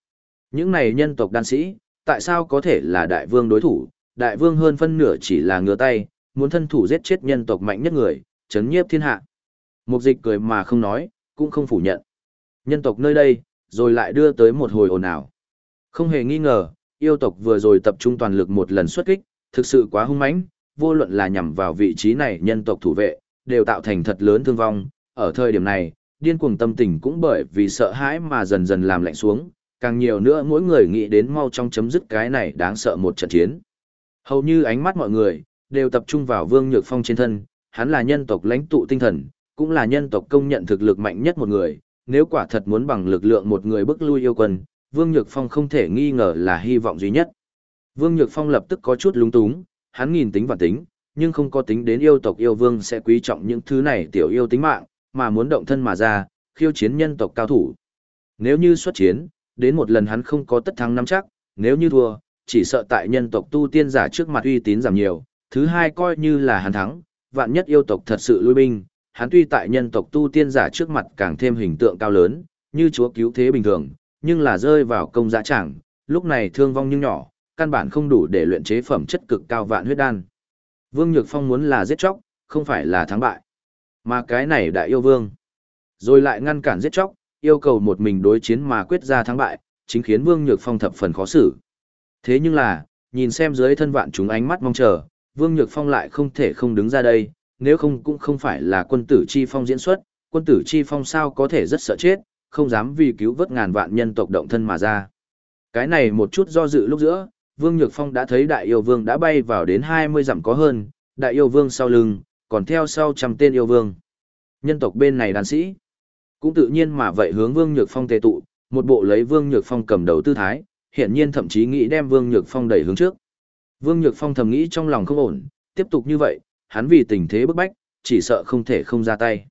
Speaker 1: Những này nhân tộc đan sĩ, tại sao có thể là đại vương đối thủ? Đại vương hơn phân nửa chỉ là ngửa tay, muốn thân thủ giết chết nhân tộc mạnh nhất người, chấn nhiếp thiên hạ. Mục dịch cười mà không nói, cũng không phủ nhận. Nhân tộc nơi đây, rồi lại đưa tới một hồi ồn ào. Không hề nghi ngờ, yêu tộc vừa rồi tập trung toàn lực một lần xuất kích, thực sự quá hung mãnh, vô luận là nhằm vào vị trí này nhân tộc thủ vệ, đều tạo thành thật lớn thương vong. Ở thời điểm này, điên cuồng tâm tình cũng bởi vì sợ hãi mà dần dần làm lạnh xuống, càng nhiều nữa mỗi người nghĩ đến mau trong chấm dứt cái này đáng sợ một trận chiến. Hầu như ánh mắt mọi người, đều tập trung vào Vương Nhược Phong trên thân, hắn là nhân tộc lãnh tụ tinh thần, cũng là nhân tộc công nhận thực lực mạnh nhất một người, nếu quả thật muốn bằng lực lượng một người bức lui yêu quân, Vương Nhược Phong không thể nghi ngờ là hy vọng duy nhất. Vương Nhược Phong lập tức có chút lúng túng, hắn nhìn tính và tính, nhưng không có tính đến yêu tộc yêu vương sẽ quý trọng những thứ này tiểu yêu tính mạng, mà muốn động thân mà ra, khiêu chiến nhân tộc cao thủ. Nếu như xuất chiến, đến một lần hắn không có tất thắng nắm chắc, nếu như thua, chỉ sợ tại nhân tộc tu tiên giả trước mặt uy tín giảm nhiều, thứ hai coi như là hắn thắng, vạn nhất yêu tộc thật sự lui binh, hắn tuy tại nhân tộc tu tiên giả trước mặt càng thêm hình tượng cao lớn, như chúa cứu thế bình thường, nhưng là rơi vào công giá chẳng, lúc này thương vong nhưng nhỏ, căn bản không đủ để luyện chế phẩm chất cực cao vạn huyết đan. Vương Nhược Phong muốn là giết chóc, không phải là thắng bại. Mà cái này đại yêu vương. Rồi lại ngăn cản giết chóc, yêu cầu một mình đối chiến mà quyết ra thắng bại, chính khiến Vương Nhược Phong thập phần khó xử. Thế nhưng là, nhìn xem dưới thân vạn chúng ánh mắt mong chờ, Vương Nhược Phong lại không thể không đứng ra đây, nếu không cũng không phải là quân tử chi phong diễn xuất, quân tử chi phong sao có thể rất sợ chết, không dám vì cứu vớt ngàn vạn nhân tộc động thân mà ra. Cái này một chút do dự lúc giữa, Vương Nhược Phong đã thấy đại yêu vương đã bay vào đến 20 dặm có hơn, đại yêu vương sau lưng, còn theo sau trăm tên yêu vương. Nhân tộc bên này đàn sĩ, cũng tự nhiên mà vậy hướng Vương Nhược Phong tề tụ, một bộ lấy Vương Nhược Phong cầm đầu tư thái, hiển nhiên thậm chí nghĩ đem Vương Nhược Phong đẩy hướng trước. Vương Nhược Phong thầm nghĩ trong lòng không ổn, tiếp tục như vậy, hắn vì tình thế bức bách, chỉ sợ không thể không ra tay.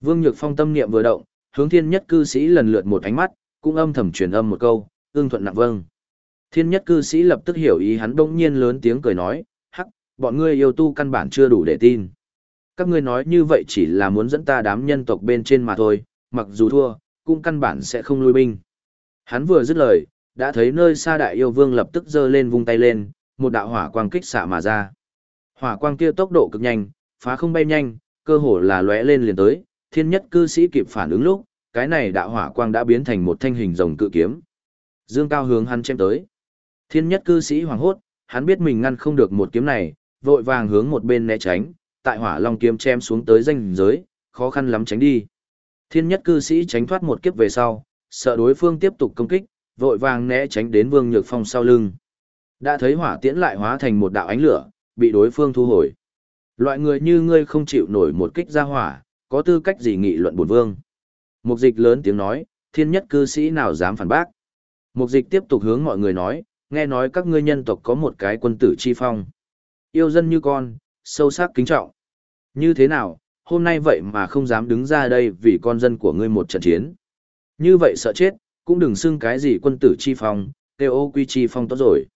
Speaker 1: Vương Nhược Phong tâm niệm vừa động, hướng thiên nhất cư sĩ lần lượt một ánh mắt, cũng âm thầm truyền âm một câu, ương thuận nặng vâng. Thiên nhất cư sĩ lập tức hiểu ý hắn đông nhiên lớn tiếng cười nói, hắc, bọn ngươi yêu tu căn bản chưa đủ để tin. Các ngươi nói như vậy chỉ là muốn dẫn ta đám nhân tộc bên trên mà thôi, mặc dù thua, cũng căn bản sẽ không lui binh. Hắn vừa dứt lời, đã thấy nơi xa đại yêu vương lập tức giơ lên vung tay lên, một đạo hỏa quang kích xạ mà ra. Hỏa quang kia tốc độ cực nhanh, phá không bay nhanh, cơ hồ là lóe lên liền tới, thiên nhất cư sĩ kịp phản ứng lúc, cái này đạo hỏa quang đã biến thành một thanh hình rồng cự kiếm. Dương Cao hướng hắn chém tới. Thiên nhất cư sĩ hoảng hốt, hắn biết mình ngăn không được một kiếm này, vội vàng hướng một bên né tránh, tại hỏa long kiếm chém xuống tới danh giới, khó khăn lắm tránh đi. Thiên nhất cư sĩ tránh thoát một kiếp về sau, sợ đối phương tiếp tục công kích, vội vàng né tránh đến Vương Nhược Phong sau lưng. Đã thấy hỏa tiễn lại hóa thành một đạo ánh lửa, bị đối phương thu hồi. Loại người như ngươi không chịu nổi một kích ra hỏa, có tư cách gì nghị luận bổn vương. Mục dịch lớn tiếng nói, thiên nhất cư sĩ nào dám phản bác. Mục dịch tiếp tục hướng mọi người nói, nghe nói các ngươi nhân tộc có một cái quân tử chi phong. Yêu dân như con, sâu sắc kính trọng. Như thế nào, hôm nay vậy mà không dám đứng ra đây vì con dân của ngươi một trận chiến. Như vậy sợ chết, cũng đừng xưng cái gì quân tử chi phong, kêu ô quy chi phong tốt rồi.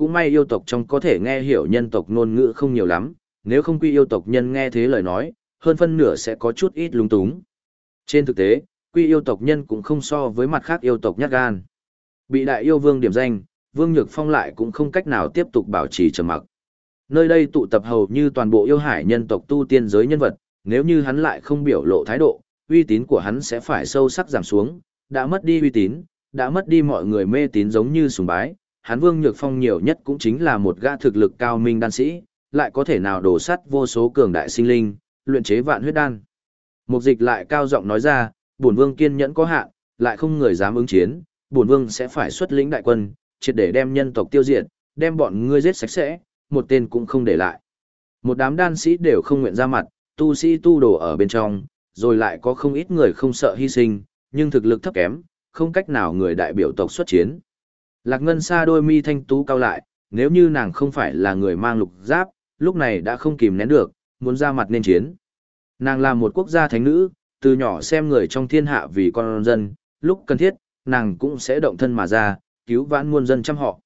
Speaker 1: Cũng may yêu tộc trong có thể nghe hiểu nhân tộc ngôn ngữ không nhiều lắm, nếu không quy yêu tộc nhân nghe thế lời nói, hơn phân nửa sẽ có chút ít lung túng. Trên thực tế, quy yêu tộc nhân cũng không so với mặt khác yêu tộc nhát gan. Bị đại yêu vương điểm danh, vương nhược phong lại cũng không cách nào tiếp tục bảo trì trầm mặc. Nơi đây tụ tập hầu như toàn bộ yêu hải nhân tộc tu tiên giới nhân vật, nếu như hắn lại không biểu lộ thái độ, uy tín của hắn sẽ phải sâu sắc giảm xuống, đã mất đi uy tín, đã mất đi mọi người mê tín giống như sùng bái, hắn Vương Nhược Phong nhiều nhất cũng chính là một gã thực lực cao minh đan sĩ, lại có thể nào đổ sắt vô số cường đại sinh linh, luyện chế vạn huyết đan. Mục dịch lại cao giọng nói ra, bổn vương kiên nhẫn có hạn, lại không người dám ứng chiến, bổn vương sẽ phải xuất lĩnh đại quân, triệt để đem nhân tộc tiêu diệt, đem bọn ngươi giết sạch sẽ, một tên cũng không để lại. Một đám đan sĩ đều không nguyện ra mặt, tu sĩ tu đồ ở bên trong, rồi lại có không ít người không sợ hy sinh, nhưng thực lực thấp kém, không cách nào người đại biểu tộc xuất chiến. Lạc Ngân Sa đôi mi thanh tú cao lại, nếu như nàng không phải là người mang lục giáp, lúc này đã không kìm nén được, muốn ra mặt nên chiến. Nàng là một quốc gia thánh nữ, từ nhỏ xem người trong thiên hạ vì con dân, lúc cần thiết, nàng cũng sẽ động thân mà ra, cứu vãn muôn dân trăm họ.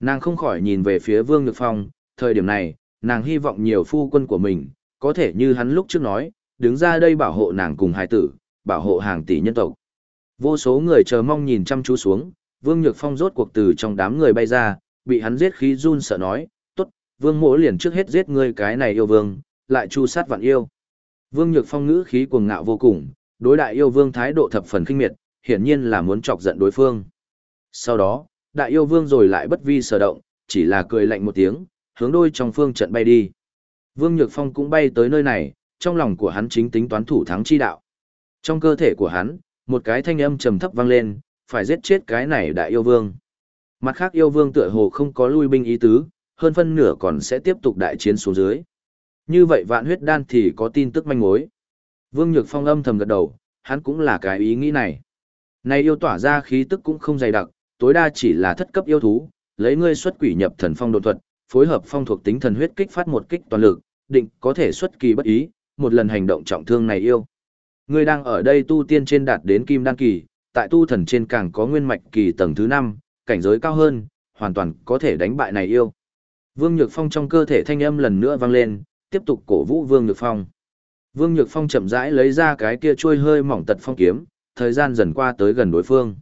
Speaker 1: Nàng không khỏi nhìn về phía Vương Nhược Phong, thời điểm này, nàng hy vọng nhiều phu quân của mình, có thể như hắn lúc trước nói, đứng ra đây bảo hộ nàng cùng hài tử, bảo hộ hàng tỷ nhân tộc. Vô số người chờ mong nhìn chăm chú xuống, Vương Nhược Phong rốt cuộc từ trong đám người bay ra, bị hắn giết khí run sợ nói, tốt, Vương mỗ liền trước hết giết ngươi cái này yêu vương, lại chu sát vạn yêu. Vương Nhược Phong ngữ khí cuồng ngạo vô cùng, đối đại yêu vương thái độ thập phần khinh miệt, hiển nhiên là muốn chọc giận đối phương. Sau đó, đại yêu vương rồi lại bất vi sở động, chỉ là cười lạnh một tiếng, hướng đôi trong phương trận bay đi. Vương Nhược Phong cũng bay tới nơi này, trong lòng của hắn chính tính toán thủ thắng chi đạo. Trong cơ thể của hắn, một cái thanh âm trầm thấp vang lên, phải giết chết cái này đại yêu vương. Mặt khác yêu vương tựa hồ không có lui binh ý tứ, hơn phân nửa còn sẽ tiếp tục đại chiến xuống dưới. Như vậy vạn huyết đan thì có tin tức manh mối. Vương Nhược Phong âm thầm gật đầu, hắn cũng là cái ý nghĩ này. Này yêu tỏa ra khí tức cũng không dày đặc, tối đa chỉ là thất cấp yêu thú, lấy ngươi xuất quỷ nhập thần phong độ thuật, phối hợp phong thuộc tính thần huyết kích phát một kích toàn lực, định có thể xuất kỳ bất ý, một lần hành động trọng thương này yêu. Ngươi đang ở đây tu tiên trên đạt đến kim đan kỳ, tại tu thần trên càng có nguyên mạch kỳ tầng thứ 5, cảnh giới cao hơn, hoàn toàn có thể đánh bại này yêu. Vương Nhược Phong trong cơ thể thanh âm lần nữa vang lên, tiếp tục cổ vũ Vương Nhược Phong. Vương Nhược Phong chậm rãi lấy ra cái kia trôi hơi mỏng tật phong kiếm, thời gian dần qua tới gần đối phương.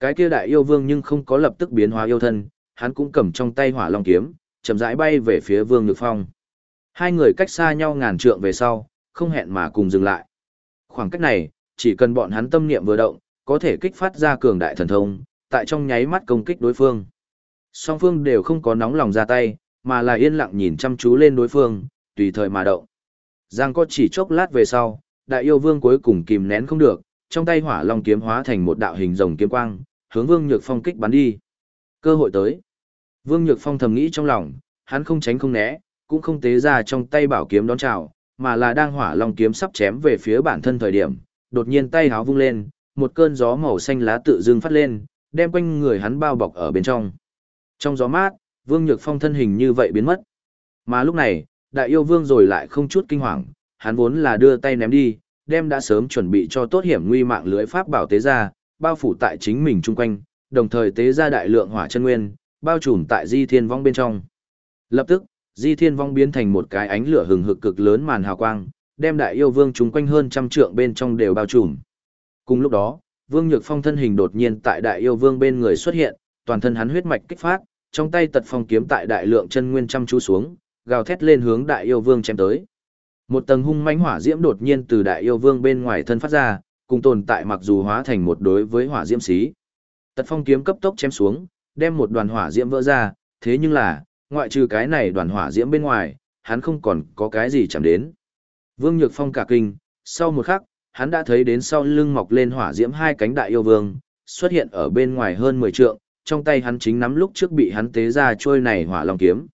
Speaker 1: Cái kia đại yêu vương nhưng không có lập tức biến hóa yêu thân, hắn cũng cầm trong tay hỏa long kiếm, chậm rãi bay về phía Vương Nhược Phong. Hai người cách xa nhau ngàn trượng về sau, không hẹn mà cùng dừng lại. Khoảng cách này, chỉ cần bọn hắn tâm niệm vừa động, có thể kích phát ra cường đại thần thông, tại trong nháy mắt công kích đối phương. Song phương đều không có nóng lòng ra tay, mà là yên lặng nhìn chăm chú lên đối phương, tùy thời mà động. Giang có chỉ chốc lát về sau, đại yêu vương cuối cùng kìm nén không được, trong tay hỏa long kiếm hóa thành một đạo hình rồng kiếm quang, hướng Vương Nhược Phong kích bắn đi. Cơ hội tới. Vương Nhược Phong thầm nghĩ trong lòng, hắn không tránh không né, cũng không tế ra trong tay bảo kiếm đón chào, mà là đang hỏa long kiếm sắp chém về phía bản thân thời điểm, đột nhiên tay háo vung lên, một cơn gió màu xanh lá tự dưng phát lên, đem quanh người hắn bao bọc ở bên trong. Trong gió mát, Vương Nhược Phong thân hình như vậy biến mất. Mà lúc này, đại yêu vương rồi lại không chút kinh hoàng, hắn vốn là đưa tay ném đi, đem đã sớm chuẩn bị cho tốt hiểm nguy mạng lưới pháp bảo tế ra, bao phủ tại chính mình chung quanh, đồng thời tế ra đại lượng hỏa chân nguyên, bao trùm tại Di Thiên Vong bên trong. Lập tức, Di Thiên Vong biến thành một cái ánh lửa hừng hực cực lớn màn hào quang, đem đại yêu vương chung quanh hơn trăm trượng bên trong đều bao trùm. Cùng lúc đó, Vương Nhược Phong thân hình đột nhiên tại đại yêu vương bên người xuất hiện, toàn thân hắn huyết mạch kích phát, trong tay tật phong kiếm tại đại lượng chân nguyên chăm chú xuống, gào thét lên hướng đại yêu vương chém tới. Một tầng hung mãnh hỏa diễm đột nhiên từ đại yêu vương bên ngoài thân phát ra, cùng tồn tại mặc dù hóa thành một đối với hỏa diễm xí. Tật phong kiếm cấp tốc chém xuống, đem một đoàn hỏa diễm vỡ ra, thế nhưng là, ngoại trừ cái này đoàn hỏa diễm bên ngoài, hắn không còn có cái gì chạm đến. Vương Nhược Phong cả kinh, sau một khắc, hắn đã thấy đến sau lưng mọc lên hỏa diễm hai cánh đại yêu vương, xuất hiện ở bên ngoài hơn 10 trượng, trong tay hắn chính nắm lúc trước bị hắn tế ra trôi này hỏa long kiếm.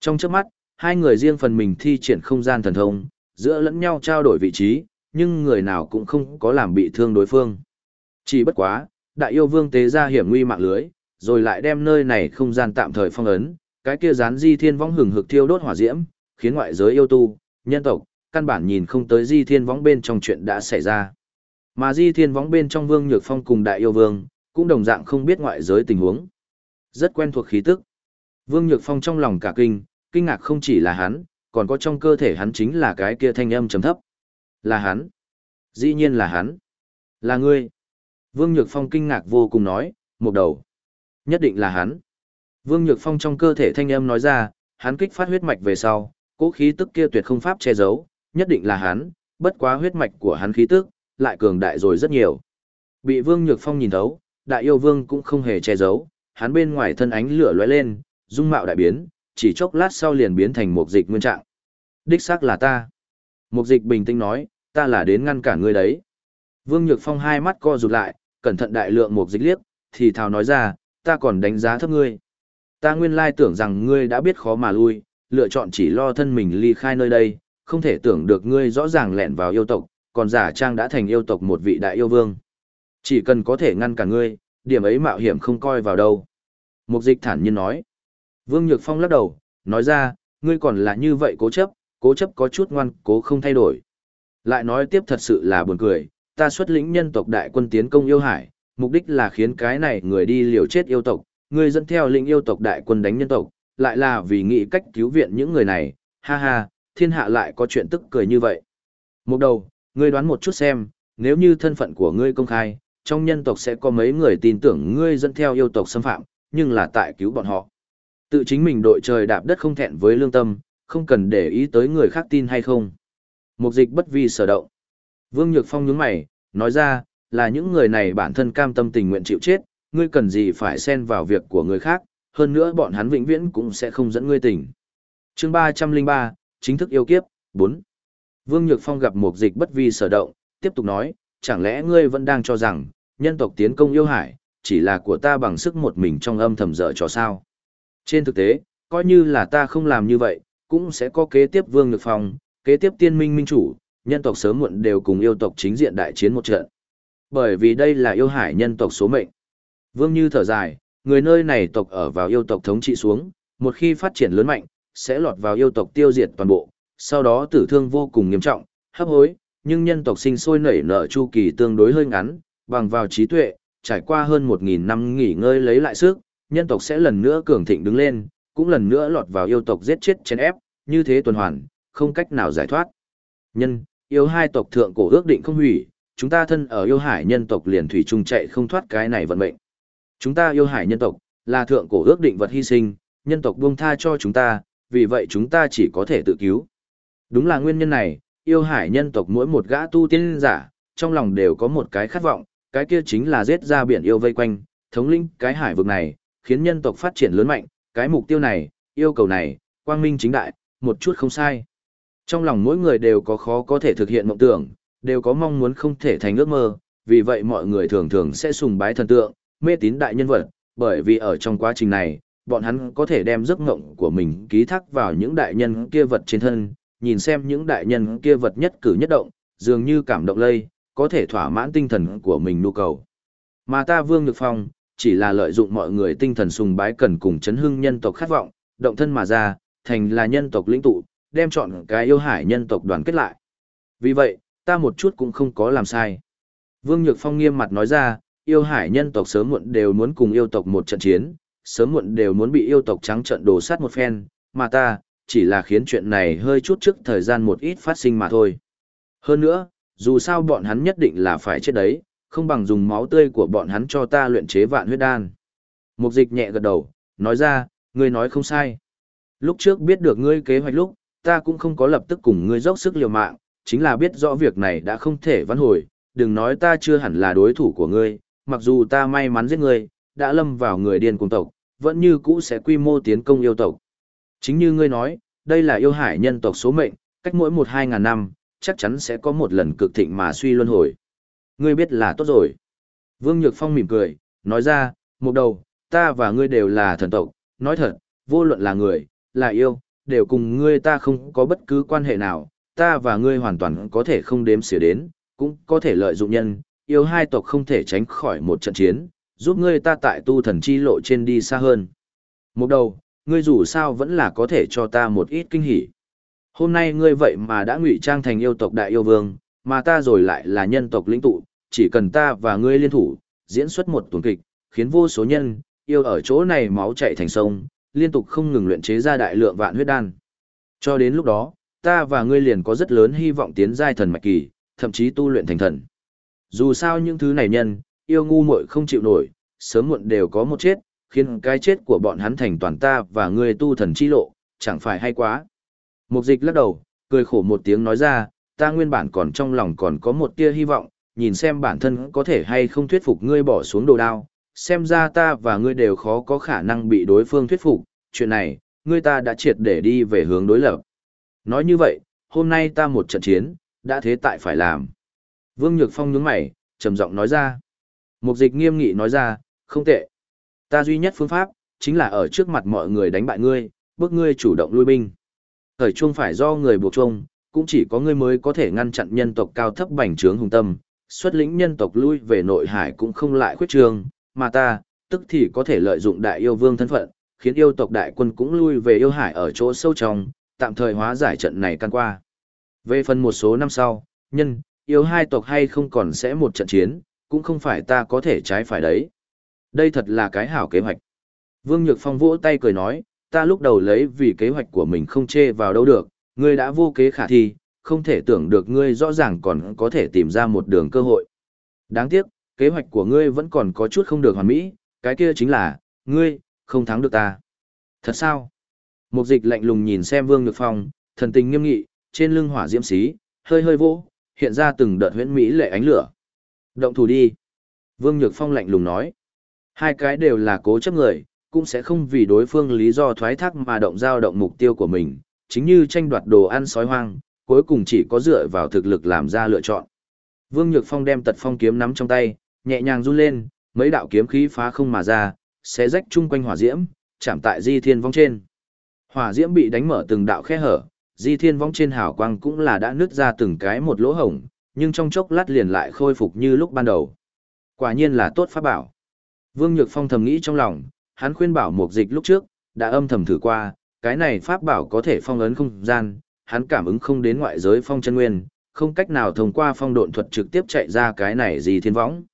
Speaker 1: Trong chớp mắt, hai người riêng phần mình thi triển không gian thần thông, giữa lẫn nhau trao đổi vị trí, nhưng người nào cũng không có làm bị thương đối phương. Chỉ bất quá, đại yêu vương tế ra hiểm nguy mạng lưới, rồi lại đem nơi này không gian tạm thời phong ấn, cái kia gián di thiên vong hừng hực thiêu đốt hỏa diễm, khiến ngoại giới yêu tu, nhân tộc, căn bản nhìn không tới di thiên võng bên trong chuyện đã xảy ra. Mà di thiên võng bên trong vương nhược phong cùng đại yêu vương, cũng đồng dạng không biết ngoại giới tình huống. Rất quen thuộc khí tức. Vương nhược phong trong lòng cả kinh, kinh ngạc không chỉ là hắn, còn có trong cơ thể hắn chính là cái kia thanh âm trầm thấp. Là hắn. Dĩ nhiên là hắn. Là ngươi. Vương Nhược Phong kinh ngạc vô cùng nói, một đầu. Nhất định là hắn. Vương Nhược Phong trong cơ thể thanh âm nói ra, hắn kích phát huyết mạch về sau, cố khí tức kia tuyệt không pháp che giấu, nhất định là hắn, bất quá huyết mạch của hắn khí tức, lại cường đại rồi rất nhiều. Bị Vương Nhược Phong nhìn thấu, đại yêu vương cũng không hề che giấu, hắn bên ngoài thân ánh lửa lóe lên, dung mạo đại biến, chỉ chốc lát sau liền biến thành một dịch nguyên trạng. Đích xác là ta. Một dịch bình tĩnh nói, ta là đến ngăn cản ngươi đấy. Vương Nhược Phong hai mắt co rụt lại, cẩn thận đại lượng một dịch liếc, thì thào nói ra, ta còn đánh giá thấp ngươi. Ta nguyên lai tưởng rằng ngươi đã biết khó mà lui, lựa chọn chỉ lo thân mình ly khai nơi đây, không thể tưởng được ngươi rõ ràng lẹn vào yêu tộc, còn giả trang đã thành yêu tộc một vị đại yêu vương. Chỉ cần có thể ngăn cản ngươi, điểm ấy mạo hiểm không coi vào đâu. Mục dịch thản nhiên nói. Vương Nhược Phong lắc đầu, nói ra, ngươi còn là như vậy cố chấp, cố chấp có chút ngoan, cố không thay đổi. Lại nói tiếp thật sự là buồn cười, ta xuất lĩnh nhân tộc đại quân tiến công yêu hải, mục đích là khiến cái này người đi liều chết yêu tộc, ngươi dẫn theo lĩnh yêu tộc đại quân đánh nhân tộc, lại là vì nghĩ cách cứu viện những người này, ha ha, thiên hạ lại có chuyện tức cười như vậy. Một đầu, ngươi đoán một chút xem, nếu như thân phận của ngươi công khai, trong nhân tộc sẽ có mấy người tin tưởng ngươi dẫn theo yêu tộc xâm phạm, nhưng là tại cứu bọn họ. Tự chính mình đội trời đạp đất không thẹn với lương tâm, không cần để ý tới người khác tin hay không. Mục dịch bất vi sở động. Vương Nhược Phong nhướng mày, nói ra, là những người này bản thân cam tâm tình nguyện chịu chết, ngươi cần gì phải xen vào việc của người khác, hơn nữa bọn hắn vĩnh viễn cũng sẽ không dẫn ngươi tỉnh. chương 303, chính thức yêu kiếp, 4. Vương Nhược Phong gặp một dịch bất vi sở động, tiếp tục nói, chẳng lẽ ngươi vẫn đang cho rằng, nhân tộc tiến công yêu hải, chỉ là của ta bằng sức một mình trong âm thầm dở cho sao. Trên thực tế, coi như là ta không làm như vậy, cũng sẽ có kế tiếp Vương Nhược Phong, kế tiếp tiên minh minh chủ, nhân tộc sớm muộn đều cùng yêu tộc chính diện đại chiến một trận. Bởi vì đây là yêu hải nhân tộc số mệnh. Vương Như thở dài, người nơi này tộc ở vào yêu tộc thống trị xuống, một khi phát triển lớn mạnh, sẽ lọt vào yêu tộc tiêu diệt toàn bộ, sau đó tử thương vô cùng nghiêm trọng, hấp hối, nhưng nhân tộc sinh sôi nảy nở chu kỳ tương đối hơi ngắn, bằng vào trí tuệ, trải qua hơn 1.000 năm nghỉ ngơi lấy lại sức, nhân tộc sẽ lần nữa cường thịnh đứng lên, cũng lần nữa lọt vào yêu tộc giết chết chèn ép, như thế tuần hoàn, không cách nào giải thoát. Nhân, yêu hai tộc thượng cổ ước định không hủy, chúng ta thân ở yêu hải nhân tộc liền thủy chung chạy không thoát cái này vận mệnh. Chúng ta yêu hải nhân tộc, là thượng cổ ước định vật hy sinh, nhân tộc buông tha cho chúng ta, vì vậy chúng ta chỉ có thể tự cứu. Đúng là nguyên nhân này, yêu hải nhân tộc mỗi một gã tu tiên giả, trong lòng đều có một cái khát vọng, cái kia chính là giết ra biển yêu vây quanh, thống lĩnh cái hải vực này, khiến nhân tộc phát triển lớn mạnh, cái mục tiêu này, yêu cầu này, quang minh chính đại, một chút không sai. Trong lòng mỗi người đều có khó có thể thực hiện mộng tưởng, đều có mong muốn không thể thành ước mơ, vì vậy mọi người thường thường sẽ sùng bái thần tượng, mê tín đại nhân vật, bởi vì ở trong quá trình này, bọn hắn có thể đem giấc ngộng của mình ký thác vào những đại nhân kia vật trên thân, nhìn xem những đại nhân kia vật nhất cử nhất động, dường như cảm động lây, có thể thỏa mãn tinh thần của mình nhu cầu. Mà ta Vương Nhược Phong, chỉ là lợi dụng mọi người tinh thần sùng bái cần cùng chấn hưng nhân tộc khát vọng, động thân mà ra, thành là nhân tộc lĩnh tụ, đem chọn cái yêu hải nhân tộc đoàn kết lại. Vì vậy, ta một chút cũng không có làm sai. Vương Nhược Phong nghiêm mặt nói ra, yêu hải nhân tộc sớm muộn đều muốn cùng yêu tộc một trận chiến, sớm muộn đều muốn bị yêu tộc trắng trận đổ sát một phen, mà ta, chỉ là khiến chuyện này hơi chút trước thời gian một ít phát sinh mà thôi. Hơn nữa, dù sao bọn hắn nhất định là phải chết đấy, không bằng dùng máu tươi của bọn hắn cho ta luyện chế vạn huyết đan. Mục dịch nhẹ gật đầu, nói ra, ngươi nói không sai. Lúc trước biết được ngươi kế hoạch lúc, ta cũng không có lập tức cùng ngươi dốc sức liều mạng, chính là biết rõ việc này đã không thể vãn hồi, đừng nói ta chưa hẳn là đối thủ của ngươi, mặc dù ta may mắn giết ngươi, đã lâm vào người điên cùng tộc, vẫn như cũ sẽ quy mô tiến công yêu tộc. Chính như ngươi nói, đây là yêu hải nhân tộc số mệnh, cách mỗi một hai ngàn năm, chắc chắn sẽ có một lần cực thịnh mà suy luân hồi. Ngươi biết là tốt rồi. Vương Nhược Phong mỉm cười, nói ra, một đầu, ta và ngươi đều là thần tộc, nói thật, vô luận là người, là yêu, đều cùng ngươi ta không có bất cứ quan hệ nào, ta và ngươi hoàn toàn có thể không đếm xỉa đến, cũng có thể lợi dụng nhân, yêu hai tộc không thể tránh khỏi một trận chiến, giúp ngươi ta tại tu thần chi lộ trên đi xa hơn. Một đầu, ngươi dù sao vẫn là có thể cho ta một ít kinh hỉ. Hôm nay ngươi vậy mà đã ngụy trang thành yêu tộc đại yêu vương, mà ta rồi lại là nhân tộc lĩnh tụ, chỉ cần ta và ngươi liên thủ, diễn xuất một tuần kịch, khiến vô số nhân, yêu ở chỗ này máu chạy thành sông, liên tục không ngừng luyện chế ra đại lượng vạn huyết đan. Cho đến lúc đó, ta và ngươi liền có rất lớn hy vọng tiến giai thần mạch kỳ, thậm chí tu luyện thành thần. Dù sao những thứ này nhân, yêu ngu muội không chịu nổi, sớm muộn đều có một chết, khiến cái chết của bọn hắn thành toàn ta và ngươi tu thần chi lộ, chẳng phải hay quá. Mục dịch lắc đầu, cười khổ một tiếng nói ra, ta nguyên bản còn trong lòng còn có một tia hy vọng, nhìn xem bản thân có thể hay không thuyết phục ngươi bỏ xuống đồ đao, xem ra ta và ngươi đều khó có khả năng bị đối phương thuyết phục, chuyện này, ngươi ta đã triệt để đi về hướng đối lập. Nói như vậy, hôm nay ta một trận chiến, đã thế tại phải làm. Vương Nhược Phong nhướng mày, trầm giọng nói ra. Mục dịch nghiêm nghị nói ra, không tệ. Ta duy nhất phương pháp, chính là ở trước mặt mọi người đánh bại ngươi, bước ngươi chủ động lui binh. Thời chuông phải do người buộc chuông, cũng chỉ có ngươi mới có thể ngăn chặn nhân tộc cao thấp bành trướng hùng tâm, xuất lĩnh nhân tộc lui về nội hải cũng không lại khuyết trường, mà ta, tức thì có thể lợi dụng đại yêu vương thân phận, khiến yêu tộc đại quân cũng lui về yêu hải ở chỗ sâu trong, tạm thời hóa giải trận này căn qua. Về phần một số năm sau, nhân, yêu hai tộc hay không còn sẽ một trận chiến, cũng không phải ta có thể trái phải đấy. Đây thật là cái hảo kế hoạch. Vương Nhược Phong vỗ tay cười nói, ta lúc đầu lấy vì kế hoạch của mình không chê vào đâu được, ngươi đã vô kế khả thi, không thể tưởng được ngươi rõ ràng còn có thể tìm ra một đường cơ hội. Đáng tiếc, kế hoạch của ngươi vẫn còn có chút không được hoàn mỹ, cái kia chính là, ngươi, không thắng được ta. Thật sao? Mục dịch lạnh lùng nhìn xem Vương Nhược Phong, thần tình nghiêm nghị, trên lưng hỏa diễm xí, hơi hơi vỗ, hiện ra từng đợt huyễn mỹ lệ ánh lửa. Động thủ đi. Vương Nhược Phong lạnh lùng nói. Hai cái đều là cố chấp người, cũng sẽ không vì đối phương lý do thoái thác mà động giao động mục tiêu của mình, chính như tranh đoạt đồ ăn sói hoang, cuối cùng chỉ có dựa vào thực lực làm ra lựa chọn. Vương Nhược Phong đem tật phong kiếm nắm trong tay, nhẹ nhàng run lên, mấy đạo kiếm khí phá không mà ra, xé rách chung quanh hỏa diễm, chạm tại di thiên vong trên. Hỏa diễm bị đánh mở từng đạo khe hở, di thiên vong trên hào quang cũng là đã nứt ra từng cái một lỗ hổng, nhưng trong chốc lát liền lại khôi phục như lúc ban đầu. Quả nhiên là tốt pháp bảo. Vương Nhược Phong thầm nghĩ trong lòng, hắn khuyên bảo Mục dịch lúc trước, đã âm thầm thử qua, cái này pháp bảo có thể phong ấn không gian, hắn cảm ứng không đến ngoại giới phong chân nguyên, không cách nào thông qua phong độn thuật trực tiếp chạy ra cái này di thiên võng.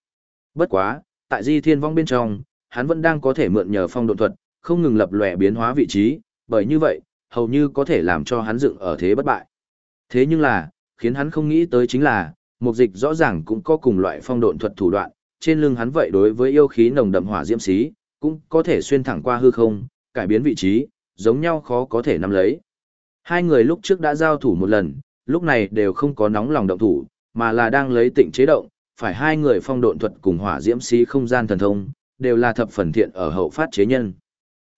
Speaker 1: Bất quá, tại di thiên võng bên trong, hắn vẫn đang có thể mượn nhờ phong độn thuật, không ngừng lập lòe biến hóa vị trí, bởi như vậy, hầu như có thể làm cho hắn dựng ở thế bất bại. Thế nhưng là, khiến hắn không nghĩ tới chính là, mục dịch rõ ràng cũng có cùng loại phong độn thuật thủ đoạn, trên lưng hắn vậy đối với yêu khí nồng đậm hỏa diễm xí, cũng có thể xuyên thẳng qua hư không, cải biến vị trí, giống nhau khó có thể nắm lấy. Hai người lúc trước đã giao thủ một lần, lúc này đều không có nóng lòng động thủ, mà là đang lấy tịnh chế động, phải hai người phong độn thuật cùng hỏa diễm xí không gian thần thông, đều là thập phần thiện ở hậu phát chế nhân.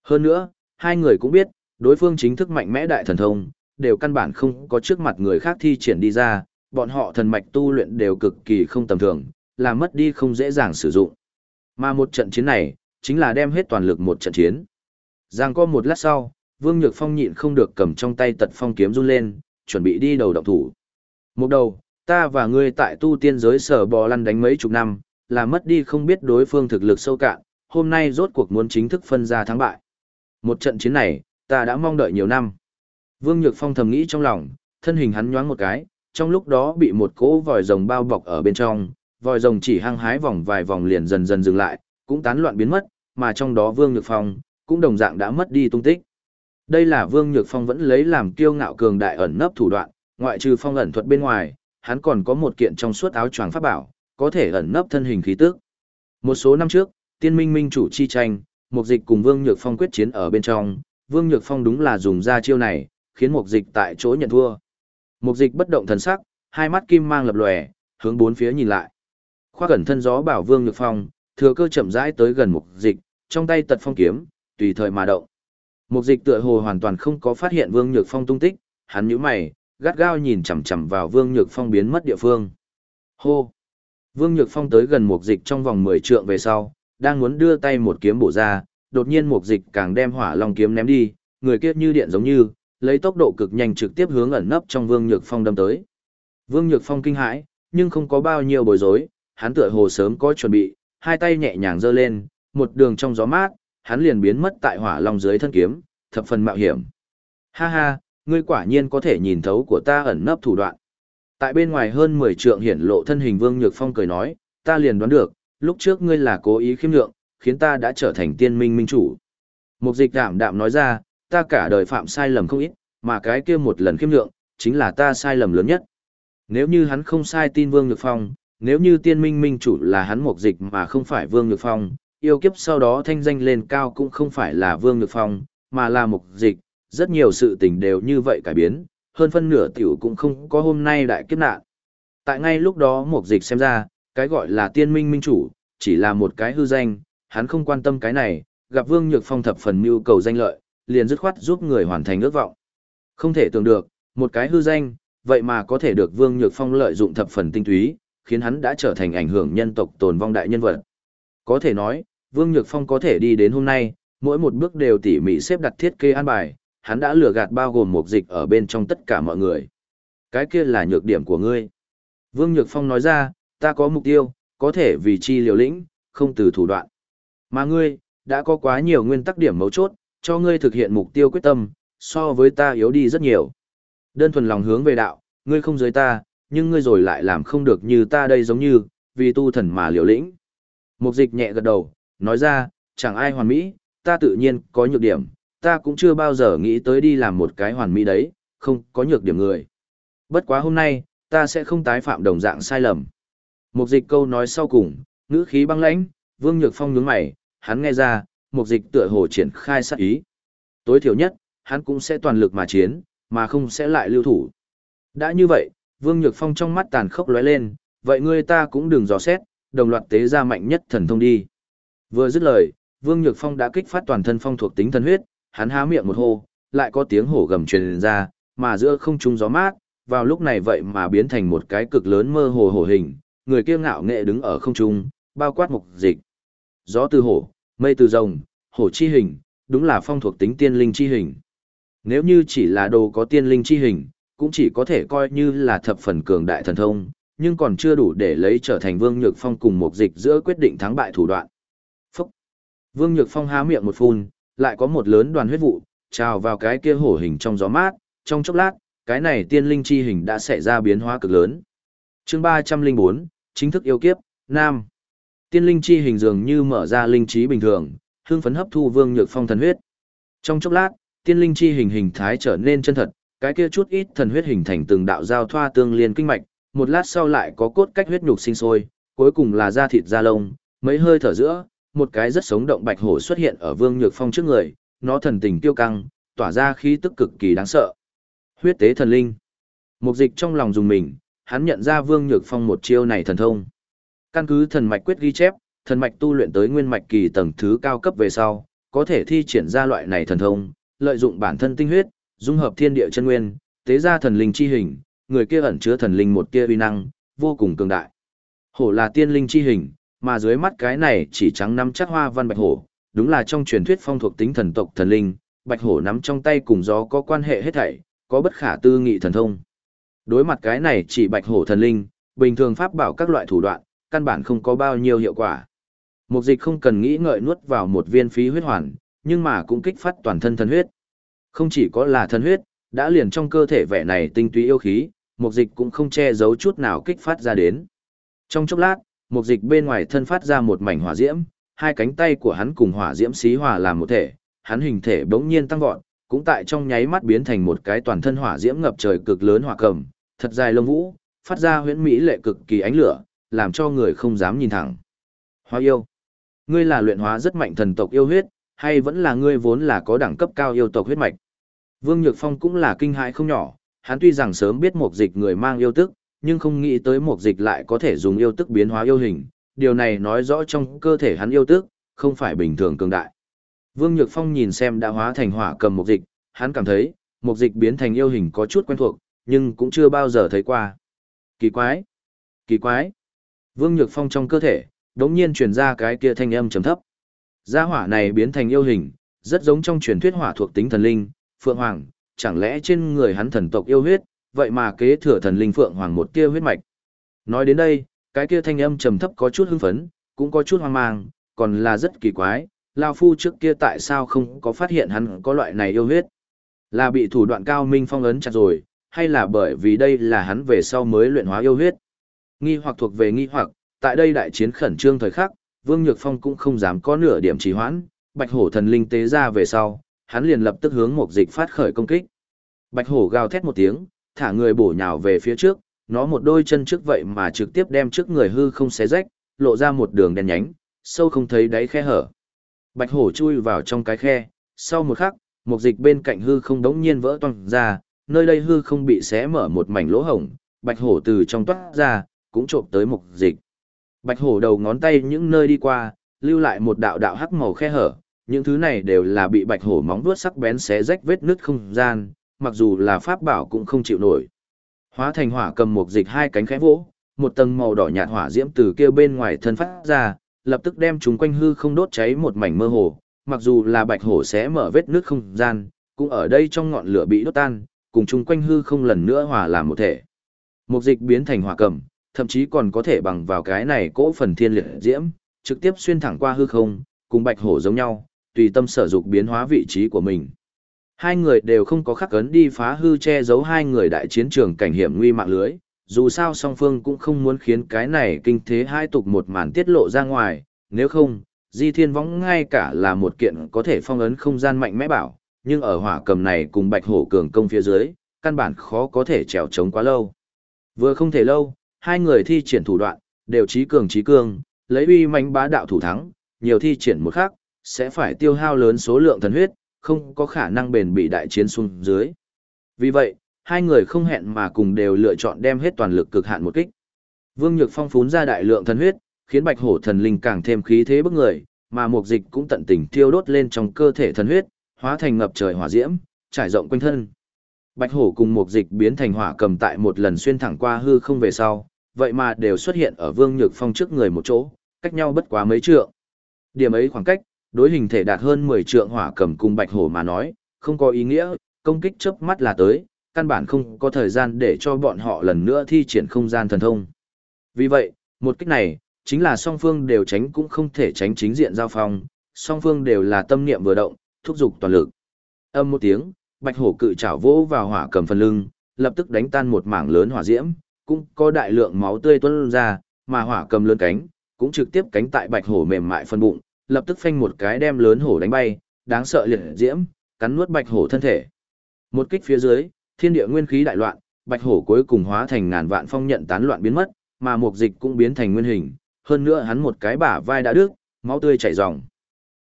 Speaker 1: Hơn nữa, hai người cũng biết, đối phương chính thức mạnh mẽ đại thần thông, đều căn bản không có trước mặt người khác thi triển đi ra, bọn họ thần mạch tu luyện đều cực kỳ không tầm thường, làm mất đi không dễ dàng sử dụng. Mà một trận chiến này, chính là đem hết toàn lực một trận chiến. Giang có một lát sau, Vương Nhược Phong nhịn không được cầm trong tay tật phong kiếm run lên, chuẩn bị đi đầu động thủ. Một đầu, ta và ngươi tại tu tiên giới sở bò lăn đánh mấy chục năm, là mất đi không biết đối phương thực lực sâu cạn, hôm nay rốt cuộc muốn chính thức phân ra thắng bại. Một trận chiến này, ta đã mong đợi nhiều năm. Vương Nhược Phong thầm nghĩ trong lòng, thân hình hắn nhoáng một cái, trong lúc đó bị một cỗ vòi rồng bao bọc ở bên trong, vòi rồng chỉ hăng hái vòng vài vòng liền dần dần dừng lại, cũng tán loạn biến mất, mà trong đó Vương Nhược Phong cũng đồng dạng đã mất đi tung tích. Đây là Vương Nhược Phong vẫn lấy làm kiêu ngạo cường đại ẩn nấp thủ đoạn, ngoại trừ phong ẩn thuật bên ngoài, hắn còn có một kiện trong suốt áo choàng pháp bảo, có thể ẩn nấp thân hình khí tức. Một số năm trước, Tiên Minh Minh chủ chi tranh, Mục Dịch cùng Vương Nhược Phong quyết chiến ở bên trong, Vương Nhược Phong đúng là dùng ra chiêu này, khiến Mục Dịch tại chỗ nhận thua. Mục Dịch bất động thần sắc, hai mắt kim mang lập lòe, hướng bốn phía nhìn lại. Khoa cẩn thân gió bảo Vương Nhược Phong, thừa cơ chậm rãi tới gần mục dịch, trong tay tật phong kiếm, tùy thời mà động. Mục dịch tựa hồ hoàn toàn không có phát hiện Vương Nhược Phong tung tích, hắn nhíu mày, gắt gao nhìn chằm chằm vào Vương Nhược Phong biến mất địa phương. Hô! Vương Nhược Phong tới gần mục dịch trong vòng 10 trượng về sau, đang muốn đưa tay một kiếm bổ ra, đột nhiên mục dịch càng đem hỏa long kiếm ném đi, người kia như điện giống như, lấy tốc độ cực nhanh trực tiếp hướng ẩn nấp trong Vương Nhược Phong đâm tới. Vương Nhược Phong kinh hãi, nhưng không có bao nhiêu bối rối, hắn tựa hồ sớm có chuẩn bị, hai tay nhẹ nhàng giơ lên, một đường trong gió mát, hắn liền biến mất tại hỏa long dưới thân kiếm, thập phần mạo hiểm. Ha ha, ngươi quả nhiên có thể nhìn thấu của ta ẩn nấp thủ đoạn. Tại bên ngoài hơn 10 trượng hiển lộ thân hình Vương Nhược Phong cười nói, ta liền đoán được, lúc trước ngươi là cố ý khiêm lượng, khiến ta đã trở thành tiên minh minh chủ. Mục dịch đảm đạm nói ra, ta cả đời phạm sai lầm không ít, mà cái kia một lần khiêm lượng, chính là ta sai lầm lớn nhất. Nếu như hắn không sai tin Vương Nhược Phong, nếu như tiên minh minh chủ là hắn mục dịch mà không phải Vương Nhược Phong, yêu kiếp sau đó thanh danh lên cao cũng không phải là Vương Nhược Phong, mà là mục dịch, rất nhiều sự tình đều như vậy cải biến, hơn phân nửa tiểu cũng không có hôm nay đại kiếp nạn. Tại ngay lúc đó mục dịch xem ra, cái gọi là tiên minh minh chủ, chỉ là một cái hư danh, hắn không quan tâm cái này, gặp Vương Nhược Phong thập phần mưu cầu danh lợi, liền dứt khoát giúp người hoàn thành ước vọng. Không thể tưởng được, một cái hư danh, vậy mà có thể được Vương Nhược Phong lợi dụng thập phần tinh túy, khiến hắn đã trở thành ảnh hưởng nhân tộc tồn vong đại nhân vật. Có thể nói, Vương Nhược Phong có thể đi đến hôm nay, mỗi một bước đều tỉ mỉ xếp đặt thiết kế an bài, hắn đã lừa gạt bao gồm một dịch ở bên trong tất cả mọi người. Cái kia là nhược điểm của ngươi. Vương Nhược Phong nói ra, ta có mục tiêu, có thể vì chi liều lĩnh, không từ thủ đoạn. Mà ngươi, đã có quá nhiều nguyên tắc điểm mấu chốt, cho ngươi thực hiện mục tiêu quyết tâm, so với ta yếu đi rất nhiều. Đơn thuần lòng hướng về đạo, ngươi không giới ta, nhưng ngươi rồi lại làm không được như ta đây giống như, vì tu thần mà liều lĩnh. Mục dịch nhẹ gật đầu, nói ra, chẳng ai hoàn mỹ, ta tự nhiên có nhược điểm, ta cũng chưa bao giờ nghĩ tới đi làm một cái hoàn mỹ đấy, không có nhược điểm người. Bất quá hôm nay, ta sẽ không tái phạm đồng dạng sai lầm. Mục dịch câu nói sau cùng, ngữ khí băng lãnh, Vương Nhược Phong nhướng mày, hắn nghe ra, mục dịch tựa hồ triển khai sát ý. Tối thiểu nhất, hắn cũng sẽ toàn lực mà chiến, mà không sẽ lại lưu thủ. Đã như vậy, Vương Nhược Phong trong mắt tàn khốc lóe lên, vậy ngươi ta cũng đừng dò xét, đồng loạt tế ra mạnh nhất thần thông đi. Vừa dứt lời, Vương Nhược Phong đã kích phát toàn thân phong thuộc tính thần huyết, hắn há miệng một hô, lại có tiếng hổ gầm truyền ra, mà giữa không trung gió mát, vào lúc này vậy mà biến thành một cái cực lớn mơ hồ hổ hình, người kia ngạo nghệ đứng ở không trung, bao quát mục dịch. Gió từ hổ, mây từ rồng, hổ chi hình, đúng là phong thuộc tính tiên linh chi hình. Nếu như chỉ là đồ có tiên linh chi hình, cũng chỉ có thể coi như là thập phần cường đại thần thông, nhưng còn chưa đủ để lấy trở thành Vương Nhược Phong cùng một dịch giữa quyết định thắng bại thủ đoạn. Phúc! Vương Nhược Phong há miệng một phun, lại có một lớn đoàn huyết vụ, trào vào cái kia hổ hình trong gió mát, trong chốc lát, cái này tiên linh chi hình đã xảy ra biến hóa cực lớn. chương 304, chính thức yêu kiếp, Nam. Tiên linh chi hình dường như mở ra linh trí bình thường, hương phấn hấp thu Vương Nhược Phong thần huyết. Trong chốc lát, tiên linh chi hình hình thái trở nên chân thật, cái kia chút ít thần huyết hình thành từng đạo giao thoa tương liên kinh mạch, một lát sau lại có cốt cách huyết nhục sinh sôi, cuối cùng là da thịt da lông, mấy hơi thở giữa, một cái rất sống động bạch hổ xuất hiện ở Vương Nhược Phong trước người, nó thần tình tiêu căng, tỏa ra khí tức cực kỳ đáng sợ. Huyết tế thần linh. Mục dịch trong lòng dùng mình, hắn nhận ra Vương Nhược Phong một chiêu này thần thông. Căn cứ thần mạch quyết ghi chép, thần mạch tu luyện tới nguyên mạch kỳ tầng thứ cao cấp về sau, có thể thi triển ra loại này thần thông, lợi dụng bản thân tinh huyết, dung hợp thiên địa chân nguyên, tế ra thần linh chi hình, người kia ẩn chứa thần linh một tia uy năng, vô cùng cường đại. Hổ là tiên linh chi hình, mà dưới mắt cái này chỉ trắng năm chắc hoa văn bạch hổ, đúng là trong truyền thuyết phong thuộc tính thần tộc thần linh, bạch hổ nắm trong tay cùng gió có quan hệ hết thảy, có bất khả tư nghị thần thông. Đối mặt cái này chỉ bạch hổ thần linh, bình thường pháp bảo các loại thủ đoạn, căn bản không có bao nhiêu hiệu quả. Mục dịch không cần nghĩ ngợi nuốt vào một viên phí huyết hoàn, nhưng mà cũng kích phát toàn thân thần huyết. Không chỉ có là thần huyết, đã liền trong cơ thể vẻ này tinh túy yêu khí, mục dịch cũng không che giấu chút nào kích phát ra đến. Trong chốc lát, mục dịch bên ngoài thân phát ra một mảnh hỏa diễm, hai cánh tay của hắn cùng hỏa diễm xí hòa làm một thể, hắn hình thể bỗng nhiên tăng vọt, cũng tại trong nháy mắt biến thành một cái toàn thân hỏa diễm ngập trời cực lớn hỏa cầm, thật dài lông vũ, phát ra huyễn mỹ lệ cực kỳ ánh lửa, làm cho người không dám nhìn thẳng. Hóa yêu, ngươi là luyện hóa rất mạnh thần tộc yêu huyết, hay vẫn là ngươi vốn là có đẳng cấp cao yêu tộc huyết mạch? Vương Nhược Phong cũng là kinh hãi không nhỏ, hắn tuy rằng sớm biết một dịch người mang yêu tức, nhưng không nghĩ tới một dịch lại có thể dùng yêu tức biến hóa yêu hình, điều này nói rõ trong cơ thể hắn yêu tức, không phải bình thường cường đại. Vương Nhược Phong nhìn xem đã hóa thành hỏa cầm một dịch, hắn cảm thấy, một dịch biến thành yêu hình có chút quen thuộc, nhưng cũng chưa bao giờ thấy qua. Kỳ quái! Kỳ quái! Vương Nhược Phong trong cơ thể, đống nhiên truyền ra cái kia thanh âm trầm thấp. Gia hỏa này biến thành yêu hình, rất giống trong truyền thuyết hỏa thuộc tính thần linh, Phượng Hoàng, chẳng lẽ trên người hắn thần tộc yêu huyết, vậy mà kế thừa thần linh Phượng Hoàng một tia huyết mạch. Nói đến đây, cái kia thanh âm trầm thấp có chút hưng phấn, cũng có chút hoang mang, còn là rất kỳ quái, Lao Phu trước kia tại sao không có phát hiện hắn có loại này yêu huyết. Là bị thủ đoạn cao minh phong ấn chặt rồi, hay là bởi vì đây là hắn về sau mới luyện hóa yêu huyết. Nghi hoặc thuộc về nghi hoặc, tại đây đại chiến khẩn trương thời khắc, Vương Nhược Phong cũng không dám có nửa điểm trì hoãn, Bạch Hổ thần linh tế ra về sau, hắn liền lập tức hướng một dịch phát khởi công kích. Bạch Hổ gào thét một tiếng, thả người bổ nhào về phía trước, nó một đôi chân trước vậy mà trực tiếp đem trước người hư không xé rách, lộ ra một đường đen nhánh, sâu không thấy đáy khe hở. Bạch hổ chui vào trong cái khe, sau một khắc, một dịch bên cạnh hư không đống nhiên vỡ toang ra, nơi đây hư không bị xé mở một mảnh lỗ hổng, bạch hổ từ trong toát ra, cũng trộm tới mục dịch. Bạch hổ đầu ngón tay những nơi đi qua, lưu lại một đạo đạo hắc màu khe hở, những thứ này đều là bị bạch hổ móng vuốt sắc bén xé rách vết nứt không gian, mặc dù là pháp bảo cũng không chịu nổi. Hóa thành hỏa cầm mục dịch hai cánh khẽ vỗ, một tầng màu đỏ nhạt hỏa diễm từ kia bên ngoài thân phát ra, lập tức đem chúng quanh hư không đốt cháy một mảnh mơ hồ, mặc dù là bạch hổ sẽ mở vết nước không gian, cũng ở đây trong ngọn lửa bị đốt tan, cùng chúng quanh hư không lần nữa hòa làm một thể. mục dịch biến thành hỏa cầm, thậm chí còn có thể bằng vào cái này cỗ phần thiên liệt diễm, trực tiếp xuyên thẳng qua hư không, cùng bạch hổ giống nhau, tùy tâm sở dục biến hóa vị trí của mình. Hai người đều không có khắc ấn đi phá hư che giấu hai người đại chiến trường cảnh hiểm nguy mạng lưới, dù sao song phương cũng không muốn khiến cái này kinh thế hai tục một màn tiết lộ ra ngoài, nếu không, di thiên võng ngay cả là một kiện có thể phong ấn không gian mạnh mẽ bảo, nhưng ở hỏa cầm này cùng bạch hổ cường công phía dưới, căn bản khó có thể trèo trống quá lâu. Vừa không thể lâu, hai người thi triển thủ đoạn, đều trí cường trí cường, lấy uy manh bá đạo thủ thắng, nhiều thi triển một khác, sẽ phải tiêu hao lớn số lượng thần huyết, không có khả năng bền bị đại chiến xuống dưới. Vì vậy, hai người không hẹn mà cùng đều lựa chọn đem hết toàn lực cực hạn một kích. Vương Nhược Phong phún ra đại lượng thần huyết, khiến Bạch Hổ thần linh càng thêm khí thế bức người, mà Mục Dịch cũng tận tình thiêu đốt lên trong cơ thể thần huyết, hóa thành ngập trời hỏa diễm, trải rộng quanh thân. Bạch Hổ cùng Mục Dịch biến thành hỏa cầm tại một lần xuyên thẳng qua hư không về sau, vậy mà đều xuất hiện ở Vương Nhược Phong trước người một chỗ, cách nhau bất quá mấy trượng. Điểm ấy khoảng cách, đối hình thể đạt hơn 10 trượng hỏa cầm cùng Bạch Hổ mà nói, không có ý nghĩa, công kích chớp mắt là tới, căn bản không có thời gian để cho bọn họ lần nữa thi triển không gian thần thông. Vì vậy, một kích này, chính là song phương đều tránh cũng không thể tránh chính diện giao phong, song phương đều là tâm niệm vừa động, thúc giục toàn lực. Âm một tiếng, bạch hổ cự chảo vỗ vào hỏa cầm phần lưng, lập tức đánh tan một mảng lớn hỏa diễm, cũng có đại lượng máu tươi tuôn ra, mà hỏa cầm lớn cánh, cũng trực tiếp cánh tại bạch hổ mềm mại phân bụng, lập tức phanh một cái đem lớn hổ đánh bay, đáng sợ liệt diễm, cắn nuốt bạch hổ thân thể. Một kích phía dưới, thiên địa nguyên khí đại loạn, bạch hổ cuối cùng hóa thành ngàn vạn phong nhận tán loạn biến mất, mà mục dịch cũng biến thành nguyên hình, hơn nữa hắn một cái bả vai đã đứt, máu tươi chảy ròng.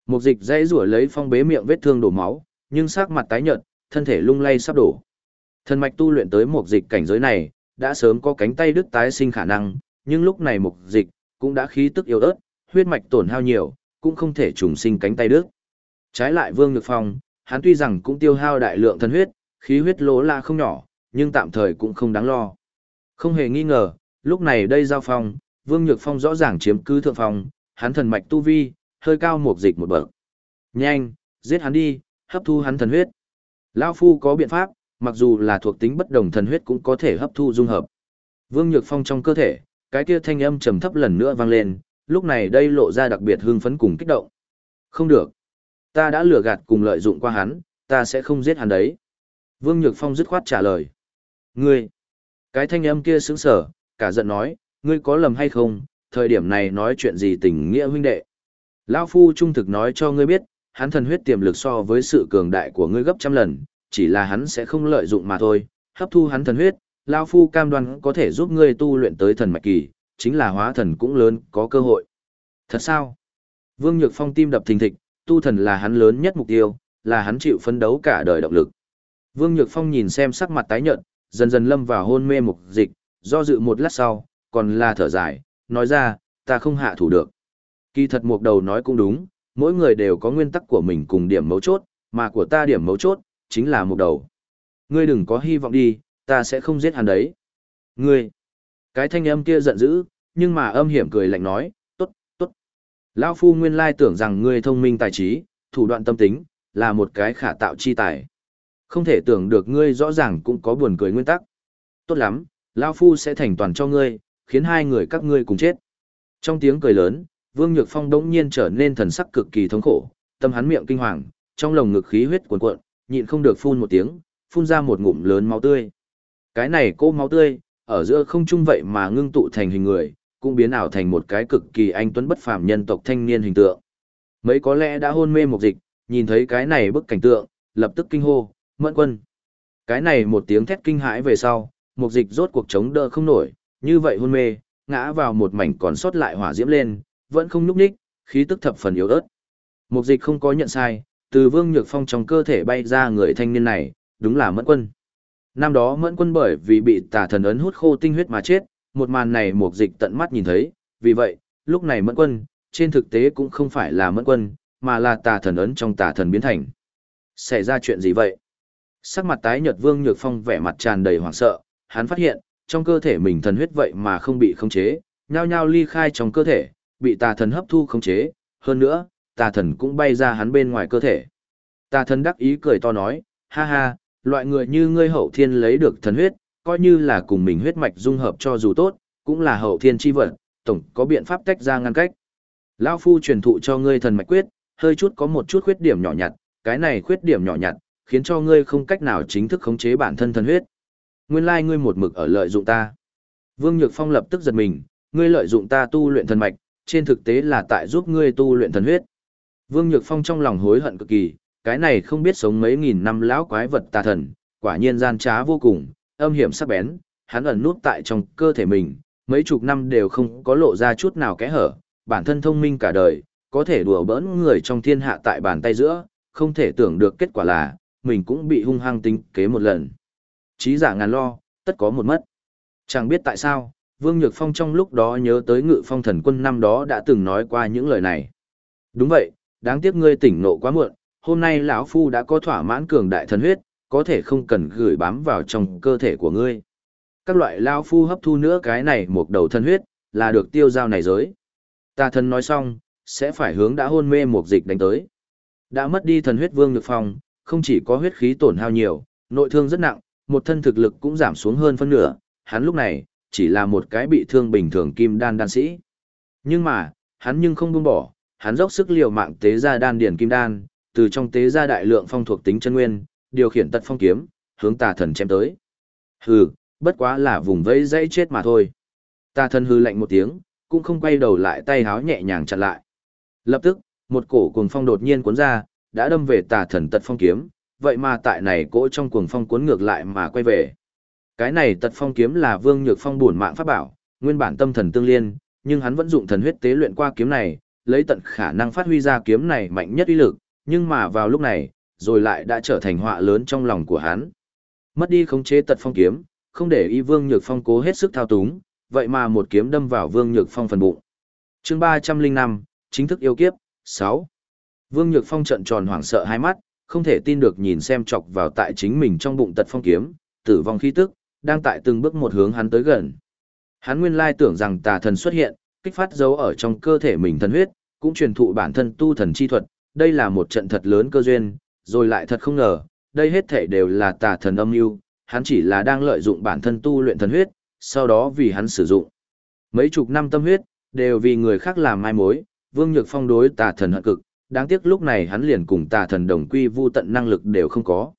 Speaker 1: Mục dịch dãy rủa lấy phong bế miệng vết thương đổ máu, nhưng sắc mặt tái nhợt, thân thể lung lay sắp đổ. Thân mạch tu luyện tới mục dịch cảnh giới này, đã sớm có cánh tay đứt tái sinh khả năng, nhưng lúc này mục dịch cũng đã khí tức yếu ớt, huyết mạch tổn hao nhiều, cũng không thể trùng sinh cánh tay đứt. Trái lại Vương Nhược Phong, hắn tuy rằng cũng tiêu hao đại lượng thân huyết, khí huyết lỗ la không nhỏ, nhưng tạm thời cũng không đáng lo. Không hề nghi ngờ, lúc này đây giao phong, Vương Nhược Phong rõ ràng chiếm cứ thượng phong, hắn thần mạch tu vi, hơi cao một dịch một bậc. Nhanh, giết hắn đi, hấp thu hắn thần huyết. Lão Phu có biện pháp, mặc dù là thuộc tính bất đồng thần huyết cũng có thể hấp thu dung hợp. Vương Nhược Phong trong cơ thể, cái kia thanh âm trầm thấp lần nữa vang lên, lúc này đây lộ ra đặc biệt hưng phấn cùng kích động. Không được. Ta đã lừa gạt cùng lợi dụng qua hắn, ta sẽ không giết hắn đấy. Vương Nhược Phong dứt khoát trả lời. Ngươi! Cái thanh âm kia sững sở, cả giận nói, ngươi có lầm hay không, thời điểm này nói chuyện gì tình nghĩa huynh đệ. Lao Phu trung thực nói cho ngươi biết, hắn thần huyết tiềm lực so với sự cường đại của ngươi gấp trăm lần, chỉ là hắn sẽ không lợi dụng mà thôi, hấp thu hắn thần huyết, lão Phu cam đoan có thể giúp ngươi tu luyện tới thần mạch kỳ, chính là hóa thần cũng lớn, có cơ hội. Thật sao? Vương Nhược Phong tim đập thình thịch, tu thần là hắn lớn nhất mục tiêu, là hắn chịu phấn đấu cả đời động lực. Vương Nhược Phong nhìn xem sắc mặt tái nhợt, dần dần lâm vào hôn mê mục dịch, do dự một lát sau, còn là thở dài, nói ra, ta không hạ thủ được. Kỳ thật mục đầu nói cũng đúng, mỗi người đều có nguyên tắc của mình cùng điểm mấu chốt, mà của ta điểm mấu chốt, chính là mục đầu. Ngươi đừng có hy vọng đi, ta sẽ không giết hắn đấy. Ngươi! Cái thanh âm kia giận dữ, nhưng mà âm hiểm cười lạnh nói, tốt, tốt. Lão Phu nguyên lai tưởng rằng ngươi thông minh tài trí, thủ đoạn tâm tính, là một cái khả tạo chi tài. Không thể tưởng được ngươi rõ ràng cũng có buồn cười nguyên tắc. Tốt lắm, Lão Phu sẽ thành toàn cho ngươi, khiến hai người các ngươi cùng chết. Trong tiếng cười lớn, Vương Nhược Phong đống nhiên trở nên thần sắc cực kỳ thống khổ, tâm hắn miệng kinh hoàng, trong lồng ngực khí huyết cuồn cuộn, nhịn không được phun một tiếng, phun ra một ngụm lớn máu tươi. Cái này cô máu tươi, ở giữa không trung vậy mà ngưng tụ thành hình người, cũng biến ảo thành một cái cực kỳ anh tuấn bất phàm nhân tộc thanh niên hình tượng. Mấy có lẽ đã hôn mê một dịch, nhìn thấy cái này bức cảnh tượng, lập tức kinh hô, mẫn quân. Cái này một tiếng thét kinh hãi về sau, một dịch rốt cuộc chống đỡ không nổi, như vậy hôn mê, ngã vào một mảnh còn sót lại hỏa diễm lên, vẫn không nhúc nhích, khí tức thập phần yếu ớt. Một dịch không có nhận sai, từ vương nhược phong trong cơ thể bay ra người thanh niên này, đúng là mẫn quân. Năm đó mẫn quân bởi vì bị tà thần ấn hút khô tinh huyết mà chết, một màn này Mục dịch tận mắt nhìn thấy, vì vậy, lúc này mẫn quân, trên thực tế cũng không phải là mẫn quân, mà là tà thần ấn trong tà thần biến thành. Xảy ra chuyện gì vậy? Sắc mặt tái nhợt vương nhược phong vẻ mặt tràn đầy hoảng sợ, hắn phát hiện, trong cơ thể mình thần huyết vậy mà không bị khống chế, nhao nhao ly khai trong cơ thể, bị tà thần hấp thu khống chế, hơn nữa, tà thần cũng bay ra hắn bên ngoài cơ thể. Tà thần đắc ý cười to nói, ha ha, loại người như ngươi hậu thiên lấy được thần huyết, coi như là cùng mình huyết mạch dung hợp cho dù tốt, cũng là hậu thiên chi vật, tổng có biện pháp tách ra ngăn cách. Lão phu truyền thụ cho ngươi thần mạch quyết, hơi chút có một chút khuyết điểm nhỏ nhặt, cái này khuyết điểm nhỏ nhặt, khiến cho ngươi không cách nào chính thức khống chế bản thân thần huyết. Nguyên lai ngươi một mực ở lợi dụng ta. Vương Nhược Phong lập tức giật mình, ngươi lợi dụng ta tu luyện thần mạch, trên thực tế là tại giúp ngươi tu luyện thần huyết. Vương Nhược Phong trong lòng hối hận cực kỳ, cái này không biết sống mấy nghìn năm lão quái vật tà thần, quả nhiên gian trá vô cùng, âm hiểm sắc bén, hắn ẩn nút tại trong cơ thể mình, mấy chục năm đều không có lộ ra chút nào kẽ hở, bản thân thông minh cả đời, có thể đùa bỡn người trong thiên hạ tại bàn tay giữa, không thể tưởng được kết quả là, mình cũng bị hung hăng tính kế một lần. Chí giả ngàn lo, tất có một mất. Chẳng biết tại sao, Vương Nhược Phong trong lúc đó nhớ tới ngự phong thần quân năm đó đã từng nói qua những lời này. Đúng vậy, đáng tiếc ngươi tỉnh nộ quá muộn, hôm nay lão phu đã có thỏa mãn cường đại thần huyết, có thể không cần gửi bám vào trong cơ thể của ngươi. Các loại lão phu hấp thu nữa cái này một đầu thần huyết, là được tiêu giao này giới. Ta thần nói xong, sẽ phải hướng đã hôn mê một dịch đánh tới. Đã mất đi thần huyết Vương Nhược Phong, không chỉ có huyết khí tổn hao nhiều, nội thương rất nặng, một thân thực lực cũng giảm xuống hơn phân nửa, hắn lúc này, chỉ là một cái bị thương bình thường kim đan đan sĩ. Nhưng mà, hắn nhưng không buông bỏ, hắn dốc sức liều mạng tế ra đan điển kim đan, từ trong tế ra đại lượng phong thuộc tính chân nguyên, điều khiển tật phong kiếm, hướng tà thần chém tới. Hừ, bất quá là vùng vẫy dãy chết mà thôi. Tà thần hư lạnh một tiếng, cũng không quay đầu lại tay háo nhẹ nhàng chặn lại. Lập tức, một cổ cuồng phong đột nhiên cuốn ra, đã đâm về tà thần tật phong kiếm, vậy mà tại này cỗ trong cuồng phong cuốn ngược lại mà quay về. Cái này tật phong kiếm là vương nhược phong bổn mạng pháp bảo, nguyên bản tâm thần tương liên, nhưng hắn vẫn dụng thần huyết tế luyện qua kiếm này, lấy tận khả năng phát huy ra kiếm này mạnh nhất uy lực, nhưng mà vào lúc này, rồi lại đã trở thành họa lớn trong lòng của hắn. Mất đi khống chế tật phong kiếm, không để y vương nhược phong cố hết sức thao túng, vậy mà một kiếm đâm vào vương nhược phong phần bụng. chương 305, chính thức yêu kiếp, 6. Vương nhược phong trợn tròn hoảng sợ hai mắt, không thể tin được nhìn xem chọc vào tại chính mình trong bụng tật phong kiếm, tử vong khí tức, đang tại từng bước một hướng hắn tới gần. Hắn nguyên lai tưởng rằng tà thần xuất hiện, kích phát dấu ở trong cơ thể mình thần huyết, cũng truyền thụ bản thân tu thần chi thuật, đây là một trận thật lớn cơ duyên, rồi lại thật không ngờ, đây hết thể đều là tà thần âm mưu, hắn chỉ là đang lợi dụng bản thân tu luyện thần huyết, sau đó vì hắn sử dụng. Mấy chục năm tâm huyết, đều vì người khác làm mai mối, Vương Nhược Phong đối tà thần hận cực, đáng tiếc lúc này hắn liền cùng tà thần đồng quy vu tận năng lực đều không có.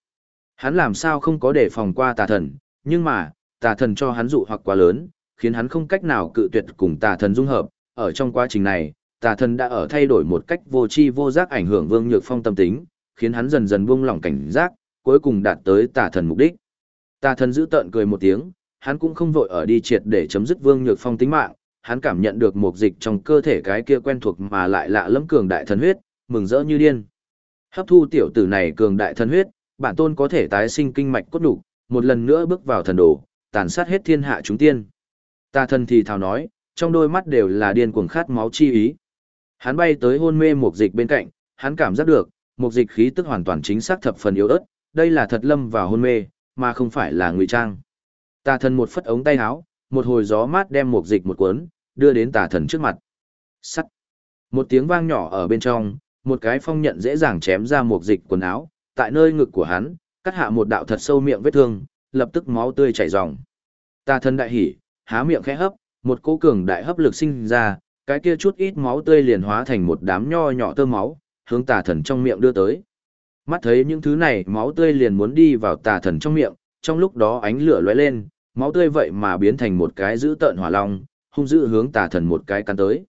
Speaker 1: Hắn làm sao không có để phòng qua tà thần, nhưng mà, tà thần cho hắn dụ hoặc quá lớn, khiến hắn không cách nào cự tuyệt cùng tà thần dung hợp, ở trong quá trình này, tà thần đã ở thay đổi một cách vô tri vô giác ảnh hưởng Vương Nhược Phong tâm tính, khiến hắn dần dần buông lỏng cảnh giác, cuối cùng đạt tới tà thần mục đích. Tà thần giữ tợn cười một tiếng, hắn cũng không vội ở đi triệt để chấm dứt Vương Nhược Phong tính mạng, hắn cảm nhận được một dịch trong cơ thể cái kia quen thuộc mà lại lạ lẫm cường đại thần huyết, mừng rỡ như điên. Hấp thu tiểu tử này cường đại thần huyết, bản tôn có thể tái sinh kinh mạch cốt đủ, một lần nữa bước vào thần đồ, tàn sát hết thiên hạ chúng tiên. Tà thần thì thào nói, trong đôi mắt đều là điên cuồng khát máu chi ý. Hắn bay tới hôn mê mục dịch bên cạnh, hắn cảm giác được, mục dịch khí tức hoàn toàn chính xác thập phần yếu ớt, đây là thật lâm vào hôn mê, mà không phải là ngụy trang. Tà thần một phất ống tay áo, một hồi gió mát đem mục dịch một cuốn, đưa đến tà thần trước mặt. Sắt. Một tiếng vang nhỏ ở bên trong, một cái phong nhận dễ dàng chém ra mục dịch quần áo, tại nơi ngực của hắn, cắt hạ một đạo thật sâu miệng vết thương, lập tức máu tươi chảy ròng. Tà thần đại hỉ, há miệng khẽ hấp, một cỗ cường đại hấp lực sinh ra, cái kia chút ít máu tươi liền hóa thành một đám nho nhỏ tơ máu, hướng tà thần trong miệng đưa tới. Mắt thấy những thứ này máu tươi liền muốn đi vào tà thần trong miệng, trong lúc đó ánh lửa lóe lên, máu tươi vậy mà biến thành một cái dữ tợn hỏa long, hung dữ hướng tà thần một cái cắn tới.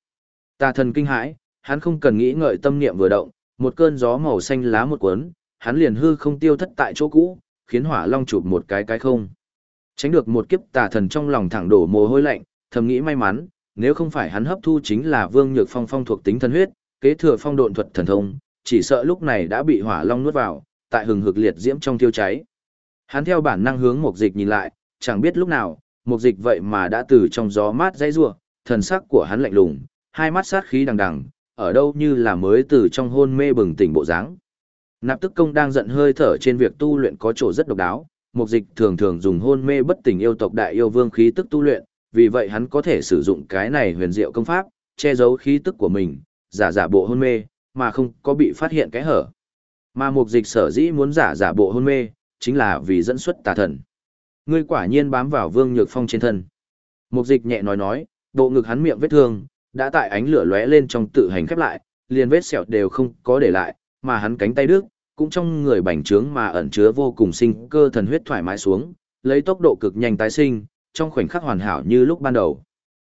Speaker 1: Tà thần kinh hãi, hắn không cần nghĩ ngợi tâm niệm vừa động, một cơn gió màu xanh lá một cuốn, hắn liền hư không tiêu thất tại chỗ cũ, khiến hỏa long chụp một cái cái không. Tránh được một kiếp tà thần trong lòng thẳng đổ mồ hôi lạnh, thầm nghĩ may mắn, nếu không phải hắn hấp thu chính là Vương Nhược Phong phong thuộc tính thân huyết, kế thừa phong độn thuật thần thông, chỉ sợ lúc này đã bị hỏa long nuốt vào, tại hừng hực liệt diễm trong tiêu cháy. Hắn theo bản năng hướng một dịch nhìn lại, chẳng biết lúc nào, một dịch vậy mà đã từ trong gió mát dãy rủa, thần sắc của hắn lạnh lùng, hai mắt sát khí đằng đằng, ở đâu như là mới từ trong hôn mê bừng tỉnh bộ dáng. Nạp tức công đang giận hơi thở trên việc tu luyện có chỗ rất độc đáo, mục dịch thường thường dùng hôn mê bất tỉnh yêu tộc đại yêu vương khí tức tu luyện, vì vậy hắn có thể sử dụng cái này huyền diệu công pháp, che giấu khí tức của mình, giả giả bộ hôn mê, mà không có bị phát hiện cái hở. Mà mục dịch sở dĩ muốn giả giả bộ hôn mê, chính là vì dẫn xuất tà thần. Ngươi quả nhiên bám vào vương nhược phong trên thân. Mục dịch nhẹ nói nói, bộ ngực hắn miệng vết thương, đã tại ánh lửa lóe lên trong tự hành khép lại, liền vết sẹo đều không có để lại, mà hắn cánh tay đứt, cũng trong người bành trướng mà ẩn chứa vô cùng sinh cơ thần huyết thoải mái xuống, lấy tốc độ cực nhanh tái sinh, trong khoảnh khắc hoàn hảo như lúc ban đầu.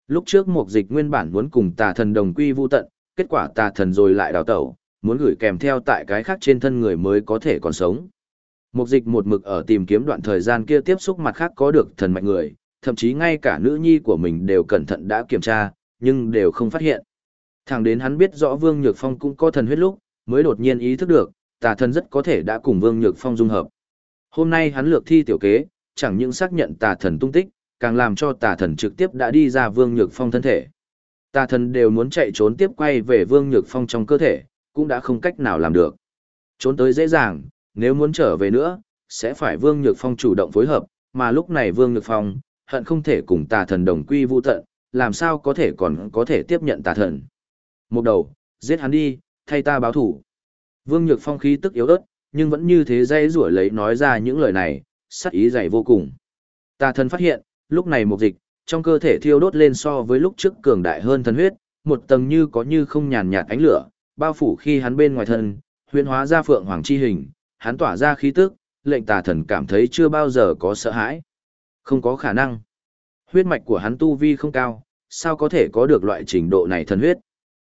Speaker 1: Lúc trước mục dịch nguyên bản muốn cùng tà thần đồng quy vu tận, kết quả tà thần rồi lại đào tẩu, muốn gửi kèm theo tại cái khác trên thân người mới có thể còn sống. mục dịch một mực ở tìm kiếm đoạn thời gian kia tiếp xúc mặt khác có được thần mạnh người, thậm chí ngay cả nữ nhi của mình đều cẩn thận đã kiểm tra, nhưng đều không phát hiện. Thẳng đến hắn biết rõ Vương Nhược Phong cũng có thần huyết lúc, mới đột nhiên ý thức được, tà thần rất có thể đã cùng Vương Nhược Phong dung hợp. Hôm nay hắn lược thi tiểu kế, chẳng những xác nhận tà thần tung tích, càng làm cho tà thần trực tiếp đã đi ra Vương Nhược Phong thân thể. Tà thần đều muốn chạy trốn tiếp quay về Vương Nhược Phong trong cơ thể, cũng đã không cách nào làm được. Trốn tới dễ dàng, nếu muốn trở về nữa, sẽ phải Vương Nhược Phong chủ động phối hợp, mà lúc này Vương Nhược Phong, hận không thể cùng tà thần đồng quy vu tận, làm sao có thể còn có thể tiếp nhận tà thần. Một đầu, giết hắn đi, thay ta báo thủ. Vương Nhược Phong khí tức yếu ớt, nhưng vẫn như thế dây rủa lấy nói ra những lời này, sắc ý dày vô cùng. Tà thần phát hiện, lúc này một dịch, trong cơ thể thiêu đốt lên so với lúc trước cường đại hơn thần huyết, một tầng như có như không nhàn nhạt ánh lửa, bao phủ khi hắn bên ngoài thân, huyễn hóa ra phượng hoàng chi hình, hắn tỏa ra khí tức, lệnh tà thần cảm thấy chưa bao giờ có sợ hãi. Không có khả năng. Huyết mạch của hắn tu vi không cao, sao có thể có được loại trình độ này thần huyết.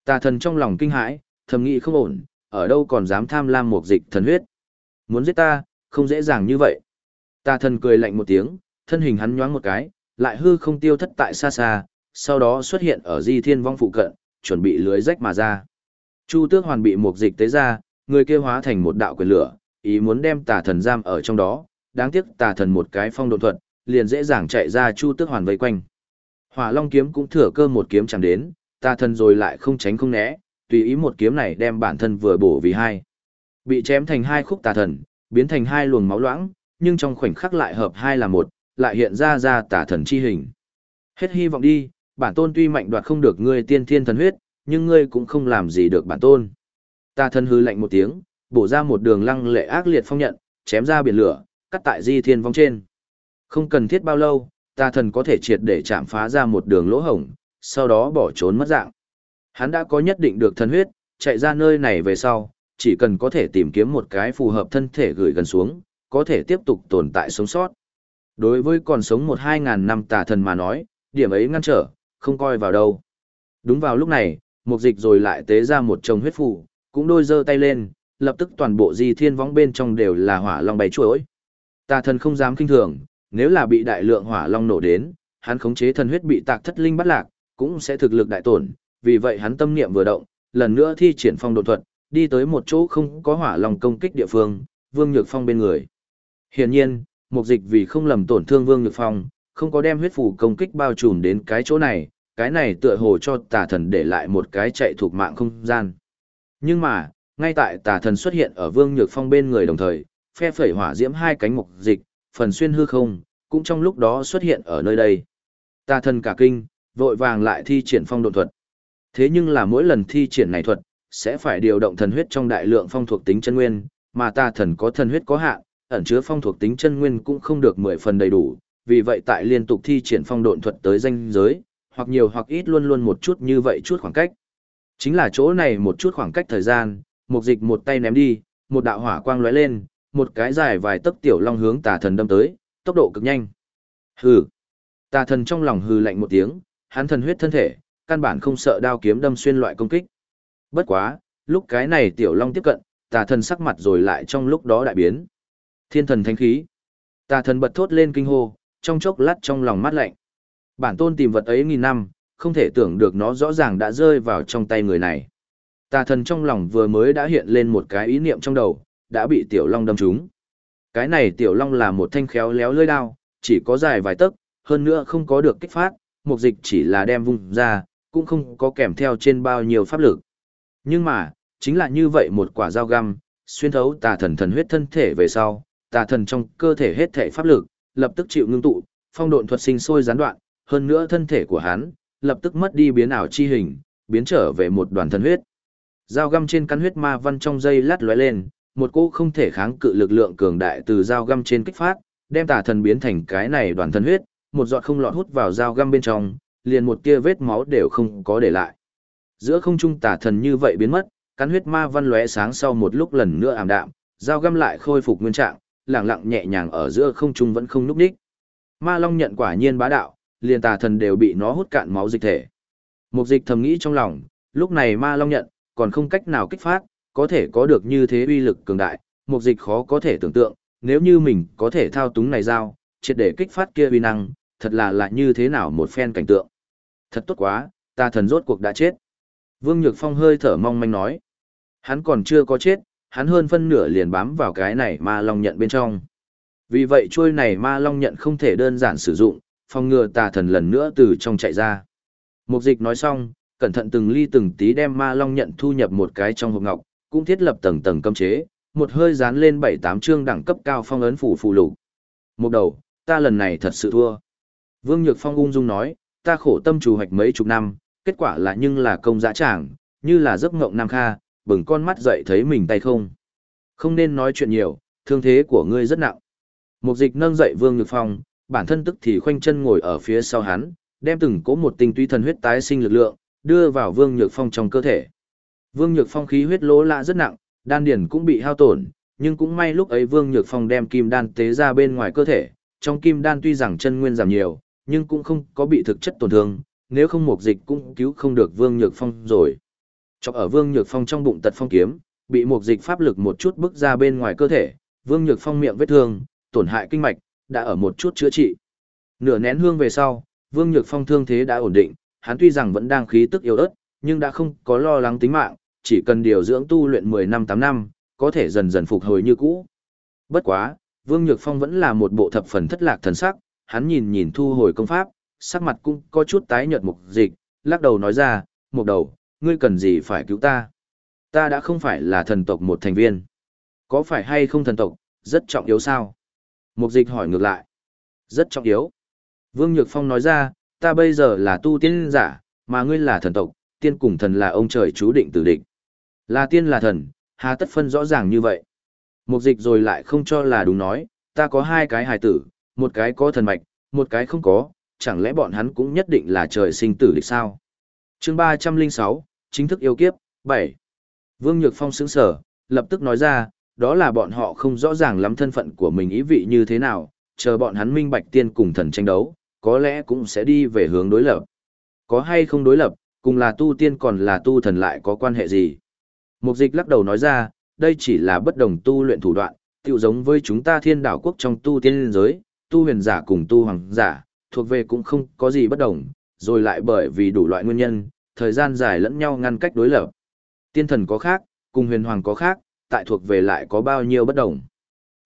Speaker 1: Tà thần trong lòng kinh hãi, thầm nghĩ không ổn, ở đâu còn dám tham lam một dịch thần huyết. Muốn giết ta, không dễ dàng như vậy. Tà thần cười lạnh một tiếng, thân hình hắn nhoáng một cái, lại hư không tiêu thất tại xa xa, sau đó xuất hiện ở di thiên vong phụ cận, chuẩn bị lưới rách mà ra. Chu tước hoàn bị một dịch tế ra, người kia hóa thành một đạo quyền lửa, ý muốn đem tà thần giam ở trong đó, đáng tiếc tà thần một cái phong độ thuật, liền dễ dàng chạy ra chu tước hoàn vây quanh. Hỏa Long kiếm cũng thừa cơ một kiếm chẳng đến, tà thần rồi lại không tránh không né, tùy ý một kiếm này đem bản thân vừa bổ vì hai. Bị chém thành hai khúc tà thần, biến thành hai luồng máu loãng, nhưng trong khoảnh khắc lại hợp hai là một, lại hiện ra ra tà thần chi hình. Hết hy vọng đi, bản tôn tuy mạnh đoạt không được ngươi tiên thiên thần huyết, nhưng ngươi cũng không làm gì được bản tôn. Tà thần hư lạnh một tiếng, bổ ra một đường lăng lệ ác liệt phong nhận, chém ra biển lửa, cắt tại di thiên vong trên. Không cần thiết bao lâu, tà thần có thể triệt để chạm phá ra một đường lỗ hổng, sau đó bỏ trốn mất dạng. Hắn đã có nhất định được thần huyết, chạy ra nơi này về sau, chỉ cần có thể tìm kiếm một cái phù hợp thân thể gửi gần xuống, có thể tiếp tục tồn tại sống sót. Đối với còn sống một hai ngàn năm tà thần mà nói, điểm ấy ngăn trở, không coi vào đâu. Đúng vào lúc này, một dịch rồi lại tế ra một chồng huyết phù, cũng đôi giơ tay lên, lập tức toàn bộ di thiên võng bên trong đều là hỏa long bày chuỗi. Tà thần không dám kinh thường, nếu là bị đại lượng hỏa long nổ đến, hắn khống chế thần huyết bị tạc thất linh bắt lạc, cũng sẽ thực lực đại tổn, vì vậy hắn tâm niệm vừa động, lần nữa thi triển phong độ thuật, đi tới một chỗ không có hỏa long công kích địa phương, Vương Nhược Phong bên người. Hiển nhiên, mục dịch vì không lầm tổn thương Vương Nhược Phong, không có đem huyết phù công kích bao trùm đến cái chỗ này, cái này tựa hồ cho tà thần để lại một cái chạy thuộc mạng không gian. Nhưng mà, ngay tại tà thần xuất hiện ở Vương Nhược Phong bên người đồng thời, phe phẩy hỏa diễm hai cánh mục dịch, phần xuyên hư không, cũng trong lúc đó xuất hiện ở nơi đây. Tà thần cả kinh, vội vàng lại thi triển phong độn thuật. Thế nhưng là mỗi lần thi triển này thuật, sẽ phải điều động thần huyết trong đại lượng phong thuộc tính chân nguyên, mà ta thần có thần huyết có hạn, ẩn chứa phong thuộc tính chân nguyên cũng không được mười phần đầy đủ, vì vậy tại liên tục thi triển phong độn thuật tới danh giới, hoặc nhiều hoặc ít luôn luôn một chút như vậy chút khoảng cách. Chính là chỗ này một chút khoảng cách thời gian, một dịch một tay ném đi, một đạo hỏa quang lóe lên, một cái dài vài tấc tiểu long hướng tà thần đâm tới, tốc độ cực nhanh. Hừ. Tà thần trong lòng hừ lạnh một tiếng, hắn thần huyết thân thể, căn bản không sợ đao kiếm đâm xuyên loại công kích. Bất quá, lúc cái này tiểu long tiếp cận, tà thần sắc mặt rồi lại trong lúc đó đại biến. Thiên thần thánh khí. Tà thần bật thốt lên kinh hô, trong chốc lát trong lòng mát lạnh. Bản tôn tìm vật ấy nghìn năm, không thể tưởng được nó rõ ràng đã rơi vào trong tay người này. Tà thần trong lòng vừa mới đã hiện lên một cái ý niệm trong đầu, đã bị tiểu long đâm trúng. Cái này tiểu long là một thanh khéo léo lưỡi đao, chỉ có dài vài tấc, hơn nữa không có được kích phát, mục dịch chỉ là đem vung ra, cũng không có kèm theo trên bao nhiêu pháp lực. Nhưng mà, chính là như vậy một quả dao găm, xuyên thấu tà thần thần huyết thân thể về sau, tà thần trong cơ thể hết thể pháp lực, lập tức chịu ngưng tụ, phong độn thuật sinh sôi gián đoạn, hơn nữa thân thể của hắn, lập tức mất đi biến ảo chi hình, biến trở về một đoàn thần huyết. Dao găm trên căn huyết ma văn trong dây lát lóe lên, một cỗ không thể kháng cự lực lượng cường đại từ dao găm trên kích phát, đem tà thần biến thành cái này đoàn thần huyết, một giọt không lọt hút vào dao găm bên trong, liền một tia vết máu đều không có để lại. Giữa không trung tà thần như vậy biến mất, cắn huyết ma văn lóe sáng sau một lúc lần nữa ảm đạm, dao găm lại khôi phục nguyên trạng, lặng lặng nhẹ nhàng ở giữa không trung vẫn không núp đích. Ma Long nhận quả nhiên bá đạo, liền tà thần đều bị nó hút cạn máu dịch thể. Mục dịch thầm nghĩ trong lòng, lúc này Ma Long nhận, còn không cách nào kích phát, có thể có được như thế uy lực cường đại, mục dịch khó có thể tưởng tượng, nếu như mình có thể thao túng này dao, triệt để kích phát kia uy năng, thật là lại như thế nào một phen cảnh tượng. Thật tốt quá, ta thần rốt cuộc đã chết. Vương Nhược Phong hơi thở mong manh nói. Hắn còn chưa có chết, hắn hơn phân nửa liền bám vào cái này ma long nhận bên trong. Vì vậy trôi này ma long nhận không thể đơn giản sử dụng, phòng ngừa tà thần lần nữa từ trong chạy ra. Mục dịch nói xong, cẩn thận từng ly từng tí đem ma long nhận thu nhập một cái trong hộp ngọc, cũng thiết lập tầng tầng cấm chế, một hơi dán lên bảy tám chương đẳng cấp cao phong ấn phủ phù lục. Một đầu, ta lần này thật sự thua. Vương Nhược Phong ung dung nói, ta khổ tâm chủ hoạch mấy chục năm, kết quả là nhưng là công dã tràng, như là giấc ngộng Nam Kha, bừng con mắt dậy thấy mình tay không. Không nên nói chuyện nhiều, thương thế của ngươi rất nặng. Mục dịch nâng dậy Vương Nhược Phong, bản thân tức thì khoanh chân ngồi ở phía sau hắn, đem từng cố một tinh túy thần huyết tái sinh lực lượng, đưa vào Vương Nhược Phong trong cơ thể. Vương Nhược Phong khí huyết lỗ lạ rất nặng, đan điển cũng bị hao tổn, nhưng cũng may lúc ấy Vương Nhược Phong đem kim đan tế ra bên ngoài cơ thể, trong kim đan tuy rằng chân nguyên giảm nhiều, nhưng cũng không có bị thực chất tổn thương, nếu không mục dịch cũng cứu không được Vương Nhược Phong rồi. Chọc ở Vương Nhược Phong trong bụng tật phong kiếm, bị mục dịch pháp lực một chút bức ra bên ngoài cơ thể, Vương Nhược Phong miệng vết thương, tổn hại kinh mạch, đã ở một chút chữa trị. Nửa nén hương về sau, Vương Nhược Phong thương thế đã ổn định, hắn tuy rằng vẫn đang khí tức yếu ớt, nhưng đã không có lo lắng tính mạng, chỉ cần điều dưỡng tu luyện 10 năm 8 năm, có thể dần dần phục hồi như cũ. Bất quá, Vương Nhược Phong vẫn là một bộ thập phần thất lạc thần sắc, hắn nhìn nhìn thu hồi công pháp, sắc mặt cũng có chút tái nhợt mục dịch, lắc đầu nói ra, một đầu, ngươi cần gì phải cứu ta? Ta đã không phải là thần tộc một thành viên. Có phải hay không thần tộc, rất trọng yếu sao? Mục dịch hỏi ngược lại. Rất trọng yếu. Vương Nhược Phong nói ra, ta bây giờ là tu tiên giả, mà ngươi là thần tộc, tiên cùng thần là ông trời chú định tử địch. Là tiên là thần, hà tất phân rõ ràng như vậy. Mục dịch rồi lại không cho là đúng nói, ta có hai cái hài tử, một cái có thần mạch, một cái không có, chẳng lẽ bọn hắn cũng nhất định là trời sinh tử địch sao? chương 306, chính thức yêu kiếp, 7. Vương Nhược Phong sững sở, lập tức nói ra, đó là bọn họ không rõ ràng lắm thân phận của mình ý vị như thế nào, chờ bọn hắn minh bạch tiên cùng thần tranh đấu, có lẽ cũng sẽ đi về hướng đối lập. Có hay không đối lập, cùng là tu tiên còn là tu thần lại có quan hệ gì? Mục dịch lắc đầu nói ra, đây chỉ là bất đồng tu luyện thủ đoạn, tiểu giống với chúng ta thiên đảo quốc trong tu tiên giới, tu huyền giả cùng tu hoàng giả, thuộc về cũng không có gì bất đồng, rồi lại bởi vì đủ loại nguyên nhân, thời gian dài lẫn nhau ngăn cách đối lập. Tiên thần có khác, cùng huyền hoàng có khác, tại thuộc về lại có bao nhiêu bất đồng.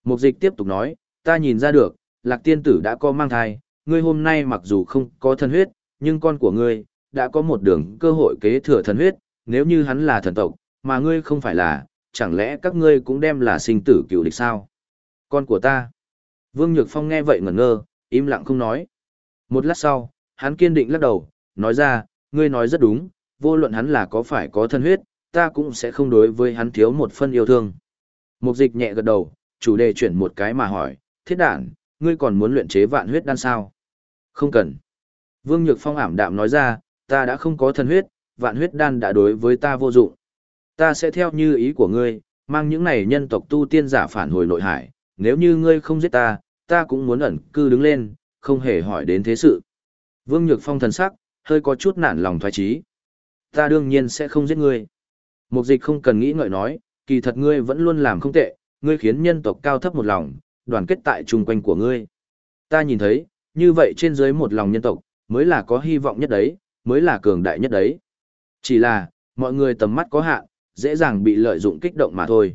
Speaker 1: Mục dịch tiếp tục nói, ta nhìn ra được, lạc tiên tử đã có mang thai, ngươi hôm nay mặc dù không có thân huyết, nhưng con của ngươi, đã có một đường cơ hội kế thừa thần huyết, nếu như hắn là thần tộc, mà ngươi không phải là, chẳng lẽ các ngươi cũng đem là sinh tử cựu địch sao? Con của ta. Vương Nhược Phong nghe vậy ngẩn ngơ, im lặng không nói. Một lát sau, hắn kiên định lắc đầu, nói ra, ngươi nói rất đúng, vô luận hắn là có phải có thân huyết, ta cũng sẽ không đối với hắn thiếu một phân yêu thương. Mục dịch nhẹ gật đầu, chủ đề chuyển một cái mà hỏi, thiết đản, ngươi còn muốn luyện chế vạn huyết đan sao? Không cần. Vương Nhược Phong ảm đạm nói ra, ta đã không có thân huyết, vạn huyết đan đã đối với ta vô dụng. Ta sẽ theo như ý của ngươi, mang những này nhân tộc tu tiên giả phản hồi nội hải, nếu như ngươi không giết ta, ta cũng muốn ẩn cư đứng lên, không hề hỏi đến thế sự. Vương Nhược Phong thần sắc, hơi có chút nản lòng thoái trí. Ta đương nhiên sẽ không giết ngươi. Mục dịch không cần nghĩ ngợi nói, kỳ thật ngươi vẫn luôn làm không tệ, ngươi khiến nhân tộc cao thấp một lòng, đoàn kết tại chung quanh của ngươi. Ta nhìn thấy, như vậy trên dưới một lòng nhân tộc, mới là có hy vọng nhất đấy, mới là cường đại nhất đấy. Chỉ là, mọi người tầm mắt có hạn, dễ dàng bị lợi dụng kích động mà thôi.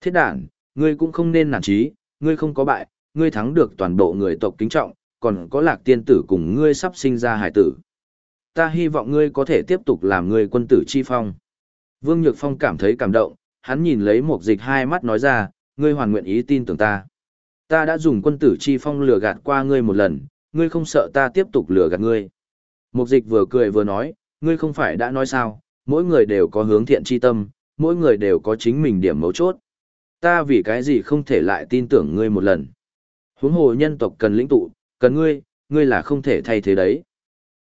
Speaker 1: Thiết đản, ngươi cũng không nên nản trí, ngươi không có bại, ngươi thắng được toàn bộ người tộc kính trọng, còn có lạc tiên tử cùng ngươi sắp sinh ra hải tử. Ta hy vọng ngươi có thể tiếp tục làm người quân tử chi phong. Vương Nhược Phong cảm thấy cảm động, hắn nhìn lấy một dịch hai mắt nói ra, ngươi hoàn nguyện ý tin tưởng ta. Ta đã dùng quân tử chi phong lừa gạt qua ngươi một lần, ngươi không sợ ta tiếp tục lừa gạt ngươi. Mục dịch vừa cười vừa nói, ngươi không phải đã nói sao, mỗi người đều có hướng thiện chi tâm, mỗi người đều có chính mình điểm mấu chốt. Ta vì cái gì không thể lại tin tưởng ngươi một lần. Huống hồ nhân tộc cần lĩnh tụ, cần ngươi, ngươi là không thể thay thế đấy.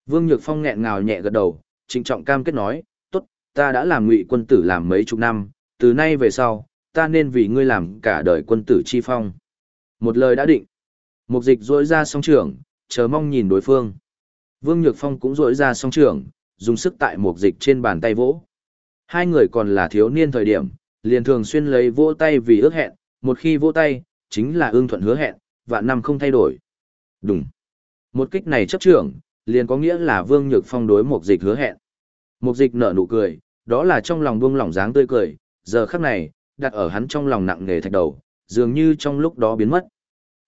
Speaker 1: Vương Nhược Phong nghẹn ngào nhẹ gật đầu, trịnh trọng cam kết nói, tốt, ta đã làm ngụy quân tử làm mấy chục năm, từ nay về sau, ta nên vì ngươi làm cả đời quân tử chi phong. Một lời đã định. Mục dịch rỗi ra song trường, chờ mong nhìn đối phương. Vương Nhược Phong cũng rỗi ra song trường, dùng sức tại mục dịch trên bàn tay vỗ. Hai người còn là thiếu niên thời điểm, liền thường xuyên lấy vỗ tay vì ước hẹn, một khi vỗ tay, chính là ương thuận hứa hẹn, vạn năm không thay đổi. Đúng. Một kích này chấp trưởng, liền có nghĩa là Vương Nhược Phong đối mục dịch hứa hẹn. Mục dịch nở nụ cười, đó là trong lòng buông lỏng dáng tươi cười, giờ khắc này, đặt ở hắn trong lòng nặng nề thạch đầu, dường như trong lúc đó biến mất.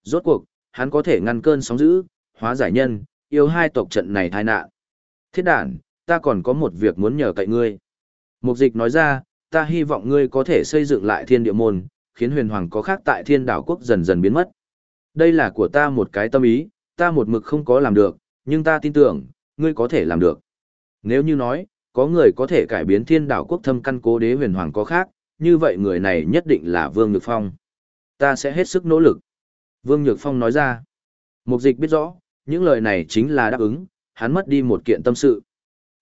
Speaker 1: Rốt cuộc, hắn có thể ngăn cơn sóng dữ, hóa giải nhân, yêu hai tộc trận này tai nạn. Thiết đản, ta còn có một việc muốn nhờ cậy ngươi. Mục dịch nói ra, ta hy vọng ngươi có thể xây dựng lại thiên địa môn, khiến huyền hoàng có khác tại thiên đảo quốc dần dần biến mất. Đây là của ta một cái tâm ý, ta một mực không có làm được, nhưng ta tin tưởng, ngươi có thể làm được. Nếu như nói, có người có thể cải biến thiên đảo quốc thâm căn cố đế huyền hoàng có khác, như vậy người này nhất định là Vương Nhược Phong. Ta sẽ hết sức nỗ lực. Vương Nhược Phong nói ra. Mục dịch biết rõ, những lời này chính là đáp ứng, hắn mất đi một kiện tâm sự.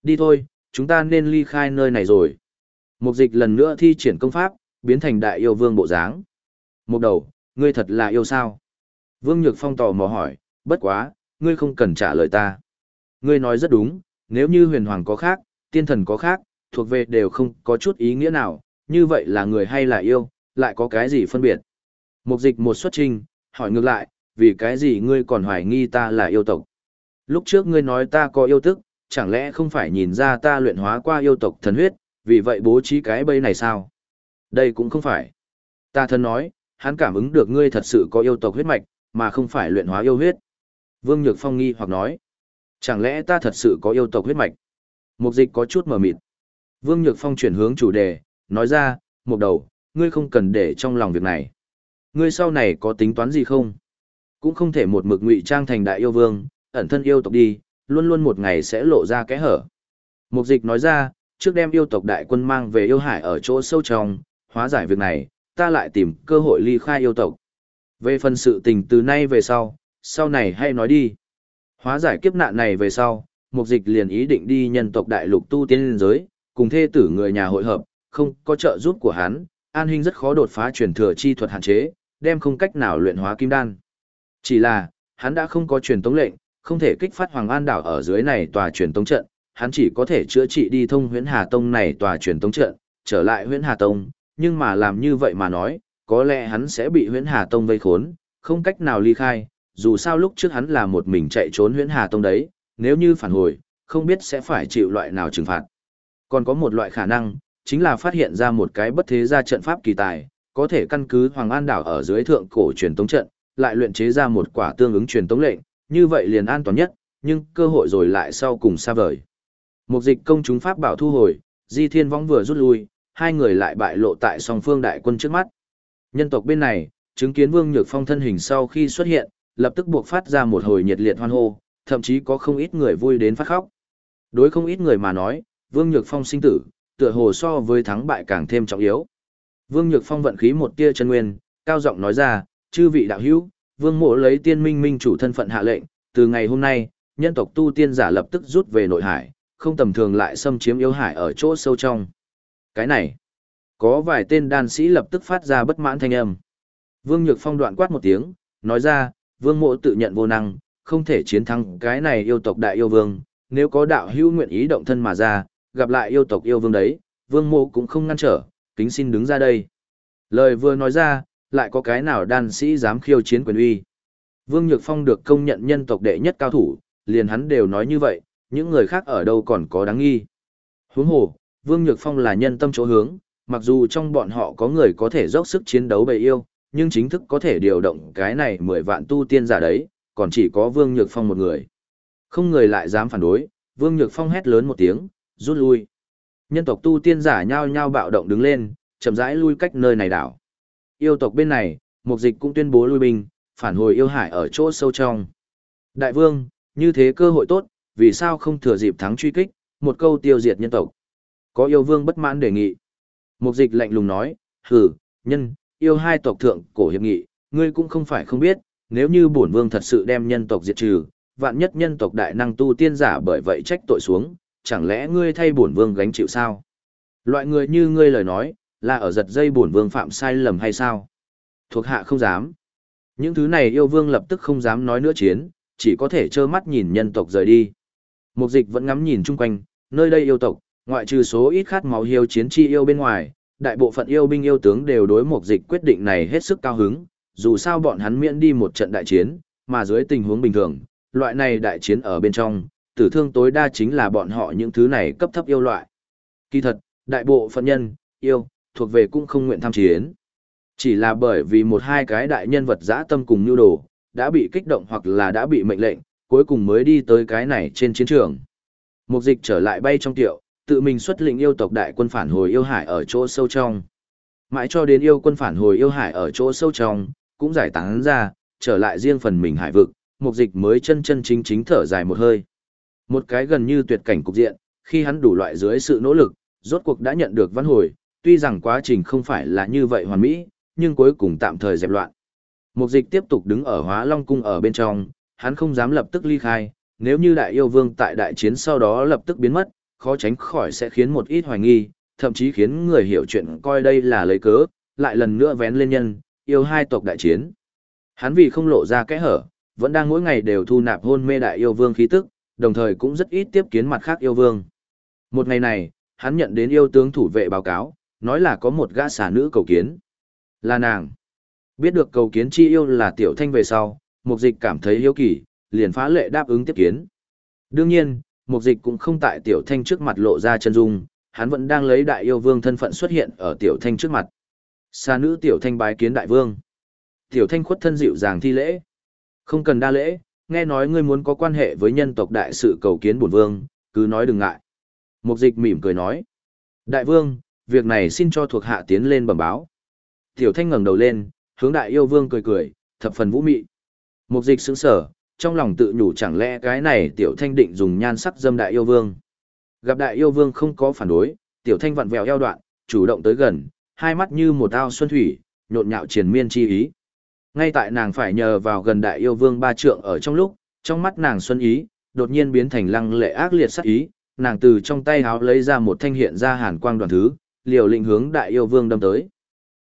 Speaker 1: Đi thôi, chúng ta nên ly khai nơi này rồi. Mục dịch lần nữa thi triển công pháp, biến thành đại yêu vương bộ dáng. Một đầu, ngươi thật là yêu sao? Vương Nhược Phong tò mò hỏi, bất quá, ngươi không cần trả lời ta. Ngươi nói rất đúng, nếu như huyền hoàng có khác, tiên thần có khác, thuộc về đều không có chút ý nghĩa nào, như vậy là người hay là yêu, lại có cái gì phân biệt. Mục dịch một xuất trình, hỏi ngược lại, vì cái gì ngươi còn hoài nghi ta là yêu tộc? Lúc trước ngươi nói ta có yêu tức, chẳng lẽ không phải nhìn ra ta luyện hóa qua yêu tộc thần huyết, vì vậy bố trí cái bây này sao? Đây cũng không phải. Ta thân nói, hắn cảm ứng được ngươi thật sự có yêu tộc huyết mạch, mà không phải luyện hóa yêu huyết. Vương Nhược Phong nghi hoặc nói, chẳng lẽ ta thật sự có yêu tộc huyết mạch? Mục dịch có chút mờ mịt. Vương Nhược Phong chuyển hướng chủ đề, nói ra, một đầu, ngươi không cần để trong lòng việc này. Ngươi sau này có tính toán gì không? Cũng không thể một mực ngụy trang thành đại yêu vương, ẩn thân yêu tộc đi, luôn luôn một ngày sẽ lộ ra cái hở. Mục dịch nói ra, trước đem yêu tộc đại quân mang về yêu hải ở chỗ sâu trong, hóa giải việc này, ta lại tìm cơ hội ly khai yêu tộc. Về phần sự tình từ nay về sau, sau này hay nói đi. Hóa giải kiếp nạn này về sau, mục dịch liền ý định đi nhân tộc đại lục tu tiên liên giới, cùng thê tử người nhà hội hợp, không có trợ giúp của hắn, an hình rất khó đột phá truyền thừa chi thuật hạn chế, đem không cách nào luyện hóa kim đan. Chỉ là, hắn đã không có truyền tống lệnh, không thể kích phát Hoàng An đảo ở dưới này tòa truyền tống trận, hắn chỉ có thể chữa trị đi thông Huyễn Hà Tông này tòa truyền tống trận, trở lại Huyễn Hà Tông, nhưng mà làm như vậy mà nói, có lẽ hắn sẽ bị Huyễn Hà Tông vây khốn, không cách nào ly khai, dù sao lúc trước hắn là một mình chạy trốn Huyễn Hà Tông đấy, nếu như phản hồi, không biết sẽ phải chịu loại nào trừng phạt. Còn có một loại khả năng, chính là phát hiện ra một cái bất thế gia trận pháp kỳ tài, có thể căn cứ Hoàng An đảo ở dưới thượng cổ truyền tống trận, lại luyện chế ra một quả tương ứng truyền tống lệnh, như vậy liền an toàn nhất, nhưng cơ hội rồi lại sau cùng xa vời. Một dịch công chúng pháp bảo thu hồi, Di Thiên Võng vừa rút lui, hai người lại bại lộ tại song phương đại quân trước mắt. Nhân tộc bên này, chứng kiến Vương Nhược Phong thân hình sau khi xuất hiện, lập tức buộc phát ra một hồi nhiệt liệt hoan hô, thậm chí có không ít người vui đến phát khóc. Đối không ít người mà nói, Vương Nhược Phong sinh tử, tựa hồ so với thắng bại càng thêm trọng yếu. Vương Nhược Phong vận khí một tia chân nguyên, cao giọng nói ra, chư vị đạo hữu, Vương Mộ lấy tiên minh minh chủ thân phận hạ lệnh, từ ngày hôm nay, nhân tộc tu tiên giả lập tức rút về nội hải, không tầm thường lại xâm chiếm yếu hải ở chỗ sâu trong. Cái này, có vài tên đan sĩ lập tức phát ra bất mãn thanh âm. Vương Nhược Phong đoạn quát một tiếng, nói ra, Vương Mộ tự nhận vô năng, không thể chiến thắng cái này yêu tộc đại yêu vương, nếu có đạo hữu nguyện ý động thân mà ra, gặp lại yêu tộc yêu vương đấy, Vương Mộ cũng không ngăn trở, kính xin đứng ra đây. Lời vừa nói ra, lại có cái nào đan sĩ dám khiêu chiến quyền uy. Vương Nhược Phong được công nhận nhân tộc đệ nhất cao thủ, liền hắn đều nói như vậy, những người khác ở đâu còn có đáng nghi. Huống hồ, Vương Nhược Phong là nhân tâm chỗ hướng, mặc dù trong bọn họ có người có thể dốc sức chiến đấu bầy yêu, nhưng chính thức có thể điều động cái này mười vạn tu tiên giả đấy, còn chỉ có Vương Nhược Phong một người. Không người lại dám phản đối, Vương Nhược Phong hét lớn một tiếng, rút lui. Nhân tộc tu tiên giả nhao nhao bạo động đứng lên, chậm rãi lui cách nơi này đảo. Yêu tộc bên này, Mục Dịch cũng tuyên bố lui binh, phản hồi yêu hải ở chỗ sâu trong. Đại vương, như thế cơ hội tốt, vì sao không thừa dịp thắng truy kích, một câu tiêu diệt nhân tộc. Có yêu vương bất mãn đề nghị. Mục dịch lạnh lùng nói, hử, nhân, yêu hai tộc thượng cổ hiệp nghị, ngươi cũng không phải không biết, nếu như bổn vương thật sự đem nhân tộc diệt trừ, vạn nhất nhân tộc đại năng tu tiên giả bởi vậy trách tội xuống, chẳng lẽ ngươi thay bổn vương gánh chịu sao? Loại người như ngươi lời nói, là ở giật dây bổn vương phạm sai lầm hay sao? Thuộc hạ không dám. Những thứ này yêu vương lập tức không dám nói nữa chiến, chỉ có thể trơ mắt nhìn nhân tộc rời đi. Mục dịch vẫn ngắm nhìn chung quanh, nơi đây yêu tộc, ngoại trừ số ít khát máu hiếu chiến chi yêu bên ngoài, đại bộ phận yêu binh yêu tướng đều đối mục dịch quyết định này hết sức cao hứng, dù sao bọn hắn miễn đi một trận đại chiến, mà dưới tình huống bình thường, loại này đại chiến ở bên trong, tử thương tối đa chính là bọn họ những thứ này cấp thấp yêu loại. Kỳ thật, đại bộ phận nhân, yêu, thuộc về cũng không nguyện tham chiến. Chỉ là bởi vì một hai cái đại nhân vật dã tâm cùng nhu đồ, đã bị kích động hoặc là đã bị mệnh lệnh, cuối cùng mới đi tới cái này trên chiến trường. Mục dịch trở lại bay trong tiệu, tự mình xuất lĩnh yêu tộc đại quân phản hồi yêu hải ở chỗ sâu trong. Mãi cho đến yêu quân phản hồi yêu hải ở chỗ sâu trong, cũng giải tán ra, trở lại riêng phần mình hải vực, mục dịch mới chân chân chính chính thở dài một hơi. Một cái gần như tuyệt cảnh cục diện, khi hắn đủ loại dưới sự nỗ lực, rốt cuộc đã nhận được văn hồi, tuy rằng quá trình không phải là như vậy hoàn mỹ, nhưng cuối cùng tạm thời dẹp loạn. Mục dịch tiếp tục đứng ở hóa long cung ở bên trong, hắn không dám lập tức ly khai, nếu như đại yêu vương tại đại chiến sau đó lập tức biến mất, khó tránh khỏi sẽ khiến một ít hoài nghi, thậm chí khiến người hiểu chuyện coi đây là lấy cớ, lại lần nữa vén lên nhân, yêu hai tộc đại chiến. Hắn vì không lộ ra kẽ hở, vẫn đang mỗi ngày đều thu nạp hôn mê đại yêu vương khí tức, đồng thời cũng rất ít tiếp kiến mặt khác yêu vương. Một ngày này, hắn nhận đến yêu tướng thủ vệ báo cáo, nói là có một gã xà nữ cầu kiến. Là nàng. Biết được cầu kiến chi yêu là tiểu thanh về sau, mục dịch cảm thấy hiếu kỳ, liền phá lệ đáp ứng tiếp kiến. Đương nhiên, mục dịch cũng không tại tiểu thanh trước mặt lộ ra chân dung, hắn vẫn đang lấy đại yêu vương thân phận xuất hiện ở tiểu thanh trước mặt. Xa nữ tiểu thanh bái kiến đại vương. Tiểu thanh khuất thân dịu dàng thi lễ. Không cần đa lễ, nghe nói ngươi muốn có quan hệ với nhân tộc đại sự cầu kiến bổn vương, cứ nói đừng ngại. Mục dịch mỉm cười nói. Đại vương, việc này xin cho thuộc hạ tiến lên bẩm báo. Tiểu thanh ngẩng đầu lên, hướng đại yêu vương cười cười, thập phần vũ mị. Mục dịch sững sở, trong lòng tự nhủ chẳng lẽ cái này tiểu thanh định dùng nhan sắc dâm đại yêu vương. Gặp đại yêu vương không có phản đối, tiểu thanh vặn vẹo eo đoạn, chủ động tới gần, hai mắt như một ao xuân thủy, nhộn nhạo triền miên chi ý. Ngay tại nàng phải nhờ vào gần đại yêu vương ba trượng ở trong lúc, trong mắt nàng xuân ý, đột nhiên biến thành lăng lệ ác liệt sắc ý, nàng từ trong tay háo lấy ra một thanh hiện ra hàn quang đoàn thứ, liều lĩnh hướng đại yêu vương đâm tới.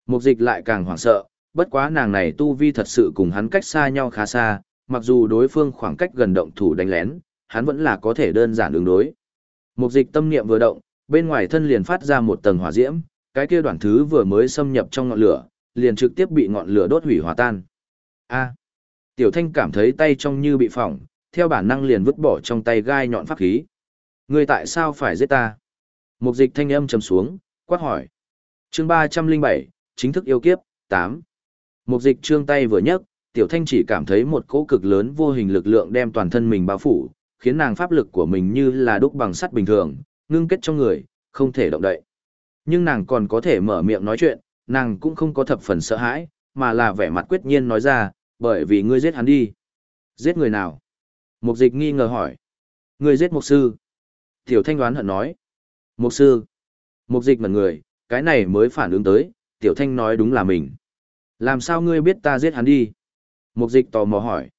Speaker 1: Mục dịch lại càng hoảng sợ, bất quá nàng này tu vi thật sự cùng hắn cách xa nhau khá xa, mặc dù đối phương khoảng cách gần động thủ đánh lén, hắn vẫn là có thể đơn giản ứng đối. Mục dịch tâm niệm vừa động, bên ngoài thân liền phát ra một tầng hỏa diễm, cái kia đoạn thứ vừa mới xâm nhập trong ngọn lửa, liền trực tiếp bị ngọn lửa đốt hủy hòa tan. A. Tiểu Thanh cảm thấy tay trong như bị phỏng, theo bản năng liền vứt bỏ trong tay gai nhọn pháp khí. Ngươi tại sao phải giết ta? Mục dịch thanh âm trầm xuống, quát hỏi. Chương 307, chính thức yêu kiếp, 8. Mục dịch trương tay vừa nhấc, Tiểu Thanh chỉ cảm thấy một cỗ cực lớn vô hình lực lượng đem toàn thân mình bao phủ, khiến nàng pháp lực của mình như là đúc bằng sắt bình thường, ngưng kết trong người, không thể động đậy. Nhưng nàng còn có thể mở miệng nói chuyện, nàng cũng không có thập phần sợ hãi, mà là vẻ mặt quyết nhiên nói ra, bởi vì ngươi giết hắn đi. Giết người nào? Mục dịch nghi ngờ hỏi. Ngươi giết mục sư. Tiểu thanh đoán hận nói. Mục sư. Mục dịch ngẩn người, cái này mới phản ứng tới, tiểu thanh nói đúng là mình. Làm sao ngươi biết ta giết hắn đi? Mục dịch tò mò hỏi.